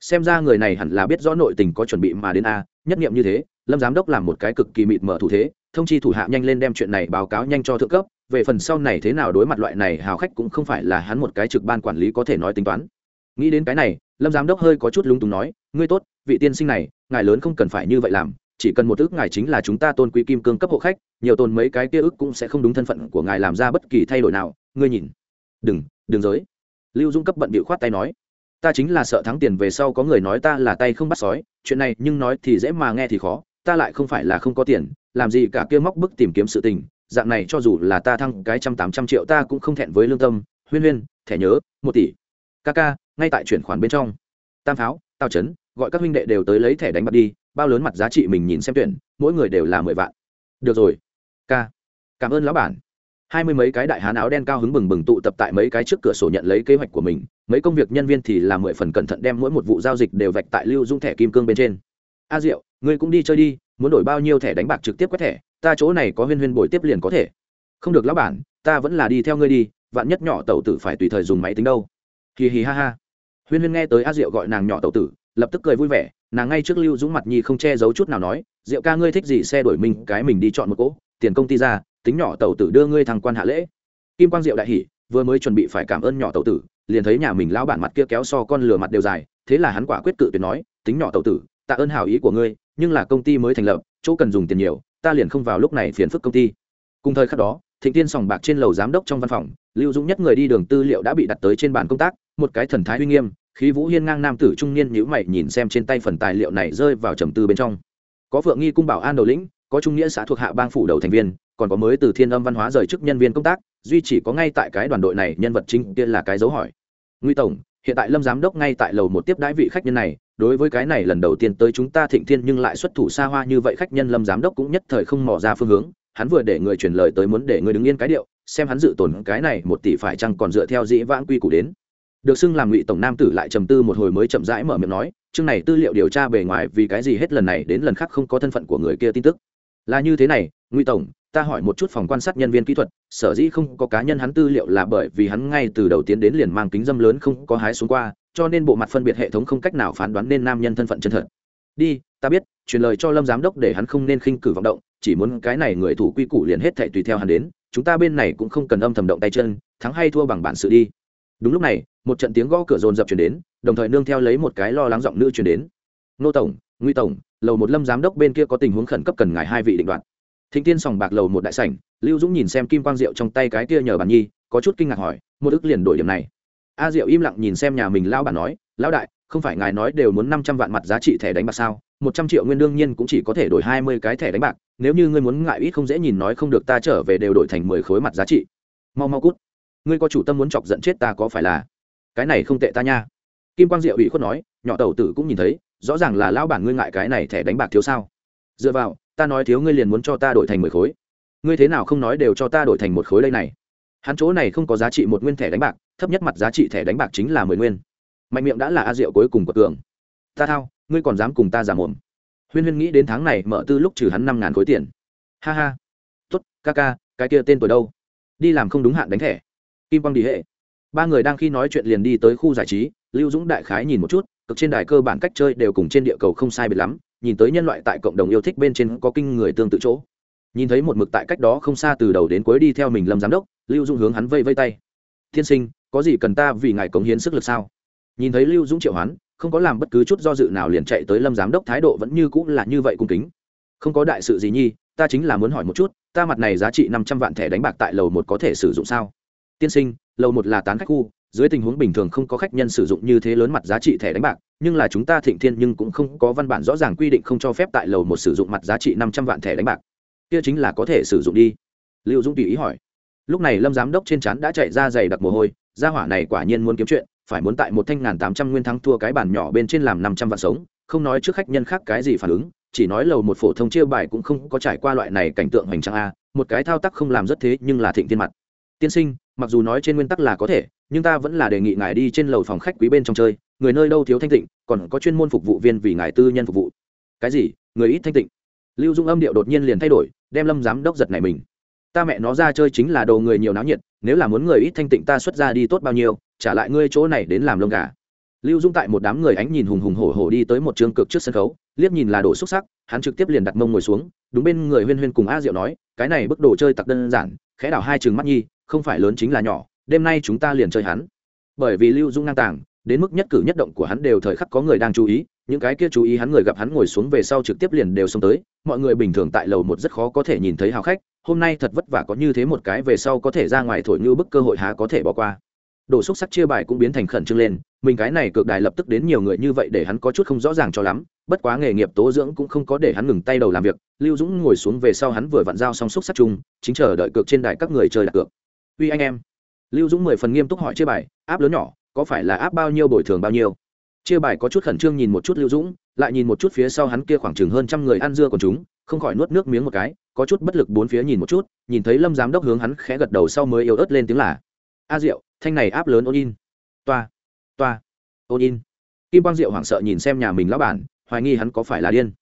Xem ra người này hẳn là biết rõ nội tình có chuẩn bị mà đến a, nhất nghiệm như thế, lâm giám đốc làm một cái cực kỳ mịt mở thủ thế, thông chi thủ hạ nhanh lên đem chuyện này báo cáo nhanh cho thượng cấp, về phần sau này thế nào đối mặt loại này hào khách cũng không phải là hắn một cái trực ban quản lý có thể nói tính toán. Nghĩ đến cái này, lâm giám đốc hơi có chút lung túng nói, ngươi tốt, vị tiên sinh này, ngài lớn không cần phải như vậy làm chỉ cần một ước ngài chính là chúng ta tôn quý kim cương cấp hộ khách, nhiều tôn mấy cái kia ước cũng sẽ không đúng thân phận của ngài làm ra bất kỳ thay đổi nào. Ngươi nhìn. Đừng đừng giới lưu dung cấp bận bịu khoát tay nói. Ta chính là sợ thắng tiền về sau có người nói ta là tay không bắt sói, chuyện này nhưng nói thì dễ mà nghe thì khó, ta lại không phải là không có tiền, làm gì cả kia móc bức tìm kiếm sự tình, dạng này cho dù là ta thăng cái trăm tám trăm triệu ta cũng không thẹn với lương tâm. Huyên huyên, thẻ nhớ, một tỷ. Ca ca, ngay tại chuyển khoản bên trong. Tam pháo, tào chấn, gọi các huynh đệ đều tới lấy thẻ đánh bạc đi bao lớn mặt giá trị mình nhìn xem tuyển, mỗi người đều là mười vạn. Được rồi, ca. Cảm ơn lão bản. Hai mươi mấy cái đại hán áo đen cao hứng bừng bừng tụ tập tại mấy cái trước cửa sổ nhận lấy kế hoạch của mình, mấy công việc nhân viên thì làm mười phần cẩn thận đem mỗi một vụ giao dịch đều vạch tại lưu dung thẻ kim cương bên trên. A diệu, ngươi cũng đi chơi đi, muốn đổi bao nhiêu thẻ đánh bạc trực tiếp quét thẻ, ta chỗ này có huyên huyên bồi tiếp liền có thể. Không được lão bản, ta vẫn là đi theo ngươi đi, vạn nhất nhỏ tẩu tử phải tùy thời dùng máy tính đâu. Hì hì ha ha. Huyên huyên nghe tới a diệu gọi nàng nhỏ tẩu tử, lập tức cười vui vẻ nàng ngay trước lưu dũng mặt nhi không che giấu chút nào nói, diệu ca ngươi thích gì xe đổi mình, cái mình đi chọn một cỗ, tiền công ty ra, tính nhỏ tẩu tử đưa ngươi thằng quan hạ lễ. Kim quang diệu đại hỉ, vừa mới chuẩn bị phải cảm ơn nhỏ tẩu tử, liền thấy nhà mình lão bản mặt kia kéo so con lửa mặt đều dài, thế là hắn quả quyết cự tuyệt nói, tính nhỏ tẩu tử, tạ ơn hảo ý của ngươi, nhưng là công ty mới thành lập, chỗ cần dùng tiền nhiều, ta liền không vào lúc này phiền phức công ty. Cùng thời khắc đó, thịnh tiên sòng bạc trên lầu giám đốc trong văn phòng, lưu dũng nhất người đi đường tư liệu đã bị đặt tới trên bàn công tác, một cái thần thái uy nghiêm khí vũ hiên ngang nam tử trung niên nhữ mày nhìn xem trên tay phần tài liệu này rơi vào trầm tư bên trong. Có phượng nghi cung bảo an đầu lĩnh, có trung nghĩa xã thuộc hạ bang phủ đầu thành viên, còn có mới từ thiên âm văn hóa rời chức nhân viên công tác, duy chỉ có ngay tại cái đoàn đội này nhân vật chính kia là cái dấu hỏi. Nguy tổng, hiện tại lâm giám đốc ngay tại lầu một tiếp đãi vị khách nhân này, đối với cái này lần đầu tiên tới chúng ta thịnh thiên nhưng lại xuất thủ xa hoa như vậy khách nhân lâm giám đốc cũng nhất thời không mò ra phương hướng, hắn vừa để người truyền lời tới muốn để người đứng yên cái điệu, xem hắn dự tồn cái này một tỷ phải chăng còn dựa theo dĩ vãng quy củ đến được xưng làm ngụy tổng nam tử lại trầm tư một hồi mới chậm rãi mở miệng nói, chương này tư liệu điều tra bề ngoài vì cái gì hết lần này đến lần khác không có thân phận của người kia tin tức? Là như thế này, ngụy tổng, ta hỏi một chút phòng quan sát nhân viên kỹ thuật, sở dĩ không có cá nhân hắn tư liệu là bởi vì hắn ngay từ đầu tiến đến liền mang kính dâm lớn không có hái xuống qua, cho nên bộ mặt phân biệt hệ thống không cách nào phán đoán nên nam nhân thân phận chân thật. Đi, ta biết, truyền lời cho lâm giám đốc để hắn không nên khinh cử vọng động, chỉ muốn cái này người thủ quy củ liền hết thệ tùy theo hắn đến, chúng ta bên này cũng không cần âm thầm động tay chân, thắng hay thua bằng bản sự đi đúng lúc này, một trận tiếng gõ cửa rồn rập chuyển đến, đồng thời nương theo lấy một cái lo lắng giọng nữ chuyển đến. Nô tổng nguy tổng, lầu một lâm giám đốc bên kia có tình huống khẩn cấp cần ngài hai vị định đoạt. Thịnh tiên sòng bạc lầu một đại sảnh, lưu dũng nhìn xem kim quang diệu trong tay cái kia nhờ bàn nhi, có chút kinh ngạc hỏi, một ức liền đổi điểm này. A diệu im lặng nhìn xem nhà mình lao bản nói, lão đại, không phải ngài nói đều muốn năm trăm vạn mặt giá trị thẻ đánh bạc sao? Một trăm triệu nguyên đương nhiên cũng chỉ có thể đổi hai mươi cái thẻ đánh bạc, nếu như ngươi muốn ngại ít không dễ nhìn, nói không được ta trở về đều đổi thành mười khối mặt giá trị. Mau mau cút ngươi có chủ tâm muốn chọc giận chết ta có phải là? Cái này không tệ ta nha. Kim quang diệu ủy khuất nói, nhỏ tàu tử cũng nhìn thấy, rõ ràng là lão bản ngươi ngại cái này thẻ đánh bạc thiếu sao. Dựa vào, ta nói thiếu ngươi liền muốn cho ta đổi thành mười khối. Ngươi thế nào không nói đều cho ta đổi thành một khối đây này. Hắn chỗ này không có giá trị một nguyên thẻ đánh bạc, thấp nhất mặt giá trị thẻ đánh bạc chính là mười nguyên. Mạnh miệng đã là a diệu cuối cùng của cường ta thao, ngươi còn dám cùng ta giả mồm. Huyên huyên nghĩ đến tháng này mở tư lúc trừ hắn năm ngàn khối tiền. Ha ha. Tuất ca ca, cái kia tên tuổi đâu? Đi làm không đúng hạn đánh thẻ kim quang đi hệ. Ba người đang khi nói chuyện liền đi tới khu giải trí, lưu dũng đại khái nhìn một chút, cực trên đài cơ bản cách chơi đều cùng trên địa cầu không sai biệt lắm, nhìn tới nhân loại tại cộng đồng yêu thích bên trên có kinh người tương tự chỗ. Nhìn thấy một mực tại cách đó không xa từ đầu đến cuối đi theo mình lâm giám đốc, lưu dũng hướng hắn vây vây tay. Tiên sinh, có gì cần ta vì ngài cống hiến sức lực sao? Nhìn thấy lưu dũng triệu hoán, không có làm bất cứ chút do dự nào liền chạy tới lâm giám đốc thái độ vẫn như cũng là như vậy cung kính. Không có đại sự gì nhi, ta chính là muốn hỏi một chút, ta mặt này giá trị năm trăm vạn thẻ đánh bạc tại lầu một có thể sử dụng sao? Tiên sinh, lầu một là tán khách khu, dưới tình huống bình thường không có khách nhân sử dụng như thế lớn mặt giá trị thẻ đánh bạc, nhưng là chúng ta thịnh thiên nhưng cũng không có văn bản rõ ràng quy định không cho phép tại lầu một sử dụng mặt giá trị năm trăm vạn thẻ đánh bạc. Kia chính là có thể sử dụng đi. Lưu dũng tùy ý hỏi. Lúc này lâm giám đốc trên chắn đã chạy ra dày đặc mồ hôi, gia hỏa này quả nhiên muốn kiếm chuyện, phải muốn tại một thanh ngàn tám trăm nguyên thắng thua cái bàn nhỏ bên trên làm năm trăm vạn sống, không nói trước khách nhân khác cái gì phản ứng, chỉ nói lầu một phổ thông chia bài cũng không có trải qua loại này cảnh tượng hoành trang a, một cái thao tác không làm rất thế nhưng là thịnh thiên mặt tiên sinh, mặc dù nói trên nguyên tắc là có thể, nhưng ta vẫn là đề nghị ngài đi trên lầu phòng khách quý bên trong chơi, người nơi đâu thiếu thanh tịnh, còn có chuyên môn phục vụ viên vì ngài tư nhân phục vụ. Cái gì? Người ít thanh tịnh. Lưu dung âm điệu đột nhiên liền thay đổi, đem lâm giám đốc giật này mình. Ta mẹ nó ra chơi chính là đồ người nhiều náo nhiệt, nếu là muốn người ít thanh tịnh ta xuất ra đi tốt bao nhiêu, trả lại ngươi chỗ này đến làm lông gà lưu dung tại một đám người ánh nhìn hùng hùng hổ hổ đi tới một trường cực trước sân khấu, liếc nhìn là đồ xúc sắc, hắn trực tiếp liền đặt mông ngồi xuống, đúng bên người huyên huyên cùng a diệu nói, cái này bức đồ chơi tặc đơn giản, khẽ đảo hai trường mắt nhi, không phải lớn chính là nhỏ, đêm nay chúng ta liền chơi hắn. Bởi vì lưu dung ngang tàng, đến mức nhất cử nhất động của hắn đều thời khắc có người đang chú ý, những cái kia chú ý hắn người gặp hắn ngồi xuống về sau trực tiếp liền đều xông tới, mọi người bình thường tại lầu một rất khó có thể nhìn thấy hào khách, hôm nay thật vất vả có như thế một cái về sau có thể ra ngoài thổi như bức cơ hội há có thể bỏ qua đồ xúc sắc chia bài cũng biến thành khẩn trương lên, mình cái này cược đài lập tức đến nhiều người như vậy để hắn có chút không rõ ràng cho lắm, bất quá nghề nghiệp tố dưỡng cũng không có để hắn ngừng tay đầu làm việc, lưu dũng ngồi xuống về sau hắn vừa vặn giao xong xúc sắc chung, chính chờ đợi cược trên đài các người chơi đặt cược. Uy anh em. Lưu dũng mười phần nghiêm túc hỏi chia bài, áp lớn nhỏ, có phải là áp bao nhiêu bồi thường bao nhiêu? Chia bài có chút khẩn trương nhìn một chút lưu dũng, lại nhìn một chút phía sau hắn kia khoảng chừng hơn trăm người ăn dưa của chúng, không khỏi nuốt nước miếng một cái, có chút bất lực bốn phía nhìn một chút, nhìn thấy lâm giám đốc hướng hắn khẽ gật đầu sau mới yếu ớt lên tiếng là, a diệu thanh này áp lớn ôn in toa toa ôn in kim quang diệu hoảng sợ nhìn xem nhà mình lão bản, hoài nghi hắn có phải là điên.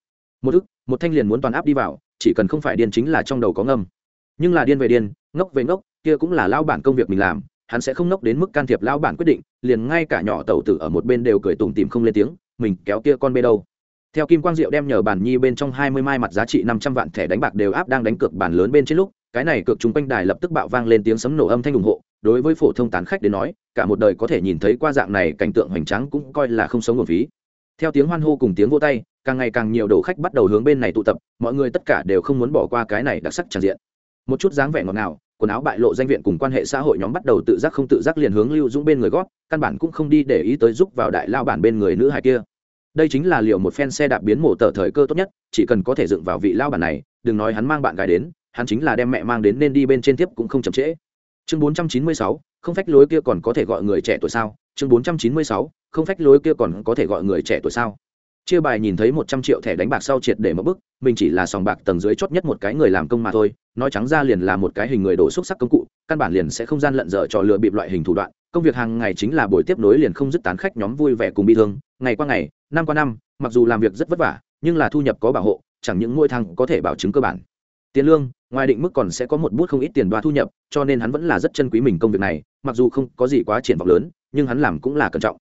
Một ức một thanh liền muốn toàn áp đi vào, chỉ cần không phải điên chính là trong đầu có ngâm. Nhưng là điên về điên, ngốc về ngốc, kia cũng là lao bản công việc mình làm, hắn sẽ không ngốc đến mức can thiệp lao bản quyết định, liền ngay cả nhỏ tẩu tử ở một bên đều cười tủm tìm không lên tiếng, mình kéo kia con bê đâu. Theo kim quang diệu đem nhờ bản nhi bên trong hai mươi mai mặt giá trị năm trăm vạn thẻ đánh bạc đều áp đang đánh cược bản lớn bên trên lúc, cái này cược chúng quanh đài lập tức bạo vang lên tiếng sấm nổ âm thanh ủng hộ đối với phổ thông tán khách đến nói, cả một đời có thể nhìn thấy qua dạng này cảnh tượng hoành tráng cũng coi là không sống nguồn phí. Theo tiếng hoan hô cùng tiếng vô tay, càng ngày càng nhiều đồ khách bắt đầu hướng bên này tụ tập, mọi người tất cả đều không muốn bỏ qua cái này đặc sắc tràn diện. Một chút dáng vẻ ngọt ngào, quần áo bại lộ danh viện cùng quan hệ xã hội nhóm bắt đầu tự giác không tự giác liền hướng lưu dũng bên người gót, căn bản cũng không đi để ý tới giúp vào đại lao bản bên người nữ hài kia. Đây chính là liệu một phen xe đạp biến mổ tờ thời cơ tốt nhất, chỉ cần có thể dựng vào vị lao bản này, đừng nói hắn mang bạn gái đến, hắn chính là đem mẹ mang đến nên đi bên trên tiếp cũng không chậm trễ chương 496, không phách lối kia còn có thể gọi người trẻ tuổi sao? Chương 496, không phách lối kia còn có thể gọi người trẻ tuổi sao? Chia bài nhìn thấy một trăm triệu thẻ đánh bạc sau triệt để mất bức mình chỉ là sòng bạc tầng dưới chót nhất một cái người làm công mà thôi nói trắng ra liền là một cái hình người đổ xúc sắc công cụ căn bản liền sẽ không gian lận dở trò lừa bịp loại hình thủ đoạn. Công việc hàng ngày chính là buổi tiếp nối liền không dứt tán khách nhóm vui vẻ cùng bi thương ngày qua ngày năm qua năm mặc dù làm việc rất vất vả nhưng là thu nhập có bảo hộ chẳng những mỗi thằng có thể bảo chứng cơ bản. Tiền lương ngoài định mức còn sẽ có một bút không ít tiền đoa thu nhập, cho nên hắn vẫn là rất chân quý mình công việc này, mặc dù không có gì quá triển vọng lớn, nhưng hắn làm cũng là cẩn trọng.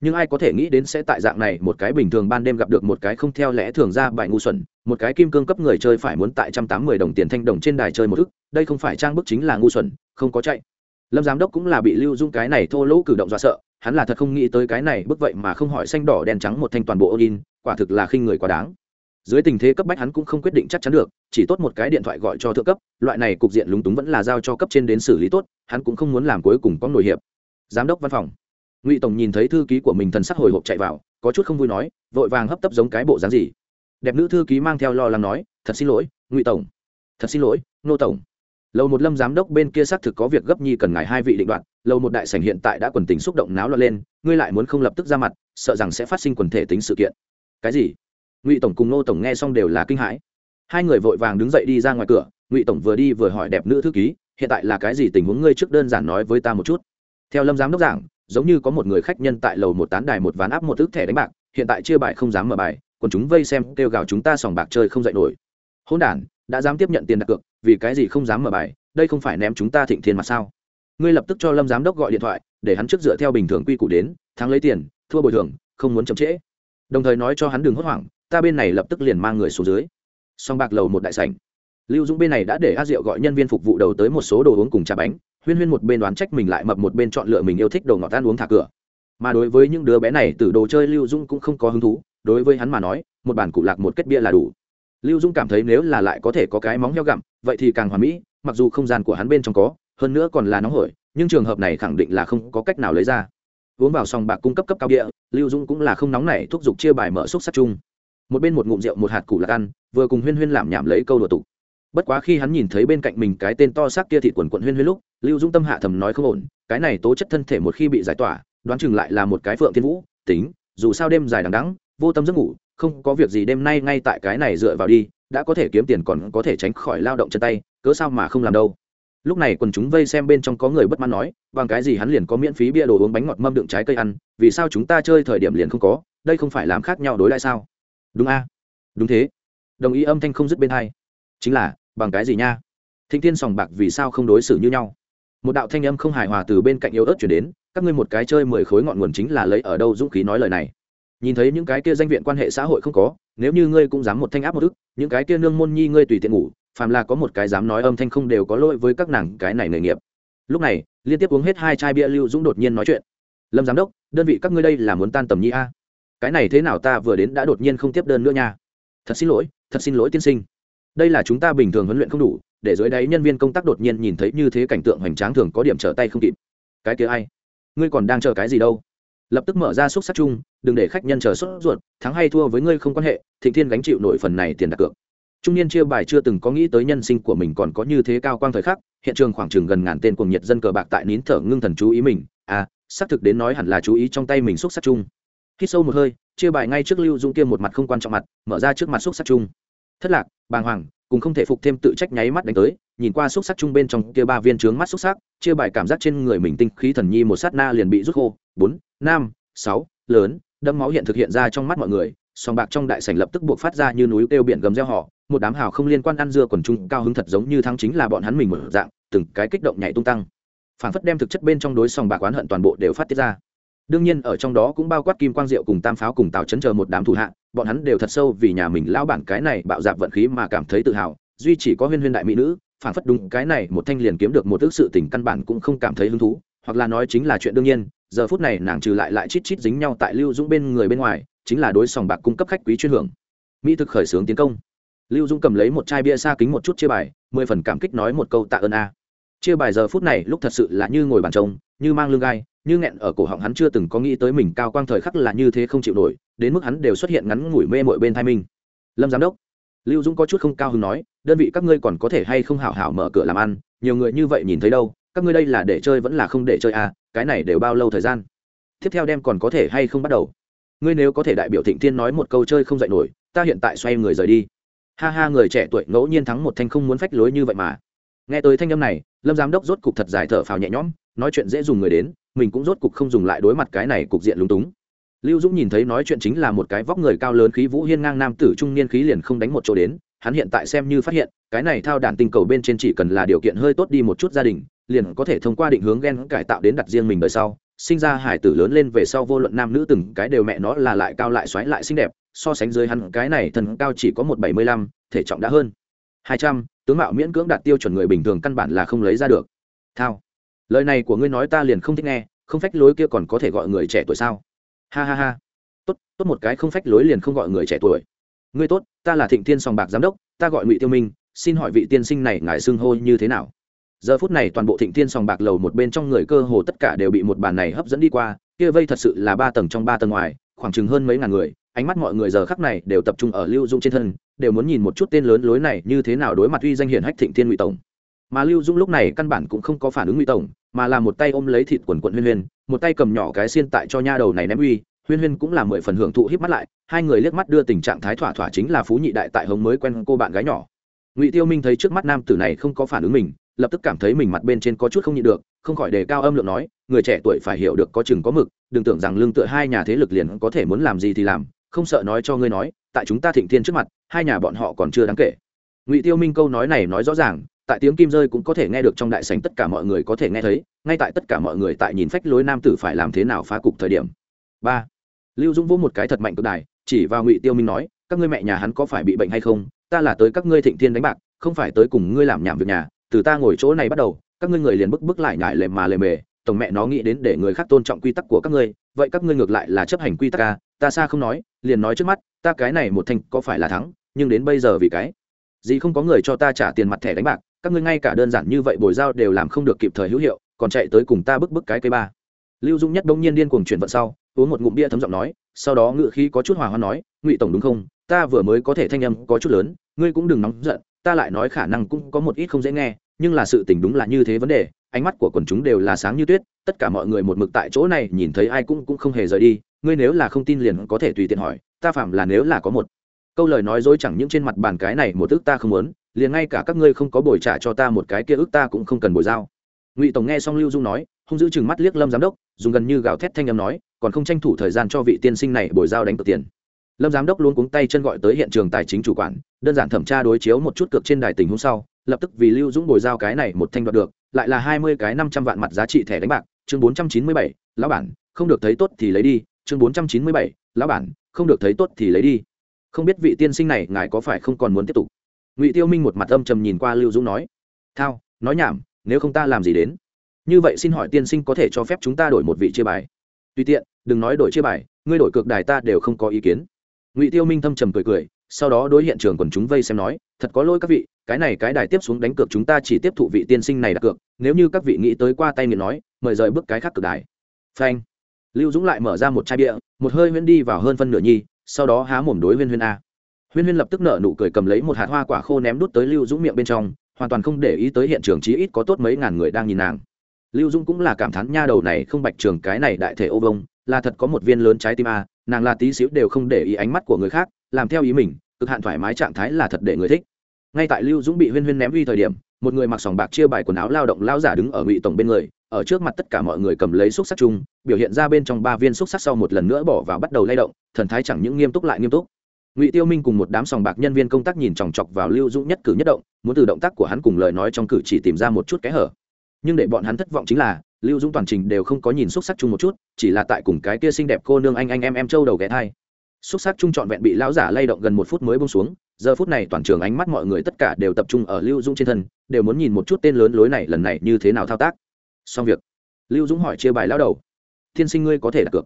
Nhưng ai có thể nghĩ đến sẽ tại dạng này một cái bình thường ban đêm gặp được một cái không theo lẽ thường ra bài ngu xuẩn, một cái kim cương cấp người chơi phải muốn tại trăm tám mươi đồng tiền thanh đồng trên đài chơi một ức đây không phải trang bức chính là ngu xuẩn, không có chạy. Lâm giám đốc cũng là bị lưu dung cái này thô lỗ cử động do sợ, hắn là thật không nghĩ tới cái này, bức vậy mà không hỏi xanh đỏ đen trắng một thanh toàn bộ ô in, quả thực là khinh người quá đáng dưới tình thế cấp bách hắn cũng không quyết định chắc chắn được, chỉ tốt một cái điện thoại gọi cho thượng cấp, loại này cục diện lúng túng vẫn là giao cho cấp trên đến xử lý tốt, hắn cũng không muốn làm cuối cùng có nổi hiệp. Giám đốc văn phòng. Ngụy tổng nhìn thấy thư ký của mình thần sắc hồi hộp chạy vào, có chút không vui nói, vội vàng hấp tấp giống cái bộ dáng gì. Đẹp nữ thư ký mang theo lo lắng nói, thật xin lỗi, ngụy tổng. Thật xin lỗi, nô tổng. Lầu một lâm giám đốc bên kia xác thực có việc gấp nhi cần ngài hai vị định đoạn lầu một đại sảnh hiện tại đã quần tình xúc động náo loạn lên, ngươi lại muốn không lập tức ra mặt, sợ rằng sẽ phát sinh quần thể tính sự kiện. Cái gì? Ngụy tổng cùng nô tổng nghe xong đều là kinh hãi. Hai người vội vàng đứng dậy đi ra ngoài cửa, ngụy tổng vừa đi vừa hỏi đẹp nữ thư ký, hiện tại là cái gì tình huống ngươi trước đơn giản nói với ta một chút. Theo lâm giám đốc giảng, giống như có một người khách nhân tại lầu một tán đài một ván áp một ước thẻ đánh bạc, hiện tại chia bài không dám mở bài, còn chúng vây xem kêu gào chúng ta sòng bạc chơi không dạy nổi. Hôn đản, đã dám tiếp nhận tiền đặt cược, vì cái gì không dám mở bài, đây không phải ném chúng ta thịnh thiên mặt sao? Ngươi lập tức cho lâm giám đốc gọi điện thoại, để hắn trước dựa theo bình thường quy củ đến, thắng lấy tiền, thua bồi thường, không muốn chậm trễ. Đồng thời nói cho hắn đừng hốt hoảng ta bên này lập tức liền mang người xuống dưới. Song bạc lầu một đại sảnh. Lưu dũng bên này đã để a diệu gọi nhân viên phục vụ đầu tới một số đồ uống cùng trà bánh. Huyên huyên một bên đoán trách mình lại mập một bên chọn lựa mình yêu thích đồ ngọt ăn uống thả cửa. Mà đối với những đứa bé này, từ đồ chơi lưu dũng cũng không có hứng thú. Đối với hắn mà nói, một bản cụ lạc một kết bia là đủ. Lưu dũng cảm thấy nếu là lại có thể có cái móng heo gặm, vậy thì càng hoàn mỹ, mặc dù không gian của hắn bên trong có, hơn nữa còn là nóng hổi, nhưng trường hợp này khẳng định là không có cách nào lấy ra. Uống vào sòng bạc cung cấp cấp cao địa lưu dũng cũng là không nóng này thúc giục chia bài mở xúc sắc chung một bên một ngụm rượu một hạt củ lạc ăn, vừa cùng huyên huyên làm nhảm lấy câu đùa tục. Bất quá khi hắn nhìn thấy bên cạnh mình cái tên to xác kia thịt quần quận huyên huyên lúc, lưu dũng tâm hạ thầm nói không ổn, cái này tố chất thân thể một khi bị giải tỏa, đoán chừng lại là một cái phượng thiên vũ, tính, dù sao đêm dài đằng đắng vô tâm giấc ngủ, không có việc gì đêm nay ngay tại cái này dựa vào đi, đã có thể kiếm tiền còn có thể tránh khỏi lao động chân tay, cớ sao mà không làm đâu. Lúc này quần chúng vây xem bên trong có người bất mãn nói, bằng cái gì hắn liền có miễn phí bia đồ uống bánh ngọt mâm đựng trái cây ăn, vì sao chúng ta chơi thời điểm liền không có, đây không phải làm khác nhau đối lại sao? Đúng a. Đúng thế. Đồng ý âm thanh không dứt bên hai. Chính là, bằng cái gì nha? Thịnh thiên sòng bạc vì sao không đối xử như nhau? Một đạo thanh âm không hài hòa từ bên cạnh yếu ớt chuyển đến, các ngươi một cái chơi mười khối ngọn nguồn chính là lấy ở đâu dũng khí nói lời này. Nhìn thấy những cái kia danh viện quan hệ xã hội không có, nếu như ngươi cũng dám một thanh áp một ức, những cái kia nương môn nhi ngươi tùy tiện ngủ, phàm là có một cái dám nói âm thanh không đều có lỗi với các nàng cái này nghề nghiệp. Lúc này, liên tiếp uống hết hai chai bia lưu dũng đột nhiên nói chuyện. Lâm giám đốc, đơn vị các ngươi đây là muốn tan tầm nhi a? Cái này thế nào ta vừa đến đã đột nhiên không tiếp đơn nữa nha. Thật xin lỗi, thật xin lỗi tiên sinh. Đây là chúng ta bình thường huấn luyện không đủ, để dưới đáy nhân viên công tác đột nhiên nhìn thấy như thế cảnh tượng hoành tráng thường có điểm trở tay không kịp. Cái kia ai? Ngươi còn đang chờ cái gì đâu? Lập tức mở ra xúc sắc chung, đừng để khách nhân chờ sốt ruột, thắng hay thua với ngươi không quan hệ, thịnh thiên gánh chịu nổi phần này tiền đặt cược. Trung niên chia bài chưa từng có nghĩ tới nhân sinh của mình còn có như thế cao quang thời khắc, hiện trường khoảng chừng gần ngàn tên cuồng nhiệt dân cờ bạc tại nín thở ngưng thần chú ý mình. À xác thực đến nói hẳn là chú ý trong tay mình xúc sắc chung khi sâu một hơi, chia bài ngay trước lưu dung kia một mặt không quan trọng mặt, mở ra trước mặt xúc sắc chung. Thất lạc, bàng hoàng, cùng không thể phục thêm tự trách nháy mắt đánh tới, nhìn qua xúc sắc chung bên trong kia ba viên trướng mắt xúc sắc, chia bài cảm giác trên người mình tinh khí thần nhi một sát na liền bị rút khô. Bốn, năm, sáu, lớn đâm máu hiện thực hiện ra trong mắt mọi người sòng bạc trong đại sảnh lập tức buộc phát ra như núi kêu biển gầm reo họ, một đám hào không liên quan ăn dưa còn trung cao hứng thật giống như thắng chính là bọn hắn mình một dạng, từng cái kích động nhảy tung tăng. Phản phất đem thực chất bên trong đối sòng bạc oán hận toàn bộ đều phát tiết ra đương nhiên, ở trong đó cũng bao quát kim quang diệu cùng tam pháo cùng tào chấn chờ một đám thủ hạ, bọn hắn đều thật sâu vì nhà mình lão bản cái này bạo dạp vận khí mà cảm thấy tự hào, duy chỉ có huyên huyên đại mỹ nữ, phản phất đúng cái này, một thanh liền kiếm được một ước sự tình căn bản cũng không cảm thấy hứng thú, hoặc là nói chính là chuyện đương nhiên, giờ phút này nàng trừ lại lại chít chít dính nhau tại lưu dũng bên người bên ngoài, chính là đối sòng bạc cung cấp khách quý chuyên hưởng. Mỹ thực khởi xướng tiến công. Lưu dũng cầm lấy một chai bia xa kính một chút chia bài, mười phần cảm kích nói một câu tạ ơn a. Chia bài giờ phút này lúc thật sự là như ngồi bàn trông như mang lưng gai như nghẹn ở cổ họng hắn chưa từng có nghĩ tới mình cao quang thời khắc là như thế không chịu nổi, đến mức hắn đều xuất hiện ngắn ngủi mê mội bên thai minh lâm giám đốc, lưu dũng có chút không cao hứng nói, đơn vị các ngươi còn có thể hay không hảo hảo mở cửa làm ăn, nhiều người như vậy nhìn thấy đâu, các ngươi đây là để chơi vẫn là không để chơi à cái này đều bao lâu thời gian? Tiếp theo đem còn có thể hay không bắt đầu? Ngươi nếu có thể đại biểu thịnh thiên nói một câu chơi không dạy nổi, ta hiện tại xoay người rời đi. Ha ha, người trẻ tuổi ngẫu nhiên thắng một thanh không muốn phách lối như vậy mà. Nghe tới thanh âm này, lâm giám đốc rốt cục thật dài thở phào nhẹ nhõm, nói chuyện dễ dùng người đến mình cũng rốt cục không dùng lại đối mặt cái này cục diện lúng túng. Lưu dũng nhìn thấy nói chuyện chính là một cái vóc người cao lớn khí vũ hiên ngang nam tử trung niên khí liền không đánh một chỗ đến, hắn hiện tại xem như phát hiện, cái này thao đàn tinh cầu bên trên chỉ cần là điều kiện hơi tốt đi một chút gia đình, liền có thể thông qua định hướng gen cải tạo đến đặt riêng mình đời sau. Sinh ra hải tử lớn lên về sau vô luận nam nữ từng cái đều mẹ nó là lại cao lại xoáy lại xinh đẹp, so sánh dưới hắn, cái này thần cao chỉ có một bảy mươi lăm, thể trọng đã hơn hai trăm, tướng mạo miễn cưỡng đạt tiêu chuẩn người bình thường căn bản là không lấy ra được. Thao lời này của ngươi nói ta liền không thích nghe, không phách lối kia còn có thể gọi người trẻ tuổi sao? Ha ha ha. Tốt tốt một cái không phách lối liền không gọi người trẻ tuổi. Ngươi tốt, ta là thịnh thiên sòng bạc giám đốc, ta gọi ngụy tiêu minh, xin hỏi vị tiên sinh này ngài xưng hô như thế nào? Giờ phút này toàn bộ thịnh thiên sòng bạc lầu một bên trong người cơ hồ tất cả đều bị một bàn này hấp dẫn đi qua, kia vây thật sự là ba tầng trong ba tầng ngoài, khoảng chừng hơn mấy ngàn người, ánh mắt mọi người giờ khắc này đều tập trung ở lưu dung trên thân, đều muốn nhìn một chút tên lớn lối này như thế nào đối mặt uy danh hiển hách thịnh thiên ngụy tổng mà lưu dung lúc này căn bản cũng không có phản ứng ngụy tổng, mà là một tay ôm lấy thịt quần quận huyên huyên, một tay cầm nhỏ cái xiên tại cho nha đầu này ném uy. Huyên huyên cũng là mười phần hưởng thụ hít mắt lại, hai người liếc mắt đưa tình trạng thái thỏa thỏa chính là phú nhị đại tại hống mới quen cô bạn gái nhỏ. Ngụy tiêu minh thấy trước mắt nam tử này không có phản ứng mình, lập tức cảm thấy mình mặt bên trên có chút không nhịn được, không khỏi đề cao âm lượng nói, người trẻ tuổi phải hiểu được có chừng có mực, đừng tưởng rằng lương tựa hai nhà thế lực liền có thể muốn làm gì thì làm, không sợ nói cho ngươi nói, tại chúng ta thịnh thiên trước mặt, hai nhà bọn họ còn chưa đáng kể. Ngụy tiêu minh câu nói này nói rõ ràng tại tiếng kim rơi cũng có thể nghe được trong đại sảnh tất cả mọi người có thể nghe thấy, ngay tại tất cả mọi người tại nhìn phách lối nam tử phải làm thế nào phá cục thời điểm. Ba, lưu dũng vỗ một cái thật mạnh cực đài, chỉ vào ngụy tiêu minh nói, các ngươi mẹ nhà hắn có phải bị bệnh hay không? Ta là tới các ngươi thịnh thiên đánh bạc, không phải tới cùng ngươi làm nhảm việc nhà. Từ ta ngồi chỗ này bắt đầu, các ngươi người liền bức bức lại ngại lề mà lề mề, tổng mẹ nó nghĩ đến để người khác tôn trọng quy tắc của các ngươi, vậy các ngươi ngược lại là chấp hành quy tắc ca ta xa không nói, liền nói trước mắt, ta cái này một thanh có phải là thắng, nhưng đến bây giờ vì cái gì không có người cho ta trả tiền mặt thẻ đánh bạc các ngươi ngay cả đơn giản như vậy bồi giao đều làm không được kịp thời hữu hiệu, còn chạy tới cùng ta bức bức cái cây ba. Lưu dung nhất bỗng nhiên điên cuồng chuyển vận sau, uống một ngụm bia thấm giọng nói, sau đó ngự khí có chút hòa hoa nói, ngụy tổng đúng không? Ta vừa mới có thể thanh âm có chút lớn, ngươi cũng đừng nóng giận, ta lại nói khả năng cũng có một ít không dễ nghe, nhưng là sự tình đúng là như thế vấn đề, ánh mắt của quần chúng đều là sáng như tuyết, tất cả mọi người một mực tại chỗ này, nhìn thấy ai cũng cũng không hề rời đi, ngươi nếu là không tin liền có thể tùy tiện hỏi, ta phạm là nếu là có một. Câu lời nói dối chẳng những trên mặt bàn cái này một ước ta không muốn liền ngay cả các ngươi không có bồi trả cho ta một cái kia ước ta cũng không cần bồi giao. Ngụy tổng nghe xong lưu dung nói không giữ chừng mắt liếc lâm giám đốc, dùng gần như gào thét thanh âm nói, còn không tranh thủ thời gian cho vị tiên sinh này bồi giao đánh cược tiền. Lâm giám đốc luôn cuống tay chân gọi tới hiện trường tài chính chủ quản, đơn giản thẩm tra đối chiếu một chút cược trên đài tình hôm sau, lập tức vì lưu dũng bồi giao cái này một thanh đoạt được, lại là hai mươi cái năm trăm vạn mặt giá trị thẻ đánh bạc, chương bốn trăm chín mươi bảy, lão bản, không được thấy tốt thì lấy đi, chương bốn trăm chín mươi bảy, lão bản, không được thấy tốt thì lấy đi. Không biết vị tiên sinh này ngài có phải không còn muốn tiếp tục? Ngụy tiêu minh một mặt âm trầm nhìn qua lưu dũng nói thao nói nhảm nếu không ta làm gì đến như vậy xin hỏi tiên sinh có thể cho phép chúng ta đổi một vị chia bài tùy tiện đừng nói đổi chia bài ngươi đổi cược đài ta đều không có ý kiến ngụy tiêu minh thâm trầm cười cười sau đó đối hiện trường quần chúng vây xem nói thật có lỗi các vị cái này cái đài tiếp xuống đánh cược chúng ta chỉ tiếp thụ vị tiên sinh này đặt cược nếu như các vị nghĩ tới qua tay nghiện nói mời rời bước cái khác cược đài phanh lưu dũng lại mở ra một chai bia một hơi huyên đi vào hơn phân nửa nhi sau đó há mồm đối huyên huyên a huyên huyên lập tức nở nụ cười cầm lấy một hạt hoa quả khô ném đút tới lưu dũng miệng bên trong, hoàn toàn không để ý tới hiện trường, chí ít có tốt mấy ngàn người đang nhìn nàng. Lưu dũng cũng là cảm thán nha đầu này không bạch trường, cái này đại thể ô vông, là thật có một viên lớn trái tim a, nàng là tí xíu đều không để ý ánh mắt của người khác, làm theo ý mình, cực hạn thoải mái trạng thái là thật để người thích. Ngay tại lưu dũng bị huyên huyên ném uy thời điểm, một người mặc sòng bạc chia bài quần áo lao động lao giả đứng ở ngụy tổng bên người, ở trước mặt tất cả mọi người cầm lấy xúc sắc chung, biểu hiện ra bên trong ba viên xúc sắc sau một lần nữa bỏ vào bắt đầu lay động, thần thái chẳng những nghiêm túc lại nghiêm túc ngụy tiêu minh cùng một đám sòng bạc nhân viên công tác nhìn chòng chọc vào lưu dũng nhất cử nhất động muốn từ động tác của hắn cùng lời nói trong cử chỉ tìm ra một chút kẽ hở nhưng để bọn hắn thất vọng chính là lưu dũng toàn trình đều không có nhìn xúc sắc chung một chút chỉ là tại cùng cái kia xinh đẹp cô nương anh anh em em châu đầu ghé thai xúc sắc chung trọn vẹn bị lão giả lay động gần một phút mới bông xuống giờ phút này toàn trường ánh mắt mọi người tất cả đều tập trung ở lưu dũng trên thân đều muốn nhìn một chút tên lớn lối này lần này như thế nào thao tác xong việc lưu dũng hỏi chia bài lão đầu thiên sinh ngươi có thể đặt cược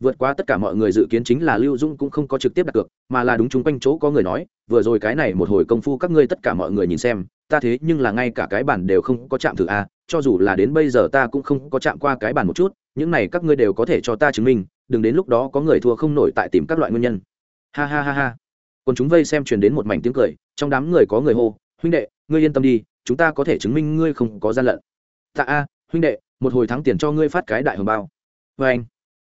vượt qua tất cả mọi người dự kiến chính là lưu dũng cũng không có trực tiếp đặt cược, mà là đúng chung quanh chỗ có người nói, vừa rồi cái này một hồi công phu các ngươi tất cả mọi người nhìn xem, ta thế nhưng là ngay cả cái bản đều không có chạm thử a, cho dù là đến bây giờ ta cũng không có chạm qua cái bản một chút, những này các ngươi đều có thể cho ta chứng minh, đừng đến lúc đó có người thua không nổi tại tìm các loại nguyên nhân. Ha ha ha ha. Còn chúng vây xem truyền đến một mảnh tiếng cười, trong đám người có người hô, huynh đệ, ngươi yên tâm đi, chúng ta có thể chứng minh ngươi không có gian lận. Tạ a, huynh đệ, một hồi thắng tiền cho ngươi phát cái đại hồng bao. Vê anh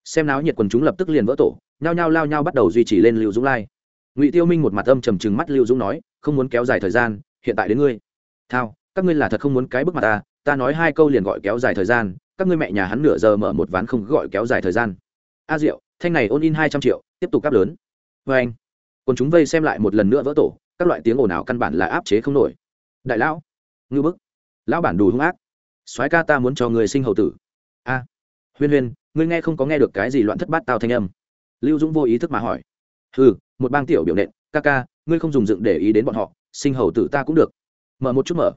xem náo nhiệt quần chúng lập tức liền vỡ tổ, nhao nhao lao nhao bắt đầu duy trì lên lưu dũng lai. Ngụy tiêu minh một mặt âm trầm trừng mắt lưu dũng nói, không muốn kéo dài thời gian, hiện tại đến ngươi. Thao, các ngươi là thật không muốn cái bức mặt ta ta nói hai câu liền gọi kéo dài thời gian, các ngươi mẹ nhà hắn nửa giờ mở một ván không gọi kéo dài thời gian. A diệu, thanh này ôn in hai trăm triệu, tiếp tục cắp lớn. Vê anh. Còn chúng vây xem lại một lần nữa vỡ tổ, các loại tiếng ồn ào căn bản là áp chế không nổi. Đại lão, ngư bức, lão bản đủ hung ác, soái ca ta muốn cho người sinh hậu tử. A, huyên huyên ngươi nghe không có nghe được cái gì loạn thất bát tao thanh âm. Lưu dũng vô ý thức mà hỏi. Ừ một bang tiểu biểu nện, ca ca, ngươi không dùng dựng để ý đến bọn họ, sinh hầu tử ta cũng được. Mở một chút mở.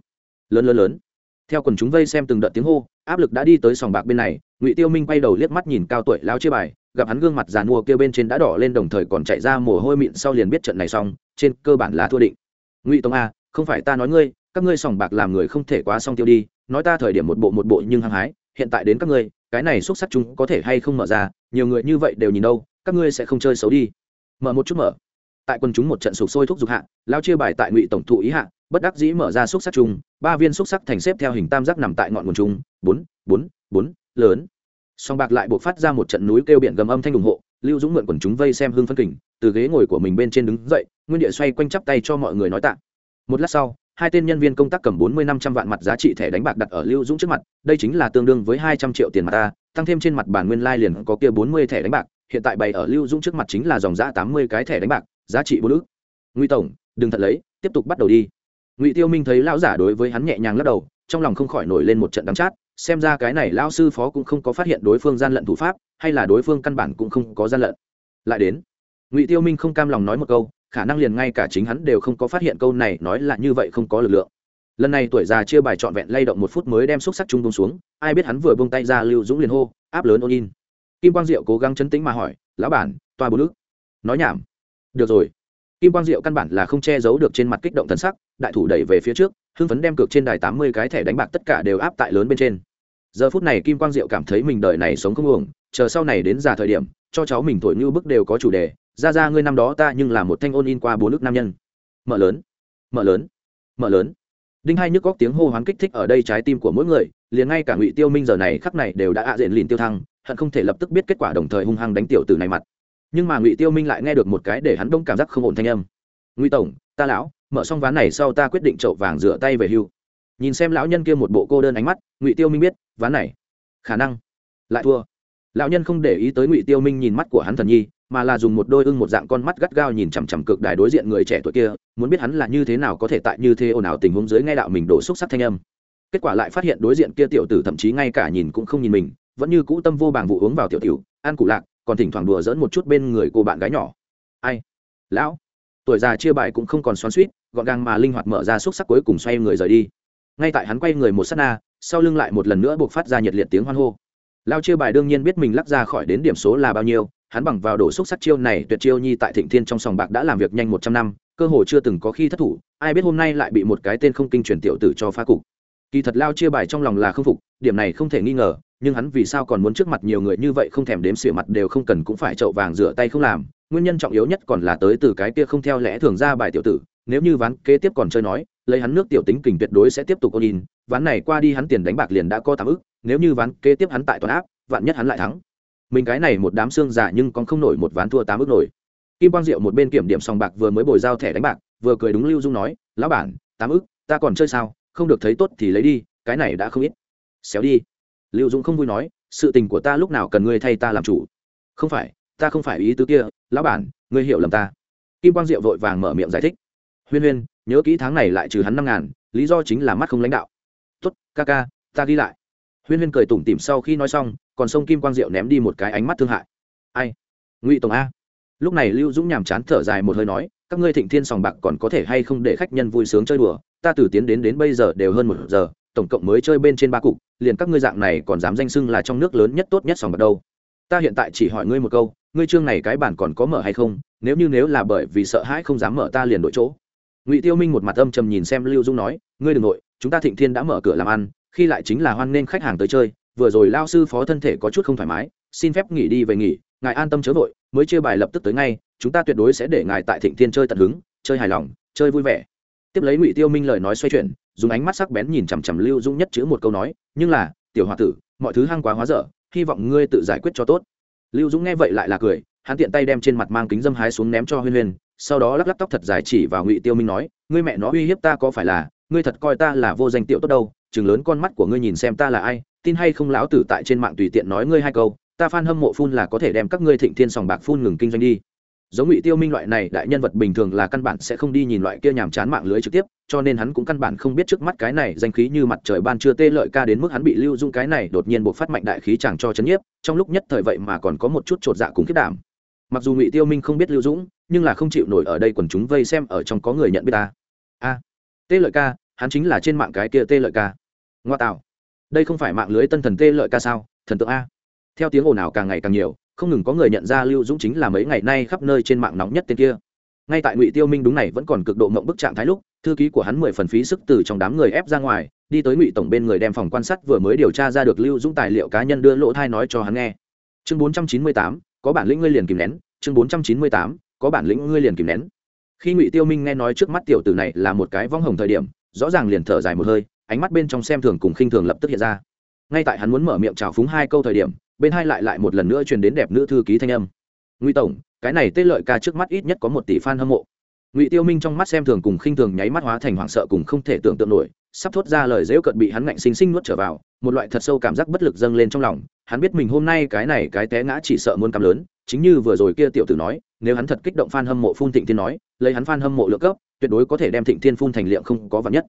Lớn lớn lớn. Theo quần chúng vây xem từng đợt tiếng hô, áp lực đã đi tới sòng bạc bên này, ngụy tiêu minh quay đầu liếc mắt nhìn cao tuổi lao chia bài, gặp hắn gương mặt giàn mua kia bên trên đã đỏ lên đồng thời còn chạy ra mồ hôi mịn sau liền biết trận này xong, trên cơ bản là thua định. Ngụy tông a, không phải ta nói ngươi, các ngươi sòng bạc làm người không thể quá xong tiêu đi, nói ta thời điểm một bộ một bộ nhưng hăng hái hiện tại đến các ngươi, cái này xúc sắc chúng có thể hay không mở ra, nhiều người như vậy đều nhìn đâu, các ngươi sẽ không chơi xấu đi. Mở một chút mở. Tại quân chúng một trận sụp sôi thúc giục hạ, lao chia bài tại ngụy tổng thụ ý hạ, bất đắc dĩ mở ra xúc sắc chung, ba viên xúc sắc thành xếp theo hình tam giác nằm tại ngọn nguồn chung, bốn bốn bốn, lớn. Song bạc lại buộc phát ra một trận núi kêu biển gầm âm thanh ủng hộ, lưu dũng mượn quần chúng vây xem hương phân kình, từ ghế ngồi của mình bên trên đứng dậy, nguyên địa xoay quanh chắp tay cho mọi người nói tạ. Một lát sau hai tên nhân viên công tác cầm bốn mươi năm trăm vạn mặt giá trị thẻ đánh bạc đặt ở lưu dũng trước mặt, đây chính là tương đương với hai trăm triệu tiền mặt ta, tăng thêm trên mặt bản nguyên lai liền có kia bốn mươi thẻ đánh bạc, hiện tại bày ở lưu dũng trước mặt chính là dòng giá tám mươi cái thẻ đánh bạc, giá trị bốn ước Ngụy tổng, đừng thật lấy, tiếp tục bắt đầu đi. Ngụy tiêu minh thấy lão giả đối với hắn nhẹ nhàng lắc đầu, trong lòng không khỏi nổi lên một trận đắng chát, xem ra cái này lão sư phó cũng không có phát hiện đối phương gian lận thủ pháp, hay là đối phương căn bản cũng không có gian lận. Lại đến, ngụy tiêu minh không cam lòng nói một câu khả năng liền ngay cả chính hắn đều không có phát hiện câu này, nói là như vậy không có lực lượng. Lần này tuổi già chia bài trọn vẹn lay động một phút mới đem xúc sắc trung bông xuống, ai biết hắn vừa bông tay ra lưu dũng liền hô, áp lớn ôn in kim quang diệu cố gắng chấn tĩnh mà hỏi, lão bản, toa bốn nước nói nhảm. Được rồi. Kim quang diệu căn bản là không che giấu được trên mặt kích động thần sắc, đại thủ đẩy về phía trước, hưng phấn đem cược trên đài tám mươi cái thẻ đánh bạc tất cả đều áp tại lớn bên trên. Giờ phút này kim quang diệu cảm thấy mình đời này sống không uổng, chờ sau này đến già thời điểm, cho cháu mình thổi như bức đều có chủ đề ra ra ngươi năm đó ta nhưng là một thanh ôn in qua bốn nước nam nhân. Mở lớn mở lớn mở lớn. Đinh hai nhức góc tiếng hô hoán kích thích ở đây trái tim của mỗi người, liền ngay cả ngụy tiêu minh giờ này khắc này đều đã ạ diện lìn tiêu thăng, hận không thể lập tức biết kết quả đồng thời hung hăng đánh tiểu từ này mặt. Nhưng mà ngụy tiêu minh lại nghe được một cái để hắn đông cảm giác không ổn thanh âm. Ngụy tổng, ta lão, mở xong ván này sau ta quyết định chậu vàng rửa tay về hưu. Nhìn xem lão nhân kia một bộ cô đơn ánh mắt, ngụy tiêu minh biết, ván này, khả năng lại thua. Lão nhân không để ý tới ngụy tiêu minh nhìn mắt của hắn thần nhi mà là dùng một đôi ưng một dạng con mắt gắt gao nhìn chằm chằm cực đài đối diện người trẻ tuổi kia, muốn biết hắn là như thế nào có thể tại như thế ồn ào tình huống dưới ngay đạo mình đổ xúc sắc thanh âm. Kết quả lại phát hiện đối diện kia tiểu tử thậm chí ngay cả nhìn cũng không nhìn mình, vẫn như cũ tâm vô bàng vụ uống vào tiểu tiểu, ăn cụ lạc, còn thỉnh thoảng đùa dỡn một chút bên người cô bạn gái nhỏ. Ai? Lão. Tuổi già chia bài cũng không còn xoắn suýt gọn gàng mà linh hoạt mở ra xúc sắc cuối cùng xoay người rời đi. Ngay tại hắn quay người một s á t na, sau lưng lại một lần nữa buộc phát ra nhiệt liệt tiếng hoan hô. Lao chia bài đương nhiên biết mình lắc ra khỏi đến điểm số là bao nhiêu hắn bằng vào đổ xúc sắc chiêu này tuyệt chiêu nhi tại thịnh thiên trong sòng bạc đã làm việc nhanh một trăm năm, cơ hồ chưa từng có khi thất thủ, ai biết hôm nay lại bị một cái tên không kinh truyền tiểu tử cho phá cục. Kỳ thật lao chia bài trong lòng là không phục, điểm này không thể nghi ngờ, nhưng hắn vì sao còn muốn trước mặt nhiều người như vậy không thèm đếm xỉa mặt đều không cần cũng phải chậu vàng rửa tay không làm, nguyên nhân trọng yếu nhất còn là tới từ cái kia không theo lẽ thường ra bài tiểu tử, nếu như ván kế tiếp còn chơi nói, lấy hắn nước tiểu tính kình tuyệt đối sẽ tiếp tục ôn in, ván này qua đi hắn tiền đánh bạc liền đã có tám ức, nếu như ván kế tiếp hắn tại toàn áp, vạn nhất hắn lại thắng mình cái này một đám xương giả nhưng còn không nổi một ván thua tám ức nổi. Kim quang diệu một bên kiểm điểm sòng bạc vừa mới bồi giao thẻ đánh bạc, vừa cười đúng lưu dung nói, lão bản, tám ức ta còn chơi sao? Không được thấy tốt thì lấy đi, cái này đã không ít. Xéo đi. Lưu dung không vui nói, sự tình của ta lúc nào cần ngươi thay ta làm chủ? Không phải, ta không phải ý tứ kia, lão bản, ngươi hiểu lầm ta. Kim quang diệu vội vàng mở miệng giải thích. Huyên huyên, nhớ kỹ tháng này lại trừ hắn năm ngàn, lý do chính là mắt không lãnh đạo. Tốt, ca ca, ta ghi lại. Huyên huyên cười tủm tỉm sau khi nói xong còn sông kim quang diệu ném đi một cái ánh mắt thương hại. Ai? Ngụy tổng a. Lúc này lưu dũng nhàm chán thở dài một hơi nói, các ngươi thịnh thiên sòng bạc còn có thể hay không để khách nhân vui sướng chơi đùa? Ta từ tiến đến đến bây giờ đều hơn một giờ, tổng cộng mới chơi bên trên ba cục, liền các ngươi dạng này còn dám danh xưng là trong nước lớn nhất tốt nhất sòng bạc đâu? Ta hiện tại chỉ hỏi ngươi một câu, ngươi chương này cái bản còn có mở hay không? Nếu như nếu là bởi vì sợ hãi không dám mở ta liền đổi chỗ. Ngụy tiêu minh một mặt âm trầm nhìn xem lưu dung nói, ngươi đ ừ n g nội, chúng ta thịnh thiên đã mở cửa làm ăn, khi lại chính là hoan nghênh khách hàng tới chơi vừa rồi lao sư phó thân thể có chút không thoải mái, xin phép nghỉ đi về nghỉ, ngài an tâm chớ vội, mới chia bài lập tức tới ngay, chúng ta tuyệt đối sẽ để ngài tại thịnh thiên chơi tận hứng, chơi hài lòng, chơi vui vẻ. Tiếp lấy ngụy tiêu minh lời nói xoay chuyển, dùng ánh mắt sắc bén nhìn chằm chằm lưu dũng nhất chữ một câu nói, nhưng là, tiểu h o a tử, mọi thứ hăng quá hóa dở, hy vọng ngươi tự giải quyết cho tốt. Lưu dũng nghe vậy lại là cười, hắn tiện tay đem trên mặt mang kính dâm hái xuống ném cho huyên huyên, sau đó lắc lắc tóc thật dài chỉ vào ngụy tiêu minh nói, ngươi mẹ nó uy hiếp ta có phải là, ngươi thật coi ta là vô danh tiểu tốt đâu chừng lớn con mắt của ngươi nhìn xem ta là ai, tin hay không lão tử tại trên mạng tùy tiện nói ngươi hai câu, ta phan hâm mộ phun là có thể đem các ngươi thịnh thiên sòng bạc phun ngừng kinh doanh đi. Giống ngụy tiêu minh loại này đại nhân vật bình thường là căn bản sẽ không đi nhìn loại kia nhàm chán mạng lưới trực tiếp, cho nên hắn cũng căn bản không biết trước mắt cái này danh khí như mặt trời ban chưa tê lợi ca đến mức hắn bị lưu dung cái này đột nhiên buộc phát mạnh đại khí chàng cho chấn nhiếp, trong lúc nhất thời vậy mà còn có một chút trột dạ cùng kết đảm. Mặc dù ngụy tiêu minh không biết lưu dũng, nhưng là không chịu nổi ở đây quần chúng vây xem ở trong có người nhận biết ta. A, tê lợi ca, hắn chính là trên mạng cái kia tê lợi ca ngoa tạo đây không phải mạng lưới tân thần tê lợi ca sao, thần tượng a. Theo tiếng ồn ào càng ngày càng nhiều, không ngừng có người nhận ra lưu dũng chính là mấy ngày nay khắp nơi trên mạng nóng nhất tên kia. Ngay tại ngụy tiêu minh đúng này vẫn còn cực độ mộng bức trạng thái lúc, thư ký của hắn mười phần phí sức từ trong đám người ép ra ngoài, đi tới ngụy tổng bên người đem phòng quan sát vừa mới điều tra ra được lưu dũng tài liệu cá nhân đưa lỗ thai nói cho hắn nghe. Chương bốn trăm chín mươi tám, có bản lĩnh ngươi liền kìm nén. Chương bốn trăm chín mươi tám, có bản lĩnh ngươi liền kìm nén. Khi ngụy tiêu minh nghe nói trước mắt tiểu tử này là một cái vong hồng thời điểm, rõ ràng liền thở dài một hơi ánh mắt bên trong xem thường cùng khinh thường lập tức hiện ra. Ngay tại hắn muốn mở miệng chào phúng hai câu thời điểm, bên hai lại lại một lần nữa truyền đến đẹp nữ thư ký thanh âm. Ngụy tổng, cái này tê lợi ca trước mắt ít nhất có một tỷ fan hâm mộ. Ngụy tiêu minh trong mắt xem thường cùng khinh thường nháy mắt hóa thành hoảng sợ cùng không thể tưởng tượng nổi, sắp thốt ra lời dễu cận bị hắn ngạnh sinh sinh nuốt trở vào, một loại thật sâu cảm giác bất lực dâng lên trong lòng. Hắn biết mình hôm nay cái này cái té ngã chỉ sợ muốn cắm lớn, chính như vừa rồi kia tiểu tử nói, nếu hắn thật kích động fan hâm mộ phun thịnh thiên nói, lấy hắn fan hâm mộ lượng cấp, tuyệt đối có thể đem thịnh thiên phun thành liệm không có vật nhất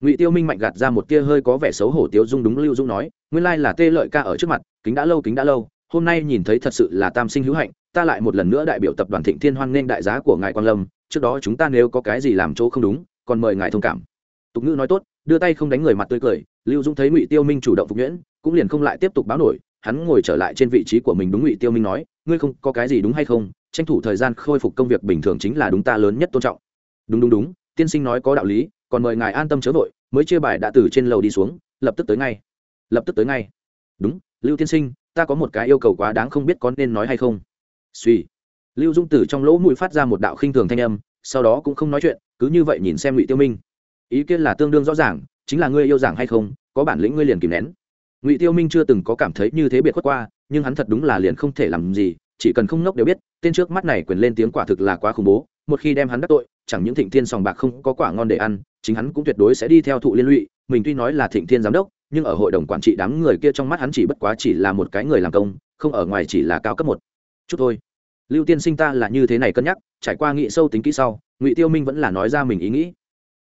ngụy tiêu minh mạnh gạt ra một tia hơi có vẻ xấu hổ tiêu dung đúng lưu dung nói nguyên lai là tê lợi ca ở trước mặt kính đã lâu kính đã lâu hôm nay nhìn thấy thật sự là tam sinh hữu hạnh ta lại một lần nữa đại biểu tập đoàn thịnh thiên hoan nghênh đại giá của ngài quan lâm trước đó chúng ta nếu có cái gì làm chỗ không đúng còn mời ngài thông cảm tục ngữ nói tốt đưa tay không đánh người mặt tươi cười lưu dung thấy ngụy tiêu minh chủ động phục nhuyễn cũng liền không lại tiếp tục báo nổi hắn ngồi trở lại trên vị trí của mình đúng ngụy tiêu minh nói ngươi không có cái gì đúng hay không tranh thủ thời gian khôi phục công việc bình thường chính là đúng ta lớn nhất tôn trọng đúng đúng đúng tiên sinh nói có đạo lý còn mời ngài an tâm chớ vội, mới chia bài đã từ trên lầu đi xuống, lập tức tới ngay. Lập tức tới ngay. Đúng, lưu tiên sinh, ta có một cái yêu cầu quá đáng không biết có nên nói hay không. Suy lưu dung tử trong lỗ mũi phát ra một đạo khinh thường thanh âm, sau đó cũng không nói chuyện, cứ như vậy nhìn xem ngụy tiêu minh. Ý kiến là tương đương rõ ràng, chính là ngươi yêu giảng hay không, có bản lĩnh ngươi liền kìm nén. Ngụy tiêu minh chưa từng có cảm thấy như thế biệt khuất qua, nhưng hắn thật đúng là liền không thể làm gì, chỉ cần không ngốc đều biết, tên trước mắt này quyền lên tiếng quả thực là quá khủng bố một khi đem hắn đắc tội, chẳng những thịnh thiên sòng bạc không có quả ngon để ăn, chính hắn cũng tuyệt đối sẽ đi theo thụ liên lụy. Mình tuy nói là thịnh thiên giám đốc, nhưng ở hội đồng quản trị đám người kia trong mắt hắn chỉ bất quá chỉ là một cái người làm công, không ở ngoài chỉ là cao cấp một. Chút thôi. Lưu tiên sinh ta là như thế này cân nhắc, trải qua nghị sâu tính kỹ sau, ngụy tiêu minh vẫn là nói ra mình ý nghĩ.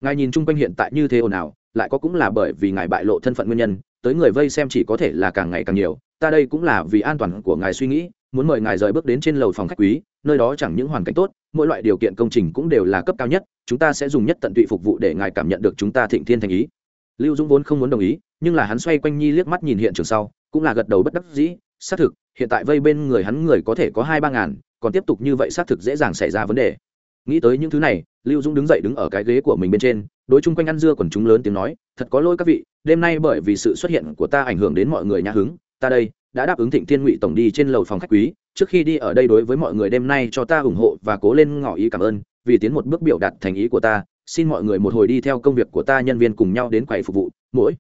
Ngài nhìn chung quanh hiện tại như thế ồn ào, lại có cũng là bởi vì ngài bại lộ thân phận nguyên nhân, tới người vây xem chỉ có thể là càng ngày càng nhiều, ta đây cũng là vì an toàn của ngài suy nghĩ, muốn mời ngài rời bước đến trên lầu phòng khách quý, nơi đó chẳng những hoàn cảnh tốt mỗi loại điều kiện công trình cũng đều là cấp cao nhất, chúng ta sẽ dùng nhất tận tụy phục vụ để ngài cảm nhận được chúng ta thịnh thiên thành ý. Lưu dũng vốn không muốn đồng ý, nhưng là hắn xoay quanh nhi liếc mắt nhìn hiện trường sau, cũng là gật đầu bất đắc dĩ, xác thực, hiện tại vây bên người hắn người có thể có hai ba ngàn, còn tiếp tục như vậy xác thực dễ dàng xảy ra vấn đề. Nghĩ tới những thứ này, lưu dũng đứng dậy đứng ở cái ghế của mình bên trên, đối chung quanh ăn dưa còn chúng lớn tiếng nói, thật có lỗi các vị, đêm nay bởi vì sự xuất hiện của ta ảnh hưởng đến mọi người nhà hứng, ta đây đã đáp ứng thịnh thiên ngụy tổng đi trên lầu phòng khách quý trước khi đi ở đây đối với mọi người đêm nay cho ta ủng hộ và cố lên ngỏ ý cảm ơn, vì tiến một bước biểu đạt thành ý của ta, xin mọi người một hồi đi theo công việc của ta nhân viên cùng nhau đến quầy phục vụ, mỗi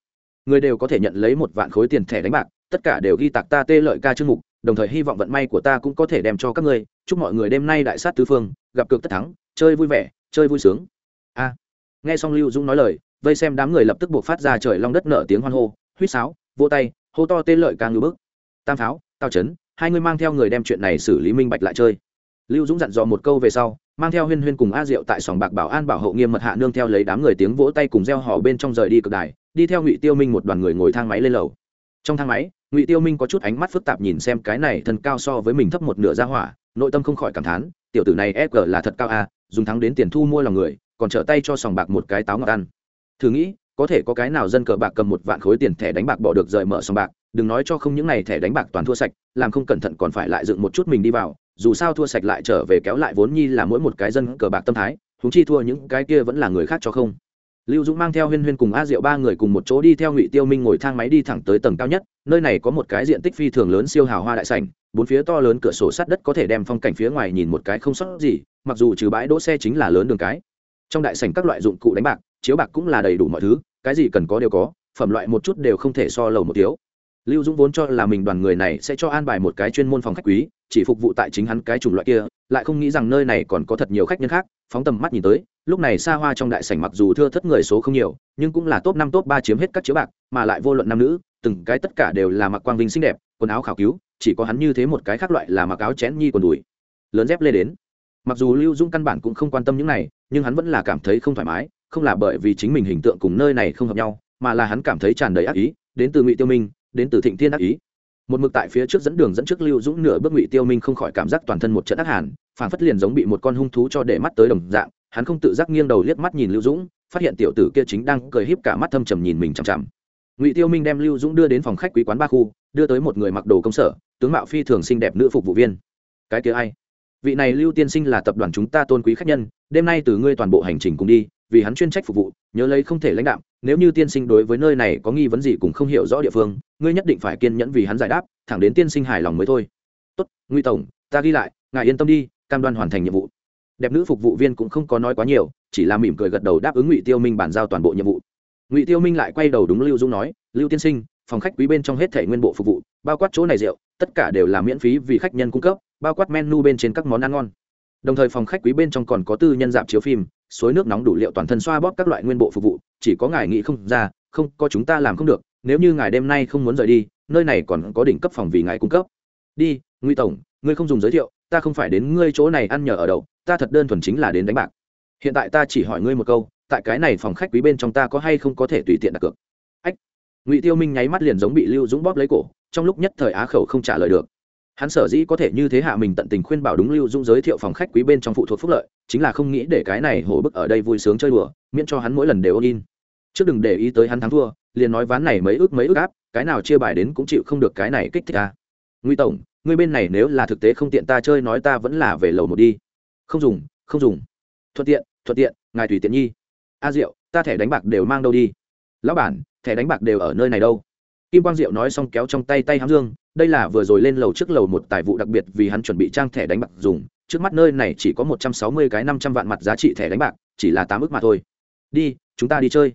người đều có thể nhận lấy một vạn khối tiền thẻ đánh bạc, tất cả đều ghi tạc ta tê lợi ca chương mục, đồng thời hy vọng vận may của ta cũng có thể đem cho các ngươi, chúc mọi người đêm nay đại sát tứ phương, gặp cược tất thắng, chơi vui vẻ, chơi vui sướng. A, nghe xong lưu dũng nói lời, vây xem đám người lập tức buộc phát ra trời long đất nở tiếng hoan hô, huýt sáo, vỗ tay, hô to tê lợi ca ngư bức. Tam pháo, tao trấn hai người mang theo người đem chuyện này xử lý minh bạch lại chơi. Lưu dũng dặn dò một câu về sau, mang theo huyên huyên cùng a diệu tại sòng bạc bảo an bảo hộ nghiêm mật hạ nương theo lấy đám người tiếng vỗ tay cùng reo hò bên trong rời đi cực đài, đi theo ngụy tiêu minh một đoàn người ngồi thang máy lên lầu. Trong thang máy, ngụy tiêu minh có chút ánh mắt phức tạp nhìn xem cái này thân cao so với mình thấp một nửa ra hỏa, nội tâm không khỏi cảm thán, tiểu tử này fg là thật cao a, dùng thắng đến tiền thu mua lòng người, còn trở tay cho sòng bạc một cái táo ngọt ăn. Thử nghĩ, có thể có cái nào dân cờ bạc cầm một vạn khối tiền thẻ đánh bạc bỏ được rời mở sòng bạc đừng nói cho không những này thẻ đánh bạc toàn thua sạch, làm không cẩn thận còn phải lại dựng một chút mình đi vào, dù sao thua sạch lại trở về kéo lại vốn nhi là mỗi một cái dân cờ bạc tâm thái húng chi thua những cái kia vẫn là người khác cho không. Lưu dũng mang theo huyên huyên cùng a diệu ba người cùng một chỗ đi theo ngụy tiêu minh ngồi thang máy đi thẳng tới tầng cao nhất, nơi này có một cái diện tích phi thường lớn siêu hào hoa đại sảnh, bốn phía to lớn cửa sổ sắt đất có thể đem phong cảnh phía ngoài nhìn một cái không sót gì, mặc dù trừ bãi đỗ xe chính là lớn đường cái. Trong đại sảnh các loại dụng cụ đánh bạc, chiếu bạc cũng là đầy đủ mọi thứ, cái gì cần có đều có, phẩm loại một chút đều không thể so lầu một thiếu lưu dũng vốn cho là mình đoàn người này sẽ cho an bài một cái chuyên môn phòng khách quý, chỉ phục vụ tại chính hắn cái chủng loại kia, lại không nghĩ rằng nơi này còn có thật nhiều khách nhân khác, phóng tầm mắt nhìn tới, lúc này xa hoa trong đại sảnh mặc dù thưa thất người số không nhiều, nhưng cũng là top năm, top ba chiếm hết các chiếu bạc, mà lại vô luận nam nữ, từng cái tất cả đều là mặc quang vinh xinh đẹp, quần áo khảo cứu, chỉ có hắn như thế một cái khác loại là mặc áo chén nhi quần đùi. Lớn dép lê đến. Mặc dù lưu dũng căn bản cũng không quan tâm những này, nhưng hắn vẫn là cảm thấy không thoải mái, không là bởi vì chính mình hình tượng cùng nơi này không hợp nhau, mà là hắn cảm thấy tràn đầy ác ý, đến từ ngụy tiêu minh đến từ thịnh thiên ác ý. Một mực tại phía trước dẫn đường dẫn trước lưu dũng nửa bước ngụy tiêu minh không khỏi cảm giác toàn thân một trận ác hàn phản phất liền giống bị một con hung thú cho để mắt tới đồng dạng, hắn không tự giác nghiêng đầu liếc mắt nhìn lưu dũng, phát hiện tiểu tử kia chính đang cười híp cả mắt thâm trầm nhìn mình chằm chằm. Ngụy tiêu minh đem lưu dũng đưa đến phòng khách quý quán ba khu, đưa tới một người mặc đồ công sở, tướng mạo phi thường xinh đẹp nữ phục vụ viên. Cái kia ai? Vị này lưu tiên sinh là tập đoàn chúng ta tôn quý khách nhân, đêm nay từ ngươi toàn bộ hành trình cùng đi, vì hắn chuyên trách phục vụ, nhớ lấy không thể lãnh đạo nếu như tiên sinh đối với nơi này có nghi vấn gì cũng không hiểu rõ địa phương ngươi nhất định phải kiên nhẫn vì hắn giải đáp, thẳng đến tiên sinh hài lòng mới thôi. Tốt nguy tổng, ta ghi lại, ngài yên tâm đi, cam đoan hoàn thành nhiệm vụ. Đẹp nữ phục vụ viên cũng không có nói quá nhiều, chỉ là mỉm cười gật đầu đáp ứng ngụy tiêu minh bàn giao toàn bộ nhiệm vụ. Ngụy tiêu minh lại quay đầu đúng lưu dung nói, lưu tiên sinh, phòng khách quý bên trong hết thể nguyên bộ phục vụ, bao quát chỗ này rượu, tất cả đều là miễn phí vì khách nhân cung cấp, bao quát menu bên trên các món ăn ngon. Đồng thời phòng khách quý bên trong còn có tư nhân dạp chiếu phim, suối nước nóng đủ liệu toàn thân xoa bóp các loại nguyên bộ phục vụ, chỉ có ngài nghĩ không ra, không, có chúng ta làm không được nếu như ngài đêm nay không muốn rời đi, nơi này còn có đỉnh cấp phòng vì ngài cung cấp. Đi nguy tổng, ngươi không dùng giới thiệu, ta không phải đến ngươi chỗ này ăn nhờ ở đậu, ta thật đơn thuần chính là đến đánh bạc. Hiện tại ta chỉ hỏi ngươi một câu, tại cái này phòng khách quý bên trong ta có hay không có thể tùy tiện đặt cược? Ách. Ngụy tiêu minh nháy mắt liền giống bị lưu dũng bóp lấy cổ, trong lúc nhất thời á khẩu không trả lời được. Hắn sở dĩ có thể như thế hạ mình tận tình khuyên bảo đúng lưu dũng giới thiệu phòng khách quý bên trong phụ thuộc phúc lợi, chính là không nghĩ để cái này hổ bức ở đây vui sướng chơi đùa, miễn cho hắn mỗi lần đều ôn in trước đừng để ý tới hắn thắng thua, liền nói ván này mấy ước mấy ước áp, cái nào chia bài đến cũng chịu không được cái này kích thích ta. Nguy tổng, ngươi bên này nếu là thực tế không tiện ta chơi nói ta vẫn là về lầu một đi. Không dùng không dùng. Thuận tiện thuận tiện, ngài tùy tiện nhi. A diệu, ta thẻ đánh bạc đều mang đâu đi? Lão bản, thẻ đánh bạc đều ở nơi này đâu? Kim quang diệu nói xong kéo trong tay tay hám dương, đây là vừa rồi lên lầu trước lầu một tài vụ đặc biệt vì hắn chuẩn bị trang thẻ đánh bạc dùng, trước mắt nơi này chỉ có một trăm sáu mươi cái năm trăm vạn mặt giá trị thẻ đánh bạc, chỉ là tám ước mà thôi. Đi, chúng ta đi chơi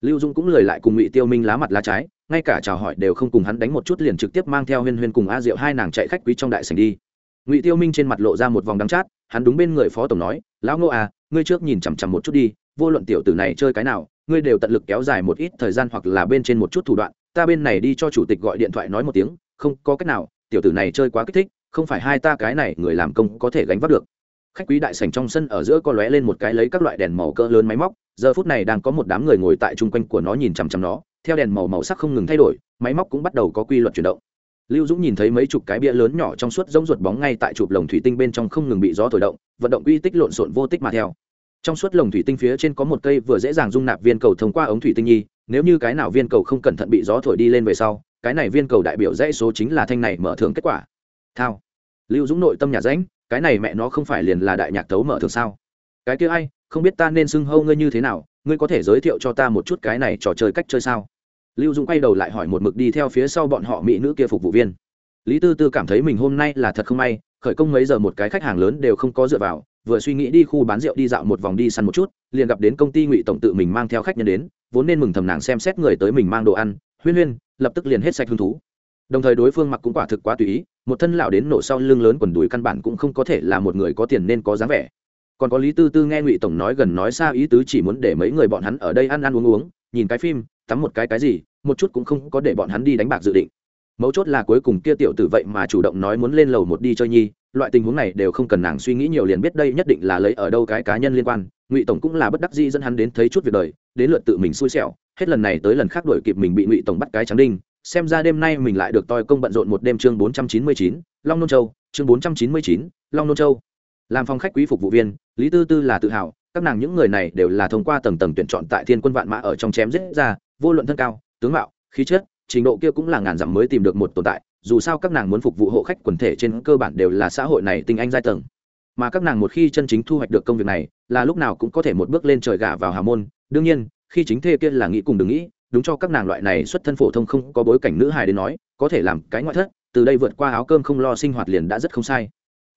lưu dung cũng lời lại cùng ngụy tiêu minh lá mặt lá trái, ngay cả chào hỏi đều không cùng hắn đánh một chút liền trực tiếp mang theo huyên huyên cùng a diệu hai nàng chạy khách quý trong đại sảnh đi. Ngụy tiêu minh trên mặt lộ ra một vòng đắng chát, hắn đúng bên người phó tổng nói, lão ngô à ngươi trước nhìn chằm chằm một chút đi, vô luận tiểu tử này chơi cái nào, ngươi đều tận lực kéo dài một ít thời gian hoặc là bên trên một chút thủ đoạn, ta bên này đi cho chủ tịch gọi điện thoại nói một tiếng, không có cách nào, tiểu tử này chơi quá kích thích, không phải hai ta cái này người làm công có thể gánh vác được khách quý đại sảnh trong sân ở giữa có lóe lên một cái lấy các loại đèn màu cỡ lớn máy móc, giờ phút này đang có một đám người ngồi tại chung quanh của nó nhìn chằm chằm nó, theo đèn màu màu sắc không ngừng thay đổi, máy móc cũng bắt đầu có quy luật chuyển động. Lưu dũng nhìn thấy mấy chục cái bia lớn nhỏ trong suốt giống ruột bóng ngay tại chụp lồng thủy tinh bên trong không ngừng bị gió thổi động, vận động quy tích lộn xộn vô tích mà theo. Trong suốt lồng thủy tinh phía trên có một cây vừa dễ dàng dung nạp viên cầu thông qua ống thủy tinh nhi, nếu như cái nào viên cầu không cẩn thận bị gió thổi đi lên về sau, cái này viên cầu đại biểu dãy số chính là thanh này mở thưởng kết quả. Thao. Lưu dũng nội tâm nhà rãnh cái này mẹ nó không phải liền là đại nhạc tấu mở thường sao? Cái kia ai, không biết ta nên xưng hâu ngươi như thế nào, ngươi có thể giới thiệu cho ta một chút cái này trò chơi cách chơi sao? Lưu dũng quay đầu lại hỏi một mực đi theo phía sau bọn họ mỹ nữ kia phục vụ viên. Lý tư tư cảm thấy mình hôm nay là thật không may, khởi công mấy giờ một cái khách hàng lớn đều không có dựa vào, vừa suy nghĩ đi khu bán rượu đi dạo một vòng đi săn một chút, liền gặp đến công ty ngụy tổng tự mình mang theo khách nhân đến, vốn nên mừng thầm nàng xem xét người tới mình mang đồ ăn, huyên huyên, lập tức liền hết sạch hứng thú đồng thời đối phương mặc cũng quả thực quá tùy ý, một thân lão đến nổ sau lưng lớn quần đùi căn bản cũng không có thể là một người có tiền nên có dáng vẻ. Còn có lý tư tư nghe ngụy tổng nói gần nói xa ý tứ chỉ muốn để mấy người bọn hắn ở đây ăn ăn uống uống, nhìn cái phim, tắm một cái cái gì, một chút cũng không có để bọn hắn đi đánh bạc dự định. Mấu chốt là cuối cùng kia tiểu tử vậy mà chủ động nói muốn lên lầu một đi chơi nhi, loại tình huống này đều không cần nàng suy nghĩ nhiều liền biết đây nhất định là lấy ở đâu cái cá nhân liên quan, ngụy tổng cũng là bất đắc dĩ dẫn hắn đến thấy chút việc đời, đến lượt tự mình xui xẻo, hết lần này tới lần khác đổi kịp mình bị ngụy tổng bắt cái trắng đinh xem ra đêm nay mình lại được toi công bận rộn một đêm chương bốn trăm chín mươi chín, long nôn châu, chương bốn trăm chín mươi chín, long nôn châu. Làm phòng khách quý phục vụ viên, lý tư tư là tự hào, các nàng những người này đều là thông qua tầng tầng tuyển chọn tại thiên quân vạn mã ở trong chém giết ra, vô luận thân cao, tướng mạo, khí chất, trình độ kia cũng là ngàn dặm mới tìm được một tồn tại, dù sao các nàng muốn phục vụ hộ khách quần thể trên cơ bản đều là xã hội này tinh anh giai tầng. Mà các nàng một khi chân chính thu hoạch được công việc này, là lúc nào cũng có thể một bước lên trời gả vào hà môn. Đương nhiên, khi chính thê kia là nghĩ cùng đừng nghĩ đúng cho các nàng loại này xuất thân phổ thông không có bối cảnh nữ hài đến nói, có thể làm cái ngoại thất, từ đây vượt qua áo cơm không lo sinh hoạt liền đã rất không sai.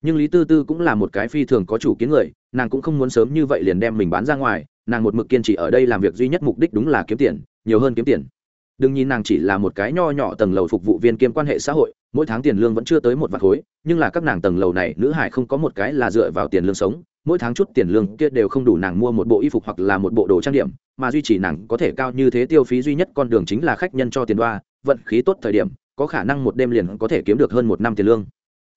Nhưng lý tư tư cũng là một cái phi thường có chủ kiến người, nàng cũng không muốn sớm như vậy liền đem mình bán ra ngoài, nàng một mực kiên trì ở đây làm việc duy nhất mục đích đúng là kiếm tiền, nhiều hơn kiếm tiền. Đừng nhìn nàng chỉ là một cái nho nhỏ tầng lầu phục vụ viên kiêm quan hệ xã hội, mỗi tháng tiền lương vẫn chưa tới một vạt khối, nhưng là các nàng tầng lầu này nữ hải không có một cái là dựa vào tiền lương sống mỗi tháng chút tiền lương kia đều không đủ nàng mua một bộ y phục hoặc là một bộ đồ trang điểm, mà duy trì nàng có thể cao như thế tiêu phí duy nhất con đường chính là khách nhân cho tiền đoa, vận khí tốt thời điểm, có khả năng một đêm liền có thể kiếm được hơn một năm tiền lương.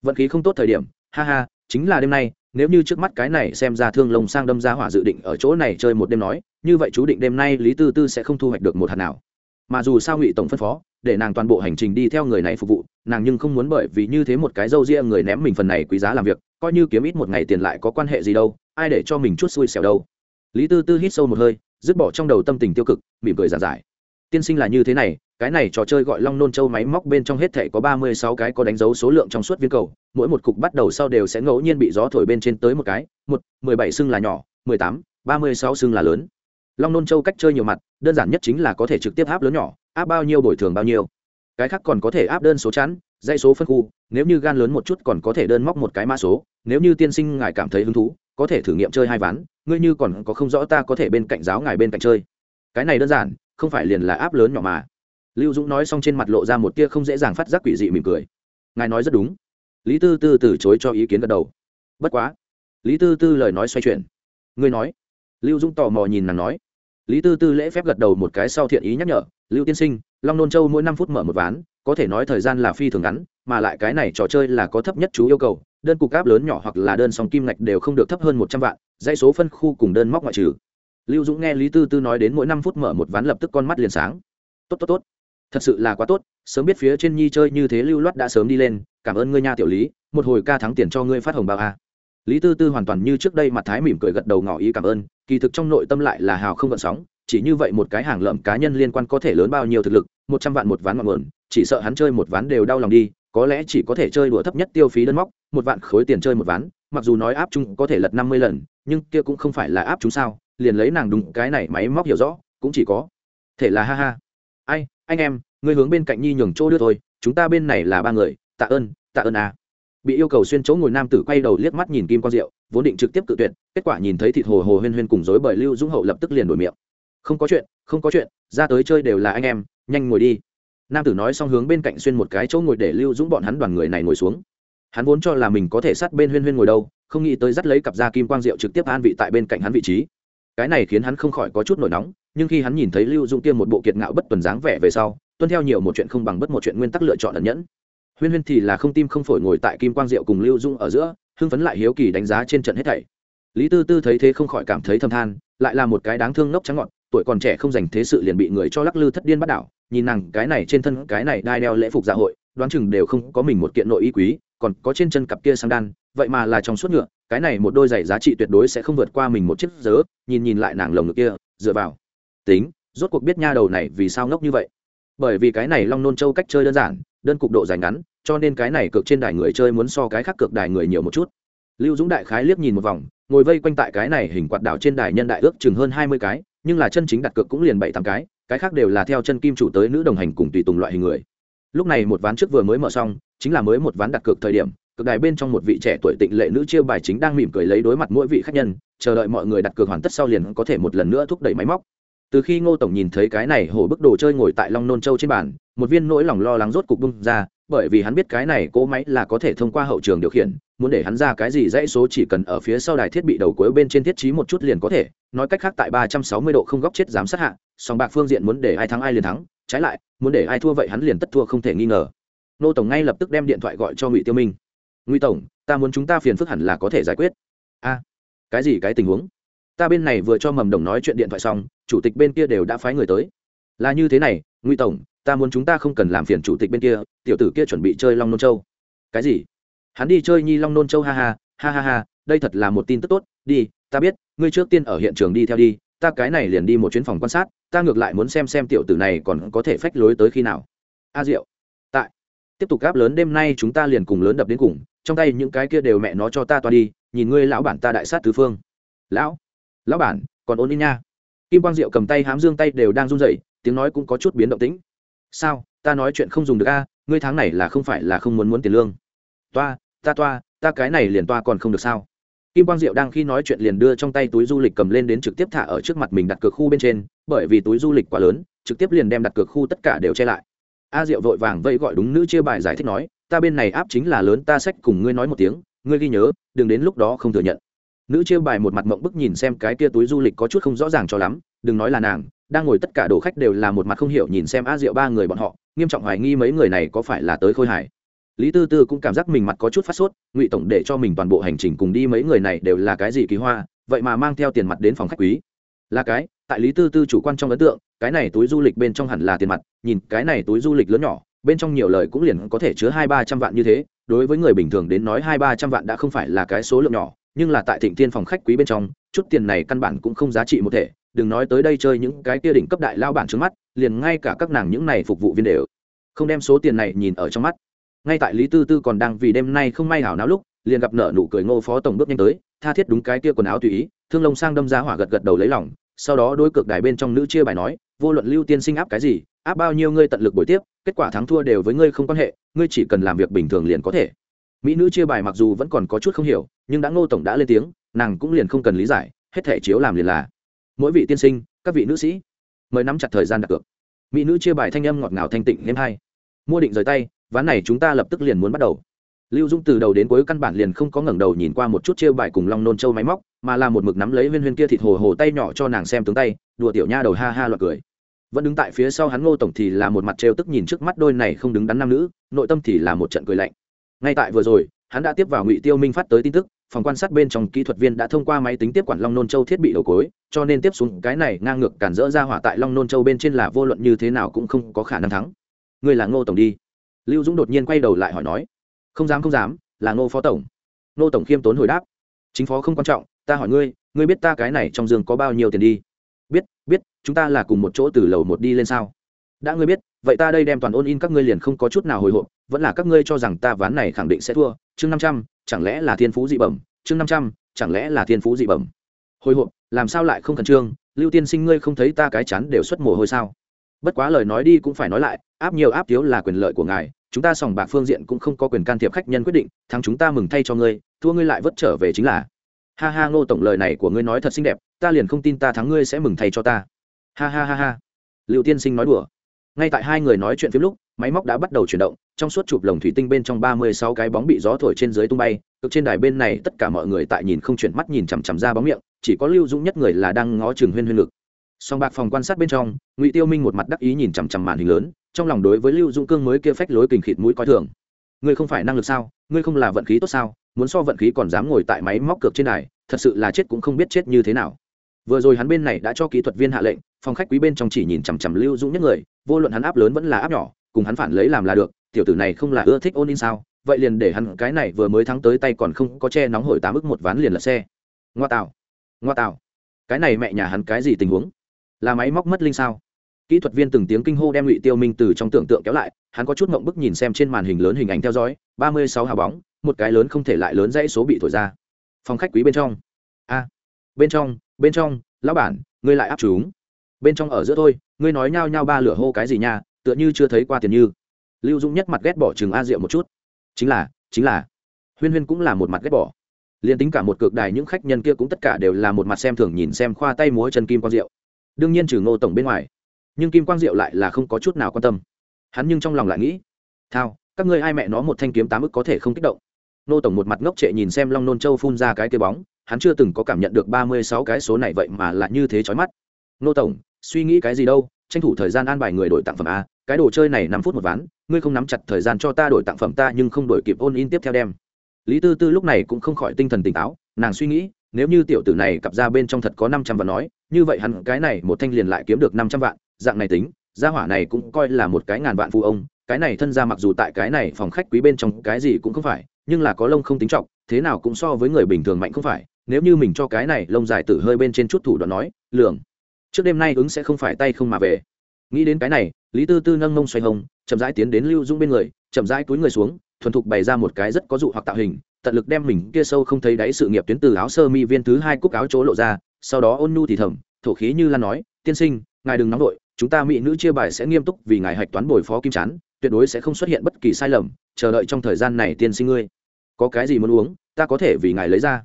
Vận khí không tốt thời điểm, ha ha, chính là đêm nay, nếu như trước mắt cái này xem ra thương lồng sang đâm ra hỏa dự định ở chỗ này chơi một đêm nói, như vậy chú định đêm nay lý tư tư sẽ không thu hoạch được một hạt nào. Mà dù sao ngụy tổng phân phó để nàng toàn bộ hành trình đi theo người này phục vụ, nàng nhưng không muốn bởi vì như thế một cái dâu ria người ném mình phần này quý giá làm việc, coi như kiếm ít một ngày tiền lại có quan hệ gì đâu, ai để cho mình chút xui xẻo đâu. Lý tư tư hít sâu một hơi, dứt bỏ trong đầu tâm tình tiêu cực, mỉm cười giản giải. Tiên sinh là như thế này, cái này trò chơi gọi long nôn châu máy móc bên trong hết thể có ba mươi sáu cái có đánh dấu số lượng trong suốt viên cầu, mỗi một cục bắt đầu sau đều sẽ ngẫu nhiên bị gió thổi bên trên tới một cái, một, mười bảy xưng là nhỏ, mười tám, ba mươi sáu xưng là lớn. Long nôn châu cách chơi nhiều mặt, đơn giản nhất chính là có thể trực tiếp áp lớn nhỏ áp bao nhiêu bồi thường bao nhiêu. Cái khác còn có thể áp đơn số chắn dây số phân khu, nếu như gan lớn một chút còn có thể đơn móc một cái mã số, nếu như tiên sinh ngài cảm thấy hứng thú, có thể thử nghiệm chơi hai ván, ngươi như còn có không rõ ta có thể bên cạnh giáo ngài bên cạnh chơi. Cái này đơn giản, không phải liền là áp lớn nhỏ mà. Lưu dũng nói xong trên mặt lộ ra một tia không dễ dàng phát giác quỷ dị mỉm cười. Ngài nói rất đúng. Lý tư tư từ chối cho ý kiến gật đầu. Bất quá. Lý tư tư lời nói xoay chuyển. Ngươi nói. Lưu dũng tò mò nhìn nàng nói. Lý tư tư lễ phép gật đầu một cái sau thiện ý nhắc nhở lưu tiên sinh, long nôn châu mỗi năm phút mở một ván, có thể nói thời gian là phi thường ngắn, mà lại cái này trò chơi là có thấp nhất chú yêu cầu, đơn cục áp lớn nhỏ hoặc là đơn song kim ngạch đều không được thấp hơn một trăm vạn, dãy số phân khu cùng đơn móc ngoại trừ. Lưu dũng nghe lý tư tư nói đến mỗi năm phút mở một ván lập tức con mắt liền sáng. Tốt tốt tốt. Thật sự là quá tốt, sớm biết phía trên nhi chơi như thế lưu loát đã sớm đi lên, cảm ơn ngươi nha tiểu lý, một hồi ca thắng tiền cho ngươi phát hồng bao a lý tư tư hoàn toàn như trước đây mặt thái mỉm cười gật đầu ngỏ ý cảm ơn, kỳ thực trong nội tâm lại là hào không gợn sóng chỉ như vậy một cái hàng lợm cá nhân liên quan có thể lớn bao nhiêu thực lực, một trăm vạn một ván ngọn nguồn, chỉ sợ hắn chơi một ván đều đau lòng đi, có lẽ chỉ có thể chơi đùa thấp nhất tiêu phí đơn móc, một vạn khối tiền chơi một ván, mặc dù nói áp chúng có thể lật năm mươi lần, nhưng kia cũng không phải là áp chúng sao, liền lấy nàng đúng cái này máy móc hiểu rõ, cũng chỉ có thể là ha ha ai, anh em, ngươi hướng bên cạnh nhi nhường chỗ đưa thôi, chúng ta bên này là ba người, tạ ơn tạ ơn à. bị yêu cầu xuyên chỗ ngồi nam tử quay đầu liếc mắt nhìn kim quang diệu, vốn định trực tiếp cự tuyệt, kết quả nhìn thấy thịt hồ hồ huyên huyên cùng dối bởi lưu dũng hậu lập tức liền đổi miệng không có chuyện, không có chuyện, ra tới chơi đều là anh em, nhanh ngồi đi. Nam tử nói xong hướng bên cạnh xuyên một cái chỗ ngồi để lưu dũng bọn hắn đoàn người này ngồi xuống. Hắn vốn cho là mình có thể sát bên huyên huyên ngồi đâu, không nghĩ tới dắt lấy cặp da kim quang diệu trực tiếp an vị tại bên cạnh hắn vị trí. Cái này khiến hắn không khỏi có chút nổi nóng, nhưng khi hắn nhìn thấy lưu dũng tiêm một bộ kiệt ngạo bất tuần dáng vẻ về sau, tuân theo nhiều một chuyện không bằng bất một chuyện nguyên tắc lựa chọn ẩn nhẫn. Huyên huyên thì là không tim không phổi ngồi tại kim quang diệu cùng lưu dũng ở giữa, hưng phấn lại hiếu kỳ đánh giá trên trận hết thảy. Lý tư tư thấy thế không khỏi cảm thấy thâm than, lại là một cái đáng thương ngốc trắng ngọt tuổi còn trẻ không dành thế sự liền bị người cho lắc lư thất điên bắt đảo, nhìn nàng cái này trên thân cái này đai đeo lễ phục dạ hội, đoán chừng đều không có mình một kiện nội y quý, còn có trên chân cặp kia sang đan, vậy mà là trong suốt ngựa, cái này một đôi giày giá trị tuyệt đối sẽ không vượt qua mình một chiếc dớ, nhìn nhìn lại nàng lồng ngực kia, dựa vào. Tính, rốt cuộc biết nha đầu này vì sao ngốc như vậy. Bởi vì cái này long nôn châu cách chơi đơn giản, đơn cục độ dài ngắn, cho nên cái này cược trên đài người chơi muốn so cái khác cược đài người nhiều một chút. Lưu dũng đại khái liếc nhìn một vòng, ngồi vây quanh tại cái này hình quạt đảo trên đài nhân đại ước chừng hơn hai mươi cái nhưng là chân chính đặt cược cũng liền bảy tám cái cái khác đều là theo chân kim chủ tới nữ đồng hành cùng tùy tùng loại hình người. Lúc này một ván trước vừa mới mở xong, chính là mới một ván đặt cược thời điểm, cực đài bên trong một vị trẻ tuổi tịnh lệ nữ chia bài chính đang mỉm cười lấy đối mặt mỗi vị khách nhân, chờ đợi mọi người đặt cược hoàn tất sau liền có thể một lần nữa thúc đẩy máy móc. Từ khi ngô tổng nhìn thấy cái này hổ bức đồ chơi ngồi tại long nôn châu trên bàn, một viên nỗi lòng lo lắng rốt cục bung ra bởi vì hắn biết cái này cỗ máy là có thể thông qua hậu trường điều khiển, muốn để hắn ra cái gì dãy số chỉ cần ở phía sau đài thiết bị đầu cuối bên trên thiết trí một chút liền có thể, nói cách khác tại ba trăm sáu mươi độ không góc chết giám sát hạ, song bạc phương diện muốn để ai thắng ai liền thắng, trái lại, muốn để ai thua vậy hắn liền tất thua không thể nghi ngờ. Nô tổng ngay lập tức đem điện thoại gọi cho ngụy tiêu minh. Ngụy tổng, ta muốn chúng ta phiền phức hẳn là có thể giải quyết. A, cái gì cái tình huống? Ta bên này vừa cho mầm đồng nói chuyện điện thoại xong, chủ tịch bên kia đều đã phái người tới. Là như thế này, ngụy tổng ta muốn chúng ta không cần làm phiền chủ tịch bên kia, tiểu tử kia chuẩn bị chơi long nôn châu. Cái gì? Hắn đi chơi nhi long nôn châu ha ha ha ha ha, đây thật là một tin tức tốt, đi, ta biết, ngươi trước tiên ở hiện trường đi theo đi, ta cái này liền đi một chuyến phòng quan sát, ta ngược lại muốn xem xem tiểu tử này còn có thể phách lối tới khi nào. A diệu, tại, tiếp tục gáp lớn đêm nay chúng ta liền cùng lớn đập đến cùng, trong tay những cái kia đều mẹ nó cho ta toa đi, nhìn ngươi lão bản ta đại sát tứ phương. Lão lão bản, còn ôn đi nha. Kim quang diệu cầm tay hám dương tay đều đang run rẩy, tiếng nói cũng có chút biến động tĩnh sao, ta nói chuyện không dùng được a, ngươi tháng này là không phải là không muốn muốn tiền lương. Toa, ta toa, ta cái này liền toa còn không được sao? Kim quang diệu đang khi nói chuyện liền đưa trong tay túi du lịch cầm lên đến trực tiếp thả ở trước mặt mình đặt cược khu bên trên, bởi vì túi du lịch quá lớn, trực tiếp liền đem đặt cược khu tất cả đều che lại. A diệu vội vàng vây gọi đúng nữ chia bài giải thích nói, ta bên này áp chính là lớn ta sách cùng ngươi nói một tiếng, ngươi ghi nhớ, đừng đến lúc đó không thừa nhận. Nữ chia bài một mặt mộng bức nhìn xem cái kia túi du lịch có chút không rõ ràng cho lắm, đừng nói là nàng đang ngồi tất cả đồ khách đều là một mặt không hiểu nhìn xem a diệu ba người bọn họ, nghiêm trọng hoài nghi mấy người này có phải là tới khôi hải lý tư tư cũng cảm giác mình mặt có chút phát sốt, ngụy tổng để cho mình toàn bộ hành trình cùng đi mấy người này đều là cái gì kỳ hoa, vậy mà mang theo tiền mặt đến phòng khách quý. Là cái, tại lý tư tư chủ quan trong ấn tượng, cái này túi du lịch bên trong hẳn là tiền mặt, nhìn cái này túi du lịch lớn nhỏ, bên trong nhiều lời cũng liền có thể chứa hai ba trăm vạn như thế, đối với người bình thường đến nói hai ba trăm vạn đã không phải là cái số lượng nhỏ, nhưng là tại thịnh thiên phòng khách quý bên trong, chút tiền này căn bản cũng không giá trị một thể đừng nói tới đây chơi những cái kia đỉnh cấp đại lao bản trước mắt, liền ngay cả các nàng những này phục vụ viên đều không đem số tiền này nhìn ở trong mắt. Ngay tại lý tư tư còn đang vì đêm nay không may hảo náo lúc, liền gặp nợ nụ cười ngô phó tổng bước nhanh tới, tha thiết đúng cái kia quần áo tùy ý, thương lông sang đâm ra hỏa gật gật đầu lấy lòng, sau đó đối cực đài bên trong nữ chia bài nói, vô luận lưu tiên sinh áp cái gì, áp bao nhiêu ngươi tận lực buổi tiếp, kết quả thắng thua đều với ngươi không quan hệ, ngươi chỉ cần làm việc bình thường liền có thể. Mỹ nữ chia bài mặc dù vẫn còn có chút không hiểu, nhưng đã ngô tổng đã lên tiếng, nàng cũng liền không cần lý giải, hết thể chiếu làm liền là mỗi vị tiên sinh, các vị nữ sĩ. Mời nắm chặt thời gian đặt cược. Mỹ nữ chia bài thanh âm ngọt ngào thanh tịnh thêm hai. Mua định rời tay, ván này chúng ta lập tức liền muốn bắt đầu. Lưu dung từ đầu đến cuối căn bản liền không có ngẩng đầu nhìn qua một chút chia bài cùng long nôn châu máy móc, mà là một mực nắm lấy huyên huyên kia thịt hồ hồ tay nhỏ cho nàng xem tướng tay, đùa tiểu nha đầu ha ha loạt cười. Vẫn đứng tại phía sau hắn ngô tổng thì là một mặt trêu tức nhìn trước mắt đôi này không đứng đắn nam nữ, nội tâm thì là một trận cười lạnh. Ngay tại vừa rồi, hắn đã tiếp vào ngụy tiêu minh phát tới tin tức phòng quan sát bên trong kỹ thuật viên đã thông qua máy tính tiếp quản long nôn châu thiết bị đầu cối, cho nên tiếp xuống cái này ngang ngược cản rỡ ra hỏa tại long nôn châu bên trên là vô luận như thế nào cũng không có khả năng thắng. Người là ngô tổng đi. Lưu dũng đột nhiên quay đầu lại hỏi nói, không dám không dám, là ngô phó tổng. Ngô tổng khiêm tốn hồi đáp, chính phó không quan trọng, ta hỏi ngươi ngươi biết ta cái này trong giường có bao nhiêu tiền đi? Biết biết, chúng ta là cùng một chỗ từ lầu một đi lên sao? Đã ngươi biết vậy ta đây đem toàn ôn in các ngươi liền không có chút nào hồi hộp, vẫn là các ngươi cho rằng ta ván này khẳng định sẽ thua. Chương năm trăm, chẳng lẽ là thiên phú dị bẩm? Chương năm trăm, chẳng lẽ là thiên phú dị bẩm? Hồi hộp, làm sao lại không khẩn trương? Lưu tiên sinh ngươi không thấy ta cái chắn đều xuất mồ hôi sao? Bất quá lời nói đi cũng phải nói lại, áp nhiều áp thiếu là quyền lợi của ngài, chúng ta sòng bạc phương diện cũng không có quyền can thiệp khách nhân quyết định, thắng chúng ta mừng thay cho ngươi, thua ngươi lại vất trở về chính là. Ha ha, ngô tổng lời này của ngươi nói thật xinh đẹp, ta liền không tin ta thắng ngươi sẽ mừng thay cho ta. Ha ha ha ha. Liệu tiên sinh nói đùa ngay tại hai người nói chuyện phim lúc, máy móc đã bắt đầu chuyển động, trong suốt chụp lồng thủy tinh bên trong ba mươi sáu cái bóng bị gió thổi trên dưới tung bay, cực trên đài bên này tất cả mọi người tại nhìn không chuyển mắt nhìn chằm chằm ra bóng miệng, chỉ có lưu dũng nhất người là đang ngó trường huyên huyên lực. Song bạc phòng quan sát bên trong, ngụy tiêu minh một mặt đắc ý nhìn chằm chằm màn hình lớn, trong lòng đối với lưu dũng cương mới kia phách lối kình khịt mũi coi thường. Ngươi không phải năng lực sao? Ngươi không là vận khí tốt sao? Muốn so vận khí còn dám ngồi tại máy móc cược trên đài, thật sự là chết cũng không biết chết như thế nào vừa rồi hắn bên này đã cho kỹ thuật viên hạ lệnh, phòng khách quý bên trong chỉ nhìn chằm chằm lưu dũng nhất người, vô luận hắn áp lớn vẫn là áp nhỏ, cùng hắn phản lấy làm là được, tiểu tử này không là ưa thích ôn in sao? Vậy liền để hắn, cái này vừa mới thắng tới tay còn không có che nóng hổi tám ức một ván liền lật xe. Ngoa tạo ngoa tạo. Cái này mẹ nhà hắn cái gì tình huống? Là máy móc mất linh sao? Kỹ thuật viên từng tiếng kinh hô đem ngụy tiêu minh từ trong tưởng tượng kéo lại, hắn có chút mộng bức nhìn xem trên màn hình lớn hình ảnh theo dõi, ba mươi sáu hào bóng, một cái lớn không thể lại lớn dãy số bị thổi ra. Phòng khách quý bên trong. A bên trong bên trong, lão bản, ngươi lại áp chúng. Bên trong ở giữa thôi, ngươi nói nhao nhao ba lửa hô cái gì nha, tựa như chưa thấy qua tiền như. Lưu dũng nhất mặt ghét bỏ chừng a rượu một chút. Chính là chính là. Huyên huyên cũng là một mặt ghét bỏ. Liền tính cả một cực đài những khách nhân kia cũng tất cả đều là một mặt xem thường nhìn xem khoa tay múa chân kim quang diệu. Đương nhiên trừ ngô tổng bên ngoài, nhưng kim quang diệu lại là không có chút nào quan tâm. Hắn nhưng trong lòng lại nghĩ, thao, các ngươi ai mẹ nó một thanh kiếm tám ức có thể không kích động? Nô tổng một mặt ngốc trệ nhìn xem long nôn châu phun ra cái kia bóng, hắn chưa từng có cảm nhận được ba mươi sáu cái số này vậy mà là như thế chói mắt. Nô tổng, suy nghĩ cái gì đâu, tranh thủ thời gian an bài người đổi tặng phẩm a, cái đồ chơi này năm phút một ván, ngươi không nắm chặt thời gian cho ta đổi tặng phẩm ta nhưng không đổi kịp ôn in tiếp theo đem. Lý tư tư lúc này cũng không khỏi tinh thần tỉnh táo, nàng suy nghĩ, nếu như tiểu tử này cặp ra bên trong thật có năm trăm vạn nói, như vậy hắn cái này một thanh liền lại kiếm được năm trăm vạn, dạng này tính, gia hỏa này cũng coi là một cái ngàn vạn phụ ông cái này thân ra mặc dù tại cái này phòng khách quý bên trong cái gì cũng không phải, nhưng là có lông không tính trọng, thế nào cũng so với người bình thường mạnh không phải. Nếu như mình cho cái này lông dài tử hơi bên trên chút thủ đoạn nói, lường, trước đêm nay ứng sẽ không phải tay không mà về. Nghĩ đến cái này, lý tư tư nâng mông xoay hông chậm rãi tiến đến lưu dung bên người, chậm rãi túi người xuống, thuần thục bày ra một cái rất có dụ hoặc tạo hình, tận lực đem mình kia sâu không thấy đáy sự nghiệp tuyến từ áo sơ mi viên thứ hai cúc áo chỗ lộ ra, sau đó ôn nhu thì thầm, thổ khí như lan nói, tiên sinh, ngài đừng nóng vội, chúng ta mỹ nữ chia bài sẽ nghiêm túc vì ngài hạch toán bồi phó kim chán tuyệt đối sẽ không xuất hiện bất kỳ sai lầm, chờ đợi trong thời gian này tiên sinh ngươi. Có cái gì muốn uống, ta có thể vì ngài lấy ra.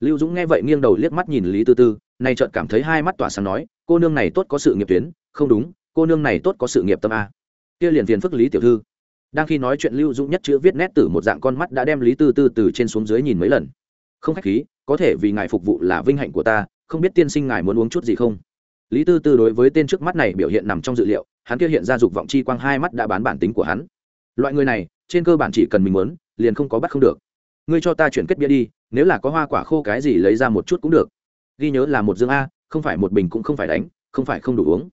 Lưu dũng nghe vậy nghiêng đầu liếc mắt nhìn lý tư tư, nay chợt cảm thấy hai mắt tỏa sáng nói, cô nương này tốt có sự nghiệp tuyến, không đúng, cô nương này tốt có sự nghiệp tâm a. Kia liền phiền phức lý tiểu thư. Đang khi nói chuyện lưu dũng nhất chữ viết nét từ một dạng con mắt đã đem lý tư tư từ trên xuống dưới nhìn mấy lần. Không khách khí, có thể vì ngài phục vụ là vinh hạnh của ta, không biết tiên sinh ngài muốn uống chút gì không? Lý tư tư đối với tên trước mắt này biểu hiện nằm trong dự liệu hắn kia hiện ra dục vọng chi quang hai mắt đã bán bản tính của hắn. Loại người này, trên cơ bản chỉ cần mình muốn, liền không có bắt không được. Ngươi cho ta chuyển kết bia đi, nếu là có hoa quả khô cái gì lấy ra một chút cũng được. Ghi nhớ là một dương a, không phải một bình cũng không phải đánh, không phải không đủ uống.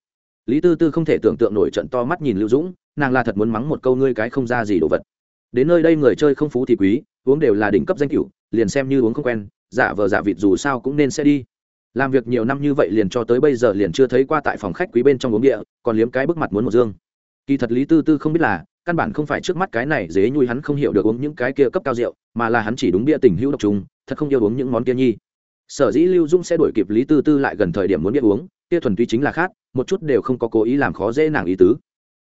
Lý tư tư không thể tưởng tượng nổi trận to mắt nhìn lưu dũng, nàng là thật muốn mắng một câu ngươi cái không ra gì đồ vật. Đến nơi đây người chơi không phú thì quý, uống đều là đỉnh cấp danh cửu, liền xem như uống không quen, giả vờ giả vịt dù sao cũng nên sẽ đi làm việc nhiều năm như vậy liền cho tới bây giờ liền chưa thấy qua tại phòng khách quý bên trong uống địa, còn liếm cái bức mặt muốn một dương. Kỳ thật lý tư tư không biết là, căn bản không phải trước mắt cái này dế nhui hắn không hiểu được uống những cái kia cấp cao rượu, mà là hắn chỉ đúng bia tình hữu độc trùng, thật không yêu uống những món kia nhi. Sở dĩ lưu dung sẽ đổi kịp lý tư tư lại gần thời điểm muốn biết uống, kia thuần túy chính là khác một chút đều không có cố ý làm khó dễ nàng ý tứ.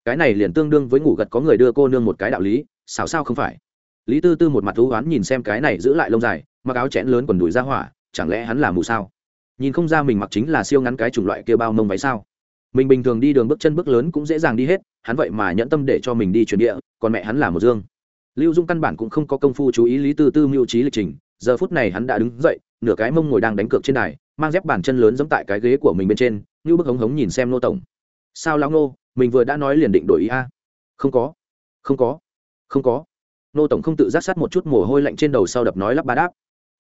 Cái này liền tương đương với ngủ gật có người đưa cô nương một cái đạo lý, xảo sao không phải? Lý tư tư một mặt thú oán nhìn xem cái này giữ lại lông dài, mặc áo chẽn lớn quần đùi ra hỏa, chẳng lẽ hắn là mù sao? Nhìn không ra mình mặc chính là siêu ngắn cái chủng loại kia bao mông váy sao. Mình bình thường đi đường bước chân bước lớn cũng dễ dàng đi hết, hắn vậy mà nhẫn tâm để cho mình đi chuyển địa, còn mẹ hắn là một dương. Lưu dung căn bản cũng không có công phu chú ý lý tư tư mưu trí lịch trình, giờ phút này hắn đã đứng dậy, nửa cái mông ngồi đang đánh cược trên đài, mang dép bàn chân lớn giống tại cái ghế của mình bên trên, như bức hống hống nhìn xem nô tổng. Sao lão nô, mình vừa đã nói liền định đổi ý a? Không có không có không có. Nô tổng không tự giác sát một chút mồ hôi lạnh trên đầu sau đập nói lắp ba đáp.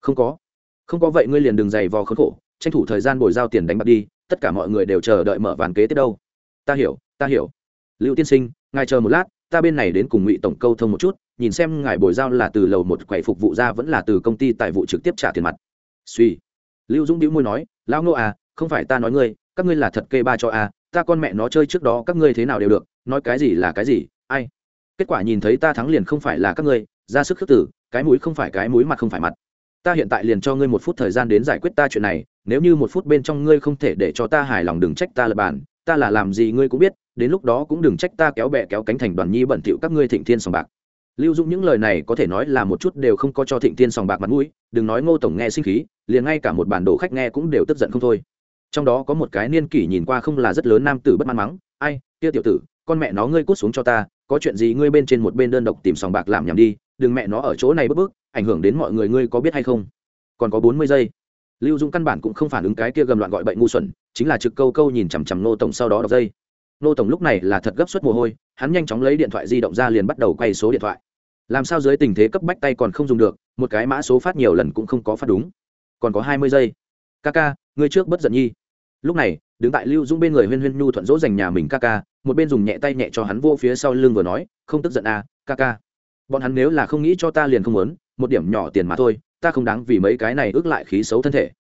Không có không có vậy ngươi liền đừng dày vò khốn khổ tranh thủ thời gian bồi giao tiền đánh bạc đi, tất cả mọi người đều chờ đợi mở ván kế tiếp đâu. Ta hiểu ta hiểu. Lưu tiên sinh, ngài chờ một lát, ta bên này đến cùng ngụy tổng câu thông một chút, nhìn xem ngài bồi giao là từ lầu một quầy phục vụ ra vẫn là từ công ty tài vụ trực tiếp trả tiền mặt. Suy. Lưu dũng đĩu môi nói, lão ngô à không phải ta nói ngươi, các ngươi là thật kê ba cho à ta con mẹ nó chơi trước đó các ngươi thế nào đều được, nói cái gì là cái gì, ai? Kết quả nhìn thấy ta thắng liền không phải là các ngươi, ra sức khước tử cái mũi không phải cái mũi mặt không phải mặt. Ta hiện tại liền cho ngươi một phút thời gian đến giải quyết ta chuyện này nếu như một phút bên trong ngươi không thể để cho ta hài lòng đừng trách ta lập bàn ta là làm gì ngươi cũng biết, đến lúc đó cũng đừng trách ta kéo bè kéo cánh thành đoàn nhi bẩn thỉu các ngươi thịnh thiên sòng bạc. Lưu dũng những lời này có thể nói là một chút đều không có cho thịnh thiên sòng bạc mặt mũi, đừng nói ngô tổng nghe sinh khí, liền ngay cả một bản đồ khách nghe cũng đều tức giận không thôi. Trong đó có một cái niên kỷ nhìn qua không là rất lớn nam tử bất mãn mắng, ai, kia tiểu tử, con mẹ nó ngươi cút xuống cho ta, có chuyện gì ngươi bên trên một bên đơn độc tìm sòng bạc làm nhảm đi, đừng mẹ nó ở chỗ này bức bức, ảnh hưởng đến mọi người ngươi có biết hay không? Còn có bốn mươi giây lưu dung căn bản cũng không phản ứng cái kia gầm loạn gọi bệnh ngu xuẩn, chính là trực câu câu nhìn chằm chằm nô tổng sau đó đọc dây. Nô tổng lúc này là thật gấp suất mồ hôi, hắn nhanh chóng lấy điện thoại di động ra liền bắt đầu quay số điện thoại. Làm sao dưới tình thế cấp bách tay còn không dùng được, một cái mã số phát nhiều lần cũng không có phát đúng. Còn có hai mươi giây. Ca ca, ngươi trước bất giận nhi. Lúc này, đứng tại lưu dung bên người huyên huyên nhu thuận dỗ dành nhà mình ca ca, một bên dùng nhẹ tay nhẹ cho hắn vô phía sau lưng vừa nói, không tức giận à ca ca. Bọn hắn nếu là không nghĩ cho ta liền không muốn, một điểm nhỏ tiền mà thôi ta không đáng vì mấy cái này ước lại khí xấu thân thể.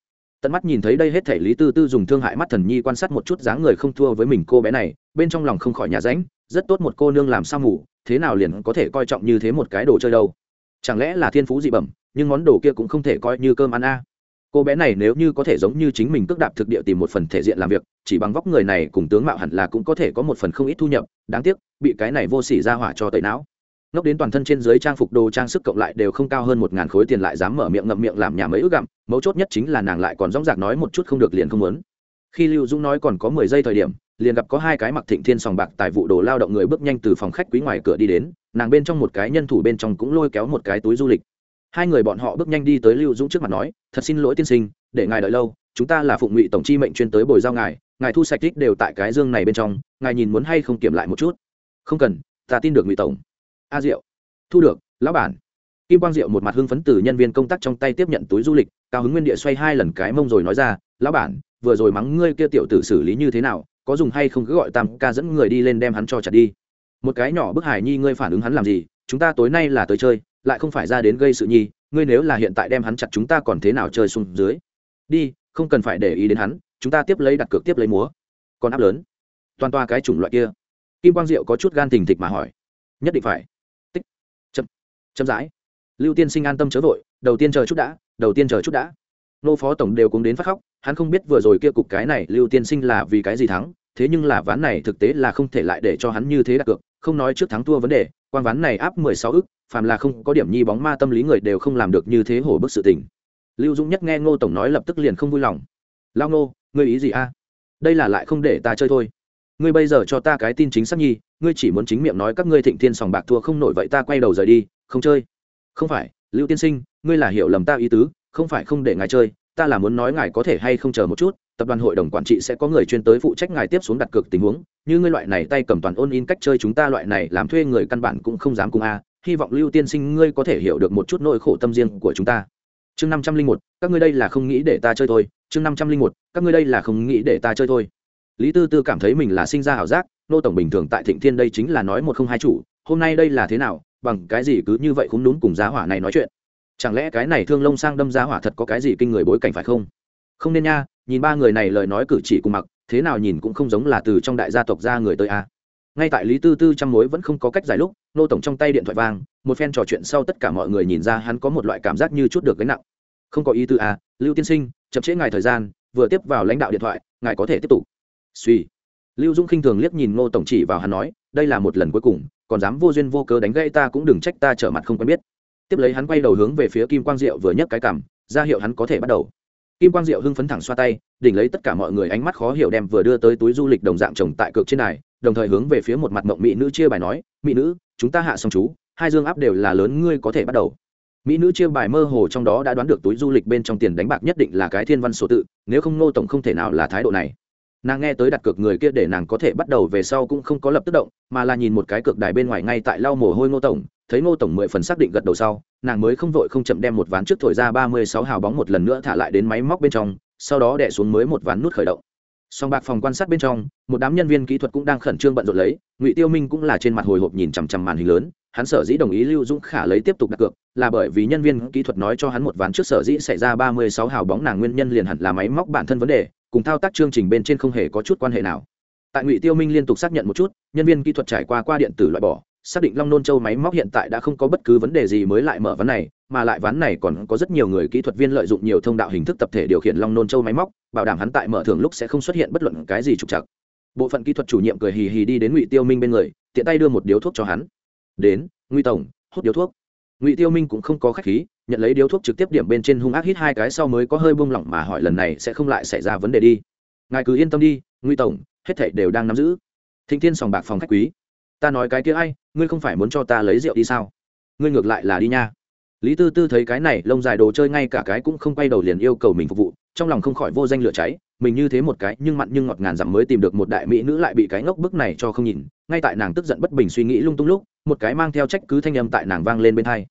Tận mắt nhìn thấy đây hết thể lý tư tư dùng thương hại mắt thần nhi quan sát một chút dáng người không thua với mình cô bé này, bên trong lòng không khỏi nhà ránh, rất tốt một cô nương làm sao ngủ, thế nào liền có thể coi trọng như thế một cái đồ chơi đâu. Chẳng lẽ là thiên phú dị bẩm, nhưng món đồ kia cũng không thể coi như cơm ăn a. Cô bé này nếu như có thể giống như chính mình cước đạp thực địa tìm một phần thể diện làm việc, chỉ bằng vóc người này cùng tướng mạo hẳn là cũng có thể có một phần không ít thu nhập, đáng tiếc, bị cái này vô sỉ ra hỏa cho tẩy não ngốc đến toàn thân trên dưới trang phục đồ trang sức cộng lại đều không cao hơn một ngàn khối tiền lại dám mở miệng ngậm miệng làm nhà mấy ước gặm, mấu chốt nhất chính là nàng lại còn dõng dạc nói một chút không được liền không muốn. Khi lưu dũng nói còn có mười giây thời điểm, liền gặp có hai cái mặc thịnh thiên sòng bạc tài vụ đồ lao động người bước nhanh từ phòng khách quý ngoài cửa đi đến, nàng bên trong một cái nhân thủ bên trong cũng lôi kéo một cái túi du lịch. Hai người bọn họ bước nhanh đi tới lưu dũng trước mặt nói, thật xin lỗi tiên sinh, để ngài đợi lâu, chúng ta là phụng ngụy tổng chi mệnh chuyên tới bồi giao ngài ngài thu sạch tích đều tại cái dương này bên trong, ngài nhìn muốn hay không kiểm lại một chút? Không cần, ta tin được ngụy tổng a diệu. Thu được, lão bản. Kim quang diệu một mặt hưng phấn từ nhân viên công tác trong tay tiếp nhận túi du lịch, cao hứng nguyên địa xoay hai lần cái mông rồi nói ra, lão bản, vừa rồi mắng ngươi kia tiểu tử xử lý như thế nào, có dùng hay không cứ gọi tam ca dẫn người đi lên đem hắn cho chặt đi. Một cái nhỏ bức hải nhi ngươi phản ứng hắn làm gì, chúng ta tối nay là tới chơi, lại không phải ra đến gây sự nhi, ngươi nếu là hiện tại đem hắn chặt chúng ta còn thế nào chơi xuống dưới? Đi, không cần phải để ý đến hắn, chúng ta tiếp lấy đặt cược tiếp lấy múa. Còn áp lớn. Toàn toa cái chủng loại kia. Kim quang diệu có chút gan tình thịch mà hỏi. Nhất định phải chậm rãi. Lưu tiên sinh an tâm chớ vội, đầu tiên chờ chút đã, đầu tiên chờ chút đã. Nô phó tổng đều cũng đến phát khóc, hắn không biết vừa rồi kia cục cái này lưu tiên sinh là vì cái gì thắng, thế nhưng là ván này thực tế là không thể lại để cho hắn như thế đặt cược, không nói trước thắng thua vấn đề, quan ván này áp mười sáu ức, phàm là không có điểm nhi bóng ma tâm lý người đều không làm được như thế hổ bức sự tình. Lưu dũng nhất nghe ngô tổng nói lập tức liền không vui lòng. Lao ngô, ngươi ý gì a? Đây là lại không để ta chơi thôi. Ngươi bây giờ cho ta cái tin chính xác nhi, ngươi chỉ muốn chính miệng nói các ngươi thịnh thiên sòng bạc thua không nổi vậy ta quay đầu rời đi không chơi. Không phải, lưu tiên sinh, ngươi là hiểu lầm ta ý tứ, không phải không để ngài chơi, ta là muốn nói ngài có thể hay không chờ một chút, tập đoàn hội đồng quản trị sẽ có người chuyên tới phụ trách ngài tiếp xuống đặt cược tình huống, như ngươi loại này tay cầm toàn ôn in cách chơi chúng ta loại này làm thuê người căn bản cũng không dám cùng a, hy vọng lưu tiên sinh ngươi có thể hiểu được một chút nỗi khổ tâm riêng của chúng ta. Chương năm trăm linh một, các ngươi đây là không nghĩ để ta chơi thôi. Chương năm trăm linh một, các ngươi đây là không nghĩ để ta chơi thôi. Lý tư tư cảm thấy mình là sinh ra ảo giác, nô tổng bình thường tại thịnh thiên đây chính là nói một không hai chủ, hôm nay đây là thế nào bằng cái gì cứ như vậy cũng đúng cùng giá hỏa này nói chuyện? Chẳng lẽ cái này thương lông sang đâm giá hỏa thật có cái gì kinh người bối cảnh phải không? Không nên nha, nhìn ba người này lời nói cử chỉ cùng mặc, thế nào nhìn cũng không giống là từ trong đại gia tộc ra người tới a. Ngay tại lý tư tư trăm mối vẫn không có cách giải lúc, nô tổng trong tay điện thoại vang, một phen trò chuyện sau tất cả mọi người nhìn ra hắn có một loại cảm giác như chút được gánh nặng. Không có ý tư a lưu tiên sinh, chậm trễ ngài thời gian, vừa tiếp vào lãnh đạo điện thoại, ngài có thể tiếp tục. Suy lưu dũng khinh thường liếc nhìn ngô tổng chỉ vào hắn nói, đây là một lần cuối cùng, còn dám vô duyên vô cớ đánh gây ta cũng đừng trách ta trở mặt không quen biết. Tiếp lấy hắn quay đầu hướng về phía kim quang diệu vừa nhấc cái cằm, ra hiệu hắn có thể bắt đầu. Kim quang diệu hưng phấn thẳng xoa tay, đỉnh lấy tất cả mọi người ánh mắt khó hiểu đem vừa đưa tới túi du lịch đồng dạng trồng tại cược trên này, đồng thời hướng về phía một mặt mộng mỹ nữ chia bài nói, mỹ nữ, chúng ta hạ xong chú, hai dương áp đều là lớn, ngươi có thể bắt đầu. Mỹ nữ chia bài mơ hồ trong đó đã đoán được túi du lịch bên trong tiền đánh bạc nhất định là cái thiên văn số tự, nếu không nô tổng không thể nào là thái độ này nàng nghe tới đặt cược người kia để nàng có thể bắt đầu về sau cũng không có lập tức động, mà là nhìn một cái cược đài bên ngoài ngay tại lau mồ hôi ngô tổng, thấy ngô tổng mười phần xác định gật đầu sau, nàng mới không vội không chậm đem một ván trước thổi ra ba mươi sáu hào bóng một lần nữa thả lại đến máy móc bên trong, sau đó đẻ xuống mới một ván nút khởi động. Song bạc phòng quan sát bên trong, một đám nhân viên kỹ thuật cũng đang khẩn trương bận rộn lấy, ngụy tiêu minh cũng là trên mặt hồi hộp nhìn chằm chằm màn hình lớn, hắn sở dĩ đồng ý lưu dũng khả lấy tiếp tục đặt cược, là bởi vì nhân viên kỹ thuật nói cho hắn một ván trước sở dĩ xảy ra ba mươi sáu hào bóng nàng nguyên nhân liền hẳn là máy móc bản thân vấn đề cùng thao tác chương trình bên trên không hề có chút quan hệ nào. Tại ngụy tiêu minh liên tục xác nhận một chút, nhân viên kỹ thuật trải qua qua điện tử loại bỏ, xác định long nôn châu máy móc hiện tại đã không có bất cứ vấn đề gì mới lại mở ván này, mà lại ván này còn có rất nhiều người kỹ thuật viên lợi dụng nhiều thông đạo hình thức tập thể điều khiển long nôn châu máy móc, bảo đảm hắn tại mở thường lúc sẽ không xuất hiện bất luận cái gì trục trặc. Bộ phận kỹ thuật chủ nhiệm cười hì hì đi đến ngụy tiêu minh bên người, tiện tay đưa một điếu thuốc cho hắn. Đến, ngụy tổng, hút điếu thuốc. Ngụy tiêu minh cũng không có khách khí nhận lấy điếu thuốc trực tiếp điểm bên trên hung ác hít hai cái sau mới có hơi buông lỏng mà hỏi lần này sẽ không lại xảy ra vấn đề đi. Ngài cứ yên tâm đi, ngụy tổng, hết thảy đều đang nắm giữ. Thịnh thiên sòng bạc phòng khách quý. Ta nói cái kia ai, ngươi không phải muốn cho ta lấy rượu đi sao? Ngươi ngược lại là đi nha. Lý tư tư thấy cái này, lông dài đồ chơi ngay cả cái cũng không quay đầu liền yêu cầu mình phục vụ, trong lòng không khỏi vô danh lửa cháy, mình như thế một cái, nhưng mặn nhưng ngọt ngàn dặm mới tìm được một đại mỹ nữ lại bị cái ngốc bức này cho không nhìn, ngay tại nàng tức giận bất bình suy nghĩ lung tung lúc, một cái mang theo trách cứ thanh âm tại nàng vang lên bên thai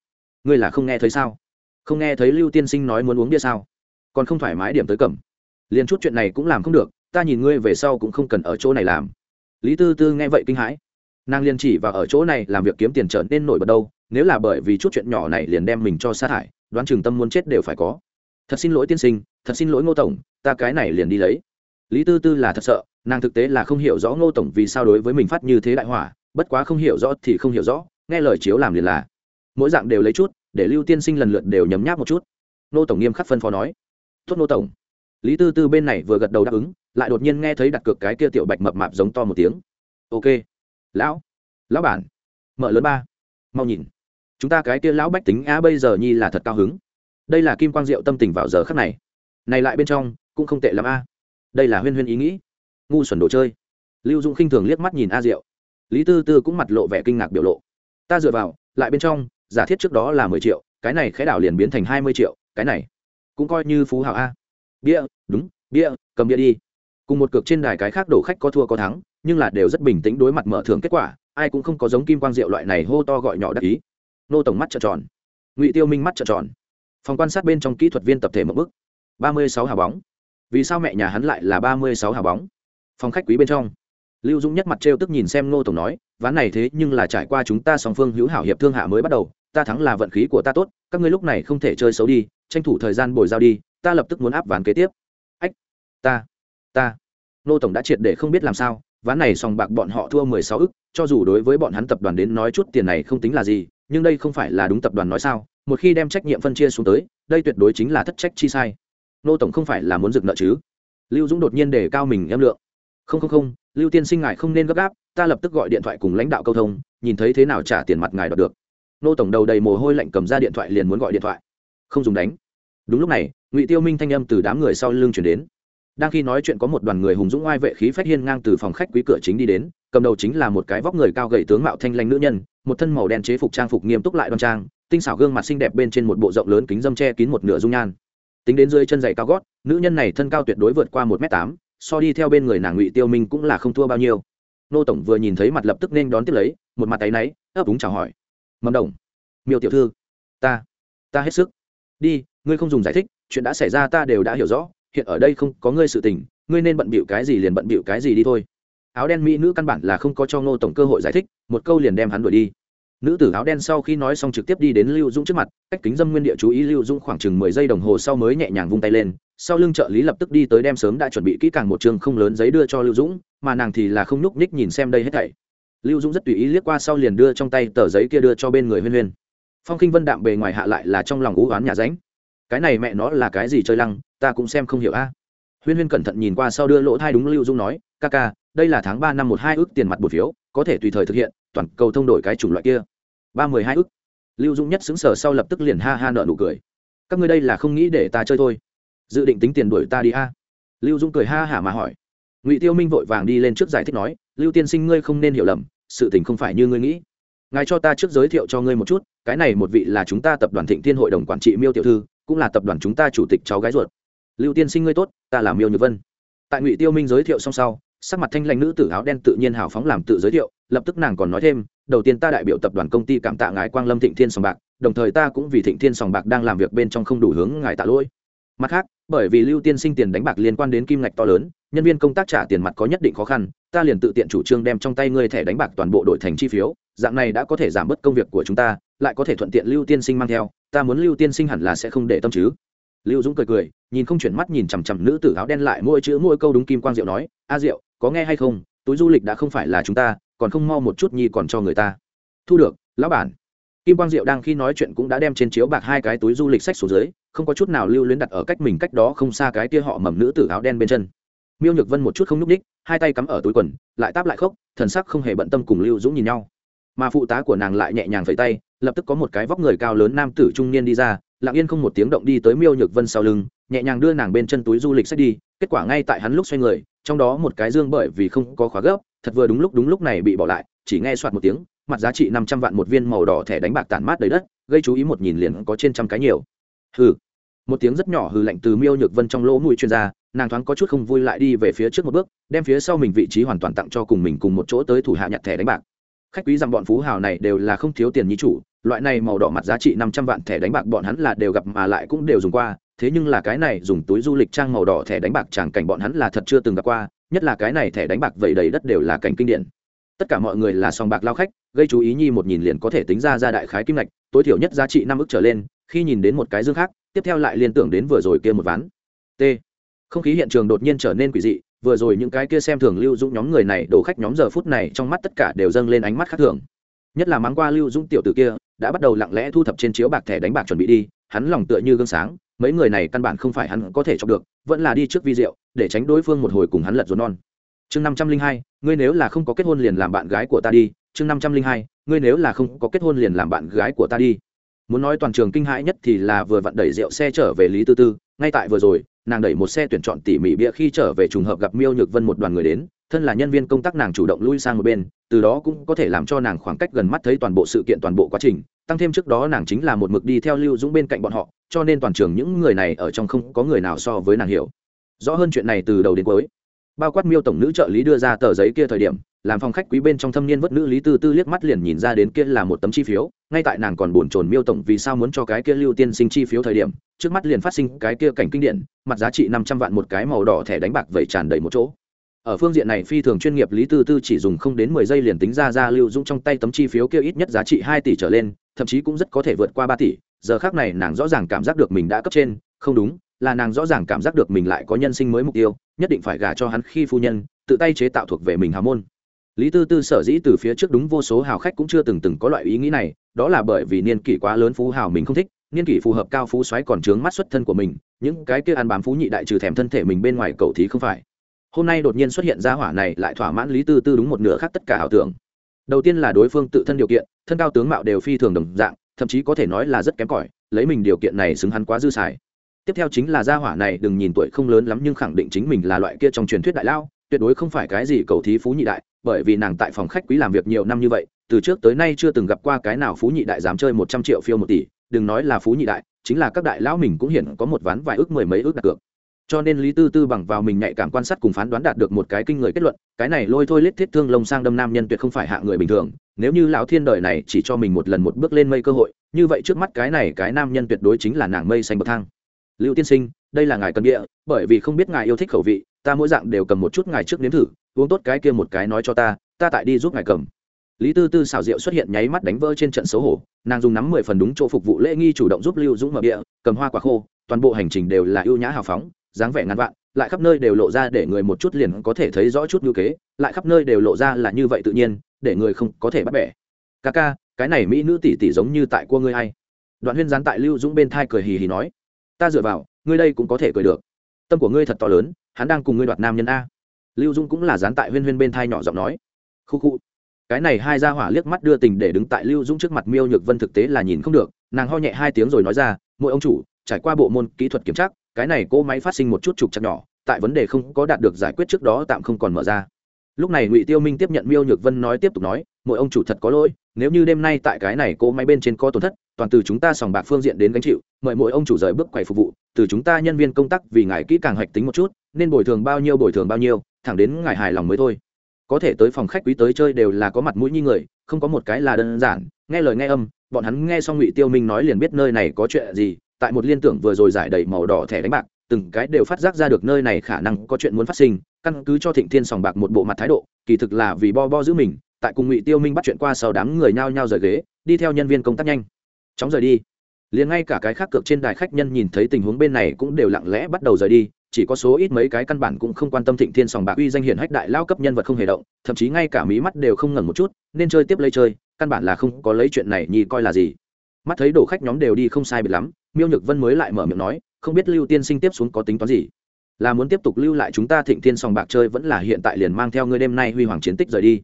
ngươi là không nghe thấy sao? Không nghe thấy lưu tiên sinh nói muốn uống bia sao? Còn không thoải mái điểm tới cẩm liền chút chuyện này cũng làm không được, ta nhìn ngươi về sau cũng không cần ở chỗ này làm. Lý tư tư nghe vậy kinh hãi. Nàng liền chỉ và ở chỗ này làm việc kiếm tiền trở nên nổi bật đâu, nếu là bởi vì chút chuyện nhỏ này liền đem mình cho sát hại đoán chừng tâm muốn chết đều phải có. Thật xin lỗi tiên sinh, thật xin lỗi ngô tổng, ta cái này liền đi lấy. Lý tư tư là thật sợ, nàng thực tế là không hiểu rõ ngô tổng vì sao đối với mình phát như thế đại hỏa, bất quá không hiểu rõ thì không hiểu rõ, nghe lời chiếu làm liền là. Mỗi dạng đều lấy chút để lưu tiên sinh lần lượt đều nhấm nháp một chút. Nô tổng nghiêm khắc phân phó nói. Tốt nô tổng. Lý tư tư bên này vừa gật đầu đáp ứng, lại đột nhiên nghe thấy đặt cược cái kia tiểu bạch mập mạp giống to một tiếng. Ok, lão lão bản, mở lớn ba, mau nhìn. Chúng ta cái kia lão bách tính á bây giờ nhi là thật cao hứng. Đây là kim quang diệu tâm tình vào giờ khắc này. Này lại bên trong, cũng không tệ l a. Đây là huyên huyên ý nghĩ. Ngu xuẩn đồ chơi. Lưu dũng khinh thường liếc mắt nhìn a diệu. Lý tư tư cũng mặt lộ vẻ kinh ngạc biểu lộ. Ta dựa vào, lại bên trong giả thiết trước đó là mười triệu, cái này khẽ đảo liền biến thành hai mươi triệu, cái này cũng coi như phú hảo a. Bia, đúng, bia, cầm bia đi. Cùng một cược trên đài cái khác đổ khách có thua có thắng, nhưng là đều rất bình tĩnh đối mặt mở thưởng kết quả, ai cũng không có giống kim quang diệu loại này hô to gọi nhỏ đắc ý. Nô tổng mắt trợn tròn, ngụy tiêu minh mắt trợn tròn. Phòng quan sát bên trong kỹ thuật viên tập thể một bức ba mươi sáu hào bóng. Vì sao mẹ nhà hắn lại là ba mươi sáu hào bóng? Phòng khách quý bên trong. Lưu dũng nhất mặt trêu tức nhìn xem nô tổng nói, ván này thế nhưng là trải qua chúng ta song phương hữu hảo hiệp thương hạ mới bắt đầu ta thắng là vận khí của ta tốt, các ngươi lúc này không thể chơi xấu đi, tranh thủ thời gian bồi giao đi, ta lập tức muốn áp ván kế tiếp. Ách, ta ta. Nô tổng đã triệt để không biết làm sao, ván này sòng bạc bọn họ thua mười sáu ức, cho dù đối với bọn hắn tập đoàn đến nói chút tiền này không tính là gì, nhưng đây không phải là đúng tập đoàn nói sao, một khi đem trách nhiệm phân chia xuống tới, đây tuyệt đối chính là thất trách chi sai. Nô tổng không phải là muốn dực nợ chứ? Lưu dũng đột nhiên đề cao mình em lượng. Không không không, lưu tiên sinh ngài không nên gấp gáp, ta lập tức gọi điện thoại cùng lãnh đạo câu thông, nhìn thấy thế nào trả tiền mặt ngài đọc được nô tổng đầu đầy mồ hôi lạnh cầm ra điện thoại liền muốn gọi điện thoại. Không dùng đánh. Đúng lúc này, ngụy tiêu minh thanh âm từ đám người sau lưng chuyển đến. Đang khi nói chuyện có một đoàn người hùng dũng oai vệ khí phách hiên ngang từ phòng khách quý cửa chính đi đến, cầm đầu chính là một cái vóc người cao gầy tướng mạo thanh lanh nữ nhân, một thân màu đen chế phục trang phục nghiêm túc lại đoan trang, tinh xảo gương mặt xinh đẹp bên trên một bộ rộng lớn kính dâm che kín một nửa dung nhan. Tính đến dưới chân giày cao gót, nữ nhân này thân cao tuyệt đối vượt qua một m tám, so đi theo bên người nàng ngụy tiêu minh cũng là không thua bao nhiêu. Nô tổng vừa nhìn thấy mặt lập tức nên đón tiếp lấy, một mặt tay náy, ấp úng chào hỏi mầm đồng. Miêu tiểu thư, ta ta hết sức. Đi, ngươi không dùng giải thích, chuyện đã xảy ra ta đều đã hiểu rõ, hiện ở đây không có ngươi sự tình, ngươi nên bận bịu cái gì liền bận bịu cái gì đi thôi. Áo đen mỹ nữ căn bản là không có cho ngô tổng cơ hội giải thích, một câu liền đem hắn đuổi đi. Nữ tử áo đen sau khi nói xong trực tiếp đi đến lưu dũng trước mặt, cách kính dâm nguyên địa chú ý lưu dũng khoảng chừng mười giây đồng hồ sau mới nhẹ nhàng vung tay lên, sau lưng trợ lý lập tức đi tới đem sớm đã chuẩn bị kỹ càng một chương không lớn giấy đưa cho lưu dũng, mà nàng thì là không nhúc nhích nhìn xem đây hết thảy lưu dũng rất tùy ý liếc qua sau liền đưa trong tay tờ giấy kia đưa cho bên người huyên huyên. Phong khinh vân đạm bề ngoài hạ lại là trong lòng ú oán nhà ránh. Cái này mẹ nó là cái gì chơi lăng, ta cũng xem không hiểu a. Huyên huyên cẩn thận nhìn qua sau đưa lỗ thai đúng lưu dung nói, ca ca, đây là tháng ba năm một hai ước tiền mặt bột phiếu, có thể tùy thời thực hiện, toàn cầu thông đổi cái chủng loại kia. Ba mười hai ước. Lưu dung nhất xứng sở sau lập tức liền ha ha nợ nụ cười. Các ngươi đây là không nghĩ để ta chơi thôi. Dự định tính tiền đuổi ta đi a. Lưu dung cười ha hả mà hỏi. Ngụy tiêu minh vội vàng đi lên trước giải thích nói lưu tiên sinh ngươi không nên hiểu lầm, sự tình không phải như ngươi nghĩ. Ngài cho ta trước giới thiệu cho ngươi một chút, cái này một vị là chúng ta tập đoàn thịnh thiên hội đồng quản trị miêu tiểu thư, cũng là tập đoàn chúng ta chủ tịch cháu gái ruột. Lưu tiên sinh ngươi tốt, ta là miêu nhược vân. Tại ngụy tiêu minh giới thiệu xong sau, sắc mặt thanh lãnh nữ tử áo đen tự nhiên hào phóng làm tự giới thiệu, lập tức nàng còn nói thêm, đầu tiên ta đại biểu tập đoàn công ty cảm tạ ngài quang lâm thịnh thiên sòng bạc, đồng thời ta cũng vì thịnh thiên sòng bạc đang làm việc bên trong không đủ hướng ngài tạ lỗi. Mặt khác, bởi vì lưu tiên sinh tiền đánh bạc liên quan đến kim ngạch to lớn nhân viên công tác trả tiền mặt có nhất định khó khăn, ta liền tự tiện chủ trương đem trong tay ngươi thẻ đánh bạc toàn bộ đổi thành chi phiếu, dạng này đã có thể giảm bớt công việc của chúng ta, lại có thể thuận tiện lưu tiên sinh mang theo, ta muốn lưu tiên sinh hẳn là sẽ không để tâm chứ. Lưu dũng cười cười, nhìn không chuyển mắt nhìn chằm chằm nữ tử áo đen lại mỗi chữ mỗi câu đúng kim quang diệu nói, a diệu, có nghe hay không? Túi du lịch đã không phải là chúng ta, còn không mau một chút nhi còn cho người ta. Thu được, lão bản. Kim quang diệu đang khi nói chuyện cũng đã đem trên chiếu bạc hai cái túi du lịch sách xuống dưới, không có chút nào lưu luyến đặt ở cách mình cách đó không xa cái kia họ mầm nữ tử áo đen bên chân miêu nhược vân một chút không nhúc ních hai tay cắm ở túi quần lại táp lại khóc, thần sắc không hề bận tâm cùng lưu dũng nhìn nhau. Mà phụ tá của nàng lại nhẹ nhàng phẩy tay lập tức có một cái vóc người cao lớn nam tử trung niên đi ra lặng yên không một tiếng động đi tới miêu nhược vân sau lưng nhẹ nhàng đưa nàng bên chân túi du lịch sách đi kết quả ngay tại hắn lúc xoay người trong đó một cái dương bởi vì không có khóa gấp thật vừa đúng lúc đúng lúc này bị bỏ lại chỉ nghe soạt một tiếng mặt giá trị năm trăm vạn một viên màu đỏ thẻ đánh bạc tản mát đầy đất gây chú ý một nhìn liền có trên trăm cái nhiều. Hừ một tiếng rất nhỏ hừ lạnh từ miêu nhược vân trong lỗ mũi chuyên gia nàng thoáng có chút không vui lại đi về phía trước một bước, đem phía sau mình vị trí hoàn toàn tặng cho cùng mình cùng một chỗ tới thủ hạ nhặt thẻ đánh bạc. Khách quý rằng bọn phú hào này đều là không thiếu tiền nhí chủ, loại này màu đỏ mặt giá trị năm trăm vạn thẻ đánh bạc bọn hắn là đều gặp mà lại cũng đều dùng qua, thế nhưng là cái này dùng túi du lịch trang màu đỏ thẻ đánh bạc chẳng cảnh bọn hắn là thật chưa từng gặp qua, nhất là cái này thẻ đánh bạc vậy đầy đất đều là cảnh kinh điển. Tất cả mọi người là sòng bạc lao khách, gây chú ý nhi một nhìn liền có thể tính ra ra đại khái kim ngạch, tối thiểu nhất giá trị năm ức trở lên, khi nhìn đến một cái dương khác tiếp theo lại liên tưởng đến vừa rồi kia một ván. T. Không khí hiện trường đột nhiên trở nên quỷ dị, vừa rồi những cái kia xem thường lưu dũng nhóm người này đổ khách nhóm giờ phút này trong mắt tất cả đều dâng lên ánh mắt khác thường. Nhất là mắng qua lưu dũng tiểu t ử kia, đã bắt đầu lặng lẽ thu thập trên chiếu bạc thẻ đánh bạc chuẩn bị đi, hắn lòng tựa như gương sáng, mấy người này căn bản không phải hắn có thể chọc được, vẫn là đi trước vi rượu, để tránh đối phương một hồi cùng hắn lật rốn non. Chương năm trăm linh hai, ngươi nếu là không có kết hôn liền làm bạn gái của ta đi, chương năm trăm linh hai, ngươi nếu là không có kết hôn liền làm bạn gái của ta đi muốn nói toàn trường kinh hãi nhất thì là vừa vặn đẩy rượu xe trở về lý tư tư. Ngay tại vừa rồi, nàng đẩy một xe tuyển chọn tỉ mỉ bịa khi trở về trùng hợp gặp miêu nhược vân một đoàn người đến, thân là nhân viên công tác nàng chủ động lui sang một bên, từ đó cũng có thể làm cho nàng khoảng cách gần mắt thấy toàn bộ sự kiện, toàn bộ quá trình. Tăng thêm trước đó nàng chính là một mực đi theo lưu dũng bên cạnh bọn họ, cho nên toàn trường những người này ở trong không có người nào so với nàng hiểu. Rõ hơn chuyện này từ đầu đến cuối bao quát miêu tổng nữ trợ lý đưa ra tờ giấy kia thời điểm, làm phòng khách quý bên trong thâm niên vất nữ lý tư tư liếc mắt liền nhìn ra đến kia là một tấm chi phiếu, ngay tại nàng còn buồn chồn miêu tổng vì sao muốn cho cái kia lưu tiên sinh chi phiếu thời điểm, trước mắt liền phát sinh cái kia cảnh kinh điển, mặt giá trị năm trăm vạn một cái màu đỏ thẻ đánh bạc vẩy tràn đầy một chỗ. Ở phương diện này phi thường chuyên nghiệp lý tư tư chỉ dùng không đến mười giây liền tính ra ra lưu dũng trong tay tấm chi phiếu kia ít nhất giá trị hai tỷ trở lên, thậm chí cũng rất có thể vượt qua ba tỷ, giờ khác này nàng rõ ràng cảm giác được mình đã cấp trên, không đúng, là nàng rõ ràng cảm giác được mình lại có nhân sinh mới mục tiêu nhất định phải gả cho hắn khi phu nhân, tự tay chế tạo thuộc về mình hào môn. Lý tư tư sở dĩ từ phía trước đúng vô số hào khách cũng chưa từng từng có loại ý nghĩ này, đó là bởi vì niên kỷ quá lớn phú hào mình không thích, niên kỷ phù hợp cao phú xoáy còn trướng mắt xuất thân của mình, những cái kia ăn bám phú nhị đại trừ thèm thân thể mình bên ngoài cầu thí không phải. Hôm nay đột nhiên xuất hiện ra hỏa này lại thỏa mãn lý tư tư đúng một nửa khác tất cả ảo tưởng. Đầu tiên là đối phương tự thân điều kiện, thân cao tướng mạo đều phi thường đồng dạng, thậm chí có thể nói là rất kém cỏi, lấy mình điều kiện này xứng hắn quá dư xài tiếp theo chính là gia hỏa này, đừng nhìn tuổi không lớn lắm nhưng khẳng định chính mình là loại kia trong truyền thuyết đại lao, tuyệt đối không phải cái gì cầu thí phú nhị đại, bởi vì nàng tại phòng khách quý làm việc nhiều năm như vậy, từ trước tới nay chưa từng gặp qua cái nào phú nhị đại dám chơi một trăm triệu phiêu một tỷ, đừng nói là phú nhị đại, chính là các đại lão mình cũng hiện có một ván vài ước mười mấy ước đặt cược. Cho nên lý tư tư bằng vào mình nhạy cảm quan sát cùng phán đoán đạt được một cái kinh người kết luận, cái này lôi thôi lết thiết thương lông sang đâm nam nhân tuyệt không phải hạ người bình thường, nếu như lão thiên đời này chỉ cho mình một lần một bước lên mây cơ hội, như vậy trước mắt cái này cái nam nhân tuyệt đối chính là nàng mây xanh bậc thang lưu tiên sinh, đây là ngài cần địa, bởi vì không biết ngài yêu thích khẩu vị, ta mỗi dạng đều cầm một chút ngài trước nếm thử, uống tốt cái kia một cái nói cho ta ta tại đi giúp ngài cầm. Lý tư tư xào rượu xuất hiện nháy mắt đánh vỡ trên trận xấu hổ, nàng dùng nắm mười phần đúng chỗ phục vụ lễ nghi chủ động giúp lưu dũng mở địa, cầm hoa quả khô, toàn bộ hành trình đều là ưu nhã hào phóng, dáng vẻ ngăn vạn, lại khắp nơi đều lộ ra để người một chút liền có thể thấy rõ chút ngữ kế, lại khắp nơi đều lộ ra là như vậy tự nhiên, để người không có thể bắt bẻ. Ca ca, cái này mỹ nữ tỷ tỷ giống như tại cua ngươi hay. Đoạn huyên gián tại lưu dũng bên thai cười hì hì nói ta dựa vào, ngươi đây cũng có thể cười được. Tâm của ngươi thật to lớn, hắn đang cùng ngươi đoạt nam nhân a. Lưu Dung cũng là dán tại huyên huyên bên thai nhỏ giọng nói. Khu khu. Cái này hai gia hỏa liếc mắt đưa tình để đứng tại lưu Dung trước mặt miêu nhược vân thực tế là nhìn không được, nàng ho nhẹ hai tiếng rồi nói ra mỗi ông chủ, trải qua bộ môn kỹ thuật kiểm tra, cái này cỗ máy phát sinh một chút trục chặt nhỏ, tại vấn đề không có đạt được giải quyết trước đó tạm không còn mở ra. Lúc này ngụy tiêu minh tiếp nhận miêu nhược vân nói tiếp tục nói mỗi ông chủ thật có lỗi nếu như đêm nay tại cái này cỗ máy bên trên có tổn thất, toàn từ chúng ta sòng bạc phương diện đến gánh chịu, mời mỗi ông chủ rời bước quầy phục vụ, từ chúng ta nhân viên công tác vì ngài kỹ càng hoạch tính một chút, nên bồi thường bao nhiêu bồi thường bao nhiêu, thẳng đến ngài hài lòng mới thôi. Có thể tới phòng khách quý tới chơi đều là có mặt mũi như người, không có một cái là đơn giản, nghe lời nghe âm, bọn hắn nghe xong ngụy tiêu minh nói liền biết nơi này có chuyện gì, tại một liên tưởng vừa rồi giải đầy màu đỏ thẻ đánh bạc, từng cái đều phát giác ra được nơi này khả năng có chuyện muốn phát sinh, căn cứ cho thịnh thiên sòng bạc một bộ mặt thái độ, kỳ thực là vì bo bo giữ mình tại cùng ngụy tiêu minh bắt chuyện qua sau đám người nhao nhao rời ghế, đi theo nhân viên công tác nhanh. Chóng rời đi. Liền ngay cả cái khác cược trên đài khách nhân nhìn thấy tình huống bên này cũng đều lặng lẽ bắt đầu rời đi, chỉ có số ít mấy cái căn bản cũng không quan tâm thịnh thiên sòng bạc uy danh hiển hách đại lao cấp nhân vật không hề động, thậm chí ngay cả mí mắt đều không ngẩn một chút, nên chơi tiếp lấy chơi, căn bản là không có lấy chuyện này nhì coi là gì. Mắt thấy đồ khách nhóm đều đi không sai biệt lắm, miêu nhược vân mới lại mở miệng nói, không biết lưu tiên sinh tiếp xuống có tính toán gì? Là muốn tiếp tục lưu lại chúng ta thịnh thiên sòng bạc chơi vẫn là hiện tại liền mang theo ngươi đêm nay huy hoàng chiến tích rời đi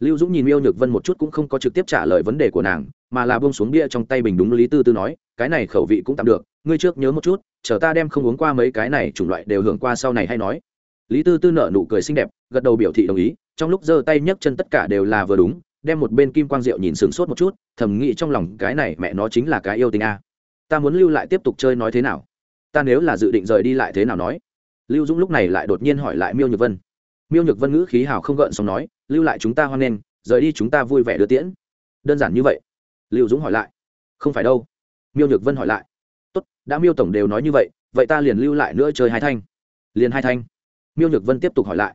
lưu dũng nhìn miêu nhược vân một chút cũng không có trực tiếp trả lời vấn đề của nàng, mà là bông xuống bia trong tay bình đúng lý tư tư nói, cái này khẩu vị cũng tạm được, ngươi trước nhớ một chút, chờ ta đem không uống qua mấy cái này chủng loại đều hưởng qua sau này hay nói. Lý tư tư nở nụ cười xinh đẹp, gật đầu biểu thị đồng ý, trong lúc giơ tay nhấc chân tất cả đều là vừa đúng, đem một bên kim quang rượu nhìn sửng sốt một chút, thầm nghĩ trong lòng cái này mẹ nó chính là cái yêu tình a. Ta muốn lưu lại tiếp tục chơi nói thế nào? Ta nếu là dự định rời đi lại thế nào nói? Lưu dũng lúc này lại đột nhiên hỏi lại miêu nhược vân miêu nhược vân ngữ khí hào không gợn xong nói, lưu lại chúng ta hoan nghênh, rời đi chúng ta vui vẻ đưa tiễn. Đơn giản như vậy. Lưu dũng hỏi lại. Không phải đâu. Miêu nhược vân hỏi lại. Tốt, đã miêu tổng đều nói như vậy vậy ta liền lưu lại nữa chơi hai thanh. Liền hai thanh. Miêu nhược vân tiếp tục hỏi lại.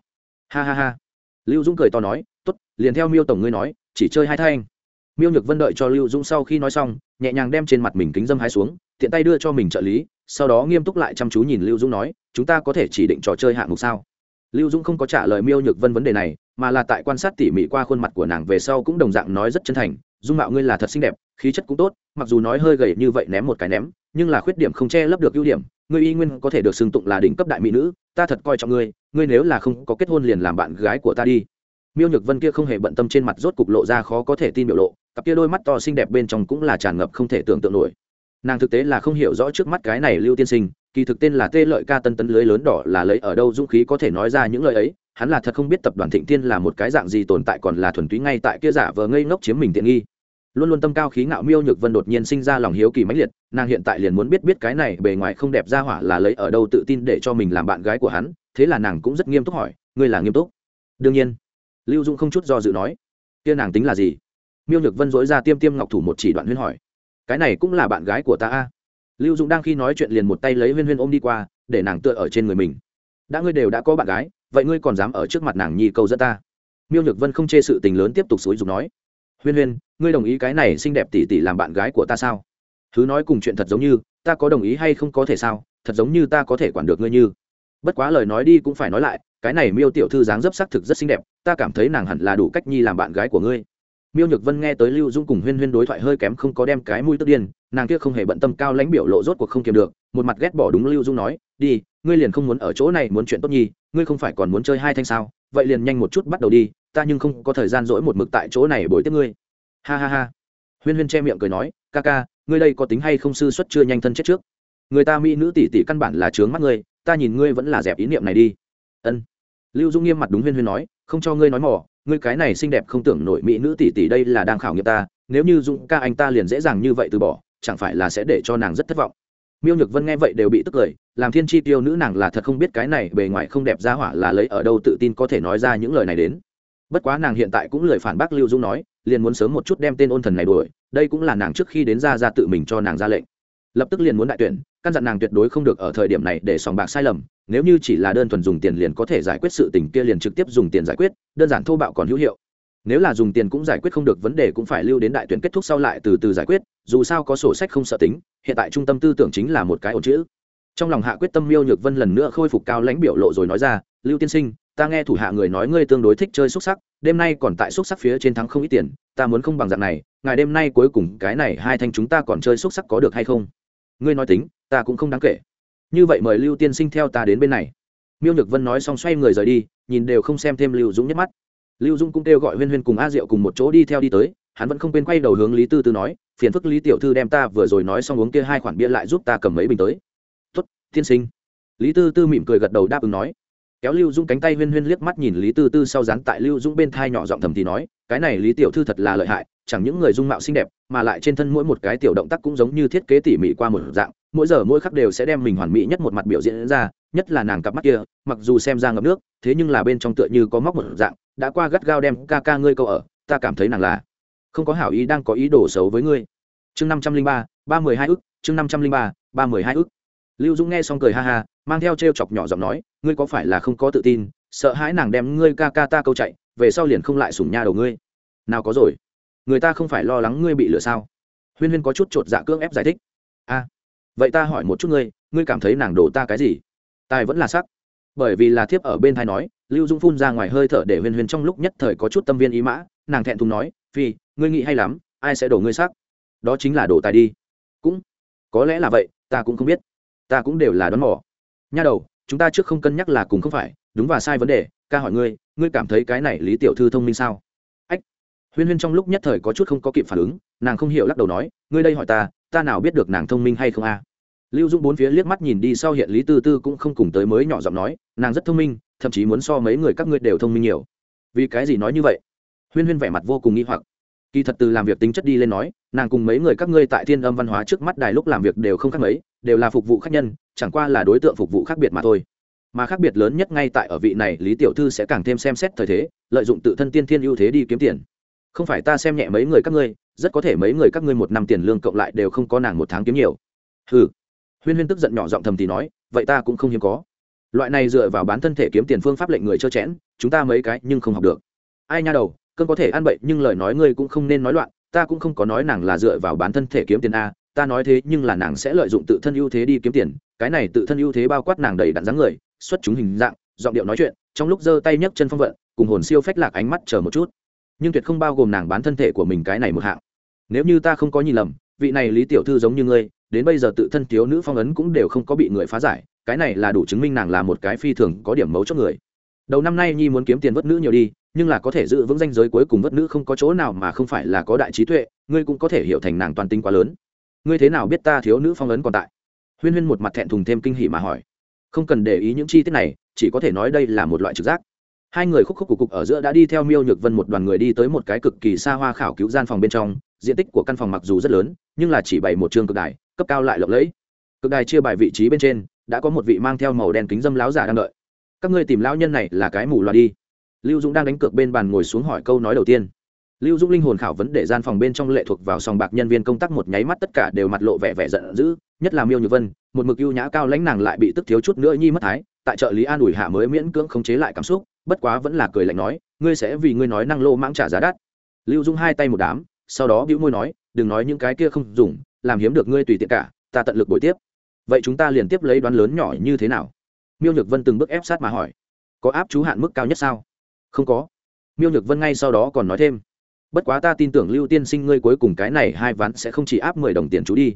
Ha ha ha. Lưu dũng cười to nói, tốt, liền theo miêu tổng ngươi nói, chỉ chơi hai thanh. Miêu nhược vân đợi cho lưu dũng sau khi nói xong, nhẹ nhàng đem trên mặt mình kính dâm hai xuống, tiện tay đưa cho mình trợ lý, sau đó nghiêm túc lại chăm chú nhìn lưu dũng nói, chúng ta có thể chỉ định trò chơi hạng mục sao? Lưu dũng không có trả lời miêu nhược vân vấn đề này, mà là tại quan sát tỉ mỉ qua khuôn mặt của nàng về sau cũng đồng dạng nói rất chân thành, dung mạo ngươi là thật xinh đẹp, khí chất cũng tốt, mặc dù nói hơi gầy như vậy ném một cái ném, nhưng là khuyết điểm không che lấp được ưu điểm, ngươi y nguyên có thể được xưng tụng là đỉnh cấp đại mỹ nữ, ta thật coi trọng ngươi ngươi nếu là không có kết hôn liền làm bạn gái của ta đi. Miêu nhược vân kia không hề bận tâm trên mặt rốt cục lộ ra khó có thể tin biểu lộ, cặp kia đôi mắt to xinh đẹp bên trong cũng là tràn ngập không thể tưởng tượng nổi nàng thực tế là không hiểu rõ trước mắt cái này lưu tiên sinh, kỳ thực tên là tê lợi ca tân tấn lưới lớn đỏ là lấy ở đâu dũng khí có thể nói ra những lời ấy, hắn là thật không biết tập đoàn thịnh tiên là một cái dạng gì tồn tại còn là thuần túy ngay tại kia giả vờ ngây ngốc chiếm mình tiện nghi. Luôn luôn tâm cao khí ngạo miêu nhược vân đột nhiên sinh ra lòng hiếu kỳ mãnh liệt, nàng hiện tại liền muốn biết biết cái này bề ngoài không đẹp ra hỏa là lấy ở đâu tự tin để cho mình làm bạn gái của hắn, thế là nàng cũng rất nghiêm túc hỏi, ngươi là nghiêm túc? Đương nhiên. Lưu dung không chút do dự nói, kia nàng tính là gì? Miêu nhược vân dối ra tiêm tiêm ngọc thủ một chỉ đoạn huyên hỏi cái này cũng là bạn gái của ta a. Lưu dung đang khi nói chuyện liền một tay lấy huyên huyên ôm đi qua, để nàng tựa ở trên người mình. Đã ngươi đều đã có bạn gái, vậy ngươi còn dám ở trước mặt nàng nhi câu dẫn ta? Miêu nhược vân không chê sự tình lớn tiếp tục xúi dục nói. Huyên huyên, ngươi đồng ý cái này xinh đẹp tỉ tỉ làm bạn gái của ta sao? Thứ nói cùng chuyện thật giống như, ta có đồng ý hay không có thể sao? Thật giống như ta có thể quản được ngươi như. Bất quá lời nói đi cũng phải nói lại, cái này miêu tiểu thư dáng dấp sắc thực rất xinh đẹp, ta cảm thấy nàng hẳn là đủ cách nhi làm bạn gái của ngươi miêu nhược vân nghe tới lưu dung cùng huyên huyên đối thoại hơi kém không có đem cái mũi tức điên, nàng kia không hề bận tâm cao lãnh biểu lộ rốt cuộc không kiềm được, một mặt ghét bỏ đúng lưu dung nói, đi, ngươi liền không muốn ở chỗ này muốn chuyện tốt nhi ngươi không phải còn muốn chơi hai thanh sao? Vậy liền nhanh một chút bắt đầu đi, ta nhưng không có thời gian dỗi một mực tại chỗ này bồi tiếp ngươi. Ha ha ha. Huyên huyên che miệng cười nói, ca ca, ngươi đây có tính hay không sư xuất chưa nhanh thân chết trước? Người ta mỹ nữ tỷ tỷ căn bản là trướng mắt ngươi, ta nhìn ngươi vẫn là dẹp ý niệm này đi. Ân. Lưu dung nghiêm mặt đúng huyên huyên nói, không cho ngươi nói mỏ ngươi cái này xinh đẹp không tưởng nổi mỹ nữ tỷ tỷ đây là đang khảo nghiệm ta, nếu như dung ca anh ta liền dễ dàng như vậy từ bỏ, chẳng phải là sẽ để cho nàng rất thất vọng. Miêu nhược vân nghe vậy đều bị tức cười, làm thiên chi tiêu nữ nàng là thật không biết cái này bề ngoài không đẹp ra hỏa là lấy ở đâu tự tin có thể nói ra những lời này đến. Bất quá nàng hiện tại cũng lời phản bác lưu dung nói, liền muốn sớm một chút đem tên ôn thần này đuổi, đây cũng là nàng trước khi đến ra ra tự mình cho nàng ra lệnh. Lập tức liền muốn đại tuyển, căn dặn nàng tuyệt đối không được ở thời điểm này để sòng bạc sai lầm nếu như chỉ là đơn thuần dùng tiền liền có thể giải quyết sự tình kia liền trực tiếp dùng tiền giải quyết, đơn giản thô bạo còn hữu hiệu. Nếu là dùng tiền cũng giải quyết không được, vấn đề cũng phải lưu đến đại tuyển kết thúc sau lại từ từ giải quyết, dù sao có sổ sách không sợ tính, hiện tại trung tâm tư tưởng chính là một cái ổn chữ. Trong lòng hạ quyết tâm miêu nhược vân lần nữa khôi phục cao lãnh biểu lộ rồi nói ra, lưu tiên sinh, ta nghe thủ hạ người nói ngươi tương đối thích chơi xúc sắc, đêm nay còn tại xúc sắc phía trên thắng không ít tiền, ta muốn không bằng dạng này, ngày đêm nay cuối cùng cái này hai thanh chúng ta còn chơi xúc sắc có được hay không? Ngươi nói tính, ta cũng không đáng kể như vậy mời lưu tiên sinh theo ta đến bên này. Miêu nhược vân nói xong xoay người rời đi, nhìn đều không xem thêm lưu dũng nhắc mắt. Lưu dũng cũng kêu gọi huyên huyên cùng a diệu cùng một chỗ đi theo đi tới, hắn vẫn không quên quay đầu hướng lý tư tư nói, phiền phức lý tiểu thư đem ta vừa rồi nói xong uống kia hai khoản bia lại giúp ta cầm mấy bình tới. Tuất tiên sinh. Lý tư tư mỉm cười gật đầu đáp ứng nói. Kéo lưu dũng cánh tay huyên huyên liếc mắt nhìn lý tư tư sau dán tại lưu dũng bên thai nhỏ giọng thầm thì nói, cái này lý tiểu thư thật là lợi hại chẳng những người dung mạo xinh đẹp, mà lại trên thân mỗi một cái tiểu động tác cũng giống như thiết kế tỉ mỉ qua một dạng. Mỗi giờ mỗi khắc đều sẽ đem mình hoàn mỹ nhất một mặt biểu diễn ra, nhất là nàng cặp mắt kia, mặc dù xem ra ngập nước, thế nhưng là bên trong tựa như có móc một dạng, đã qua gắt gao đem ca ca ngươi câu ở, ta cảm thấy nàng là không có hảo ý, đang có ý đồ xấu với ngươi. Chương năm trăm linh ba ba mười hai ức, chương năm trăm linh ba ba mười hai ức. Lưu dũng nghe xong cười ha ha, mang theo t r e o chọc nhỏ giọng nói, ngươi có phải là không có tự tin, sợ hãi nàng đem ngươi ca ca ta câu chạy, về sau liền không lại sủng nha đầu ngươi. Nào có rồi người ta không phải lo lắng ngươi bị lừa sao? Huyên huyên có chút chột dạ cưỡng ép giải thích. A, vậy ta hỏi một chút ngươi ngươi cảm thấy nàng đổ ta cái gì? Tài vẫn là sắc. Bởi vì là thiếp ở bên thai nói, lưu dung phun ra ngoài hơi thở để huyên huyên trong lúc nhất thời có chút tâm viên ý mã, nàng thẹn thùng nói, phi, ngươi nghĩ hay lắm, ai sẽ đổ ngươi sắc? Đó chính là đổ tài đi. Cũng, có lẽ là vậy, ta cũng không biết. Ta cũng đều là đoán mò. Nha đầu, chúng ta trước không cân nhắc là cùng không phải, đúng và sai vấn đề, ca hỏi ngươi ngươi cảm thấy cái này lý tiểu thư thông minh sao? Huyên huyên trong lúc nhất thời có chút không có kịp phản ứng, nàng không hiểu lắc đầu nói, ngươi đây hỏi ta ta nào biết được nàng thông minh hay không a? Lưu dung bốn phía liếc mắt nhìn đi sau hiện lý tư tư cũng không cùng tới mới nhỏ giọng nói, nàng rất thông minh, thậm chí muốn so mấy người các ngươi đều thông minh nhiều. Vì cái gì nói như vậy? Huyên huyên vẻ mặt vô cùng nghi hoặc. Kỳ thật từ làm việc tính chất đi lên nói, nàng cùng mấy người các ngươi tại thiên âm văn hóa trước mắt đài lúc làm việc đều không khác mấy, đều là phục vụ khách nhân, chẳng qua là đối tượng phục vụ khác biệt mà thôi. Mà khác biệt lớn nhất ngay tại ở vị này, lý tiểu thư sẽ càng thêm xem xét thời thế, lợi dụng tự thân tiên thiên ưu thế đi kiếm tiền không phải ta xem nhẹ mấy người các ngươi rất có thể mấy người các ngươi một năm tiền lương cộng lại đều không có nàng một tháng kiếm nhiều. Hừ, huyên huyên tức giận nhỏ giọng thầm thì nói vậy ta cũng không hiếm có. Loại này dựa vào bán thân thể kiếm tiền phương pháp lệnh người trơ chẽn chúng ta mấy cái nhưng không học được. Ai nha đầu cơn có thể ăn bậy nhưng lời nói ngươi cũng không nên nói loạn ta cũng không có nói nàng là dựa vào bán thân thể kiếm tiền a ta nói thế nhưng là nàng sẽ lợi dụng tự thân ưu thế đi kiếm tiền cái này tự thân ưu thế bao quát nàng đầy đặn dáng người xuất chúng hình dạng giọng điệu nói chuyện trong lúc giơ tay nhấc chân phong vận cùng hồn siêu phách lạc ánh mắt chờ một chút nhưng tuyệt không bao gồm nàng bán thân thể của mình cái này một hạng. Nếu như ta không có nhìn lầm, vị này lý tiểu thư giống như ngươi, đến bây giờ tự thân thiếu nữ phong ấn cũng đều không có bị người phá giải, cái này là đủ chứng minh nàng là một cái phi thường có điểm mấu chốt người. Đầu năm nay nhi muốn kiếm tiền vất nữ nhiều đi, nhưng là có thể giữ vững danh giới cuối cùng vất nữ không có chỗ nào mà không phải là có đại trí tuệ, ngươi cũng có thể hiểu thành nàng toàn tinh quá lớn. Ngươi thế nào biết ta thiếu nữ phong ấn còn tại? Huyên huyên một mặt thẹn thùng thêm kinh hỉ mà hỏi. Không cần để ý những chi tiết này, chỉ có thể nói đây là một loại trực giác hai người khúc khúc cục cục ở giữa đã đi theo miêu nhược vân một đoàn người đi tới một cái cực kỳ xa hoa khảo cứu gian phòng bên trong. Diện tích của căn phòng mặc dù rất lớn, nhưng là chỉ bày một trường cực đài, cấp cao lại lộng lẫy. Cực đài chia bài vị trí bên trên, đã có một vị mang theo màu đen kính dâm láo giả đang đợi. Các ngươi tìm lão nhân này là cái mù loà đi. Lưu dũng đang đánh cược bên bàn ngồi xuống hỏi câu nói đầu tiên. Lưu dũng linh hồn khảo vấn để gian phòng bên trong lệ thuộc vào sòng bạc nhân viên công tác một nháy mắt tất cả đều mặt lộ vẻ vẻ giận dữ, nhất là miêu Nhược vân, một mực ưu nhã cao lãnh nàng lại bị tức thiếu chút nữa nhi mất thái, tại trợ lý an ủi hạ mới miễn cưỡng khống chế lại cảm xúc bất quá vẫn là cười lạnh nói, ngươi sẽ vì ngươi nói năng lô mãng trả giá đắt. Lưu dung hai tay một đám, sau đó bĩu môi nói, đừng nói những cái kia không dùng, làm hiếm được ngươi tùy tiện cả, ta tận lực bồi tiếp. Vậy chúng ta liền tiếp lấy đoán lớn nhỏ như thế nào? Miêu nhược vân từng bước ép sát mà hỏi, có áp chú hạn mức cao nhất sao? Không có. Miêu nhược vân ngay sau đó còn nói thêm, bất quá ta tin tưởng lưu tiên sinh ngươi cuối cùng cái này hai ván sẽ không chỉ áp mười đồng tiền chú đi.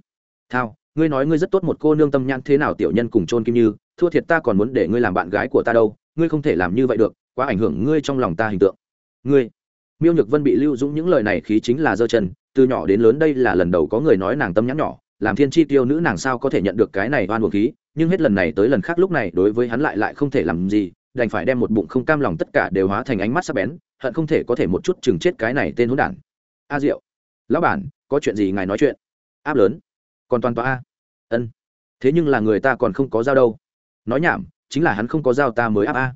Thao, ngươi nói ngươi rất tốt một cô nương tâm nhãn thế nào tiểu nhân cùng chôn kim như, thua thiệt ta còn muốn để ngươi làm bạn gái của ta đâu, ngươi không thể làm như vậy được quá ảnh hưởng ngươi trong lòng ta hình tượng. Ngươi, miêu nhược vân bị lưu dũng những lời này khí chính là dơ chân, từ nhỏ đến lớn đây là lần đầu có người nói nàng tâm nhãn nhỏ, làm thiên chi tiêu nữ nàng sao có thể nhận được cái này oan buồn khí, nhưng hết lần này tới lần khác lúc này đối với hắn lại lại không thể làm gì, đành phải đem một bụng không cam lòng tất cả đều hóa thành ánh mắt sắc bén, hận không thể có thể một chút chừng chết cái này tên hỗn đản. A diệu, lão bản, có chuyện gì ngài nói chuyện? Áp lớn. Còn toàn tòa a. Ân. Thế nhưng là người ta còn không có dao đâu. Nói nhảm, chính là hắn không có dao ta mới áp a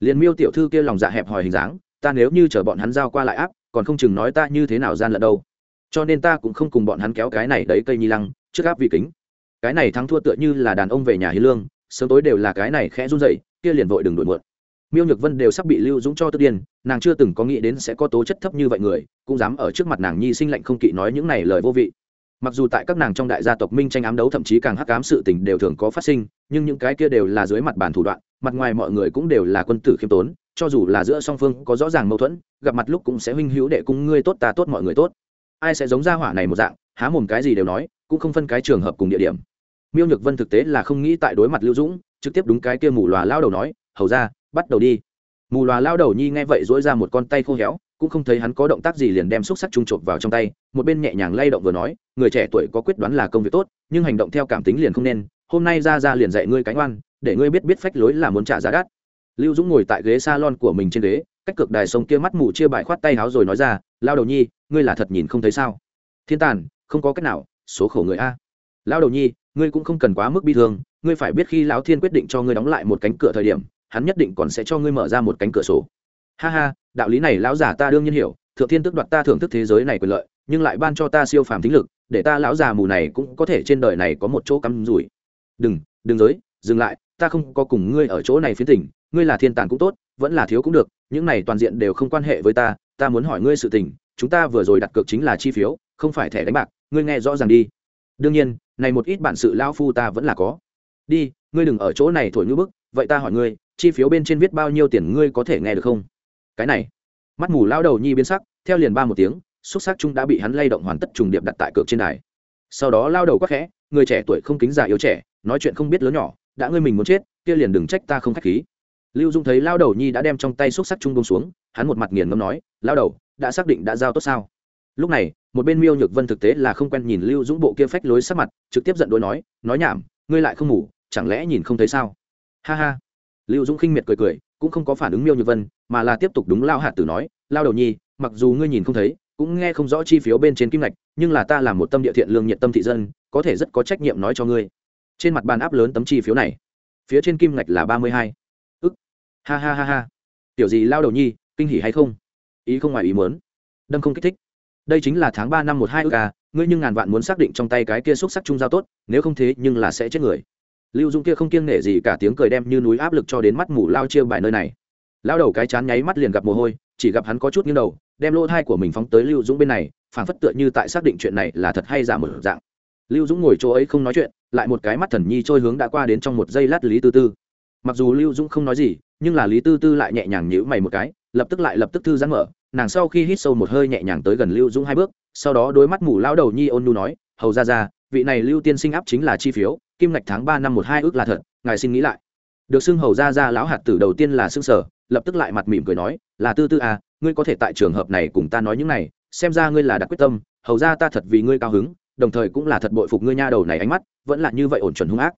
liền miêu tiểu thư kia lòng dạ hẹp hòi hình dáng, ta nếu như chở bọn hắn giao qua lại áp, còn không chừng nói ta như thế nào gian lận đâu. Cho nên ta cũng không cùng bọn hắn kéo cái này đấy cây nhi lăng, trước áp vị kính. Cái này thắng thua tựa như là đàn ông về nhà hiến lương, sớm tối đều là cái này khẽ run dậy kia liền vội đừng đuổi muộn. Miêu nhược vân đều sắp bị lưu dũng cho tức điên, nàng chưa từng có nghĩ đến sẽ có tố chất thấp như vậy người, cũng dám ở trước mặt nàng nhi sinh lệnh không kỵ nói những này lời vô vị mặc dù tại các nàng trong đại gia tộc minh tranh ám đấu thậm chí càng hắc ám sự tình đều thường có phát sinh, nhưng những cái kia đều là dưới mặt bàn thủ đoạn, mặt ngoài mọi người cũng đều là quân tử khiêm tốn, cho dù là giữa song phương có rõ ràng mâu thuẫn, gặp mặt lúc cũng sẽ huynh hữu đệ cung ngươi tốt ta tốt mọi người tốt. Ai sẽ giống gia hỏa này một dạng, há mồm cái gì đều nói, cũng không phân cái trường hợp cùng địa điểm. Miêu nhược vân thực tế là không nghĩ tại đối mặt lưu dũng, trực tiếp đúng cái kia mù lòa lao đầu nói, hầu ra bắt đầu đi. Mù lòa lao đầu nhi nghe vậy dỗi ra một con tay khô héo cũng không thấy hắn có động tác gì liền đem xúc sắc trung chộp vào trong tay, một bên nhẹ nhàng lay động vừa nói, người trẻ tuổi có quyết đoán là công việc tốt, nhưng hành động theo cảm tính liền không nên, hôm nay ra ra liền dạy ngươi cánh oan để ngươi biết biết phách lối là muốn trả giá đắt. Lưu dũng ngồi tại ghế salon của mình trên ghế, cách cực đài sông kia mắt mù chia bài khoát tay háo rồi nói ra, lao đầu nhi, ngươi là thật nhìn không thấy sao? Thiên tàn, không có cách nào, số khổ người a. Lao đầu nhi, ngươi cũng không cần quá mức bi thương, ngươi phải biết khi lão thiên quyết định cho ngươi đóng lại một cánh cửa thời điểm, hắn nhất định còn sẽ cho ngươi mở ra một cánh cửa sổ ha ha, đạo lý này lão giả ta đương nhiên hiểu, thượng thiên tức đoạt ta thưởng thức thế giới này quyền lợi, nhưng lại ban cho ta siêu phàm thính lực, để ta lão già mù này cũng có thể trên đời này có một chỗ cắm rủi. Đừng đừng giới dừng lại, ta không có cùng ngươi ở chỗ này phiến tỉnh ngươi là thiên tàn cũng tốt, vẫn là thiếu cũng được, những này toàn diện đều không quan hệ với ta ta muốn hỏi ngươi sự tình, chúng ta vừa rồi đặt cược chính là chi phiếu, không phải thẻ đánh bạc, ngươi nghe rõ ràng đi. Đương nhiên, này một ít bản sự lão phu ta vẫn là có. Đi, ngươi đừng ở chỗ này thổi như bức, vậy ta hỏi ngươi, chi phiếu bên trên viết bao nhiêu tiền ngươi có thể nghe được không? Cái này. Mắt mù lao đầu nhi biến sắc, theo liền ba một tiếng, xúc sắc chúng đã bị hắn lay động hoàn tất trùng điệp đặt tại cược trên đài. Sau đó lao đầu quắc khẽ, người trẻ tuổi không kính già yếu trẻ, nói chuyện không biết lớn nhỏ, đã ngươi mình muốn chết, kia liền đừng trách ta không khách khí. Lưu dung thấy lao đầu nhi đã đem trong tay xúc sắc chung bông xuống, hắn một mặt nghiền ngâm nói lao đầu, đã xác định đã giao tốt sao? Lúc này, một bên miêu nhược vân thực tế là không quen nhìn lưu dũng bộ kia phách lối sắc mặt, trực tiếp giận đôi nói nói nhảm, ngươi lại không ngủ, chẳng lẽ nhìn không thấy sao? Ha ha. Lưu dũng khinh miệt cười cười cũng không có phản ứng miêu nhược vân, mà là tiếp tục đúng lao hạt tử nói, lao đầu nhi, mặc dù ngươi nhìn không thấy, cũng nghe không rõ chi phiếu bên trên kim ngạch, nhưng là ta là một tâm địa thiện lương nhiệt tâm thị dân, có thể rất có trách nhiệm nói cho ngươi. Trên mặt bàn áp lớn tấm chi phiếu này, phía trên kim ngạch là ba mươi hai. Ức. Ha ha ha ha. Tiểu gì, lao đầu nhi, kinh hỉ hay không? Ý không ngoài ý muốn. Đâm không kích thích. Đây chính là tháng ba năm một hai ức à ngươi nhưng ngàn vạn muốn xác định trong tay cái kia xúc sắc trung giao tốt, nếu không thế nhưng là sẽ chết người lưu dung kia không kiêng nể gì cả, tiếng cười đem như núi áp lực cho đến mắt mù lao chia bài nơi này. Lao đầu cái chán nháy mắt liền gặp mồ hôi, chỉ gặp hắn có chút nghiêng đầu, đem lỗ thai của mình phóng tới lưu dũng bên này, phảng phất tựa như tại xác định chuyện này là thật hay giả một dạng. Lưu dũng ngồi chỗ ấy không nói chuyện, lại một cái mắt thần nhi trôi hướng đã qua đến trong một giây lát lý tư tư. Mặc dù lưu dũng không nói gì, nhưng là lý tư tư lại nhẹ nhàng nhữ mày một cái, lập tức lại lập tức thư giãn mở, nàng sau khi hít sâu một hơi nhẹ nhàng tới gần lưu dũng hai bước, sau đó đôi mắt mù lao đầu nhi ôn nu nói, hầu ra ra, vị này lưu tiên sinh áp chính là chi phiếu kim ngạch tháng ba năm một hai ước là thật, ngài xin nghĩ lại. Được xưng hầu ra ra lão hạt tử đầu tiên là xưng sở, lập tức lại mặt mỉm cười nói, là tư tư à ngươi có thể tại trường hợp này cùng ta nói những này, xem ra ngươi là đã quyết tâm, hầu ra ta thật vì ngươi cao hứng, đồng thời cũng là thật bội phục ngươi nha đầu này ánh mắt, vẫn là như vậy ổn chuẩn hung ác.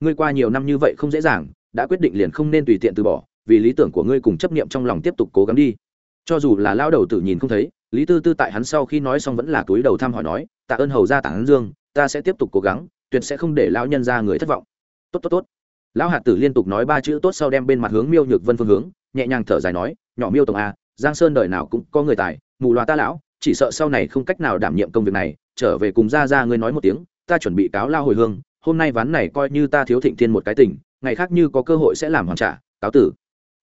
Ngươi qua nhiều năm như vậy không dễ dàng, đã quyết định liền không nên tùy tiện từ bỏ, vì lý tưởng của ngươi cùng chấp niệm trong lòng tiếp tục cố gắng đi. Cho dù là lao đầu tử nhìn không thấy, lý tư tư tại hắn sau khi nói xong vẫn là túi đầu thăm hỏi nói, tạ ơn hầu ra tản dương, ta sẽ tiếp tục cố gắng tuyệt sẽ không để lão nhân ra người thất vọng. Tốt tốt tốt. Lão hạt tử liên tục nói ba chữ tốt sau đem bên mặt hướng miêu nhược vân phương hướng, nhẹ nhàng thở dài nói, nhỏ miêu tổng a giang sơn đời nào cũng có người tài, mù loà ta lão, chỉ sợ sau này không cách nào đảm nhiệm công việc này, trở về cùng ra ra ngươi nói một tiếng, ta chuẩn bị cáo lao hồi hương, hôm nay ván này coi như ta thiếu thịnh thiên một cái tình ngày khác như có cơ hội sẽ làm hoàn trả, cáo tử.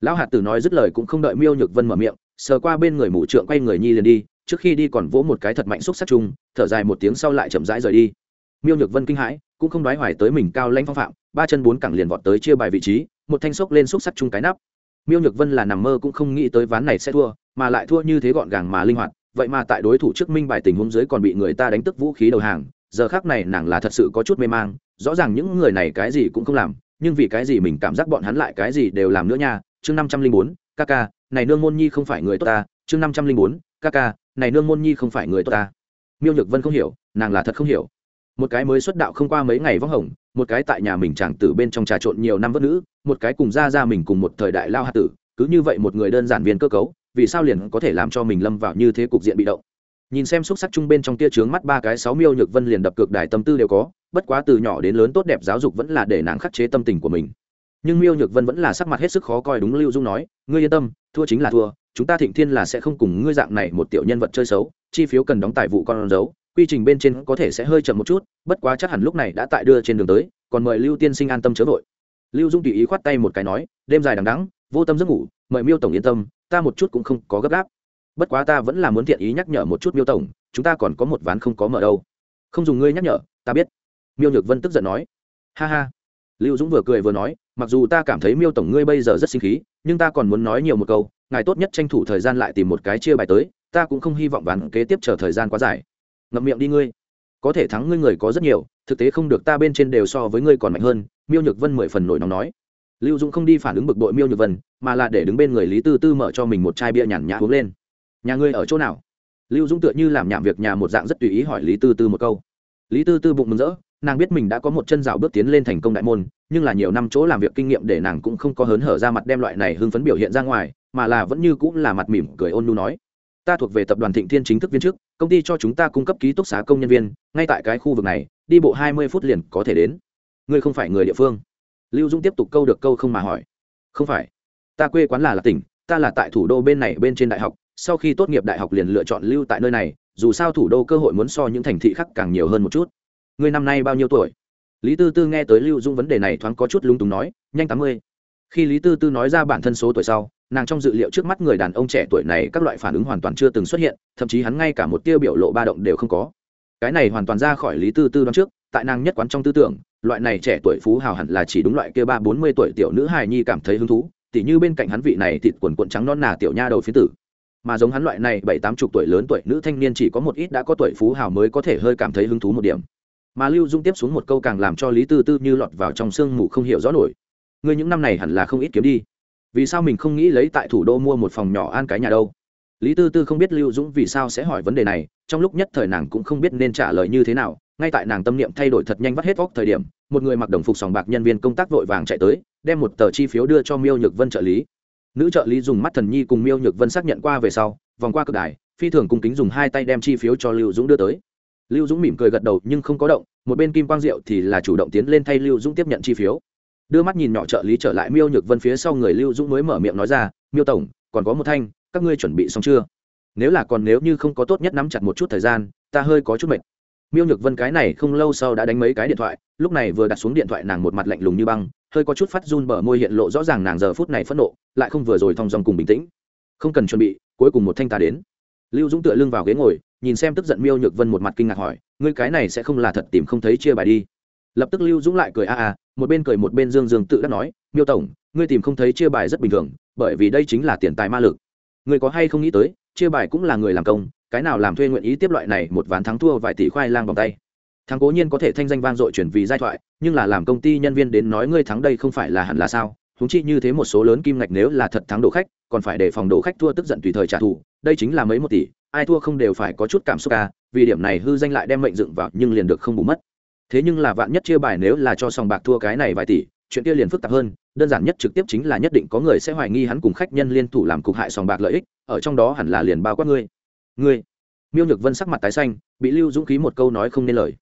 Lão hạt tử nói dứt lời cũng không đợi miêu nhược vân mở miệng, sờ qua bên người mù trượng quay người nhi liền đi, trước khi đi còn vỗ một cái thật mạnh xúc sắc chung, thở dài một tiếng sau lại chậm rãi rời đi miêu nhược vân kinh hãi, cũng không đoái hoài tới mình cao lãnh phong phạm, ba chân bốn cẳng liền vọt tới chia bài vị trí, một thanh xốc lên xúc sắc chung cái nắp. Miêu nhược vân là nằm mơ cũng không nghĩ tới ván này sẽ thua, mà lại thua như thế gọn gàng mà linh hoạt, vậy mà tại đối thủ trước minh bài tình huống dưới còn bị người ta đánh tức vũ khí đầu hàng, giờ khác này nàng là thật sự có chút mê mang, rõ ràng những người này cái gì cũng không làm, nhưng vì cái gì mình cảm giác bọn hắn lại cái gì đều làm nữa nha, chương năm trăm linh bốn, ca ca, này nương môn nhi không phải người tốt ta, chương năm trăm linh bốn, ca ca, này nương môn nhi không phải người tốt ta. Miêu nhược vân không hiểu, nàng là thật không hiểu một cái mới xuất đạo không qua mấy ngày vắng hồng, một cái tại nhà mình chàng tử bên trong trà trộn nhiều năm vất nữ, một cái cùng ra ra mình cùng một thời đại lao hạt tử, cứ như vậy một người đơn giản viên cơ cấu, vì sao liền có thể làm cho mình lâm vào như thế cục diện bị động? Nhìn xem xúc sắc chung bên trong tia trướng mắt ba cái sáu miêu nhược vân liền đập cược đài tâm tư đều có, bất quá từ nhỏ đến lớn tốt đẹp giáo dục vẫn là để nàng khắc chế tâm tình của mình. Nhưng miêu nhược vân vẫn là sắc mặt hết sức khó coi đúng lưu dung nói, ngươi yên tâm, thua chính là thua, chúng ta thịnh thiên là sẽ không cùng ngươi dạng này một tiểu nhân vật chơi xấu, chi phiếu cần đóng tài vụ con dấu quy trình bên trên có thể sẽ hơi chậm một chút, bất quá chắc hẳn lúc này đã tại đưa trên đường tới, còn mời lưu tiên sinh an tâm chớ vội. Lưu dung tùy ý khoát tay một cái nói, đêm dài đằng đắng vô tâm giấc ngủ, mời miêu tổng yên tâm, ta một chút cũng không có gấp gáp. Bất quá ta vẫn là muốn thiện ý nhắc nhở một chút miêu tổng, chúng ta còn có một ván không có mở đâu. Không dùng ngươi nhắc nhở, ta biết. Miêu nhược vân tức giận nói. Ha ha. Lưu dũng vừa cười vừa nói, mặc dù ta cảm thấy miêu tổng ngươi bây giờ rất sinh khí, nhưng ta còn muốn nói nhiều một câu, ngài tốt nhất tranh thủ thời gian lại tìm một cái chia bài tới, ta cũng không hy vọng ván kế tiếp chờ thời gian quá dài ngậm miệng đi ngươi. Có thể thắng ngươi người có rất nhiều, thực tế không được ta bên trên đều so với ngươi còn mạnh hơn, miêu nhược vân mười phần nổi nóng nói. Lưu dũng không đi phản ứng bực bội miêu nhược vân, mà là để đứng bên người lý tư tư mở cho mình một chai bia nhàn nhã uống lên. Nhà ngươi ở chỗ nào? Lưu dũng tựa như làm nhảm việc nhà một dạng rất tùy ý hỏi lý tư tư một câu. Lý tư tư bụng mừng rỡ, nàng biết mình đã có một chân rào bước tiến lên thành công đại môn, nhưng là nhiều năm chỗ làm việc kinh nghiệm để nàng cũng không có hớn hở ra mặt đem loại này hưng phấn biểu hiện ra ngoài, mà là vẫn như cũng là mặt mỉm cười ôn nu nói ta thuộc về tập đoàn thịnh thiên chính thức viên chức, công ty cho chúng ta cung cấp ký túc xá công nhân viên, ngay tại cái khu vực này, đi bộ hai mươi phút liền có thể đến. Ngươi không phải người địa phương. Lưu dung tiếp tục câu được câu không mà hỏi. Không phải. Ta quê quán là là tỉnh, ta là tại thủ đô bên này bên trên đại học, sau khi tốt nghiệp đại học liền lựa chọn lưu tại nơi này, dù sao thủ đô cơ hội muốn so những thành thị khác càng nhiều hơn một chút. Ngươi năm nay bao nhiêu tuổi? Lý tư tư nghe tới lưu dung vấn đề này thoáng có chút lung túng nói, nhanh tám mươi. Khi lý tư tư nói ra bản thân số tuổi sau nàng trong dự liệu trước mắt người đàn ông trẻ tuổi này các loại phản ứng hoàn toàn chưa từng xuất hiện, thậm chí hắn ngay cả một tiêu biểu lộ ba động đều không có. Cái này hoàn toàn ra khỏi lý tư tư đoán trước, tại nàng nhất quán trong tư tưởng, loại này trẻ tuổi phú hào hẳn là chỉ đúng loại kia ba bốn mươi tuổi tiểu nữ hài nhi cảm thấy hứng thú, tỉ như bên cạnh hắn vị này thịt quần quần trắng non nà tiểu nha đầu phía tử. Mà giống hắn loại này bảy tám chục tuổi lớn tuổi nữ thanh niên chỉ có một ít đã có tuổi phú hào mới có thể hơi cảm thấy hứng thú một điểm. Mà lưu dung tiếp xuống một câu càng làm cho lý tư tư như lọt vào trong sương mù không hiểu rõ nổi. Ngươi những năm này hẳn là không ít kiếm đi vì sao mình không nghĩ lấy tại thủ đô mua một phòng nhỏ an cái nhà đâu? Lý tư tư không biết lưu dũng vì sao sẽ hỏi vấn đề này, trong lúc nhất thời nàng cũng không biết nên trả lời như thế nào, ngay tại nàng tâm niệm thay đổi thật nhanh vắt hết vóc thời điểm, một người mặc đồng phục sòng bạc nhân viên công tác vội vàng chạy tới, đem một tờ chi phiếu đưa cho miêu nhược vân trợ lý. Nữ trợ lý dùng mắt thần nhi cùng miêu nhược vân xác nhận qua về sau, vòng qua cực đài, phi thường cung kính dùng hai tay đem chi phiếu cho lưu dũng đưa tới. Lưu dũng mỉm cười gật đầu nhưng không có động, một bên kim quang diệu thì là chủ động tiến lên thay lưu dũng tiếp nhận chi phiếu đưa mắt nhìn nhỏ trợ lý trở lại miêu nhược vân phía sau người lưu dũng mới mở miệng nói ra, miêu tổng, còn có một thanh, các ngươi chuẩn bị xong chưa? Nếu là còn nếu như không có tốt nhất nắm chặt một chút thời gian, ta hơi có chút mệt. Miêu nhược vân cái này không lâu sau đã đánh mấy cái điện thoại, lúc này vừa đặt xuống điện thoại nàng một mặt lạnh lùng như băng, hơi có chút phát run bờ môi hiện lộ rõ ràng nàng giờ phút này phẫn nộ, lại không vừa rồi thong dong cùng bình tĩnh. Không cần chuẩn bị, cuối cùng một thanh ta đến. Lưu dũng tựa lưng vào ghế ngồi, nhìn xem tức giận miêu nhược vân một mặt kinh ngạc hỏi, ngươi cái này sẽ không là thật tìm không thấy chia bài đi? Lập tức lưu dũng lại cười, a a một bên cười một bên dương dương tự đắc nói, miêu tổng, ngươi tìm không thấy chia bài rất bình thường, bởi vì đây chính là tiền tài ma lực. Ngươi có hay không nghĩ tới, chia bài cũng là người làm công, cái nào làm thuê nguyện ý tiếp loại này một ván thắng thua vài tỷ khoai lang vòng tay? Thắng cố nhiên có thể thanh danh vang dội chuyển vì giai thoại, nhưng là làm công ty nhân viên đến nói ngươi thắng đây không phải là hẳn là sao? Húng chi như thế một số lớn kim ngạch nếu là thật thắng đổ khách, còn phải để phòng đổ khách thua tức giận tùy thời trả thù, đây chính là mấy một tỷ, ai thua không đều phải có chút cảm xúc à vì điểm này hư danh lại đem mệnh dựng vào nhưng liền được không bù mất thế nhưng là vạn nhất chia bài nếu là cho sòng bạc thua cái này vài tỷ, chuyện kia liền phức tạp hơn, đơn giản nhất trực tiếp chính là nhất định có người sẽ hoài nghi hắn cùng khách nhân liên thủ làm cục hại sòng bạc lợi ích, ở trong đó hẳn là liền bao quát ngươi. Ngươi. Miêu nhược vân sắc mặt tái xanh, bị lưu dũng khí một câu nói không nên lời.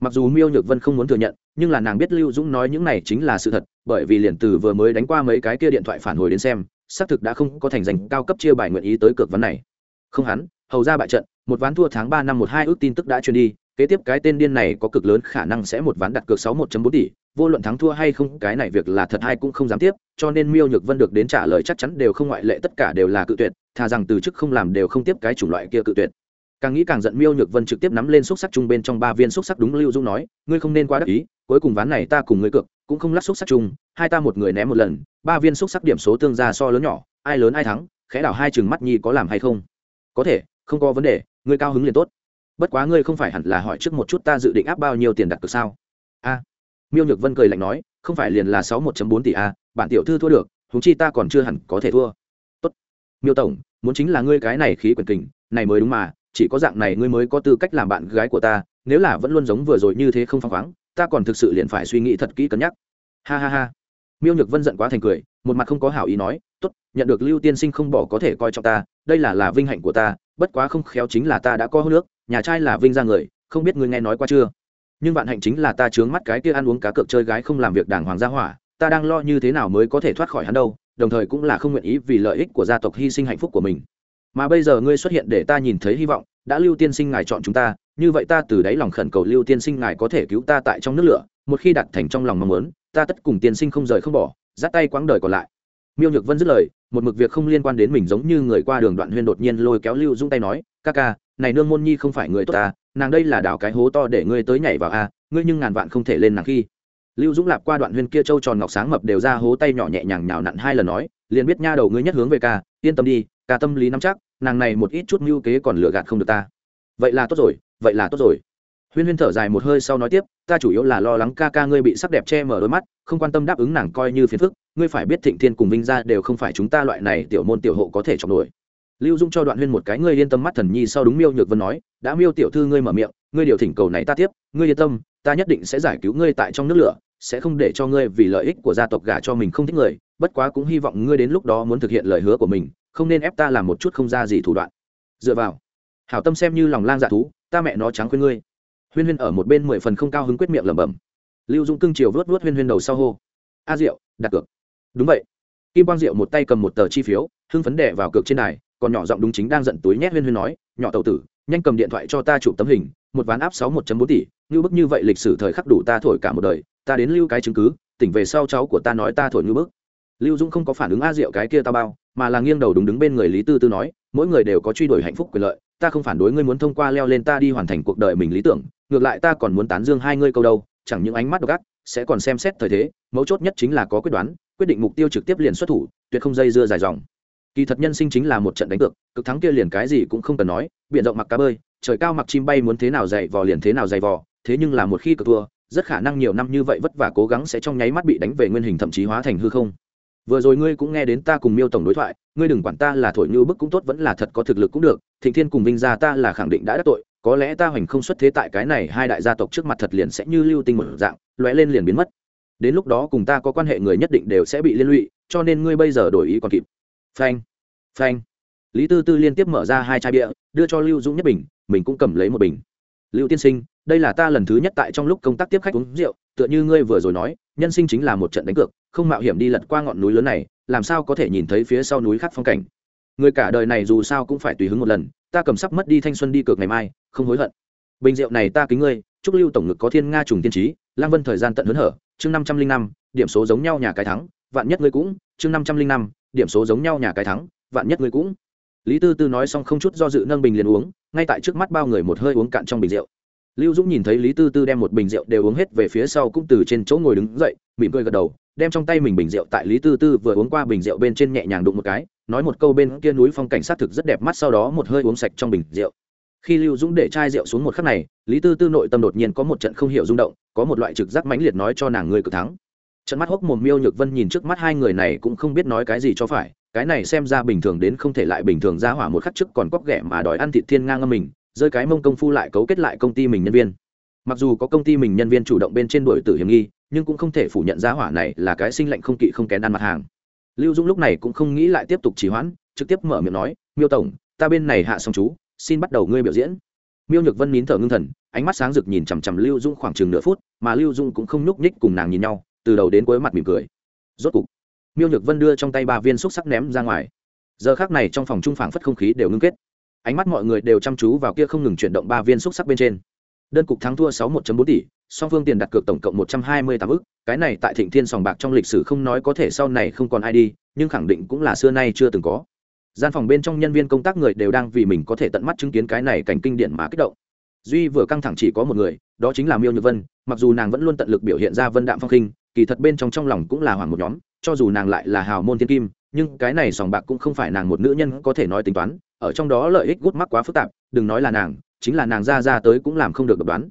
Mặc dù miêu nhược vân không muốn thừa nhận, nhưng là nàng biết lưu dũng nói những này chính là sự thật, bởi vì liền từ vừa mới đánh qua mấy cái kia điện thoại phản hồi đến xem, xác thực đã không có thành danh cao cấp chia bài nguyện ý tới cược vấn này. Không hắn, hầu ra bại trận, một ván thua tháng ba năm một hai ước tin tức đã truyền đi kế tiếp cái tên điên này có cực lớn khả năng sẽ một ván đặt cược sáu một bốn tỷ, vô luận thắng thua hay không, cái này việc là thật hay cũng không dám tiếp, cho nên miêu nhược vân được đến trả lời chắc chắn đều không ngoại lệ, tất cả đều là cự tuyệt, thà rằng từ chức không làm đều không tiếp cái chủng loại kia cự tuyệt. Càng nghĩ càng giận, miêu nhược vân trực tiếp nắm lên xúc sắc chung bên trong ba viên xúc sắc đúng lưu dung nói, ngươi không nên quá đắc ý, cuối cùng ván này ta cùng ngươi cược, cũng không lắc xúc sắc chung, hai ta một người ném một lần, ba viên xúc sắc điểm số tương gia so lớn nhỏ, ai lớn ai thắng, khẽ đảo hai chừng mắt nhi có làm hay không? Có thể, không có vấn đề, ngươi cao hứng liền tốt bất quá ngươi không phải hẳn là hỏi trước một chút ta dự định áp bao nhiêu tiền đặt cược sao? A. Miêu nhược vân cười lạnh nói, không phải liền là sáu một bốn tỷ a, bản tiểu thư thua được húng chi ta còn chưa hẳn có thể thua. Tốt. Miêu tổng, muốn chính là ngươi cái này khí quyền kình, này mới đúng mà, chỉ có dạng này ngươi mới có tư cách làm bạn gái của ta, nếu là vẫn luôn giống vừa rồi như thế không phăng khoáng, ta còn thực sự liền phải suy nghĩ thật kỹ cân nhắc. Ha ha ha. Miêu nhược vân giận quá thành cười, một mặt không có hảo ý nói, tốt, nhận được lưu tiên sinh không bỏ có thể coi trọng ta, đây là là vinh hạnh của ta, bất quá không khéo chính là ta đã có hô nước nhà trai là vinh ra người, không biết ngươi nghe nói qua chưa? Nhưng vạn hạnh chính là ta chướng mắt cái kia ăn uống cá cược chơi gái không làm việc đàng hoàng gia hỏa, ta đang lo như thế nào mới có thể thoát khỏi hắn đâu, đồng thời cũng là không nguyện ý vì lợi ích của gia tộc hy sinh hạnh phúc của mình. Mà bây giờ ngươi xuất hiện để ta nhìn thấy hy vọng, đã lưu tiên sinh ngài chọn chúng ta, như vậy ta từ đáy lòng khẩn cầu lưu tiên sinh ngài có thể cứu ta tại trong nước lửa, một khi đặt thành trong lòng mong muốn, ta tất cùng tiên sinh không rời không bỏ dắt tay quãng đời còn lại. Miêu nhược vân dứt lời, một mực việc không liên quan đến mình giống như người qua đường đoạn huyên đột nhiên lôi kéo lưu dung tay nói, ca ca này nương môn nhi không phải người tốt ta, nàng đây là đảo cái hố to để ngươi tới nhảy vào a, ngươi nhưng ngàn vạn không thể lên nàng khi. Lưu dũng lạp qua đoạn huyên kia trâu tròn ngọc sáng mập đều ra hố tay nhỏ nhẹ nhàng nhào nặn hai lần nói, liền biết nha đầu ngươi nhất hướng về ca, yên tâm đi, ca tâm lý nắm chắc, nàng này một ít chút mưu kế còn lừa gạt không được ta. Vậy là tốt rồi, vậy là tốt rồi. Huyên huyên thở dài một hơi sau nói tiếp, ta chủ yếu là lo lắng ca ca ngươi bị sắc đẹp che mở đôi mắt, không quan tâm đáp ứng nàng coi như phiền phức, ngươi phải biết thịnh thiên cùng vinh gia đều không phải chúng ta loại này tiểu môn tiểu hộ có thể chọc nổi lưu dung cho đoạn huyên một cái ngươi yên tâm mắt thần nhi sau đúng miêu nhược vân nói, đã miêu tiểu thư ngươi mở miệng, ngươi điều thỉnh cầu này ta tiếp, ngươi yên tâm, ta nhất định sẽ giải cứu ngươi tại trong nước lửa, sẽ không để cho ngươi vì lợi ích của gia tộc gả cho mình không thích người, bất quá cũng hy vọng ngươi đến lúc đó muốn thực hiện lời hứa của mình, không nên ép ta làm một chút không ra gì thủ đoạn. Dựa vào, hảo tâm xem như lòng lang dạ thú, ta mẹ nó trắng khuyên ngươi. Huyên huyên ở một bên mười phần không cao hứng quyết miệng lẩm bẩm. Lưu dung cưng chiều vớt vớt huyên huyên đầu sau hô, a diệu, đặt cược. Đúng vậy. Kim quang diệu một tay cầm một tờ chi phiếu, hưng phấn đệ vào cược trên này còn nhỏ giọng đúng chính đang giận túi nhét huyên huyên nói, nhỏ tàu tử, nhanh cầm điện thoại cho ta chụp tấm hình, một ván áp sáu một bốn tỷ như bức như vậy lịch sử thời khắc đủ ta thổi cả một đời, ta đến lưu cái chứng cứ, tỉnh về sau cháu của ta nói ta thổi như bức. Lưu dung không có phản ứng a diệu cái kia ta bao, mà là nghiêng đầu đúng đứng bên người lý tư tư nói, mỗi người đều có truy đuổi hạnh phúc quyền lợi, ta không phản đối ngươi muốn thông qua leo lên ta đi hoàn thành cuộc đời mình lý tưởng, ngược lại ta còn muốn tán dương hai ngươi câu đâu, chẳng những ánh mắt độc ác, sẽ còn xem xét thời thế, mấu chốt nhất chính là có quyết đoán, quyết định mục tiêu trực tiếp liền xuất thủ, tuyệt không dây dưa dài dòng kỳ thật nhân sinh chính là một trận đánh cược, cực thắng kia liền cái gì cũng không cần nói biện rộng mặc cá bơi, trời cao mặc chim bay muốn thế nào dày vò liền thế nào dày vò, thế nhưng là một khi cực thua, rất khả năng nhiều năm như vậy vất vả cố gắng sẽ trong nháy mắt bị đánh về nguyên hình thậm chí hóa thành hư không. Vừa rồi ngươi cũng nghe đến ta cùng miêu tổng đối thoại, ngươi đừng quản ta là thổi như bức cũng tốt vẫn là thật có thực lực cũng được, thịnh thiên cùng vinh gia ta là khẳng định đã đắc tội, có lẽ ta hoành không xuất thế tại cái này hai đại gia tộc trước mặt thật liền sẽ như lưu tinh một dạng, lóe lên liền biến mất. Đến lúc đó cùng ta có quan hệ người nhất định đều sẽ bị liên lụy, cho nên ngươi bây giờ đổi ý còn kịp phanh. Phanh. Lý tư tư liên tiếp mở ra hai chai bia, đưa cho lưu dũng nhất bình, mình cũng cầm lấy một bình. Lưu tiên sinh, đây là ta lần thứ nhất tại trong lúc công tác tiếp khách uống rượu, tựa như ngươi vừa rồi nói, nhân sinh chính là một trận đánh cược, không mạo hiểm đi lật qua ngọn núi lớn này, làm sao có thể nhìn thấy phía sau núi khác phong cảnh. Người cả đời này dù sao cũng phải tùy hứng một lần, ta cầm sắp mất đi thanh xuân đi cược ngày mai, không hối hận. Bình rượu này ta kính ngươi, chúc lưu tổng ngực có thiên nga trùng tiên trí, lang vân thời gian tận hớn hở, chương năm trăm linh năm, điểm số giống nhau nhà cái thắng, vạn nhất ngươi cũng, chương năm trăm linh năm điểm số giống nhau nhà cái thắng, vạn nhất ngươi cũng. Lý tư tư nói xong không chút do dự nâng bình liền uống, ngay tại trước mắt bao người một hơi uống cạn trong bình rượu. Lưu dũng nhìn thấy lý tư tư đem một bình rượu đều uống hết về phía sau cũng từ trên chỗ ngồi đứng dậy, mỉm cười gật đầu, đem trong tay mình bình rượu tại lý tư tư vừa uống qua bình rượu bên trên nhẹ nhàng đụng một cái, nói một câu bên kia núi phong cảnh sát thực rất đẹp mắt sau đó một hơi uống sạch trong bình rượu. Khi lưu dũng để chai rượu xuống một khắc này, lý tư tư nội tâm đột nhiên có một trận không hiểu rung động, có một loại trực giác mãnh liệt nói cho nàng người cực thắng trận mắt hốc mồm miêu nhược vân nhìn trước mắt hai người này cũng không biết nói cái gì cho phải, cái này xem ra bình thường đến không thể lại bình thường ra hỏa một khắc trước còn cóc ghẻ mà đòi ăn thịt thiên ngang ngâm mình, rơi cái mông công phu lại cấu kết lại công ty mình nhân viên. Mặc dù có công ty mình nhân viên chủ động bên trên đuổi tử hiểm nghi, nhưng cũng không thể phủ nhận ra hỏa này là cái sinh lệnh không kỵ không kén ăn mặt hàng. Lưu dũng lúc này cũng không nghĩ lại tiếp tục trì hoãn, trực tiếp mở miệng nói, miêu tổng, ta bên này hạ xong chú, xin bắt đầu ngươi biểu diễn. Miêu nhược vân nín thở ngưng thần, ánh mắt sáng rực nhìn chằm chằm lưu dũng khoảng chừng nửa phút, mà lưu dũng cũng không nhúc nhích cùng nàng nhìn nhau từ đầu đến cuối mặt mỉm cười. Rốt cục, miêu nhược vân đưa trong tay ba viên xúc sắc ném ra ngoài. Giờ khác này trong phòng trung phảng phất không khí đều ngưng kết. Ánh mắt mọi người đều chăm chú vào kia không ngừng chuyển động ba viên xúc sắc bên trên. Đơn cục thắng thua sáu một bốn tỷ, song phương tiền đặt cược tổng cộng một trăm hai mươi tám ức, cái này tại thịnh thiên sòng bạc trong lịch sử không nói có thể sau này không còn ai đi, nhưng khẳng định cũng là xưa nay chưa từng có. Gian phòng bên trong nhân viên công tác người đều đang vì mình có thể tận mắt chứng kiến cái này cảnh kinh điển mà kích động. Duy vừa căng thẳng chỉ có một người, đó chính là miêu nhược vân, mặc dù nàng vẫn luôn tận lực biểu hiện ra vân đạm phong khinh kỳ thật bên trong trong lòng cũng là hoàng một nhóm, cho dù nàng lại là hào môn thiên kim, nhưng cái này sòng bạc cũng không phải nàng một nữ nhân có thể nói tính toán, ở trong đó lợi ích gút mắc quá phức tạp, đừng nói là nàng, chính là nàng ra ra tới cũng làm không được độc đoán.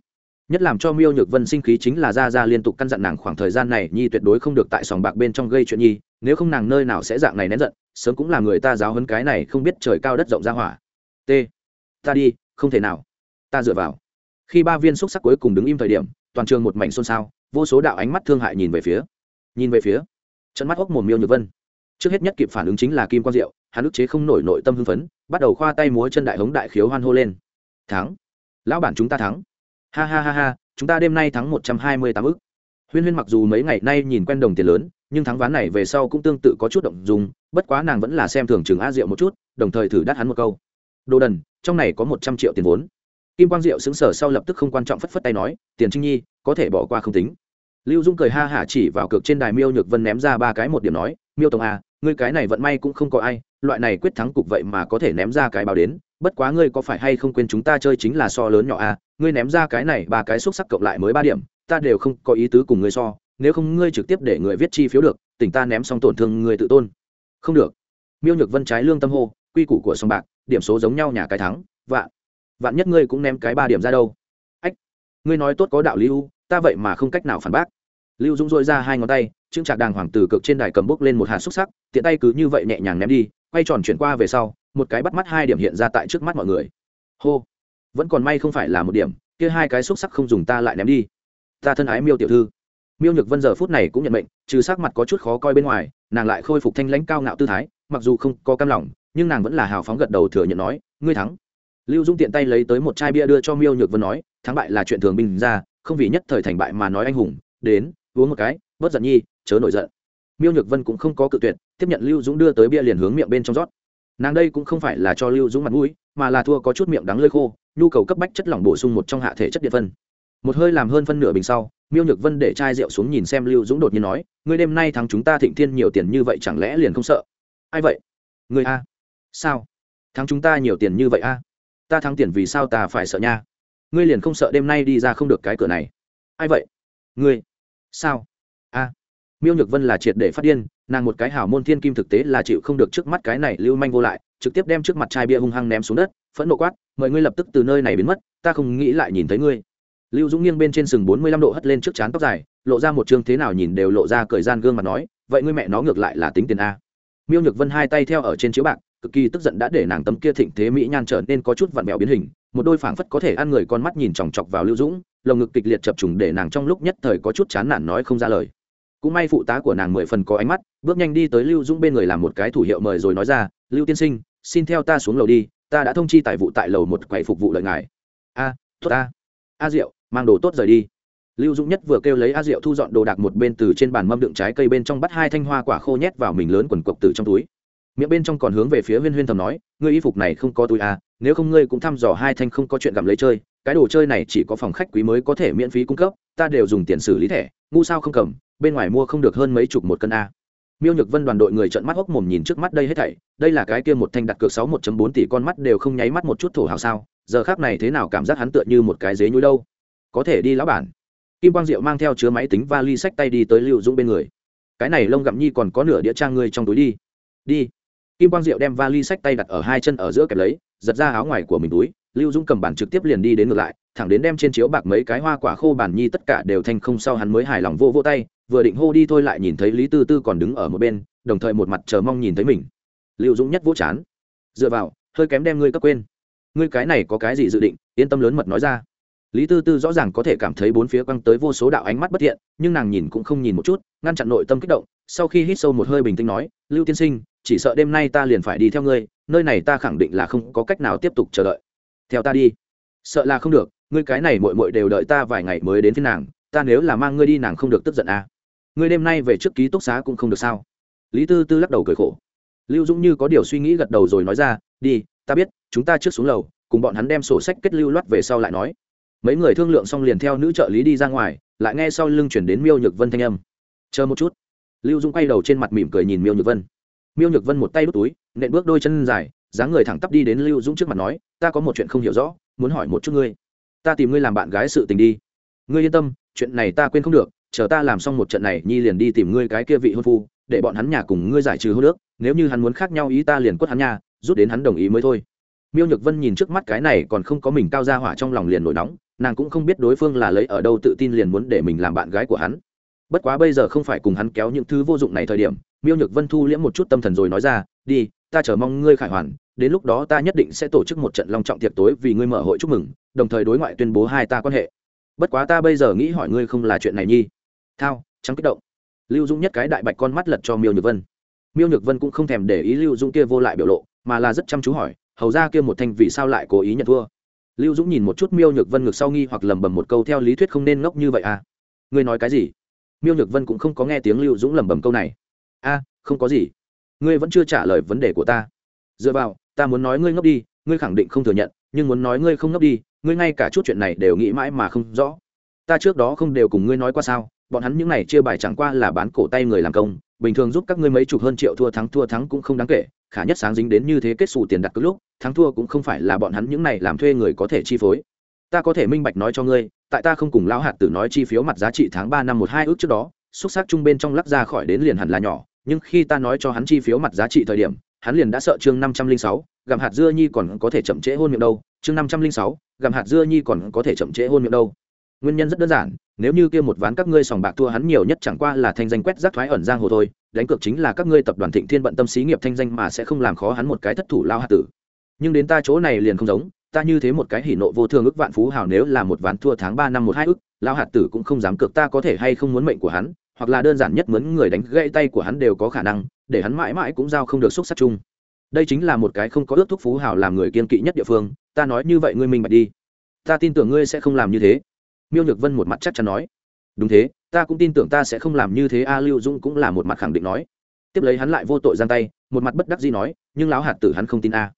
Nhất làm cho miêu nhược vân sinh khí chính là ra ra liên tục căn dặn nàng khoảng thời gian này nhi tuyệt đối không được tại sòng bạc bên trong gây chuyện nhi, nếu không nàng nơi nào sẽ dạng này nén giận, sớm cũng là người ta giáo hấn cái này không biết trời cao đất rộng ra hỏa. T, ta đi, không thể nào. Ta dựa vào. Khi ba viên xúc sắc cuối cùng đứng im thời điểm, toàn trường một mảnh xôn xao vô số đạo ánh mắt thương hại nhìn về phía. Nhìn về phía. Trận mắt hốc mồm miêu nhược vân. Trước hết nhất kịp phản ứng chính là kim quang diệu, hắn ức chế không nổi nội tâm hưng phấn, bắt đầu khoa tay múa chân đại hống đại khiếu hoan hô lên. Thắng. Lão bản chúng ta thắng. Ha ha ha ha, chúng ta đêm nay thắng một trăm hai mươi tám ức. Huyên huyên mặc dù mấy ngày nay nhìn quen đồng tiền lớn, nhưng thắng ván này về sau cũng tương tự có chút động dùng bất quá nàng vẫn là xem thường trường a diệu một chút, đồng thời thử đắt hắn một câu. Đồ đần, trong này có một trăm triệu tiền vốn kim quang diệu xứng sở sau lập tức không quan trọng phất phất tay nói, tiền trinh nhi, có thể bỏ qua không tính. Lưu dung cười ha hả chỉ vào cược trên đài miêu nhược vân ném ra ba cái một điểm nói, miêu tổng a ngươi cái này vận may cũng không có ai, loại này quyết thắng cục vậy mà có thể ném ra cái báo đến, bất quá ngươi có phải hay không quên chúng ta chơi chính là so lớn nhỏ a ngươi ném ra cái này ba cái xúc sắc cộng lại mới ba điểm, ta đều không có ý tứ cùng ngươi so, nếu không ngươi trực tiếp để người viết chi phiếu được, tỉnh ta ném xong tổn thương người tự tôn. Không được. Miêu nhược vân trái lương tâm hô, quy củ của sòng bạc, điểm số giống nhau nhà cái thắng, vạn vạn nhất ngươi cũng ném cái ba điểm ra đâu. Ách, ngươi nói tốt có đạo lý u, ta vậy mà không cách nào phản bác. Lưu dũng dội ra hai ngón tay, chững trạc đàng hoàng tử cực trên đài cầm bốc lên một hạt xúc sắc, tiện tay cứ như vậy nhẹ nhàng ném đi, quay tròn chuyển qua về sau, một cái bắt mắt hai điểm hiện ra tại trước mắt mọi người. Hô, vẫn còn may không phải là một điểm, kia hai cái xúc sắc không dùng ta lại ném đi. Ta thân ái miêu tiểu thư. Miêu nhược vân giờ phút này cũng nhận mệnh, trừ sắc mặt có chút khó coi bên ngoài, nàng lại khôi phục thanh lãnh cao ngạo tư thái, mặc dù không có cam lòng, nhưng nàng vẫn là hào phóng gật đầu thừa nhận nói, ngươi thắng lưu dung tiện tay lấy tới một chai bia đưa cho miêu nhược vân nói, thắng bại là chuyện thường bình ra, không vì nhất thời thành bại mà nói anh hùng, đến, uống một cái, bớt giận nhi, chớ nổi giận. Miêu nhược vân cũng không có cự tuyệt, tiếp nhận lưu dũng đưa tới bia liền hướng miệng bên trong rót. Nàng đây cũng không phải là cho lưu dũng mặt mũi, mà là thua có chút miệng đắng lơi khô, nhu cầu cấp bách chất lỏng bổ sung một trong hạ thể chất điện phân. Một hơi làm hơn phân nửa bình sau, miêu nhược vân để chai rượu xuống nhìn xem lưu dũng đột nhiên nói, ngươi đêm nay thắng chúng ta thịnh thiên nhiều tiền như vậy chẳng lẽ liền không sợ? Ai vậy? Người a. Sao? Thắng chúng ta nhiều tiền như vậy a ta thắng tiền vì sao ta phải sợ nha? Ngươi liền không sợ đêm nay đi ra không được cái cửa này? Ai vậy? Ngươi? Sao? A. Miêu nhược vân là triệt để phát điên, nàng một cái hảo môn thiên kim thực tế là chịu không được trước mắt cái này lưu manh vô lại, trực tiếp đem trước mặt chai bia hung hăng ném xuống đất, phẫn nộ quát, mời ngươi lập tức từ nơi này biến mất, ta không nghĩ lại nhìn thấy ngươi. Lưu dũng nghiêng bên trên sừng bốn mươi lăm độ hất lên trước chán tóc dài, lộ ra một chương thế nào nhìn đều lộ ra cởi gian gương mặt nói, vậy ngươi mẹ nó ngược lại là tính tiền a. Miêu nhược vân hai tay theo ở trên chiếu bạc cực kỳ tức giận đã để nàng tấm kia thịnh thế mỹ nhan trở nên có chút vặn vẹo biến hình, một đôi phảng phất có thể ăn người con mắt nhìn chòng chọc vào lưu dũng, lồng ngực kịch liệt chập trùng để nàng trong lúc nhất thời có chút chán nản nói không ra lời. Cũng may phụ tá của nàng mười phần có ánh mắt, bước nhanh đi tới lưu dũng bên người làm một cái thủ hiệu mời rồi nói ra, lưu tiên sinh, xin theo ta xuống lầu đi, ta đã thông chi tài vụ tại lầu một quầy phục vụ lợi ngài. A, tốt a a diệu, mang đồ tốt rời đi. Lưu dũng nhất vừa kêu lấy a diệu thu dọn đồ đạc một bên từ trên bàn mâm đựng trái cây bên trong bắt hai thanh hoa quả khô nhét vào mình lớn quần cộc từ trong túi miệng bên trong còn hướng về phía huyên huyên thầm nói, ngươi y phục này không có túi à nếu không ngươi cũng thăm dò hai thanh không có chuyện gặm lấy chơi, cái đồ chơi này chỉ có phòng khách quý mới có thể miễn phí cung cấp, ta đều dùng tiền xử lý thẻ, ngu sao không cầm, bên ngoài mua không được hơn mấy chục một cân a miêu nhược vân đoàn đội người trợn mắt hốc mồm nhìn trước mắt đây hết thảy, đây là cái kia một thanh đặt cược sáu một bốn tỷ con mắt đều không nháy mắt một chút thổ hào sao, giờ khác này thế nào cảm giác hắn tựa như một cái dế nhúi đâu? Có thể đi lão bản. Kim quang diệu mang theo chứa máy tính và ly sách tay đi tới lưu dũng bên người. Cái này lông gặm nhi còn có nửa đĩa trang ngươi trong túi đi. Đi kim quang diệu đem vali sách tay đặt ở hai chân ở giữa kẹp lấy, giật ra áo ngoài của mình túi, lưu dũng cầm bản trực tiếp liền đi đến ngược lại, thẳng đến đem trên chiếu bạc mấy cái hoa quả khô bản nhi tất cả đều thanh không sau hắn mới hài lòng vô vô tay, vừa định hô đi thôi lại nhìn thấy lý tư tư còn đứng ở một bên, đồng thời một mặt chờ mong nhìn thấy mình. Lưu dũng nhất vỗ chán. Dựa vào, hơi kém đem ngươi cấp quên. Ngươi cái này có cái gì dự định? Yên tâm lớn mật nói ra. Lý tư tư rõ ràng có thể cảm thấy bốn phía quăng tới vô số đạo ánh mắt bất thiện, nhưng nàng nhìn cũng không nhìn một chút, ngăn chặn nội tâm kích động, sau khi hít sâu một hơi bình tĩnh nói, lưu tiên sinh chỉ sợ đêm nay ta liền phải đi theo ngươi, nơi này ta khẳng định là không có cách nào tiếp tục chờ đợi. Theo ta đi. Sợ là không được, ngươi cái này mội mội đều đợi ta vài ngày mới đến phía nàng, ta nếu là mang ngươi đi nàng không được tức giận à. ngươi đêm nay về trước ký túc xá cũng không được sao? Lý tư tư lắc đầu cười khổ. Lưu dũng như có điều suy nghĩ gật đầu rồi nói ra, đi, ta biết, chúng ta trước xuống lầu, cùng bọn hắn đem sổ sách kết lưu loát về sau lại nói. Mấy người thương lượng xong liền theo nữ trợ lý đi ra ngoài, lại nghe sau lưng chuyển đến miêu nhược vân thanh âm. Chờ một chút. Lưu dung quay đầu trên mặt mỉm cười nhìn miêu nhược vân miêu nhược vân một tay đút túi nện bước đôi chân dài dáng người thẳng tắp đi đến lưu dũng trước mặt nói ta có một chuyện không hiểu rõ muốn hỏi một chút ngươi ta tìm ngươi làm bạn gái sự tình đi ngươi yên tâm chuyện này ta quên không được chờ ta làm xong một trận này nhi liền đi tìm ngươi cái kia vị hôn phu để bọn hắn nhà cùng ngươi giải trừ hôn nước nếu như hắn muốn khác nhau ý ta liền quất hắn nhà rút đến hắn đồng ý mới thôi miêu nhược vân nhìn trước mắt cái này còn không có mình cao ra hỏa trong lòng liền nổi nóng nàng cũng không biết đối phương là lấy ở đâu tự tin liền muốn để mình làm bạn gái của hắn bất quá bây giờ không phải cùng hắn kéo những thứ vô dụng này thời điểm miêu nhược vân thu liễm một chút tâm thần rồi nói ra, đi, ta chờ mong ngươi khải hoàn, đến lúc đó ta nhất định sẽ tổ chức một trận long trọng tiệc tối vì ngươi mở hội chúc mừng, đồng thời đối ngoại tuyên bố hai ta quan hệ. Bất quá ta bây giờ nghĩ hỏi ngươi không là chuyện này nhi. Thao, trắng kích động. Lưu dũng nhất cái đại bạch con mắt lật cho miêu nhược vân. Miêu nhược vân cũng không thèm để ý lưu dũng kia vô lại biểu lộ, mà là rất chăm chú hỏi, hầu ra kia một thanh vì sao lại cố ý nhận thua? Lưu dũng nhìn một chút miêu nhược vân ngược sau nghi hoặc lầm bầm một câu, theo lý thuyết không nên ngốc như vậy à? Ngươi nói cái gì? Miêu nhược vân cũng không có nghe tiếng lưu dũng lầm bầm câu này a, không có gì. Ngươi vẫn chưa trả lời vấn đề của ta. Dựa vào, ta muốn nói ngươi ngốc đi, ngươi khẳng định không thừa nhận, nhưng muốn nói ngươi không ngốc đi, ngươi ngay cả chút chuyện này đều nghĩ mãi mà không rõ. Ta trước đó không đều cùng ngươi nói qua sao? Bọn hắn những này chia bài chẳng qua là bán cổ tay người làm công, bình thường giúp các ngươi mấy chục hơn triệu thua thắng thua thắng cũng không đáng kể, khả nhất sáng dính đến như thế kết xù tiền đặt cứ lúc, thắng thua cũng không phải là bọn hắn những này làm thuê người có thể chi phối. Ta có thể minh bạch nói cho ngươi, tại ta không cùng lão hạt tử nói chi phiếu mặt giá trị tháng ba năm một hai ước trước đó, xúc xác chung bên trong lắc ra khỏi đến liền hẳn là nhỏ nhưng khi ta nói cho hắn chi phiếu mặt giá trị thời điểm, hắn liền đã sợ chương năm trăm linh sáu, gặm hạt dưa nhi còn có thể chậm trễ hôn miệng đâu. Chương năm trăm linh sáu, gặm hạt dưa nhi còn có thể chậm trễ hôn miệng đâu. Nguyên nhân rất đơn giản, nếu như kia một ván các ngươi sòng bạc thua hắn nhiều nhất chẳng qua là thanh danh quét rác thoái ẩn giang hồ thôi, đánh cược chính là các ngươi tập đoàn thịnh thiên bận tâm xí nghiệp thanh danh mà sẽ không làm khó hắn một cái thất thủ lao hạt tử. Nhưng đến ta chỗ này liền không giống, ta như thế một cái hỉ nộ vô thương ức vạn phú hào nếu là một ván thua tháng ba năm một hai ức, lao hạt tử cũng không dám cược ta có thể hay không muốn mệnh của hắn hoặc là đơn giản nhất mướn người đánh gãy tay của hắn đều có khả năng, để hắn mãi mãi cũng giao không được xúc sắc chung. Đây chính là một cái không có ước thúc phú hào làm người kiên kỵ nhất địa phương, ta nói như vậy ngươi minh bạch đi. Ta tin tưởng ngươi sẽ không làm như thế. Miêu nhược vân một mặt chắc chắn nói. Đúng thế, ta cũng tin tưởng ta sẽ không làm như thế, a lưu dũng cũng là một mặt khẳng định nói. Tiếp lấy hắn lại vô tội giang tay, một mặt bất đắc gì nói, nhưng lão hạt tử hắn không tin a.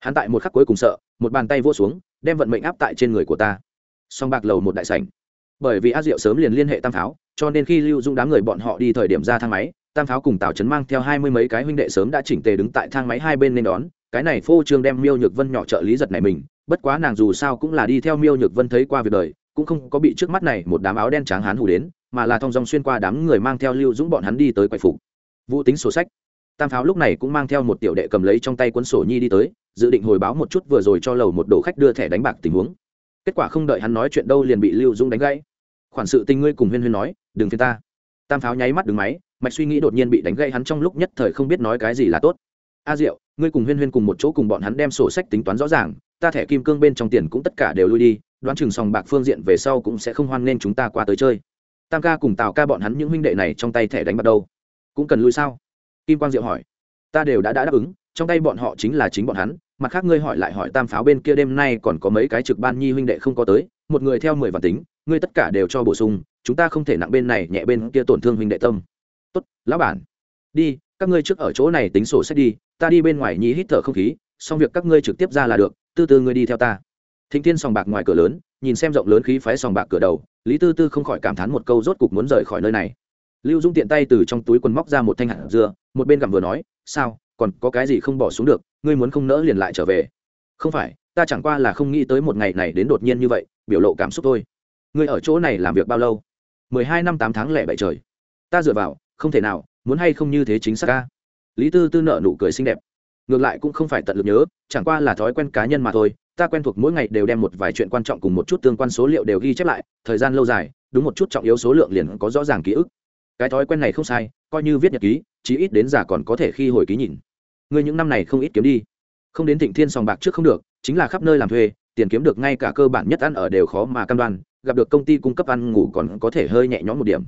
Hắn tại một khắc cuối cùng sợ, một bàn tay vô xuống, đem vận mệnh áp tại trên người của ta. Song bạc lầu một đại sảnh. Bởi vì a diệu sớm liền liên hệ tam pháo cho nên khi lưu dũng đám người bọn họ đi thời điểm ra thang máy, tam pháo cùng tào trấn mang theo hai mươi mấy cái huynh đệ sớm đã chỉnh tề đứng tại thang máy hai bên nên đón. Cái này phô trương đem miêu nhược vân nhỏ trợ lý giật này mình, bất quá nàng dù sao cũng là đi theo miêu nhược vân thấy qua việc đời, cũng không có bị trước mắt này một đám áo đen trắng hán hủ đến, mà là thong dong xuyên qua đám người mang theo lưu dũng bọn hắn đi tới quầy phục. Vũ tính sổ sách. Tam pháo lúc này cũng mang theo một tiểu đệ cầm lấy trong tay cuốn sổ nhi đi tới, dự định hồi báo một chút vừa rồi cho lầu một đồ khách đưa thẻ đánh bạc tình huống. Kết quả không đợi hắn nói chuyện đâu liền bị lưu dũng đánh gãy. Khoản sự tình ngươi cùng huyên huyên nói đừng phiền ta. Tam pháo nháy mắt đứng máy mạch suy nghĩ đột nhiên bị đánh gãy hắn trong lúc nhất thời không biết nói cái gì là tốt. A diệu ngươi cùng huyên huyên cùng một chỗ cùng bọn hắn đem sổ sách tính toán rõ ràng ta thẻ kim cương bên trong tiền cũng tất cả đều lui đi đoán chừng sòng bạc phương diện về sau cũng sẽ không hoan nghênh chúng ta qua tới chơi. Tam ca cùng tào ca bọn hắn những huynh đệ này trong tay thẻ đánh bắt đâu? Cũng cần lui sao? Kim quang diệu hỏi. Ta đều đã, đã đáp ứng trong tay bọn họ chính là chính bọn hắn mặt khác ngươi hỏi lại hỏi tam pháo bên kia đêm nay còn có mấy cái trực ban nhi huynh đệ không có tới một người theo mười vạn tính ngươi tất cả đều cho bổ sung chúng ta không thể nặng bên này nhẹ bên kia tổn thương huynh đệ tâm. Tốt, lão bản. Đi, các ngươi trước ở chỗ này tính sổ sách đi, ta đi bên ngoài nhí hít thở không khí, xong việc các ngươi trực tiếp ra là được, tư tư ngươi đi theo ta. Thịnh thiên sòng bạc ngoài cửa lớn, nhìn xem rộng lớn khí phái sòng bạc cửa đầu, lý tư tư không khỏi cảm thán một câu rốt cục muốn rời khỏi nơi này. Lưu dung tiện tay từ trong túi quần móc ra một thanh hạt dưa, một bên gặm vừa nói, sao, còn có cái gì không bỏ xuống được, ngươi muốn không nỡ liền lại trở về? Không phải, ta chẳng qua là không nghĩ tới một ngày này đến đột nhiên như vậy, biểu lộ cảm xúc thôi. Ngươi ở chỗ này làm việc bao lâu? Mười hai năm tám tháng lẻ bảy trời. Ta dựa vào, không thể nào, muốn hay không như thế chính xác ca? Lý tư tư nợ nụ cười xinh đẹp. Ngược lại cũng không phải tận lực nhớ, chẳng qua là thói quen cá nhân mà thôi, ta quen thuộc mỗi ngày đều đem một vài chuyện quan trọng cùng một chút tương quan số liệu đều ghi chép lại, thời gian lâu dài, đúng một chút trọng yếu số lượng liền có rõ ràng ký ức. Cái thói quen này không sai, coi như viết nhật ký, chí ít đến già còn có thể khi hồi ký nhìn. Ngươi những năm này không ít kiếm đi. Không đến thịnh thiên sòng bạc trước không được, chính là khắp nơi làm thuê, tiền kiếm được ngay cả cơ bản nhất ăn ở đều khó mà cam đoan gặp được công ty cung cấp ăn ngủ còn có thể hơi nhẹ nhõm một điểm.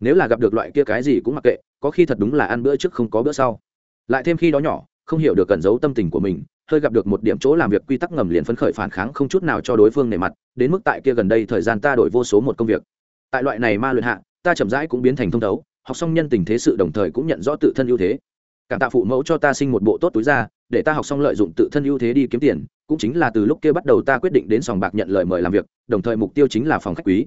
Nếu là gặp được loại kia cái gì cũng mặc kệ, có khi thật đúng là ăn bữa trước không có bữa sau. Lại thêm khi đó nhỏ, không hiểu được cẩn giấu tâm tình của mình, hơi gặp được một điểm chỗ làm việc quy tắc ngầm liền phấn khởi phản kháng không chút nào cho đối phương nề mặt, đến mức tại kia gần đây thời gian ta đổi vô số một công việc. Tại loại này ma luyện hạ, ta chậm rãi cũng biến thành thông thấu, học xong nhân tình thế sự đồng thời cũng nhận rõ tự thân ưu thế. Cảm tạ phụ mẫu cho ta sinh một bộ tốt túi ra, để ta học xong lợi dụng tự thân ưu thế đi kiếm tiền cũng chính là từ lúc kia bắt đầu ta quyết định đến sòng bạc nhận lời mời làm việc, đồng thời mục tiêu chính là phòng khách quý.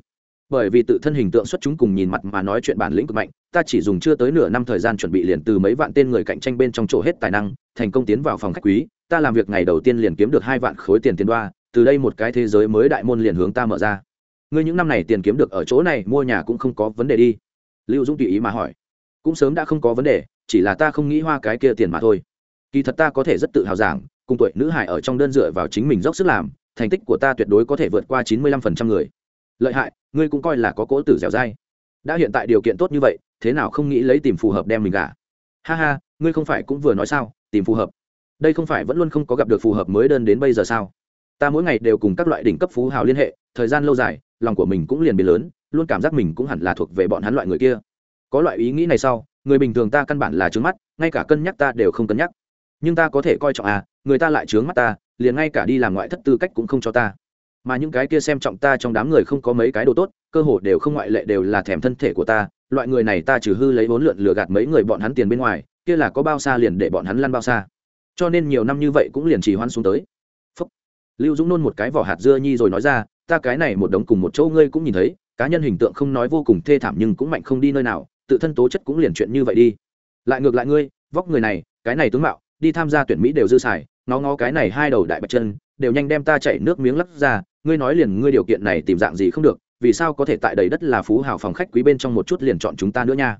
Bởi vì tự thân hình tượng xuất chúng cùng nhìn mặt mà nói chuyện bản lĩnh cực mạnh, ta chỉ dùng chưa tới nửa năm thời gian chuẩn bị liền từ mấy vạn tên người cạnh tranh bên trong chỗ hết tài năng, thành công tiến vào phòng khách quý. Ta làm việc ngày đầu tiên liền kiếm được hai vạn khối tiền tiền đoa, từ đây một cái thế giới mới đại môn liền hướng ta mở ra. Ngươi những năm này tiền kiếm được ở chỗ này, mua nhà cũng không có vấn đề đi. Lưu dũng tùy ý mà hỏi. Cũng sớm đã không có vấn đề, chỉ là ta không nghĩ hoa cái kia tiền mà thôi. Kỳ thật ta có thể rất tự hào giảng cùng tuổi nữ hải ở trong đơn dựa vào chính mình dốc sức làm, thành tích của ta tuyệt đối có thể vượt qua chín mươi lăm phần trăm người. Lợi hại, ngươi cũng coi là có cỗ tử dẻo dai. Đã hiện tại điều kiện tốt như vậy, thế nào không nghĩ lấy tìm phù hợp đem mình gả? Ha ha, ngươi không phải cũng vừa nói sao, tìm phù hợp. Đây không phải vẫn luôn không có gặp được phù hợp mới đơn đến bây giờ sao? Ta mỗi ngày đều cùng các loại đỉnh cấp phú hào liên hệ, thời gian lâu dài, lòng của mình cũng liền biến lớn, luôn cảm giác mình cũng hẳn là thuộc về bọn hắn loại người kia. Có loại ý nghĩ này sau, người bình thường ta căn bản là trướng mắt, ngay cả cân nhắc ta đều không cân nhắc. Nhưng ta có thể coi trọng à người ta lại trướng mắt ta, liền ngay cả đi làm ngoại thất tư cách cũng không cho ta. Mà những cái kia xem trọng ta trong đám người không có mấy cái đồ tốt, cơ hồ đều không ngoại lệ đều là thèm thân thể của ta, loại người này ta trừ hư lấy vốn lượn lừa gạt mấy người bọn hắn tiền bên ngoài, kia là có bao xa liền để bọn hắn lăn bao xa. Cho nên nhiều năm như vậy cũng liền chỉ hoan xuống tới. Phúc. lưu dũng nôn một cái vỏ hạt dưa nhi rồi nói ra, ta cái này một đống cùng một chỗ ngươi cũng nhìn thấy, cá nhân hình tượng không nói vô cùng thê thảm nhưng cũng mạnh không đi nơi nào, tự thân tố chất cũng liền chuyện như vậy đi. Lại ngược lại ngươi, vóc người này, cái này tướng mạo đi tham gia tuyển mỹ đều dư xài, ngó ngó cái này hai đầu đại bạch chân, đều nhanh đem ta chạy nước miếng lắc ra, ngươi nói liền ngươi điều kiện này tìm dạng gì không được, vì sao có thể tại đầy đất là phú hào phòng khách quý bên trong một chút liền chọn chúng ta nữa nha?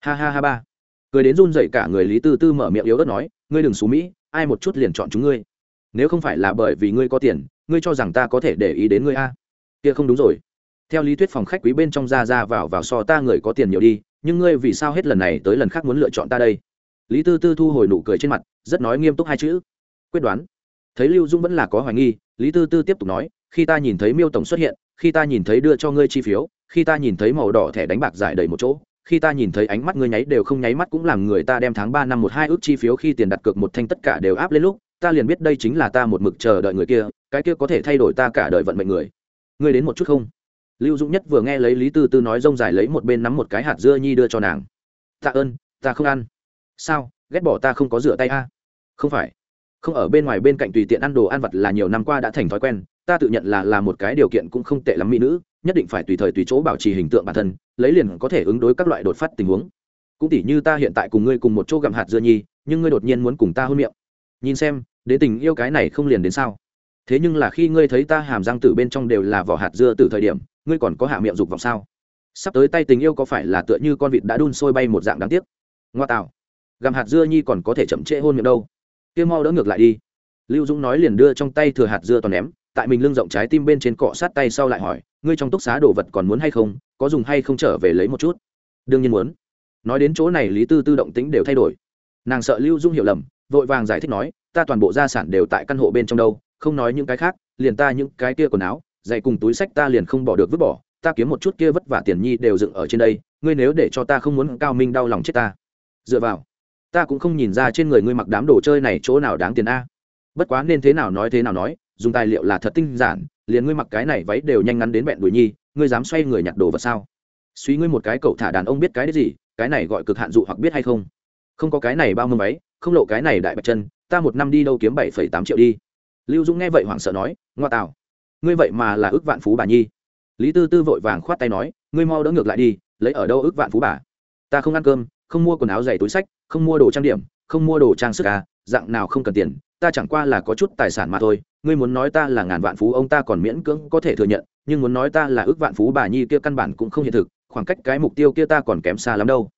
Ha ha ha ba. Cười đến run dậy cả người lý tư tư mở miệng yếu đất nói, ngươi đừng xú mỹ, ai một chút liền chọn chúng ngươi. Nếu không phải là bởi vì ngươi có tiền, ngươi cho rằng ta có thể để ý đến ngươi a. Kia không đúng rồi. Theo lý thuyết phòng khách quý bên trong ra ra vào vào so ta người có tiền nhiều đi, nhưng ngươi vì sao hết lần này tới lần khác muốn lựa chọn ta đây? Lý tư tư thu hồi nụ cười trên mặt rất nói nghiêm túc hai chữ. Quyết đoán. Thấy lưu dung vẫn là có hoài nghi, lý tư tư tiếp tục nói, khi ta nhìn thấy miêu tổng xuất hiện, khi ta nhìn thấy đưa cho ngươi chi phiếu, khi ta nhìn thấy màu đỏ thẻ đánh bạc giải đầy một chỗ, khi ta nhìn thấy ánh mắt ngươi nháy đều không nháy mắt cũng làm người ta đem tháng ba năm một hai ước chi phiếu khi tiền đặt cược một thanh tất cả đều áp lên lúc, ta liền biết đây chính là ta một mực chờ đợi người kia, cái kia có thể thay đổi ta cả đời vận mệnh người. Ngươi đến một chút không? Lưu dũng nhất vừa nghe lấy lý tư tư nói rông dài lấy một bên nắm một cái hạt dưa nhi đưa cho nàng. Tạ ơn, ta không ăn. Sao? Ghét bỏ ta không có rửa tay a? Không phải. Không, ở bên ngoài bên cạnh tùy tiện ăn đồ ăn vặt là nhiều năm qua đã thành thói quen, ta tự nhận là là một cái điều kiện cũng không tệ lắm mỹ nữ, nhất định phải tùy thời tùy chỗ bảo trì hình tượng bản thân, lấy liền có thể ứng đối các loại đột phát tình huống. Cũng tỉ như ta hiện tại cùng ngươi cùng một chỗ gặm hạt dưa nhi, nhưng ngươi đột nhiên muốn cùng ta hôn miệng. Nhìn xem, đến tình yêu cái này không liền đến sao? Thế nhưng là khi ngươi thấy ta hàm răng từ bên trong đều là vỏ hạt dưa từ thời điểm, ngươi còn có hạ miệng dục vọng sao? Sắp tới tay tình yêu có phải là tựa như con vịt đã đun sôi bay một dạng đáng tiếc? Ngoa tạo gặm hạt dưa nhi còn có thể chậm trễ hôn miệng đâu. Kia mau đỡ ngược lại đi. Lưu dũng nói liền đưa trong tay thừa hạt dưa toàn ném, tại mình lưng rộng trái tim bên trên cọ sát tay sau lại hỏi, ngươi trong túc xá đồ vật còn muốn hay không? Có dùng hay không trở về lấy một chút? Đương nhiên muốn. Nói đến chỗ này lý tư tư động tính đều thay đổi. Nàng sợ lưu dung hiểu lầm, vội vàng giải thích nói, ta toàn bộ gia sản đều tại căn hộ bên trong đâu, không nói những cái khác, liền ta những cái kia quần áo dạy cùng túi sách ta liền không bỏ được vứt bỏ, ta kiếm một chút kia vất vả tiền nhi đều dựng ở trên đây, ngươi nếu để cho ta không muốn cao minh đau lòng chết ta. Dựa vào ta cũng không nhìn ra trên người ngươi mặc đám đồ chơi này chỗ nào đáng tiền a. Bất quá nên thế nào nói thế nào nói dùng tài liệu là thật tinh giản liền ngươi mặc cái này váy đều nhanh ngắn đến bẹn đùi nhi ngươi dám xoay người nhặt đồ vật sao? Suy ngươi một cái cậu thả đàn ông biết cái đấy gì cái này gọi cực hạn dụ hoặc biết hay không? Không có cái này bao mâm váy không lộ cái này đại bạch chân ta một năm đi đâu kiếm bảy phẩy tám triệu đi. Lưu dũng nghe vậy hoảng sợ nói ngoa tào, ngươi vậy mà là ước vạn phú bà nhi. Lý tư tư vội vàng khoát tay nói ngươi mau đỡ ngược lại đi lấy ở đâu ước vạn phú bà? Ta không ăn cơm không mua quần áo giày túi sách không mua đồ trang điểm, không mua đồ trang sức à dạng nào không cần tiền, ta chẳng qua là có chút tài sản mà thôi. Ngươi muốn nói ta là ngàn vạn phú, ông ta còn miễn cưỡng có thể thừa nhận, nhưng muốn nói ta là ước vạn phú bà nhi kia căn bản cũng không hiện thực, khoảng cách cái mục tiêu kia ta còn kém xa lắm đâu.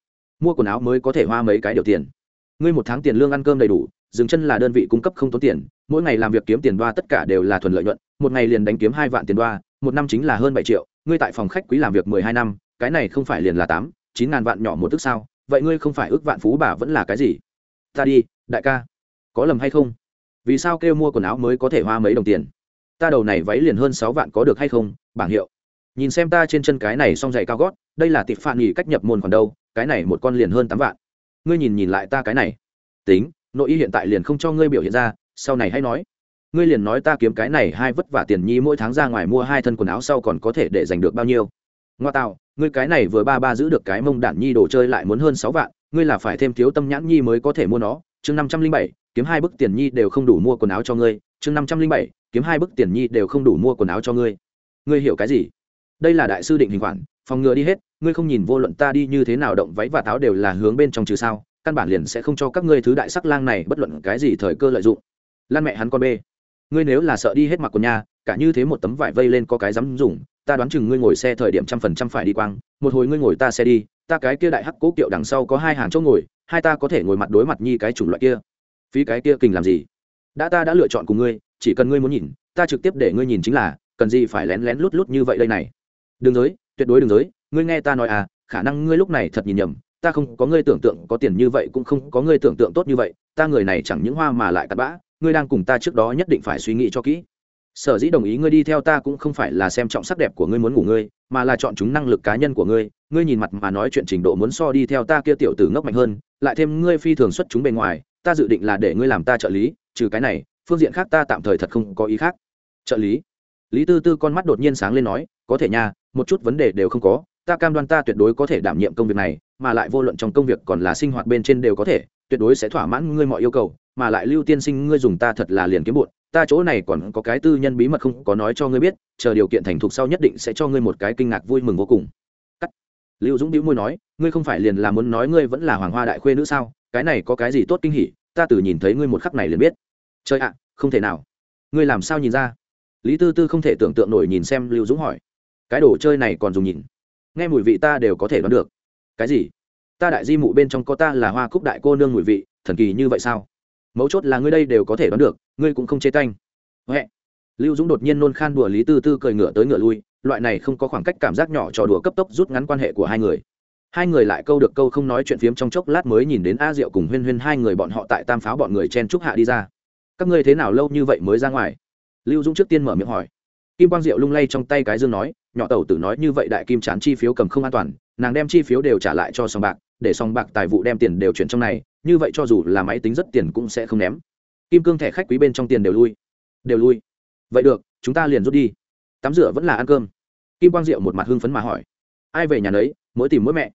Mua quần áo mới có thể hoa mấy cái điều tiền. Ngươi một tháng tiền lương ăn cơm đầy đủ, dừng chân là đơn vị cung cấp không tốn tiền, mỗi ngày làm việc kiếm tiền đoa tất cả đều là thuần lợi nhuận, một ngày liền đánh kiếm hai vạn tiền đoa, một năm chính là hơn bảy triệu, ngươi tại phòng khách quý làm việc mười hai năm, cái này không phải liền là tám, chín ngàn vạn nhỏ một tức sao? Vậy ngươi không phải ước vạn phú bà vẫn là cái gì? Ta đi, đại ca. Có lầm hay không? Vì sao kêu mua quần áo mới có thể hoa mấy đồng tiền? Ta đầu này váy liền hơn sáu vạn có được hay không? Bảng hiệu. Nhìn xem ta trên chân cái này xong dày cao gót, đây là tịp phản nghỉ cách nhập môn còn đâu, cái này một con liền hơn tám vạn. Ngươi nhìn nhìn lại ta cái này. Tính, nội y hiện tại liền không cho ngươi biểu hiện ra, sau này hãy nói. Ngươi liền nói ta kiếm cái này hai vất vả tiền nhi mỗi tháng ra ngoài mua hai thân quần áo sau còn có thể để giành được bao nhiêu. Ngoa tạo ngươi cái này vừa ba ba giữ được cái mông đản nhi đồ chơi lại muốn hơn sáu vạn, ngươi là phải thêm thiếu tâm nhãn nhi mới có thể mua nó. Chương năm trăm linh bảy, kiếm hai bức tiền nhi đều không đủ mua quần áo cho ngươi. Chương năm trăm linh bảy, kiếm hai bức tiền nhi đều không đủ mua quần áo cho ngươi. Ngươi hiểu cái gì? Đây là đại sư định hình khoản, phòng ngừa đi hết, ngươi không nhìn vô luận ta đi như thế nào động váy và táo đều là hướng bên trong trừ sao, căn bản liền sẽ không cho các ngươi thứ đại sắc lang này bất luận cái gì thời cơ lợi dụng. Lan mẹ hắn con bê. Ngươi nếu là sợ đi hết mặc quần nhà cả như thế một tấm vải vây lên có cái dám dùng ta đoán chừng ngươi ngồi xe thời điểm trăm phần trăm phải đi quang, một hồi ngươi ngồi ta xe đi, ta cái kia đại hắc cố kiệu đằng sau có hai hàng chỗ ngồi, hai ta có thể ngồi mặt đối mặt nhi cái chủng loại kia. Phí cái kia kình làm gì? Đã ta đã lựa chọn cùng ngươi, chỉ cần ngươi muốn nhìn, ta trực tiếp để ngươi nhìn chính là, cần gì phải lén lén lút lút như vậy đây này. Đường giới, tuyệt đối đường giới, ngươi nghe ta nói à khả năng ngươi lúc này thật nhìn nhầm, ta không có ngươi tưởng tượng có tiền như vậy cũng không có ngươi tưởng tượng tốt như vậy, ta người này chẳng những hoa mà lại cặn bã, ngươi đang cùng ta trước đó nhất định phải suy nghĩ cho kỹ sở dĩ đồng ý ngươi đi theo ta cũng không phải là xem trọng sắc đẹp của ngươi muốn ngủ ngươi, mà là chọn chúng năng lực cá nhân của ngươi. Ngươi nhìn mặt mà nói chuyện trình độ muốn so đi theo ta kia tiểu tử ngốc mạnh hơn, lại thêm ngươi phi thường xuất chúng bề ngoài, ta dự định là để ngươi làm ta trợ lý, trừ cái này, phương diện khác ta tạm thời thật không có ý khác. Trợ lý? Lý tư tư con mắt đột nhiên sáng lên nói, có thể nha, một chút vấn đề đều không có, ta cam đoan ta tuyệt đối có thể đảm nhiệm công việc này, mà lại vô luận trong công việc còn là sinh hoạt bên trên đều có thể, tuyệt đối sẽ thỏa mãn ngươi mọi yêu cầu, mà lại lưu tiên sinh ngươi dùng ta thật là liền kiếm bụn ta chỗ này còn có cái tư nhân bí mật không có nói cho ngươi biết, chờ điều kiện thành thục sau nhất định sẽ cho ngươi một cái kinh ngạc vui mừng vô cùng. Cắt. Lưu dũng đĩu môi nói, ngươi không phải liền là muốn nói ngươi vẫn là hoàng hoa đại khuê nữ sao? Cái này có cái gì tốt kinh hỉ? Ta từ nhìn thấy ngươi một khắc này liền biết. Trời ạ, không thể nào. Ngươi làm sao nhìn ra? Lý tư tư không thể tưởng tượng nổi nhìn xem lưu dũng hỏi. Cái đồ chơi này còn dùng nhìn. Nghe mùi vị ta đều có thể đoán được. Cái gì? Ta đại di mụ bên trong có ta là hoa cúc đại cô nương mùi vị, thần kỳ như vậy sao? Mấu chốt là ngươi đây đều có thể đoán được, ngươi cũng không chê canh huệ. Lưu dũng đột nhiên nôn khan đùa lý tư tư cười ngựa tới ngựa lui, loại này không có khoảng cách cảm giác nhỏ trò đùa cấp tốc rút ngắn quan hệ của hai người. Hai người lại câu được câu không nói chuyện phiếm trong chốc lát mới nhìn đến a diệu cùng huyên huyên hai người bọn họ tại tam pháo bọn người chen trúc hạ đi ra. Các ngươi thế nào lâu như vậy mới ra ngoài? Lưu dũng trước tiên mở miệng hỏi. Kim quang diệu lung lay trong tay cái dương nói, nhỏ tàu tử nói như vậy đại kim chán chi phiếu cầm không an toàn, nàng đem chi phiếu đều trả lại cho sòng bạc để sòng bạc tài vụ đem tiền đều chuyển trong này, như vậy cho dù là máy tính rất tiền cũng sẽ không ném. Kim cương thẻ khách quý bên trong tiền đều lui. Đều lui. Vậy được, chúng ta liền rút đi. Tắm rửa vẫn là ăn cơm. Kim quang diệu một mặt hưng phấn mà hỏi. Ai về nhà nấy, mỗi tìm mỗi mẹ.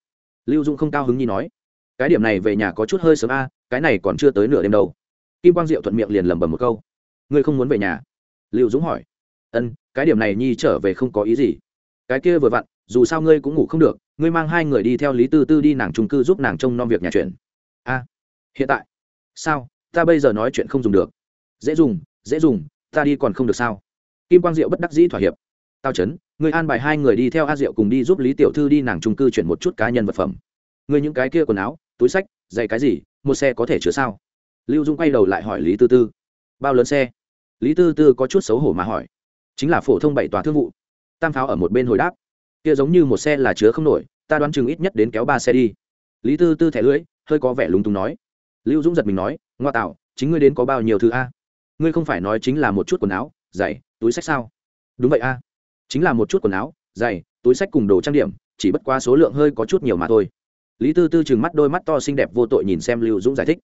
Lưu dung không cao hứng nhi nói. Cái điểm này về nhà có chút hơi sớm a, cái này còn chưa tới nửa đêm đâu. Kim quang diệu thuận miệng liền lẩm bẩm một câu. Ngươi không muốn về nhà? Lưu dũng hỏi. Ân, cái điểm này nhi trở về không có ý gì. Cái kia vừa vặn, dù sao ngươi cũng ngủ không được ngươi mang hai người đi theo lý tư tư đi nàng trung cư giúp nàng trông nom việc nhà chuyện. A, hiện tại. Sao? Ta bây giờ nói chuyện không dùng được. Dễ dùng dễ dùng, ta đi còn không được sao? Kim quang diệu bất đắc dĩ thỏa hiệp. Tao chấn người an bài hai người đi theo a diệu cùng đi giúp lý tiểu thư đi nàng trung cư chuyển một chút cá nhân vật phẩm. Người những cái kia quần áo, túi sách, giày cái gì, một xe có thể chứa sao? Lưu dung quay đầu lại hỏi lý tư tư. Bao lớn xe? Lý tư tư có chút xấu hổ mà hỏi. Chính là phổ thông bảy tòa thương vụ. Tam pháo ở một bên hồi đáp kia giống như một xe là chứa không nổi, ta đoán chừng ít nhất đến kéo ba xe đi. Lý tư tư thẻ lưỡi, hơi có vẻ lúng túng nói. Lưu dũng giật mình nói, ngoa tạo, chính ngươi đến có bao nhiêu thứ a? Ngươi không phải nói chính là một chút quần áo, giày, túi sách sao? Đúng vậy a. Chính là một chút quần áo, giày, túi sách cùng đồ trang điểm, chỉ bất qua số lượng hơi có chút nhiều mà thôi. Lý tư tư chừng mắt đôi mắt to xinh đẹp vô tội nhìn xem lưu dũng giải thích.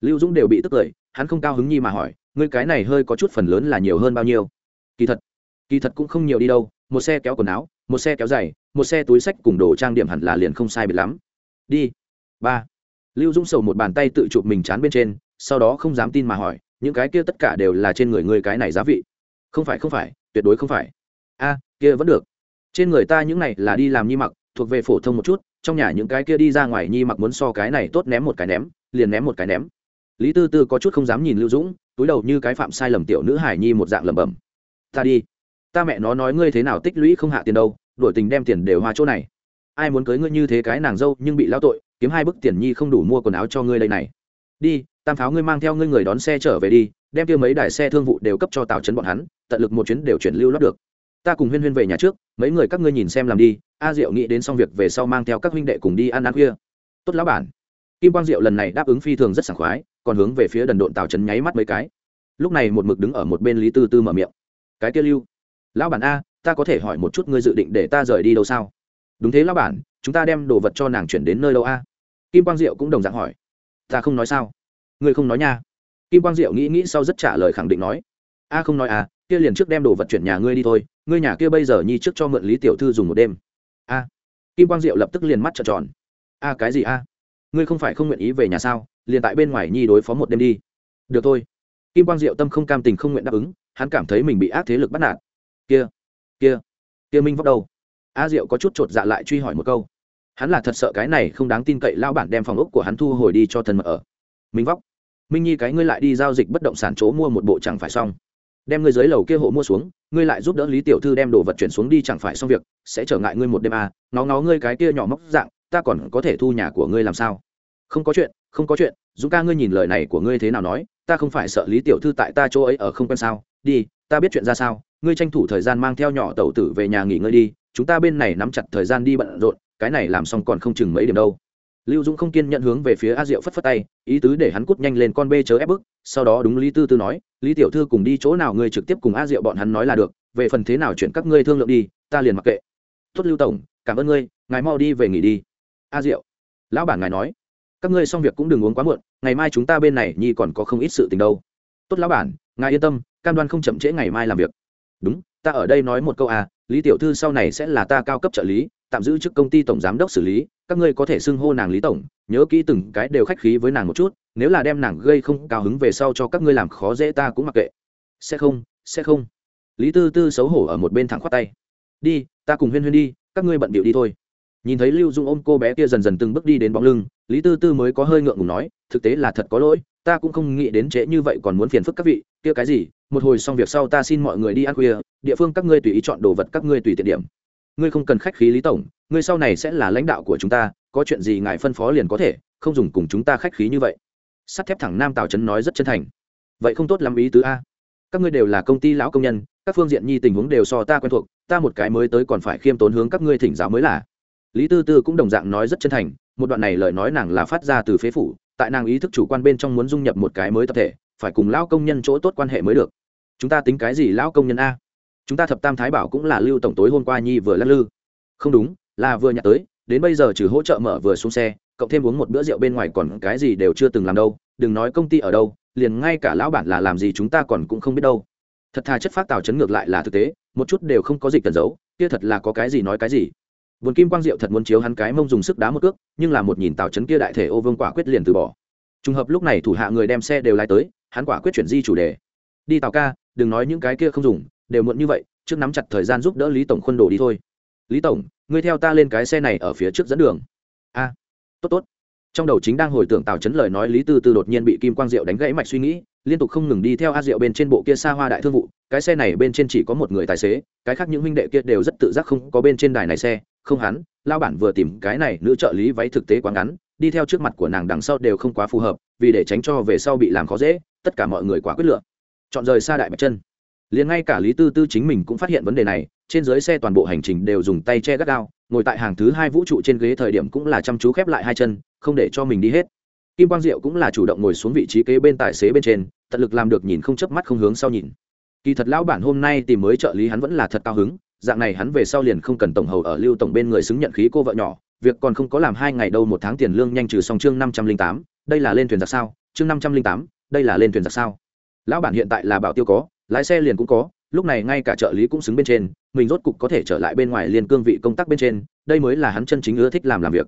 Lưu dũng đều bị tức cười, hắn không cao hứng nhi mà hỏi, ngươi cái này hơi có chút phần lớn là nhiều hơn bao nhiêu? Kỳ thật kỳ thật cũng không nhiều đi đâu, một xe kéo quần áo một xe kéo dày một xe túi sách cùng đồ trang điểm hẳn là liền không sai biệt lắm. Đi. Ba. Lưu dũng sầu một bàn tay tự chụp mình chán bên trên, sau đó không dám tin mà hỏi, những cái kia tất cả đều là trên người ngươi cái này giá vị. Không phải không phải, tuyệt đối không phải. A, kia vẫn được. Trên người ta những này là đi làm nhi mặc, thuộc về phổ thông một chút, trong nhà những cái kia đi ra ngoài nhi mặc muốn so cái này tốt ném một cái ném, liền ném một cái ném. Lý tư tư có chút không dám nhìn lưu dũng, túi đầu như cái phạm sai lầm tiểu nữ hải nhi một dạng lẩm bẩm. Ta đi ta mẹ nó nói ngươi thế nào tích lũy không hạ tiền đâu, đổi tình đem tiền đều hoa chỗ này. Ai muốn cưới ngươi như thế cái nàng dâu, nhưng bị lao tội, kiếm hai bức tiền nhi không đủ mua quần áo cho ngươi đây này. Đi, tam pháo ngươi mang theo ngươi người đón xe trở về đi, đem kia mấy đài xe thương vụ đều cấp cho tào chấn bọn hắn, tận lực một chuyến đều chuyển lưu lót được. Ta cùng huyên huyên về nhà trước, mấy người các ngươi nhìn xem làm đi, a diệu nghĩ đến xong việc về sau mang theo các huynh đệ cùng đi ăn ăn khuya. Tốt lão bản. Kim quang diệu lần này đáp ứng phi thường rất sảng khoái, còn hướng về phía đần độn tào chấn nháy mắt mấy cái. Lúc này một mực đứng ở một bên lý tư tư mở miệng. Cái kia lưu lão bản a, ta có thể hỏi một chút ngươi dự định để ta rời đi đâu sao? Đúng thế lão bản, chúng ta đem đồ vật cho nàng chuyển đến nơi đâu a? Kim quang diệu cũng đồng dạng hỏi. Ta không nói sao? Ngươi không nói nha. Kim quang diệu nghĩ nghĩ sau rất trả lời khẳng định nói. A không nói à kia liền trước đem đồ vật chuyển nhà ngươi đi thôi, ngươi nhà kia bây giờ nhi trước cho mượn lý tiểu thư dùng một đêm. A. Kim quang diệu lập tức liền mắt trợn tròn. A cái gì a? Ngươi không phải không nguyện ý về nhà sao? Liền tại bên ngoài nhi đối phó một đêm đi. Được thôi. Kim quang diệu tâm không cam tình không nguyện đáp ứng, hắn cảm thấy mình bị ác thế lực bắt nạt kia kia kia minh vóc đâu? A diệu có chút chột dạ lại truy hỏi một câu. Hắn là thật sợ cái này không đáng tin cậy lao bản đem phòng ốc của hắn thu hồi đi cho thân mật ở. Minh vóc. Minh nhi cái ngươi lại đi giao dịch bất động sản chỗ mua một bộ chẳng phải xong. Đem ngươi dưới lầu kia hộ mua xuống, ngươi lại giúp đỡ lý tiểu thư đem đồ vật chuyển xuống đi chẳng phải xong việc, sẽ trở ngại ngươi một đêm à nó ngó ngươi cái kia nhỏ móc dạng, ta còn có thể thu nhà của ngươi làm sao? Không có chuyện, không có chuyện, dũng ca ngươi nhìn lời này của ngươi thế nào nói, ta không phải sợ lý tiểu thư tại ta chỗ ấy ở không quen sao? Đi, ta biết chuyện ra sao ngươi tranh thủ thời gian mang theo nhỏ tẩu tử về nhà nghỉ ngơi đi, chúng ta bên này nắm chặt thời gian đi bận rộn, cái này làm xong còn không chừng mấy điểm đâu. Lưu dũng không kiên nhận hướng về phía a diệu phất phất tay, ý tứ để hắn cút nhanh lên con bê chớ ép bức, sau đó đúng lý tư tư nói, lý tiểu thư cùng đi chỗ nào ngươi trực tiếp cùng a diệu bọn hắn nói là được, về phần thế nào chuyện các ngươi thương lượng đi, ta liền mặc kệ. Tuất lưu tổng, cảm ơn ngươi, ngài mau đi về nghỉ đi. A diệu, lão bản ngài nói, các ngươi xong việc cũng đừng uống quá muộn, ngày mai chúng ta bên này nhi còn có không ít sự tình đâu. Tốt lão bản, ngài yên tâm, cam đoan không chậm trễ ngày mai làm việc đúng, ta ở đây nói một câu à lý tiểu thư sau này sẽ là ta cao cấp trợ lý, tạm giữ chức công ty tổng giám đốc xử lý, các ngươi có thể xưng hô nàng lý tổng, nhớ kỹ từng cái đều khách khí với nàng một chút, nếu là đem nàng gây không cao hứng về sau cho các ngươi làm khó dễ ta cũng mặc kệ. Sẽ không sẽ không. Lý tư tư xấu hổ ở một bên thẳng khoát tay. Đi, ta cùng huyên huyên đi, các ngươi bận bịu đi thôi. Nhìn thấy lưu dung ôm cô bé kia dần dần từng bước đi đến bóng lưng, lý tư tư mới có hơi ngượng ngùng nói, thực tế là thật có lỗi ta cũng không nghĩ đến trễ như vậy còn muốn phiền phức các vị, kia cái gì, một hồi xong việc sau ta xin mọi người đi ăn khuya, địa phương các ngươi tùy ý chọn đồ vật các ngươi tùy tiện điểm. Ngươi không cần khách khí lý tổng, ngươi sau này sẽ là lãnh đạo của chúng ta, có chuyện gì ngài phân phó liền có thể, không dùng cùng chúng ta khách khí như vậy. Sắt thép thẳng nam tào trấn nói rất chân thành. Vậy không tốt lắm ý tứ a. Các ngươi đều là công ty lão công nhân, các phương diện nhi tình huống đều so ta quen thuộc, ta một cái mới tới còn phải khiêm tốn hướng các ngươi thỉnh giáo mới là. Lý tư tư cũng đồng dạng nói rất chân thành, một đoạn này lời nói nàng là phát ra từ phế phủ tại nàng ý thức chủ quan bên trong muốn dung nhập một cái mới tập thể, phải cùng lão công nhân chỗ tốt quan hệ mới được. Chúng ta tính cái gì lão công nhân a? Chúng ta thập tam thái bảo cũng là lưu tổng tối hôm qua nhi vừa lắc lư. Không đúng, là vừa nhặt tới, đến bây giờ trừ hỗ trợ mở vừa xuống xe, cộng thêm uống một bữa rượu bên ngoài còn cái gì đều chưa từng làm đâu, đừng nói công ty ở đâu, liền ngay cả lão bản là làm gì chúng ta còn cũng không biết đâu. Thật thà chất phát tào chấn ngược lại là thực tế, một chút đều không có dịch cần giấu kia thật là có cái gì nói cái gì vườn kim quang diệu thật muốn chiếu hắn cái mông dùng sức đá một cước, nhưng là một nhìn tào chấn kia đại thể ô vương quả quyết liền từ bỏ. Trùng hợp lúc này thủ hạ người đem xe đều lái tới, hắn quả quyết chuyển di chủ đề. Đi tào ca, đừng nói những cái kia không dùng, đều muộn như vậy, trước nắm chặt thời gian giúp đỡ lý tổng khuôn đồ đi thôi. Lý tổng, ngươi theo ta lên cái xe này ở phía trước dẫn đường. A, tốt tốt. Trong đầu chính đang hồi tưởng tào chấn lời nói lý tư tư đột nhiên bị kim quang diệu đánh gãy mạch suy nghĩ, liên tục không ngừng đi theo a diệu bên trên bộ kia xa hoa đại thương vụ cái xe này bên trên chỉ có một người tài xế, cái khác những huynh đệ kia đều rất tự giác không có bên trên đài này xe, không hắn, lao bản vừa tìm cái này nữ trợ lý váy thực tế quá ngắn, đi theo trước mặt của nàng đằng sau đều không quá phù hợp, vì để tránh cho về sau bị làm khó dễ, tất cả mọi người quá quyết lựa. Chọn rời xa đại bạch chân liền ngay cả lý tư tư chính mình cũng phát hiện vấn đề này, trên dưới xe toàn bộ hành trình đều dùng tay che gắt gao, ngồi tại hàng thứ hai vũ trụ trên ghế thời điểm cũng là chăm chú khép lại hai chân, không để cho mình đi hết. Kim quang diệu cũng là chủ động ngồi xuống vị trí kế bên tài xế bên trên, tận lực làm được nhìn không chớp mắt không hướng sau nhìn kỳ thật lão bản hôm nay tìm mới trợ lý hắn vẫn là thật cao hứng, dạng này hắn về sau liền không cần tổng hầu ở lưu tổng bên người xứng nhận khí cô vợ nhỏ, việc còn không có làm hai ngày đâu một tháng tiền lương nhanh trừ xong chương năm trăm linh tám, đây là lên thuyền giặc sao? Chương năm trăm linh tám, đây là lên thuyền giặc sao? Lão bản hiện tại là bảo tiêu có, lái xe liền cũng có, lúc này ngay cả trợ lý cũng xứng bên trên, mình rốt cục có thể trở lại bên ngoài liền cương vị công tác bên trên, đây mới là hắn chân chính ưa thích làm làm việc.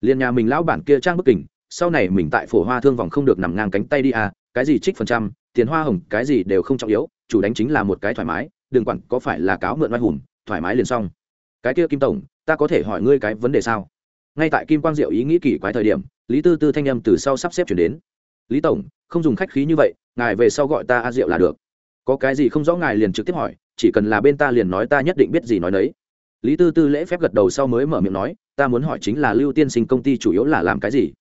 Liền nhà mình lão bản kia trang bức kình, sau này mình tại phổ hoa thương vòng không được nằm ngang cánh tay đi à cái gì trích phần trăm, tiền hoa hồng, cái gì đều không trọng yếu chủ đánh chính là một cái thoải mái, đừng quản có phải là cáo mượn oai hùng, thoải mái liền xong. Cái kia kim tổng, ta có thể hỏi ngươi cái vấn đề sao? Ngay tại kim quang diệu ý nghĩ kỳ quái thời điểm, lý tư tư thanh âm từ sau sắp xếp chuyển đến. Lý tổng, không dùng khách khí như vậy, ngài về sau gọi ta a diệu là được. Có cái gì không rõ ngài liền trực tiếp hỏi, chỉ cần là bên ta liền nói ta nhất định biết gì nói đấy lý tư tư lễ phép gật đầu sau mới mở miệng nói, ta muốn hỏi chính là lưu tiên sinh công ty chủ yếu là làm cái gì?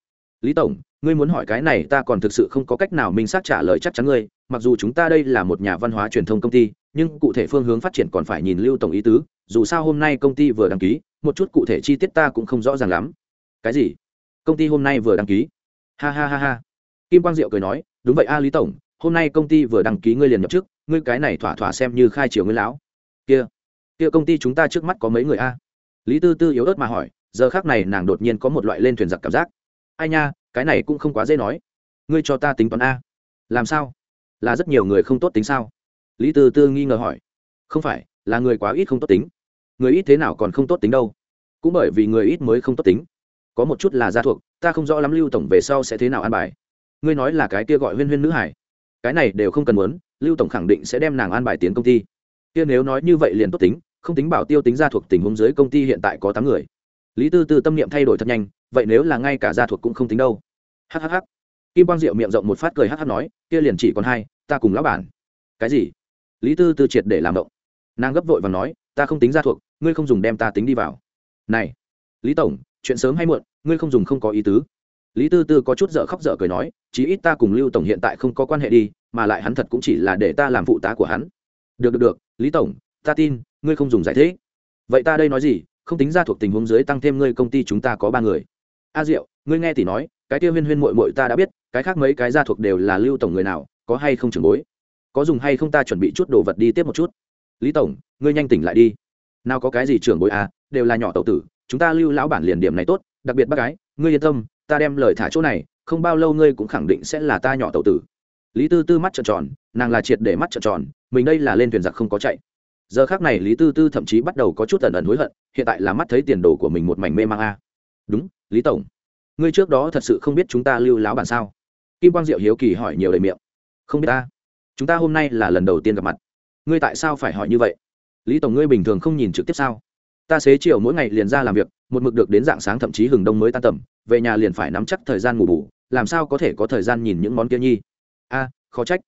Lý tổng ngươi muốn hỏi cái này, ta còn thực sự không có cách nào minh xác trả lời chắc chắn ngươi. Mặc dù chúng ta đây là một nhà văn hóa truyền thông công ty, nhưng cụ thể phương hướng phát triển còn phải nhìn lưu tổng ý tứ. Dù sao hôm nay công ty vừa đăng ký, một chút cụ thể chi tiết ta cũng không rõ ràng lắm. Cái gì? Công ty hôm nay vừa đăng ký? Ha ha ha ha. Kim quang diệu cười nói, đúng vậy a, lý tổng, hôm nay công ty vừa đăng ký ngươi liền nhập trước ngươi cái này thỏa thỏa xem như khai chiều ngươi lão. Kia kia công ty chúng ta trước mắt có mấy người a? Lý tư tư yếu ớt mà hỏi, giờ khác này nàng đột nhiên có một loại lên thuyền giặc cảm giác ai nha, cái này cũng không quá dễ nói. Ngươi cho ta tính toán a. Làm sao? Là rất nhiều người không tốt tính sao? Lý tư tư nghi ngờ hỏi. Không phải, là người quá ít không tốt tính. Người ít thế nào còn không tốt tính đâu. Cũng bởi vì người ít mới không tốt tính. Có một chút là gia thuộc, ta không rõ lắm lưu tổng về sau sẽ thế nào an bài. Ngươi nói là cái kia gọi huyên huyên nữ hải. Cái này đều không cần muốn, lưu tổng khẳng định sẽ đem nàng an bài tiến công ty. Kia nếu nói như vậy liền tốt tính, không tính bảo tiêu tính gia thuộc tình huống dưới công ty hiện tại có tám người. Lý tư tư tâm niệm thay đổi thật nhanh vậy nếu là ngay cả gia thuộc cũng không tính đâu. Hhh kim quang diệu miệng rộng một phát cười hh nói, kia liền chỉ còn hai, ta cùng lão bản. Cái gì? Lý tư tư triệt để làm động. Nàng gấp vội và nói, ta không tính gia thuộc, ngươi không dùng đem ta tính đi vào. Này, lý tổng, chuyện sớm hay muộn, ngươi không dùng không có ý tứ. Lý tư tư có chút dở khóc dở cười nói, chí ít ta cùng lưu tổng hiện tại không có quan hệ đi, mà lại hắn thật cũng chỉ là để ta làm phụ tá của hắn. Được được được, lý tổng, ta tin, ngươi không dùng giải thích. Vậy ta đây nói gì, không tính ra thuộc tình huống dưới tăng thêm ngươi công ty chúng ta có ba người a diệu, ngươi nghe tỷ nói, cái kia huyên huyên mội mội ta đã biết, cái khác mấy cái gia thuộc đều là lưu tổng người nào, có hay không trưởng bối? Có dùng hay không ta chuẩn bị chút đồ vật đi tiếp một chút? Lý tổng, ngươi nhanh tỉnh lại đi. Nào có cái gì trưởng bối à đều là nhỏ tậu tử, chúng ta lưu lão bản liền điểm này tốt, đặc biệt bác gái, ngươi yên tâm, ta đem lời thả chỗ này, không bao lâu ngươi cũng khẳng định sẽ là ta nhỏ tậu tử. Lý tư tư mắt trợn tròn, nàng là triệt để mắt trợn tròn, mình đây là lên thuyền giặc không có chạy. Giờ khác này lý tư tư thậm chí bắt đầu có chút ẩn ẩn hối hận, hiện tại là mắt thấy tiền đồ của mình một mảnh mê mang a đúng, lý tổng. Ngươi trước đó thật sự không biết chúng ta lưu láo bản sao? Kim quang diệu hiếu kỳ hỏi nhiều lời miệng. Không biết ta. Chúng ta hôm nay là lần đầu tiên gặp mặt. Ngươi tại sao phải hỏi như vậy? Lý tổng, ngươi bình thường không nhìn trực tiếp sao? Ta xế chiều mỗi ngày liền ra làm việc, một mực được đến dạng sáng thậm chí hừng đông mới tan tầm, về nhà liền phải nắm chắc thời gian ngủ bù, làm sao có thể có thời gian nhìn những món kia nhi? A, khó trách.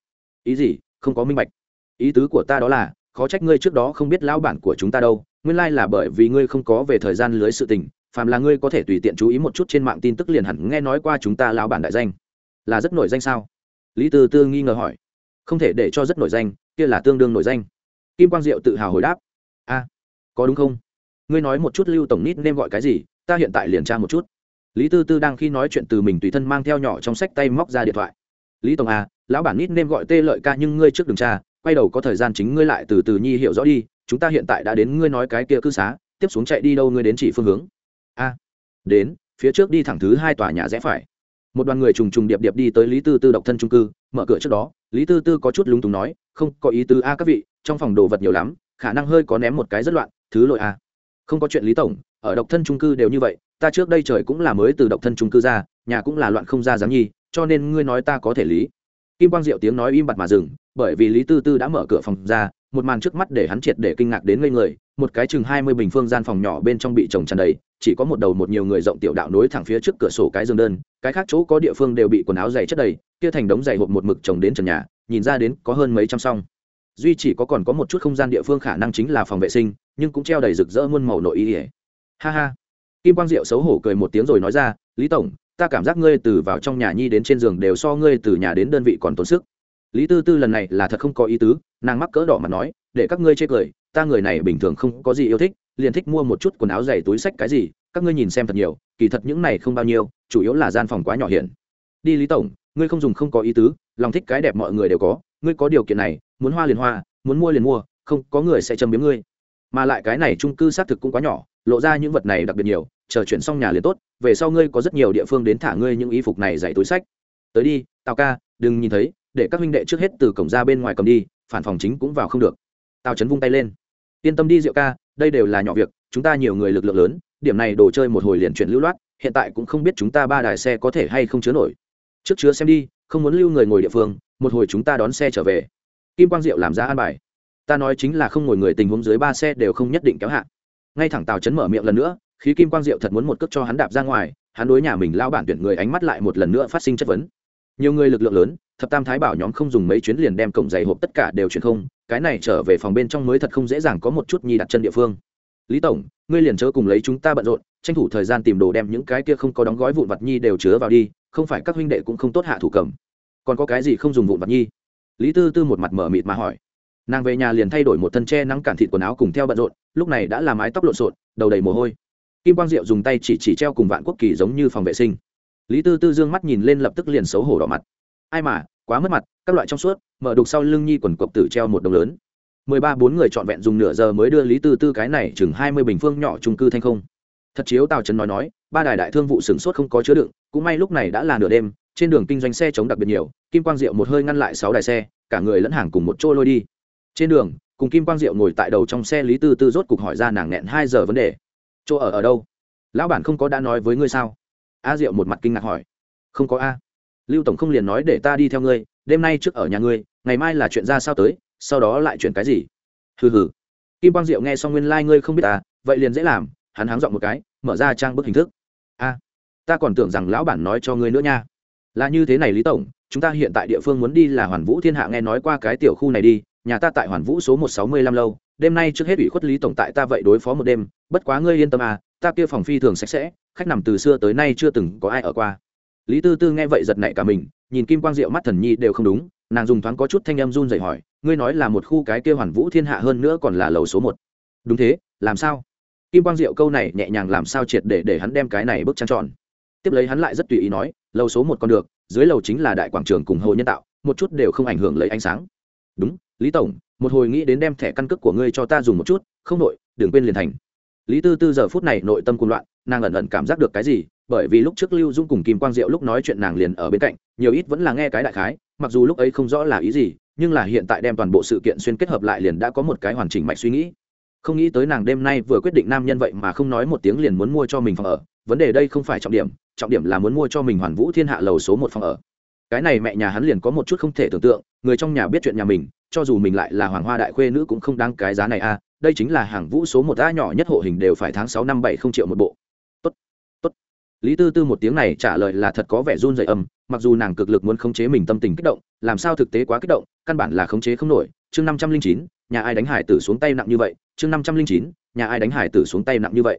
Ý gì? Không có minh bạch. Ý tứ của ta đó là, khó trách ngươi trước đó không biết lão bản của chúng ta đâu, nguyên lai là bởi vì ngươi không có về thời gian lưới sự tình phàm là ngươi có thể tùy tiện chú ý một chút trên mạng tin tức liền hẳn nghe nói qua chúng ta lão bản đại danh. Là rất nổi danh sao? Lý tư tư nghi ngờ hỏi. Không thể để cho rất nổi danh, kia là tương đương nổi danh. Kim quang diệu tự hào hồi đáp. A, có đúng không? Ngươi nói một chút lưu tổng nít nên gọi cái gì, ta hiện tại liền tra một chút. Lý tư tư đang khi nói chuyện từ mình tùy thân mang theo nhỏ trong sách tay móc ra điện thoại. Lý tổng à lão bản nít nên gọi tê lợi ca nhưng ngươi trước đường tra, quay đầu có thời gian chính ngươi lại từ từ nhi hiểu rõ đi, chúng ta hiện tại đã đến ngươi nói cái kia cư xá, tiếp xuống chạy đi đâu ngươi đến chỉ phương hướng a. Đến, phía trước đi thẳng thứ hai tòa nhà rẽ phải. Một đoàn người trùng trùng điệp điệp đi tới lý tư tư độc thân trung cư, mở cửa trước đó, lý tư tư có chút lúng túng nói, không, có ý tứ a các vị, trong phòng đồ vật nhiều lắm, khả năng hơi có ném một cái rất loạn, thứ lội a. Không có chuyện lý tổng, ở độc thân trung cư đều như vậy, ta trước đây trời cũng là mới từ độc thân trung cư ra, nhà cũng là loạn không ra dám nhi, cho nên ngươi nói ta có thể lý. Kim quang diệu tiếng nói im bặt mà dừng, bởi vì lý tư tư đã mở cửa phòng ra, một màn trước mắt để hắn triệt để kinh ngạc đến ngây người, một cái chừng hai mươi bình phương gian phòng nhỏ bên trong bị trồng tràn đầy chỉ có một đầu một nhiều người rộng tiểu đạo nối thẳng phía trước cửa sổ cái giường đơn, cái khác chỗ có địa phương đều bị quần áo dày chất đầy, kia thành đống dày hộp một mực trồng đến trần nhà, nhìn ra đến có hơn mấy trăm song. Duy chỉ có còn có một chút không gian địa phương khả năng chính là phòng vệ sinh, nhưng cũng treo đầy rực rỡ muôn màu nội y ỉa ha ha. Kim quang diệu xấu hổ cười một tiếng rồi nói ra, lý tổng, ta cảm giác ngươi từ vào trong nhà nhi đến trên giường đều so ngươi từ nhà đến đơn vị còn tốn sức. Lý tư tư lần này là thật không có ý tứ, nàng mắc cỡ đỏ mà nói, để các ngươi chê cười, ta người này bình thường không có gì yêu thích liền thích mua một chút quần áo giày túi sách cái gì, các ngươi nhìn xem thật nhiều, kỳ thật những này không bao nhiêu, chủ yếu là gian phòng quá nhỏ hiện đi lý tổng, ngươi không dùng không có ý tứ, lòng thích cái đẹp mọi người đều có, ngươi có điều kiện này, muốn hoa liền hoa, muốn mua liền mua, không có người sẽ châm biếm ngươi. Mà lại cái này trung cư xác thực cũng quá nhỏ, lộ ra những vật này đặc biệt nhiều, chờ chuyển xong nhà liền tốt, về sau ngươi có rất nhiều địa phương đến thả ngươi những y phục này dạy túi sách. Tới đi, tào ca, đừng nhìn thấy, để các huynh đệ trước hết từ cổng ra bên ngoài cầm đi, phản phòng chính cũng vào không được. Tào trấn vung tay lên. Yên tâm đi, diệu ca đây đều là nhỏ việc, chúng ta nhiều người lực lượng lớn, điểm này đồ chơi một hồi liền chuyển lưu loát, hiện tại cũng không biết chúng ta ba đài xe có thể hay không chứa nổi. Trước chứa xem đi, không muốn lưu người ngồi địa phương, một hồi chúng ta đón xe trở về. Kim quang diệu làm ra an bài. Ta nói chính là không ngồi người tình huống dưới ba xe đều không nhất định kéo hạ. Ngay thẳng tào chấn mở miệng lần nữa, khí kim quang diệu thật muốn một cước cho hắn đạp ra ngoài, hắn đối nhà mình lao bản tuyển người ánh mắt lại một lần nữa phát sinh chất vấn. Nhiều người lực lượng lớn, thập tam thái bảo nhóm không dùng mấy chuyến liền đem cổng giày hộp tất cả đều chuyển không cái này trở về phòng bên trong mới thật không dễ dàng có một chút nhi đặt chân địa phương. Lý tổng, ngươi liền chớ cùng lấy chúng ta bận rộn, tranh thủ thời gian tìm đồ đem những cái kia không có đóng gói vụn vặt nhi đều chứa vào đi, không phải các huynh đệ cũng không tốt hạ thủ cầm. Còn có cái gì không dùng vụn vặt nhi? Lý tư tư một mặt mở mịt mà hỏi. Nàng về nhà liền thay đổi một thân tre nắng cản thịt quần áo cùng theo bận rộn, lúc này đã làm mái tóc lộn xộn, đầu đầy mồ hôi. Kim quang diệu dùng tay chỉ chỉ treo cùng vạn quốc kỳ giống như phòng vệ sinh. Lý tư tư dương mắt nhìn lên lập tức liền xấu hổ đỏ mặt. Ai mà quá mất mặt, các loại trong suốt, mở đục sau lưng nhi quần cộc tử treo một đồng lớn. Mười ba bốn người trọn vẹn dùng nửa giờ mới đưa lý tư tư cái này chừng hai mươi bình phương nhỏ trung cư thanh không. Thật chiếu tào trấn nói nói, ba đài đại thương vụ sửng sốt không có chứa đựng, cũng may lúc này đã là nửa đêm, trên đường kinh doanh xe chống đặc biệt nhiều, kim quang diệu một hơi ngăn lại sáu đài xe, cả người lẫn hàng cùng một chỗ lôi đi. Trên đường, cùng kim quang diệu ngồi tại đầu trong xe lý tư tư rốt cục hỏi ra nàng nghẹn hai giờ vấn đề. Chỗ ở ở đâu? Lão bản không có đã nói với ngươi sao? A diệu một mặt kinh ngạc hỏi. Không có a lưu tổng không liền nói để ta đi theo ngươi, đêm nay trước ở nhà ngươi, ngày mai là chuyện ra sao tới, sau đó lại chuyển cái gì? Hừ hừ. Kim quang diệu nghe xong nguyên lai、like、ngươi không biết ta, vậy liền dễ làm, hắn háng dọn một cái, mở ra trang bức hình thức. A, ta còn tưởng rằng lão bản nói cho ngươi nữa nha. Là như thế này lý tổng, chúng ta hiện tại địa phương muốn đi là hoàn vũ thiên hạ nghe nói qua cái tiểu khu này đi, nhà ta tại hoàn vũ số một sáu mươi lăm lâu, đêm nay trước hết ủy khuất lý tổng tại ta vậy đối phó một đêm, bất quá ngươi yên tâm à ta kia phòng phi thường sạch sẽ, khách nằm từ xưa tới nay chưa từng có ai ở qua lý tư tư nghe vậy giật nảy cả mình, nhìn kim quang diệu mắt thần nhi đều không đúng, nàng dùng thoáng có chút thanh âm run dậy hỏi, ngươi nói là một khu cái kêu hoàn vũ thiên hạ hơn nữa còn là lầu số một? Đúng thế, làm sao? Kim quang diệu câu này nhẹ nhàng làm sao triệt để để hắn đem cái này bước trăng tròn. Tiếp lấy hắn lại rất tùy ý nói, lầu số một còn được, dưới lầu chính là đại quảng trường cùng hồ nhân tạo, một chút đều không ảnh hưởng lấy ánh sáng. Đúng, lý tổng, một hồi nghĩ đến đem thẻ căn cước của ngươi cho ta dùng một chút, không nội đừng quên liền thành. Lý tư tư giờ phút này nội tâm cuồng loạn, nàng ẩn ẩn cảm giác được cái gì bởi vì lúc trước lưu dung cùng kim quang diệu lúc nói chuyện nàng liền ở bên cạnh, nhiều ít vẫn là nghe cái đại khái, mặc dù lúc ấy không rõ là ý gì, nhưng là hiện tại đem toàn bộ sự kiện xuyên kết hợp lại liền đã có một cái hoàn chỉnh mạch suy nghĩ. Không nghĩ tới nàng đêm nay vừa quyết định nam nhân vậy mà không nói một tiếng liền muốn mua cho mình phòng ở. Vấn đề đây không phải trọng điểm trọng điểm là muốn mua cho mình hoàn vũ thiên hạ lầu số một phòng ở. Cái này mẹ nhà hắn liền có một chút không thể tưởng tượng, người trong nhà biết chuyện nhà mình, cho dù mình lại là hoàng hoa đại khuê nữ cũng không đáng cái giá này a đây chính là hàng vũ số một a nhỏ nhất hộ hình đều phải tháng sáu năm bảy không triệu một bộ lý tư tư một tiếng này trả lời là thật có vẻ run dày âm, mặc dù nàng cực lực muốn khống chế mình tâm tình kích động, làm sao thực tế quá kích động, căn bản là khống chế không nổi. Chương năm trăm linh chín, nhà ai đánh hải tử xuống tay nặng như vậy? Chương năm trăm linh chín, nhà ai đánh hải tử xuống tay nặng như vậy?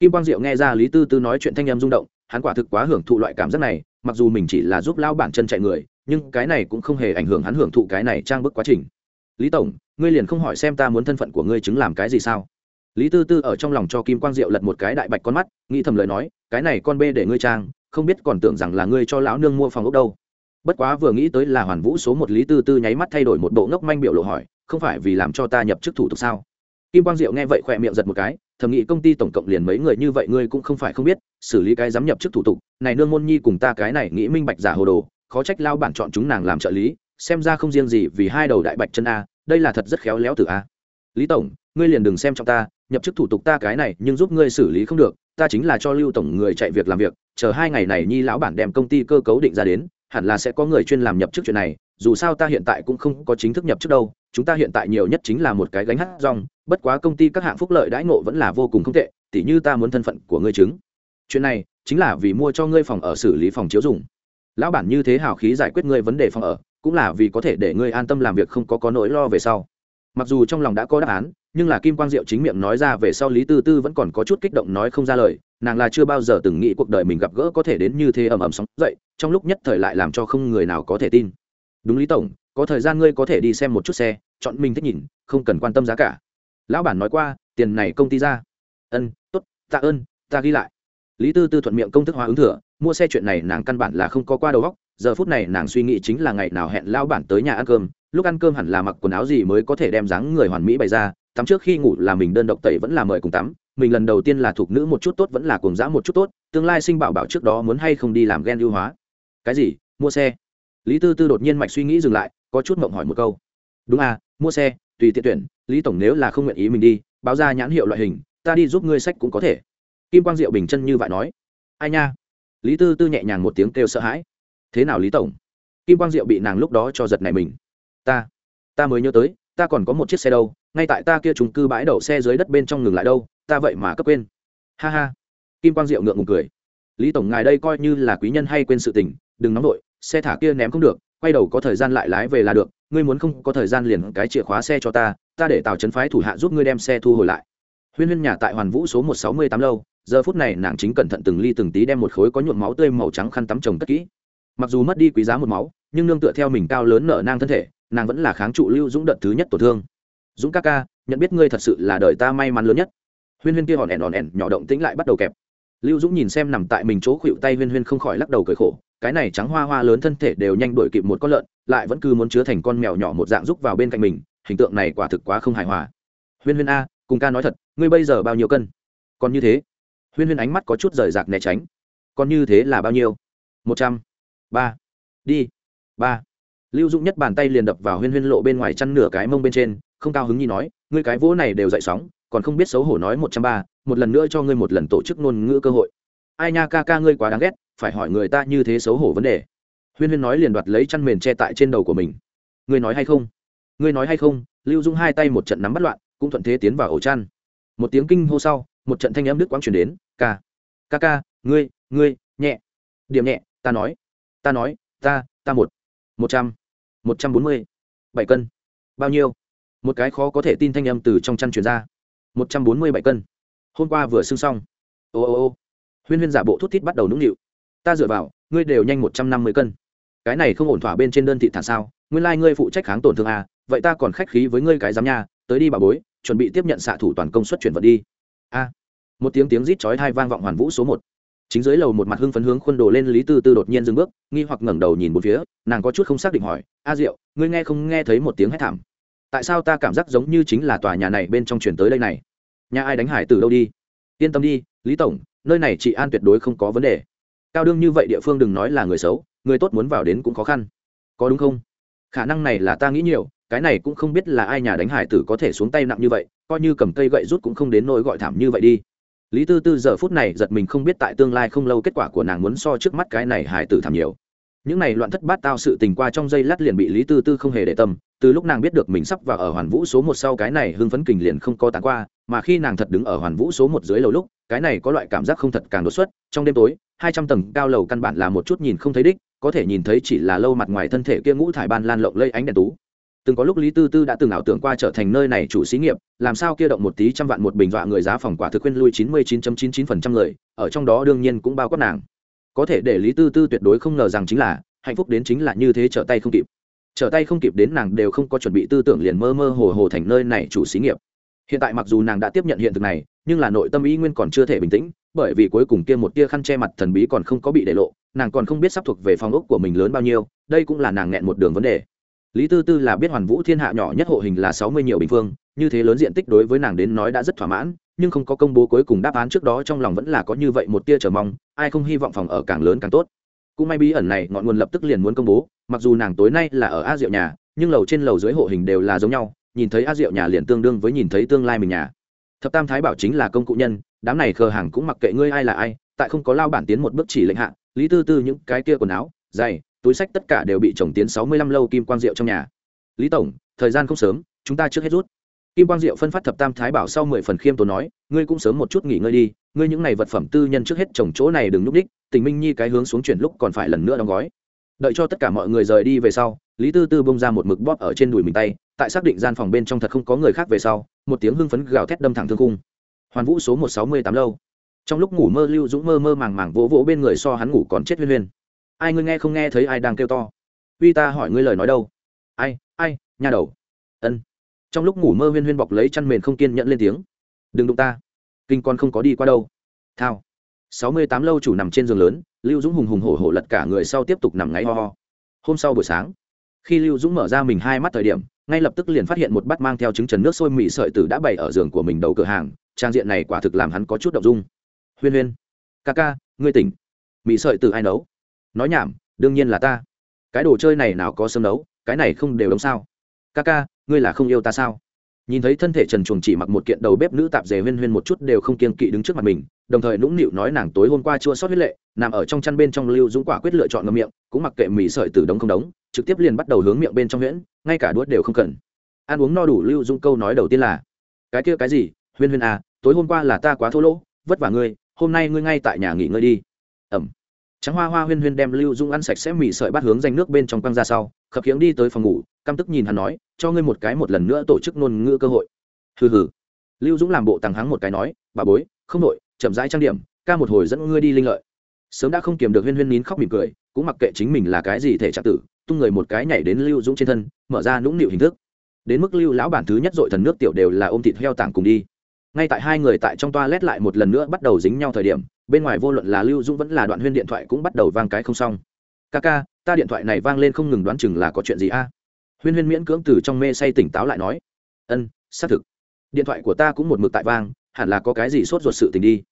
Kim quang diệu nghe ra lý tư tư nói chuyện thanh em rung động, hắn quả thực quá hưởng thụ loại cảm giác này, mặc dù mình chỉ là giúp lao bản chân chạy người, nhưng cái này cũng không hề ảnh hưởng hắn hưởng thụ cái này trang bức quá trình. Lý tổng, ngươi liền không hỏi xem ta muốn thân phận của ngươi chứng làm cái gì sao? Lý tư tư ở trong lòng cho kim quang diệu lật một cái đại bạch con mắt, nghĩ thầm lời nói, cái này con bê để ngươi trang, không biết còn tưởng rằng là ngươi cho lão nương mua phòng ốc đâu. Bất quá vừa nghĩ tới là hoàn vũ số một lý tư tư nháy mắt thay đổi một bộ ngốc manh biểu lộ hỏi, không phải vì làm cho ta nhập chức thủ tục sao? Kim quang diệu nghe vậy khỏe miệng giật một cái, thầm nghĩ công ty tổng cộng liền mấy người như vậy ngươi cũng không phải không biết, xử lý cái dám nhập chức thủ tục, này nương môn nhi cùng ta cái này nghĩ minh bạch giả hồ đồ, khó trách lao bản chọn chúng nàng làm trợ lý, xem ra không riêng gì vì hai đầu đại bạch chân a, đây là thật rất khéo léo từ a. Lý tổng ngươi liền đừng xem trong ta, nhập chức thủ tục ta cái này, nhưng giúp ngươi xử lý không được, ta chính là cho lưu tổng người chạy việc làm việc, chờ hai ngày này nhi lão bản đem công ty cơ cấu định ra đến, hẳn là sẽ có người chuyên làm nhập chức chuyện này, dù sao ta hiện tại cũng không có chính thức nhập chức đâu, chúng ta hiện tại nhiều nhất chính là một cái gánh hát rong, bất quá công ty các hạng phúc lợi đãi ngộ vẫn là vô cùng không tệ, tỉ như ta muốn thân phận của ngươi chứng. Chuyện này chính là vì mua cho ngươi phòng ở xử lý phòng chiếu dùng. Lão bản như thế hào khí giải quyết ngươi vấn đề phòng ở, cũng là vì có thể để ngươi an tâm làm việc không có có nỗi lo về sau mặc dù trong lòng đã có đáp án, nhưng là kim quang diệu chính miệng nói ra về sau lý tư tư vẫn còn có chút kích động nói không ra lời, nàng là chưa bao giờ từng nghĩ cuộc đời mình gặp gỡ có thể đến như thế ầm ầm sóng dậy, trong lúc nhất thời lại làm cho không người nào có thể tin. Đúng lý tổng, có thời gian ngươi có thể đi xem một chút xe, chọn mình thích nhìn, không cần quan tâm giá cả. Lão bản nói qua, tiền này công ty ra. Ân t ố t tạ ơn, ta ghi lại. Lý tư tư thuận miệng công thức hóa ứng thừa, mua xe chuyện này nàng căn bản là không có qua đầu góc giờ phút này nàng suy nghĩ chính là ngày nào hẹn lão bản tới nhà ăn cơm lúc ăn cơm hẳn là mặc quần áo gì mới có thể đem dáng người hoàn mỹ bày ra, tắm trước khi ngủ là mình đơn độc tẩy vẫn là mời cùng tắm, mình lần đầu tiên là thuộc nữ một chút tốt vẫn là cùng dã một chút tốt, tương lai sinh bảo bảo trước đó muốn hay không đi làm ghen ưu hóa. Cái gì? Mua xe. Lý tư tư đột nhiên mạch suy nghĩ dừng lại, có chút mộng hỏi một câu. Đúng à mua xe, tùy tiện tuyển, lý tổng nếu là không nguyện ý mình đi, báo ra nhãn hiệu loại hình, ta đi giúp ngươi sách cũng có thể. Kim quang diệu bình chân như vậy nói. Ai nha? Lý tư tư nhẹ nhàng một tiếng kêu sợ hãi. Thế nào lý tổng? Kim quang diệu bị nàng lúc đó cho giật này mình ta ta mới nhớ tới, ta còn có một chiếc xe đâu, ngay tại ta kia trung cư bãi đậu xe dưới đất bên trong ngừng lại đâu, ta vậy mà cấp quên. Ha ha. Kim quang diệu ngượng ngùng cười. Lý tổng ngài đây coi như là quý nhân hay quên sự tình, đừng nóng vội, xe thả kia ném không được, quay đầu có thời gian lại lái về là được, ngươi muốn không có thời gian liền cái chìa khóa xe cho ta ta để tào trấn phái thủ hạ giúp ngươi đem xe thu hồi lại. Huyên huyên nhà tại hoàn vũ số một sáu mươi tám lâu, giờ phút này nàng chính cẩn thận từng ly từng tí đem một khối có nhuộm máu tươi màu trắng khăn tắm chồng cất kỹ. Mặc dù mất đi quý giá một máu, nhưng nương tựa theo mình cao lớn nở nang thân thể nàng vẫn là kháng trụ lưu dũng đợt thứ nhất tổn thương. Dũng ca ca, nhận biết ngươi thật sự là đời ta may mắn lớn nhất. Huyên huyên kia hòn ẻn hòn ẻn nhỏ động tĩnh lại bắt đầu kẹp. Lưu dũng nhìn xem nằm tại mình chỗ khuỵu tay huyên huyên không khỏi lắc đầu cười khổ, cái này trắng hoa hoa lớn thân thể đều nhanh đuổi kịp một con lợn, lại vẫn cứ muốn chứa thành con mèo nhỏ một dạng rúc vào bên cạnh mình, hình tượng này quả thực quá không hài hòa. Huyên huyên a, cùng ca nói thật, ngươi bây giờ bao nhiêu cân? Còn như thế. Huyên huyên ánh mắt có chút rời rạc né tránh. Còn như thế là bao nhiêu? Một trăm. Ba. Đi. Ba lưu dũng nhất bàn tay liền đập vào huyên huyên lộ bên ngoài chăn nửa cái mông bên trên, không cao hứng nhi nói, ngươi cái vỗ này đều dậy sóng, còn không biết xấu hổ nói một trăm ba, một lần nữa cho ngươi một lần tổ chức ngôn ngữ cơ hội. Ai nha, ca ca ngươi quá đáng ghét, phải hỏi người ta như thế xấu hổ vấn đề. Huyên huyên nói liền đoạt lấy chăn mền che tại trên đầu của mình. Ngươi nói hay không? Ngươi nói hay không? Lưu dung hai tay một trận nắm bắt loạn, cũng thuận thế tiến vào ổ chăn. Một tiếng kinh hô sau, một trận thanh âm đức quang truyền đến, ca ca ca, ngươi ngươi, nhẹ, điểm nhẹ, ta nói ta nói, ta ta một một trăm. Một trăm bốn mươi. Bảy cân. Bao nhiêu? Một cái khó có thể tin thanh âm từ trong chăn truyền ra. Một trăm bốn mươi bảy cân. Hôm qua vừa xưng xong. Ô ô ô. Huyên huyên giả bộ thút thít bắt đầu nũng nịu. Ta dựa vào ngươi đều nhanh một trăm năm mươi cân. Cái này không ổn thỏa bên trên đơn thị thản sao? Nguyên lai、like、ngươi phụ trách kháng tổn thương à, vậy ta còn khách khí với ngươi cái giám nha. Tới đi bà bối chuẩn bị tiếp nhận xạ thủ toàn công suất chuyển vật đi. A. Một tiếng tiếng rít chói hai vang vọng hoàn vũ số một chính dưới lầu một mặt hưng phấn hướng khuôn đồ lên lý tư tư đột nhiên dừng bước, nghi hoặc ngẩng đầu nhìn một phía, nàng có chút không xác định hỏi, a diệu, ngươi nghe không nghe thấy một tiếng hét thảm? Tại sao ta cảm giác giống như chính là tòa nhà này bên trong chuyển tới đây này? Nhà ai đánh hải từ đâu đi? Yên tâm đi, lý tổng, nơi này chị an tuyệt đối không có vấn đề. Cao đương như vậy địa phương đừng nói là người xấu, người tốt muốn vào đến cũng khó khăn. Có đúng không? Khả năng này là ta nghĩ nhiều, cái này cũng không biết là ai nhà đánh hải tử có thể xuống tay nặng như vậy, coi như cầm cây gậy rút cũng không đến nỗi gọi thảm như vậy đi lý tư tư giờ phút này giật mình không biết tại tương lai không lâu kết quả của nàng muốn so trước mắt cái này hải tử thảm nhiều. Những này loạn thất bát tao sự tình qua trong giây lát liền bị lý tư tư không hề để tâm, từ lúc nàng biết được mình sắp vào ở hoàn vũ số một sau cái này hưng phấn kình liền không có tán qua, mà khi nàng thật đứng ở hoàn vũ số một dưới lầu lúc, cái này có loại cảm giác không thật càng đột xuất, trong đêm tối, hai trăm tầng cao lầu căn bản là một chút nhìn không thấy đích, có thể nhìn thấy chỉ là lâu mặt ngoài thân thể kia ngũ thải ban lan lộng lây ánh đèn tú từng có lúc lý tư tư đã từng ảo tưởng qua trở thành nơi này chủ xí nghiệp, làm sao kia động một tí trăm vạn một bình dọa người giá phòng quả thực khuyên lui chín mươi chín chín chín phần trăm người, ở trong đó đương nhiên cũng bao quát nàng. Có thể để lý tư tư tuyệt đối không ngờ rằng chính là, hạnh phúc đến chính là như thế trở tay không kịp. Trở tay không kịp đến nàng đều không có chuẩn bị tư tưởng liền mơ mơ hồ hồ thành nơi này chủ xí nghiệp. Hiện tại mặc dù nàng đã tiếp nhận hiện thực này, nhưng là nội tâm ý nguyên còn chưa thể bình tĩnh, bởi vì cuối cùng kia một tia khăn che mặt thần bí còn không có bị để lộ, nàng còn không biết sắp thuộc về phòng ốc của mình lớn bao nhiêu, đây cũng là nàng nghẹn một đường vấn đề lý tư tư là biết hoàn vũ thiên hạ nhỏ nhất hộ hình là sáu mươi nhiều bình phương, như thế lớn diện tích đối với nàng đến nói đã rất thỏa mãn, nhưng không có công bố cuối cùng đáp án trước đó trong lòng vẫn là có như vậy một tia chờ mong, ai không hy vọng phòng ở càng lớn càng tốt cũng may bí ẩn này, ngọn nguồn lập tức liền muốn công bố, mặc dù nàng tối nay là ở a diệu nhà, nhưng lầu trên lầu dưới hộ hình đều là giống nhau, nhìn thấy a diệu nhà liền tương đương với nhìn thấy tương lai mình nhà thập tam thái bảo chính là công cụ nhân, đám này khờ hàng cũng mặc kệ ngươi ai là ai, tại không có lao bản tiến một bước chỉ lệnh hạ, lý tư tư những cái kia quần áo dày túi sách tất cả đều bị trồng tiến sáu mươi lăm lâu kim quang diệu trong nhà. Lý tổng, thời gian không sớm, chúng ta trước hết rút. Kim quang diệu phân phát thập tam thái bảo sau mười phần khiêm tốn nói, ngươi cũng sớm một chút nghỉ ngơi đi, ngươi những n à y vật phẩm tư nhân trước hết trồng chỗ này đừng núp đích, tình minh nhi cái hướng xuống chuyển lúc còn phải lần nữa đóng gói. Đợi cho tất cả mọi người rời đi về sau, lý tư tư bông ra một mực bóp ở trên đùi mình tay, tại xác định gian phòng bên trong thật không có người khác về sau, một tiếng hưng phấn gào thét đâm thẳng thương cung hoàn vũ số một sáu mươi tám lâu. Trong lúc ngủ mơ lưu dũng mơ mơ màng màng vỗ vỗ bên người so hắn ngủ còn chết huyên huyên ai ngươi nghe không nghe thấy ai đang kêu to? Uy ta hỏi ngươi lời nói đâu? Ai ai, nhà đầu. Ân. Trong lúc ngủ mơ huyên huyên bọc lấy chăn mền không kiên nhẫn lên tiếng. Đừng đụng ta. Kinh con không có đi qua đâu. Thao. Sáu mươi tám lâu chủ nằm trên giường lớn, lưu dũng hùng hùng hổ hổ lật cả người sau tiếp tục nằm ngáy ho ho. Hôm sau buổi sáng, khi lưu dũng mở ra mình hai mắt thời điểm, ngay lập tức liền phát hiện một bát mang theo trứng trần nước sôi mị sợi tử đã bày ở giường của mình đầu cửa hàng. Trang diện này quả thực làm hắn có chút đ ộ n g dung. Huyên huyên. Ca ca, ngươi tỉnh. Mị sợi tử ai nấu? Nói nhảm đương nhiên là ta. Cái đồ chơi này nào có sâm đấu, cái này không đều đúng sao. Ca ca ngươi là không yêu ta sao? Nhìn thấy thân thể trần chuồng chỉ mặc một kiện đầu bếp nữ tạp dề huyên huyên một chút đều không kiên kỵ đứng trước mặt mình đồng thời nũng nịu nói nàng tối hôm qua chua sót huyết lệ nằm ở trong chăn bên trong lưu dũng quả quyết lựa chọn ngâm miệng cũng mặc kệ mì sợi từ đống không đống trực tiếp liền bắt đầu hướng miệng bên trong huyễn ngay cả đuốt đều không cần. Ăn uống no đủ lưu dũng câu nói đầu tiên là cái kia cái gì? Huyên huyên à tối hôm qua là ta quá thô lỗ vất vả ngươi hôm nay ngươi ngay tại nhà nghỉ ngơi đi trắng hoa hoa huyên huyên đem lưu Dung ăn sạch sẽ mì sợi bắt hướng danh nước bên trong quăng ra sau khập khiễng đi tới phòng ngủ căm tức nhìn hắn nói cho ngươi một cái một lần nữa tổ chức ngôn ngữ cơ hội. Hừ hừ. Lưu dũng làm bộ tàng hắng một cái nói bà bối không nội, chậm rãi trang điểm ca một hồi dẫn ngươi đi linh lợi. Sớm đã không kiềm được huyên huyên nín khóc mỉm cười cũng mặc kệ chính mình là cái gì thể trạng tử tung người một cái nhảy đến lưu dũng trên thân mở ra nũng nịu hình thức. Đến mức lưu lão bản thứ nhất dội thần nước tiểu đều là ôm thịt heo tảng cùng đi. Ngay tại hai người tại trong toa lét lại một lần nữa bắt đầu dính nhau thời điểm bên ngoài vô luận là lưu dũng vẫn là đoạn huyên điện thoại cũng bắt đầu vang cái không xong ca ca ta điện thoại này vang lên không ngừng đoán chừng là có chuyện gì a huyên huyên miễn cưỡng từ trong mê say tỉnh táo lại nói ân xác thực điện thoại của ta cũng một mực tại vang hẳn là có cái gì sốt ruột sự tình đi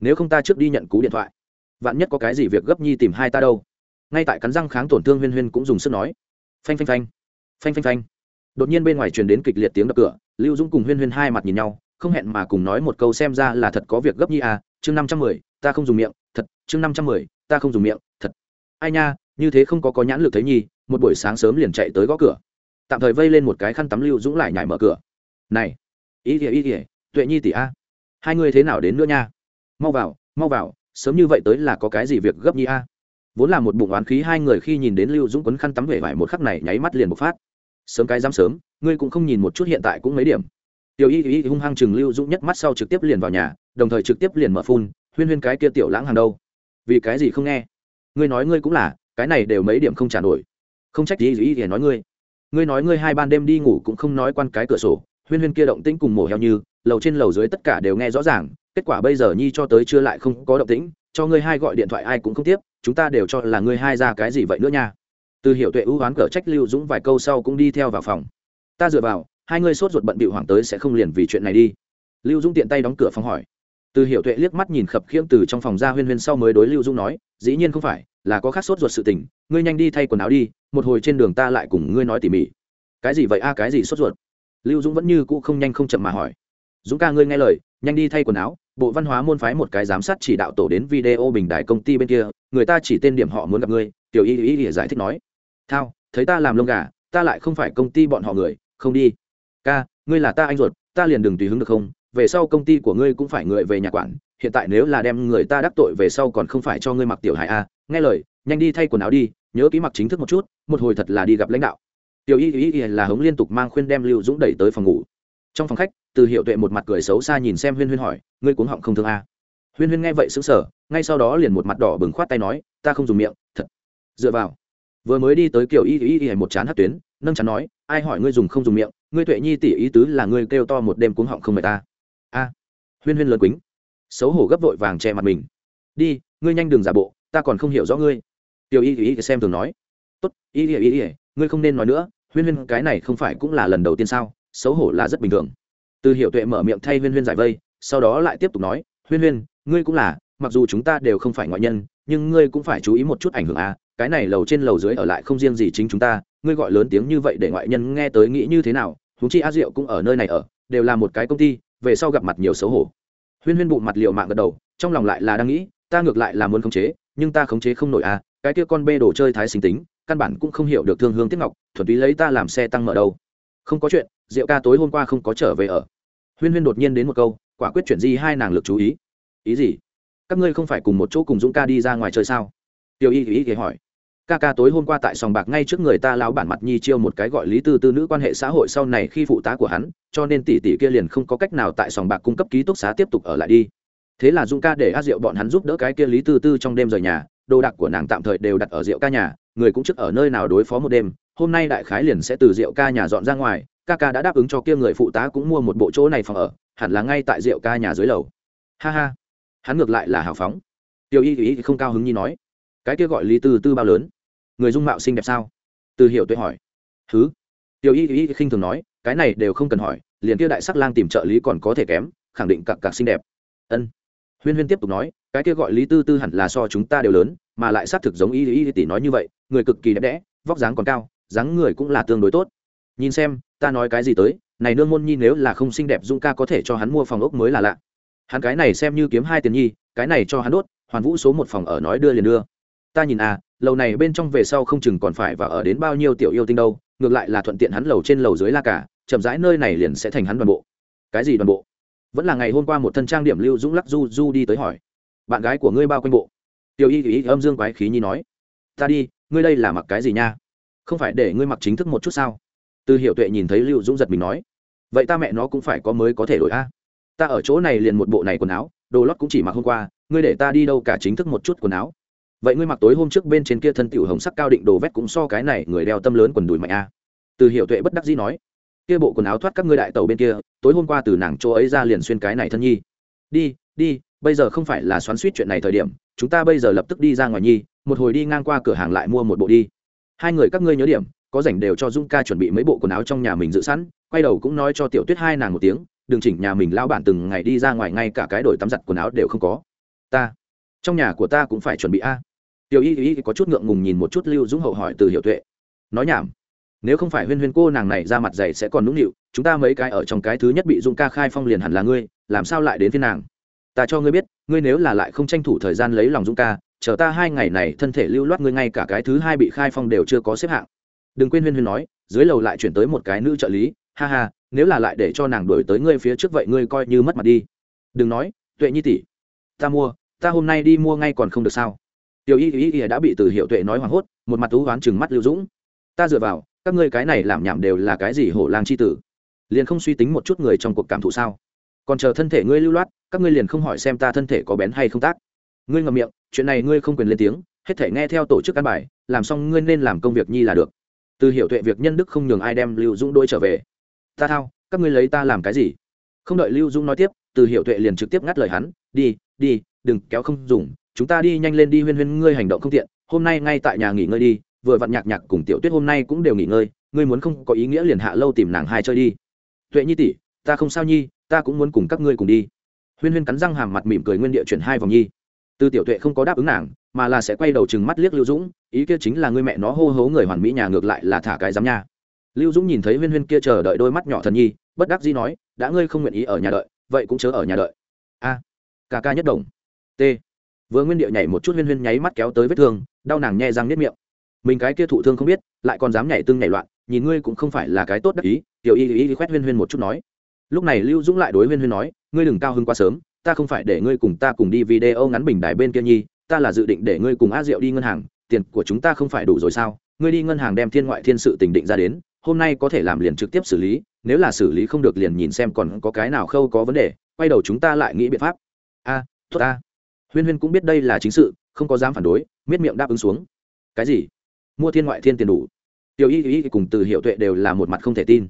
nếu không ta trước đi nhận cú điện thoại vạn nhất có cái gì việc gấp nhi tìm hai ta đâu ngay tại cắn răng kháng tổn thương huyên huyên cũng dùng sức nói phanh phanh phanh phanh phanh phanh đột nhiên bên ngoài truyền đến kịch liệt tiếng đập cửa lưu dũng cùng huyên huyên hai mặt nhìn nhau không hẹn mà cùng nói một câu xem ra là thật có việc gấp nhi à chương năm trăm mười ta không dùng miệng, thật, chương năm trăm mười, ta không dùng miệng, thật. Ai nha, như thế không có có nhãn lực thấy nhi, một buổi sáng sớm liền chạy tới gõ cửa. Tạm thời vây lên một cái khăn tắm lưu dũng lại nhảy mở cửa. Này, ý kìa ý kìa, tuệ nhi tỷ a. Hai người thế nào đến nữa nha? Mau vào mau vào, sớm như vậy tới là có cái gì việc gấp nhi a? Vốn là một bụng oán khí hai người khi nhìn đến lưu dũng quấn khăn tắm vẻ vải một khắc này nháy mắt liền bộc phát. Sớm cái dám sớm, ngươi cũng không nhìn một chút hiện tại cũng mấy điểm. Tiểu y y hung hăng chừng lưu dũng nhất mắt sau trực tiếp liền vào nhà, đồng thời trực tiếp liền mở phun huyên huyên cái kia tiểu lãng hàng đâu? Vì cái gì không nghe? Ngươi nói ngươi cũng là, cái này đều mấy điểm không trả nổi. Không trách gì gì thì nói ngươi. Ngươi nói ngươi hai ban đêm đi ngủ cũng không nói quan cái cửa sổ, huyên huyên kia động tĩnh cùng mổ heo như, lầu trên lầu dưới tất cả đều nghe rõ ràng, kết quả bây giờ nhi cho tới chưa lại không có động tĩnh, cho ngươi hai gọi điện thoại ai cũng không tiếp, chúng ta đều cho là ngươi hai ra cái gì vậy nữa nha. Từ hiểu tuệ ưu oán cở trách lưu dũng vài câu sau cũng đi theo vào phòng. Ta dựa vào, hai ngươi sốt ruột bận bịu hoảng tới sẽ không liền vì chuyện này đi. Lưu dũng tiện tay đóng cửa phòng hỏi từ hiểu tuệ liếc mắt nhìn khập khiễng từ trong phòng ra huyên huyên sau mới đối lưu dũng nói, dĩ nhiên không phải, là có khác sốt ruột sự tình, ngươi nhanh đi thay quần áo đi, một hồi trên đường ta lại cùng ngươi nói tỉ mỉ. Cái gì vậy a, cái gì sốt ruột? Lưu dũng vẫn như cũ không nhanh không chậm mà hỏi. Dũng ca ngươi nghe lời, nhanh đi thay quần áo, bộ văn hóa môn phái một cái giám sát chỉ đạo tổ đến video bình đại công ty bên kia, người ta chỉ tên điểm họ muốn gặp ngươi, tiểu y y y giải thích nói. Thao, thấy ta làm lông gà, ta lại không phải công ty bọn họ người, không đi. Ca, ngươi là ta anh ruột, ta liền đừng tùy hứng được không? Về sau công ty của ngươi cũng phải người về nhà quản, hiện tại nếu là đem người ta đắc tội về sau còn không phải cho ngươi mặc tiểu hại a à. nghe lời, nhanh đi thay quần áo đi, nhớ ký mặc chính thức một chút, một hồi thật là đi gặp lãnh đạo. Tiểu y y y là hống liên tục mang khuyên đem lưu dũng đẩy tới phòng ngủ. Trong phòng khách, từ hiệu tuệ một mặt cười xấu xa nhìn xem huyên huyên hỏi, ngươi cuống họng không thương a? Huyên huyên nghe vậy xứng sở ngay sau đó liền một mặt đỏ bừng khoát tay nói, ta không dùng miệng, thật. Dựa vào, vừa mới đi tới kiểu y y y một chán hát tuyến, nâng chán nói, ai hỏi ngươi dùng không dùng miệng, ngươi tuệ nhi tỷ ý tứ là ngươi kêu to một đêm cuống họng không mời ta a. Huyên huyên lớn quýnh xấu hổ gấp vội vàng che mặt mình. Đi, ngươi nhanh đừng giả bộ, ta còn không hiểu rõ ngươi. Tiểu y y xem thường nói. Tốt, y y y ngươi không nên nói nữa, huyên huyên, cái này không phải cũng là lần đầu tiên sao? Xấu hổ là rất bình thường. Từ hiệu tuệ mở miệng thay huyên huyên giải vây, sau đó lại tiếp tục nói, huyên huyên, ngươi cũng là, mặc dù chúng ta đều không phải ngoại nhân, nhưng ngươi cũng phải chú ý một chút ảnh hưởng à cái này lầu trên lầu dưới ở lại không riêng gì chính chúng ta, ngươi gọi lớn tiếng như vậy để ngoại nhân nghe tới nghĩ như thế nào? Húng chi a diệu cũng ở nơi này ở, đều là một cái công ty về sau gặp mặt nhiều xấu hổ. Huyên huyên bụng mặt liệu mạng gật đầu, trong lòng lại là đang nghĩ, ta ngược lại là muốn khống chế, nhưng ta khống chế không nổi à cái kia con bê đồ chơi thái sinh tính, căn bản cũng không hiểu được thương hương tiếp ngọc, thuần túy lấy ta làm xe tăng mở đâu không có chuyện diệu ca tối hôm qua không có trở về ở. Huyên huyên đột nhiên đến một câu, quả quyết chuyển di hai nàng lực chú ý. Ý gì? Các ngươi không phải cùng một chỗ cùng dũng ca đi ra ngoài chơi sao? Tiểu y ý thì hỏi ca ca tối hôm qua tại sòng bạc ngay trước người ta lão bản mặt nhi chiêu một cái gọi lý tư tư nữ quan hệ xã hội sau này khi phụ tá của hắn, cho nên tỷ tỷ kia liền không có cách nào tại sòng bạc cung cấp ký túc xá tiếp tục ở lại đi. Thế là Dung ca để a diệu bọn hắn giúp đỡ cái kia lý tư tư trong đêm rời nhà, đồ đạc của nàng tạm thời đều đặt ở rượu ca nhà, người cũng trước ở nơi nào đối phó một đêm, hôm nay đại khái liền sẽ từ rượu ca nhà dọn ra ngoài, ca ca đã đáp ứng cho kia người phụ tá cũng mua một bộ chỗ này phòng ở, hẳn là ngay tại rượu ca nhà dưới lầu. Ha ha. Hắn ngược lại là hào phóng. Tiểu y ý không cao hứng như nói. Cái kia gọi lý tư tư bao lớn? Người dung mạo xinh đẹp sao? Từ hiểu tuệ hỏi. Thứ tiểu y y khinh thường nói, cái này đều không cần hỏi, liền kia đại sắc lang tìm trợ lý còn có thể kém, khẳng định cặp cặp xinh đẹp. Ân. Huyên huyên tiếp tục nói, cái kia gọi lý tư tư hẳn là so chúng ta đều lớn, mà lại xác thực giống y y tỷ nói như vậy, người cực kỳ đẹp đẽ, vóc dáng còn cao, dáng người cũng là tương đối tốt. Nhìn xem, ta nói cái gì tới, này nương môn nhi nếu là không xinh đẹp dung ca có thể cho hắn mua phòng ốc mới là lạ. Hắn cái này xem như kiếm hai tiền nhi, cái này cho hắn đốt, hoàn vũ số một phòng ở nói đưa liền đưa. Ta nhìn à lầu này bên trong về sau không chừng còn phải và ở đến bao nhiêu tiểu yêu tinh đâu, ngược lại là thuận tiện hắn lầu trên lầu dưới la cả, chậm rãi nơi này liền sẽ thành hắn đoàn bộ. Cái gì đoàn bộ? Vẫn là ngày hôm qua một thân trang điểm lưu dũng lắc du du đi tới hỏi. Bạn gái của ngươi bao quanh bộ? Tiểu y ý âm dương quái khí nhi nói. Ta đi, ngươi đây là mặc cái gì nha? Không phải để ngươi mặc chính thức một chút sao? Từ hiệu tuệ nhìn thấy lưu dũng giật mình nói. Vậy ta mẹ nó cũng phải có mới có thể đổi a. Ta ở chỗ này liền một bộ này quần áo, đồ lót cũng chỉ mặc hôm qua, ngươi để ta đi đâu cả chính thức một chút quần áo? Vậy ngươi mặc tối hôm trước bên trên kia thân tiểu hồng sắc cao định đồ vét cũng so cái này người đeo tâm lớn quần đùi mạnh a. Từ hiệu tuệ bất đắc dĩ nói, kia bộ quần áo thoát các ngươi đại tàu bên kia, tối hôm qua từ nàng chỗ ấy ra liền xuyên cái này thân nhi. Đi đi, bây giờ không phải là xoắn suýt chuyện này thời điểm, chúng ta bây giờ lập tức đi ra ngoài nhi, một hồi đi ngang qua cửa hàng lại mua một bộ đi. Hai người các ngươi nhớ điểm, có rảnh đều cho dung ca chuẩn bị mấy bộ quần áo trong nhà mình dự sẵn, quay đầu cũng nói cho tiểu tuyết hai nàng một tiếng, đừng chỉnh nhà mình lao bản từng ngày đi ra ngoài ngay cả cái đổi tắm giặt quần áo đều không có. Ta, trong nhà của ta cũng phải chuẩn bị a tiểu y y có chút ngượng ngùng nhìn một chút lưu dũng hậu hỏi từ hiệu tuệ. Nói nhảm. Nếu không phải huyên huyên cô nàng này ra mặt dày sẽ còn nũng nịu, chúng ta mấy cái ở trong cái thứ nhất bị dung ca khai phong liền hẳn là ngươi, làm sao lại đến phía nàng? Ta cho ngươi biết, ngươi nếu là lại không tranh thủ thời gian lấy lòng dung ca, chờ ta hai ngày này thân thể lưu loát ngươi ngay cả cái thứ hai bị khai phong đều chưa có xếp hạng. Đừng quên huyên huyên nói, dưới lầu lại chuyển tới một cái nữ trợ lý, ha ha, nếu là lại để cho nàng đổi tới ngươi phía trước vậy ngươi coi như mất mặt đi. Đừng nói, tuệ nhi tỷ, ta mua, ta hôm nay đi mua ngay còn không được sao? Tiểu y y y đã bị từ hiệu tuệ nói hoảng hốt, một mặt thú hoán chừng mắt lưu dũng. Ta dựa vào, các ngươi cái này làm nhảm đều là cái gì hổ lang c h i tử? Liền không suy tính một chút người trong cuộc cảm thụ sao? Còn chờ thân thể ngươi lưu loát, các ngươi liền không hỏi xem ta thân thể có bén hay không tác. Ngươi ngậm miệng, chuyện này ngươi không quyền lên tiếng, hết thể nghe theo tổ chức ăn bài, làm xong ngươi nên làm công việc nhi là được. Từ Hiệu tuệ việc nhân đức không nhường ai đem lưu dũng đôi trở về. Ta thao, các ngươi lấy ta làm cái gì? Không đợi lưu dũng nói tiếp, từ Hiệu tuệ liền trực tiếp ngắt lời hắn, đi đi, đừng kéo không dùng chúng ta đi nhanh lên đi huyên huyên, ngươi hành động không tiện, hôm nay ngay tại nhà nghỉ ngơi đi, vừa vặn nhạc nhạc cùng tiểu tuyết hôm nay cũng đều nghỉ ngơi, ngươi muốn không có ý nghĩa liền hạ lâu tìm nàng hai chơi đi. Tuệ nhi tỷ, ta không sao nhi, ta cũng muốn cùng các ngươi cùng đi. Huyên huyên cắn răng hàm mặt mỉm cười nguyên địa chuyển hai vòng nhi. Từ tiểu tuệ không có đáp ứng nàng, mà là sẽ quay đầu chừng mắt liếc lưu dũng, ý kia chính là người mẹ nó hô hố người hoàn mỹ nhà ngược lại là thả cái giám nha. Lưu dũng nhìn thấy huyên huyên kia chờ đợi đôi mắt nhỏ thần nhi, bất đắc dĩ nói, đã ngươi không nguyện ý ở nhà đợi, vậy cũng chớ ở nhà đợi. A, ca ca nhất đồng. T vừa nguyên điệu nhảy một chút huyên huyên nháy mắt kéo tới vết thương đau nàng nhẹ răng nếp miệng. Mình cái kia thụ thương không biết lại còn dám nhảy tương nhảy loạn nhìn ngươi cũng không phải là cái tốt đắc ý tiểu y y khoét huyên huyên một chút nói. Lúc này lưu dũng lại đối huyên huyên nói ngươi đừng cao hơn quá sớm ta không phải để ngươi cùng ta cùng đi video ngắn bình đài bên kia nhi ta là dự định để ngươi cùng a diệu đi ngân hàng tiền của chúng ta không phải đủ rồi sao? Ngươi đi ngân hàng đem thiên ngoại thiên sự tình định ra đến hôm nay có thể làm liền trực tiếp xử lý nếu là xử lý không được liền nhìn xem còn có cái nào khâu có vấn đề quay đầu chúng ta lại nghĩ biện pháp. A à, tốt a huyên huyên cũng biết đây là chính sự, không có dám phản đối, miết miệng đáp ứng xuống. Cái gì? Mua thiên ngoại thiên tiền đủ. Tiểu y y cùng từ hiệu tuệ đều là một mặt không thể tin.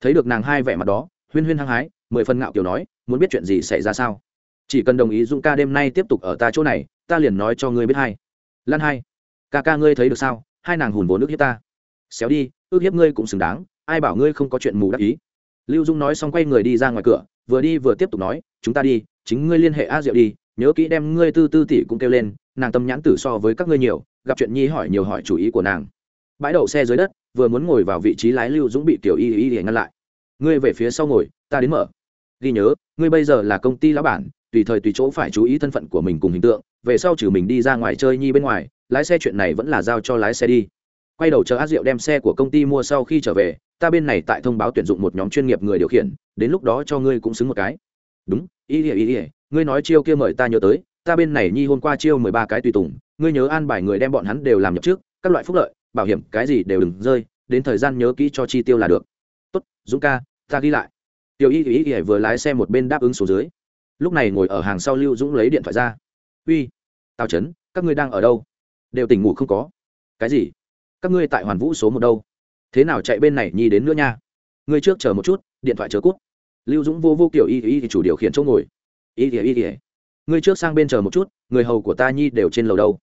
Thấy được nàng hai vẻ mặt đó, huyên huyên hăng hái, mười phần ngạo kiểu nói, muốn biết chuyện gì xảy ra sao? Chỉ cần đồng ý dũng ca đêm nay tiếp tục ở ta chỗ này, ta liền nói cho ngươi biết hai. Lan hai, ca ca ngươi thấy được sao? Hai nàng hùn vốn nước hiếp ta. Xéo đi, ước hiếp ngươi cũng xứng đáng, ai bảo ngươi không có chuyện mù đắc ý. Lưu dung nói xong quay người đi ra ngoài cửa, vừa đi vừa tiếp tục nói, chúng ta đi, chính ngươi liên hệ a diệu đi nhớ kỹ đem ngươi tư tư tỷ cũng kêu lên, nàng tâm nhãn tử so với các ngươi nhiều, gặp chuyện nhi hỏi nhiều hỏi chủ ý của nàng. Bãi đậu xe dưới đất, vừa muốn ngồi vào vị trí lái lưu dũng bị tiểu y y y ngăn lại. Ngươi về phía sau ngồi, ta đến mở. Ghi nhớ, ngươi bây giờ là công ty lão bản, tùy thời tùy chỗ phải chú ý thân phận của mình cùng hình tượng, về sau trừ mình đi ra ngoài chơi nhi bên ngoài, lái xe chuyện này vẫn là giao cho lái xe đi. Quay đầu chờ át rượu đem xe của công ty mua sau khi trở về, ta bên này tại thông báo tuyển dụng một nhóm chuyên nghiệp người điều khiển, đến lúc đó cho ngươi cũng xứng một cái. Đúng ý ỉa ý ỉa ngươi nói chiêu kia mời ta nhớ tới, ta bên này nhi hôm qua chiêu mười ba cái tùy tùng, ngươi nhớ an bài người đem bọn hắn đều làm nhập trước, các loại phúc lợi, bảo hiểm, cái gì đều đừng rơi, đến thời gian nhớ kỹ cho chi tiêu là được. Tốt, dũng ca, ta ghi lại. Tiểu y ý ỉa vừa lái xe một bên đáp ứng số dưới. Lúc này ngồi ở hàng sau lưu dũng lấy điện thoại ra. Uy, tào trấn, các ngươi đang ở đâu? Đều tỉnh ngủ không có. Cái gì? Các ngươi tại hoàn vũ số một đâu? Thế nào chạy bên này nhi đến nữa nha? Ngươi trước chờ một chút, điện thoại chờ cút. Lưu dũng vô vô kiểu y y thì chủ điều khiển chỗ ngồi ý ỉa ý ỉa ngươi trước sang bên chờ một chút, người hầu của ta nhi đều trên lầu đâu?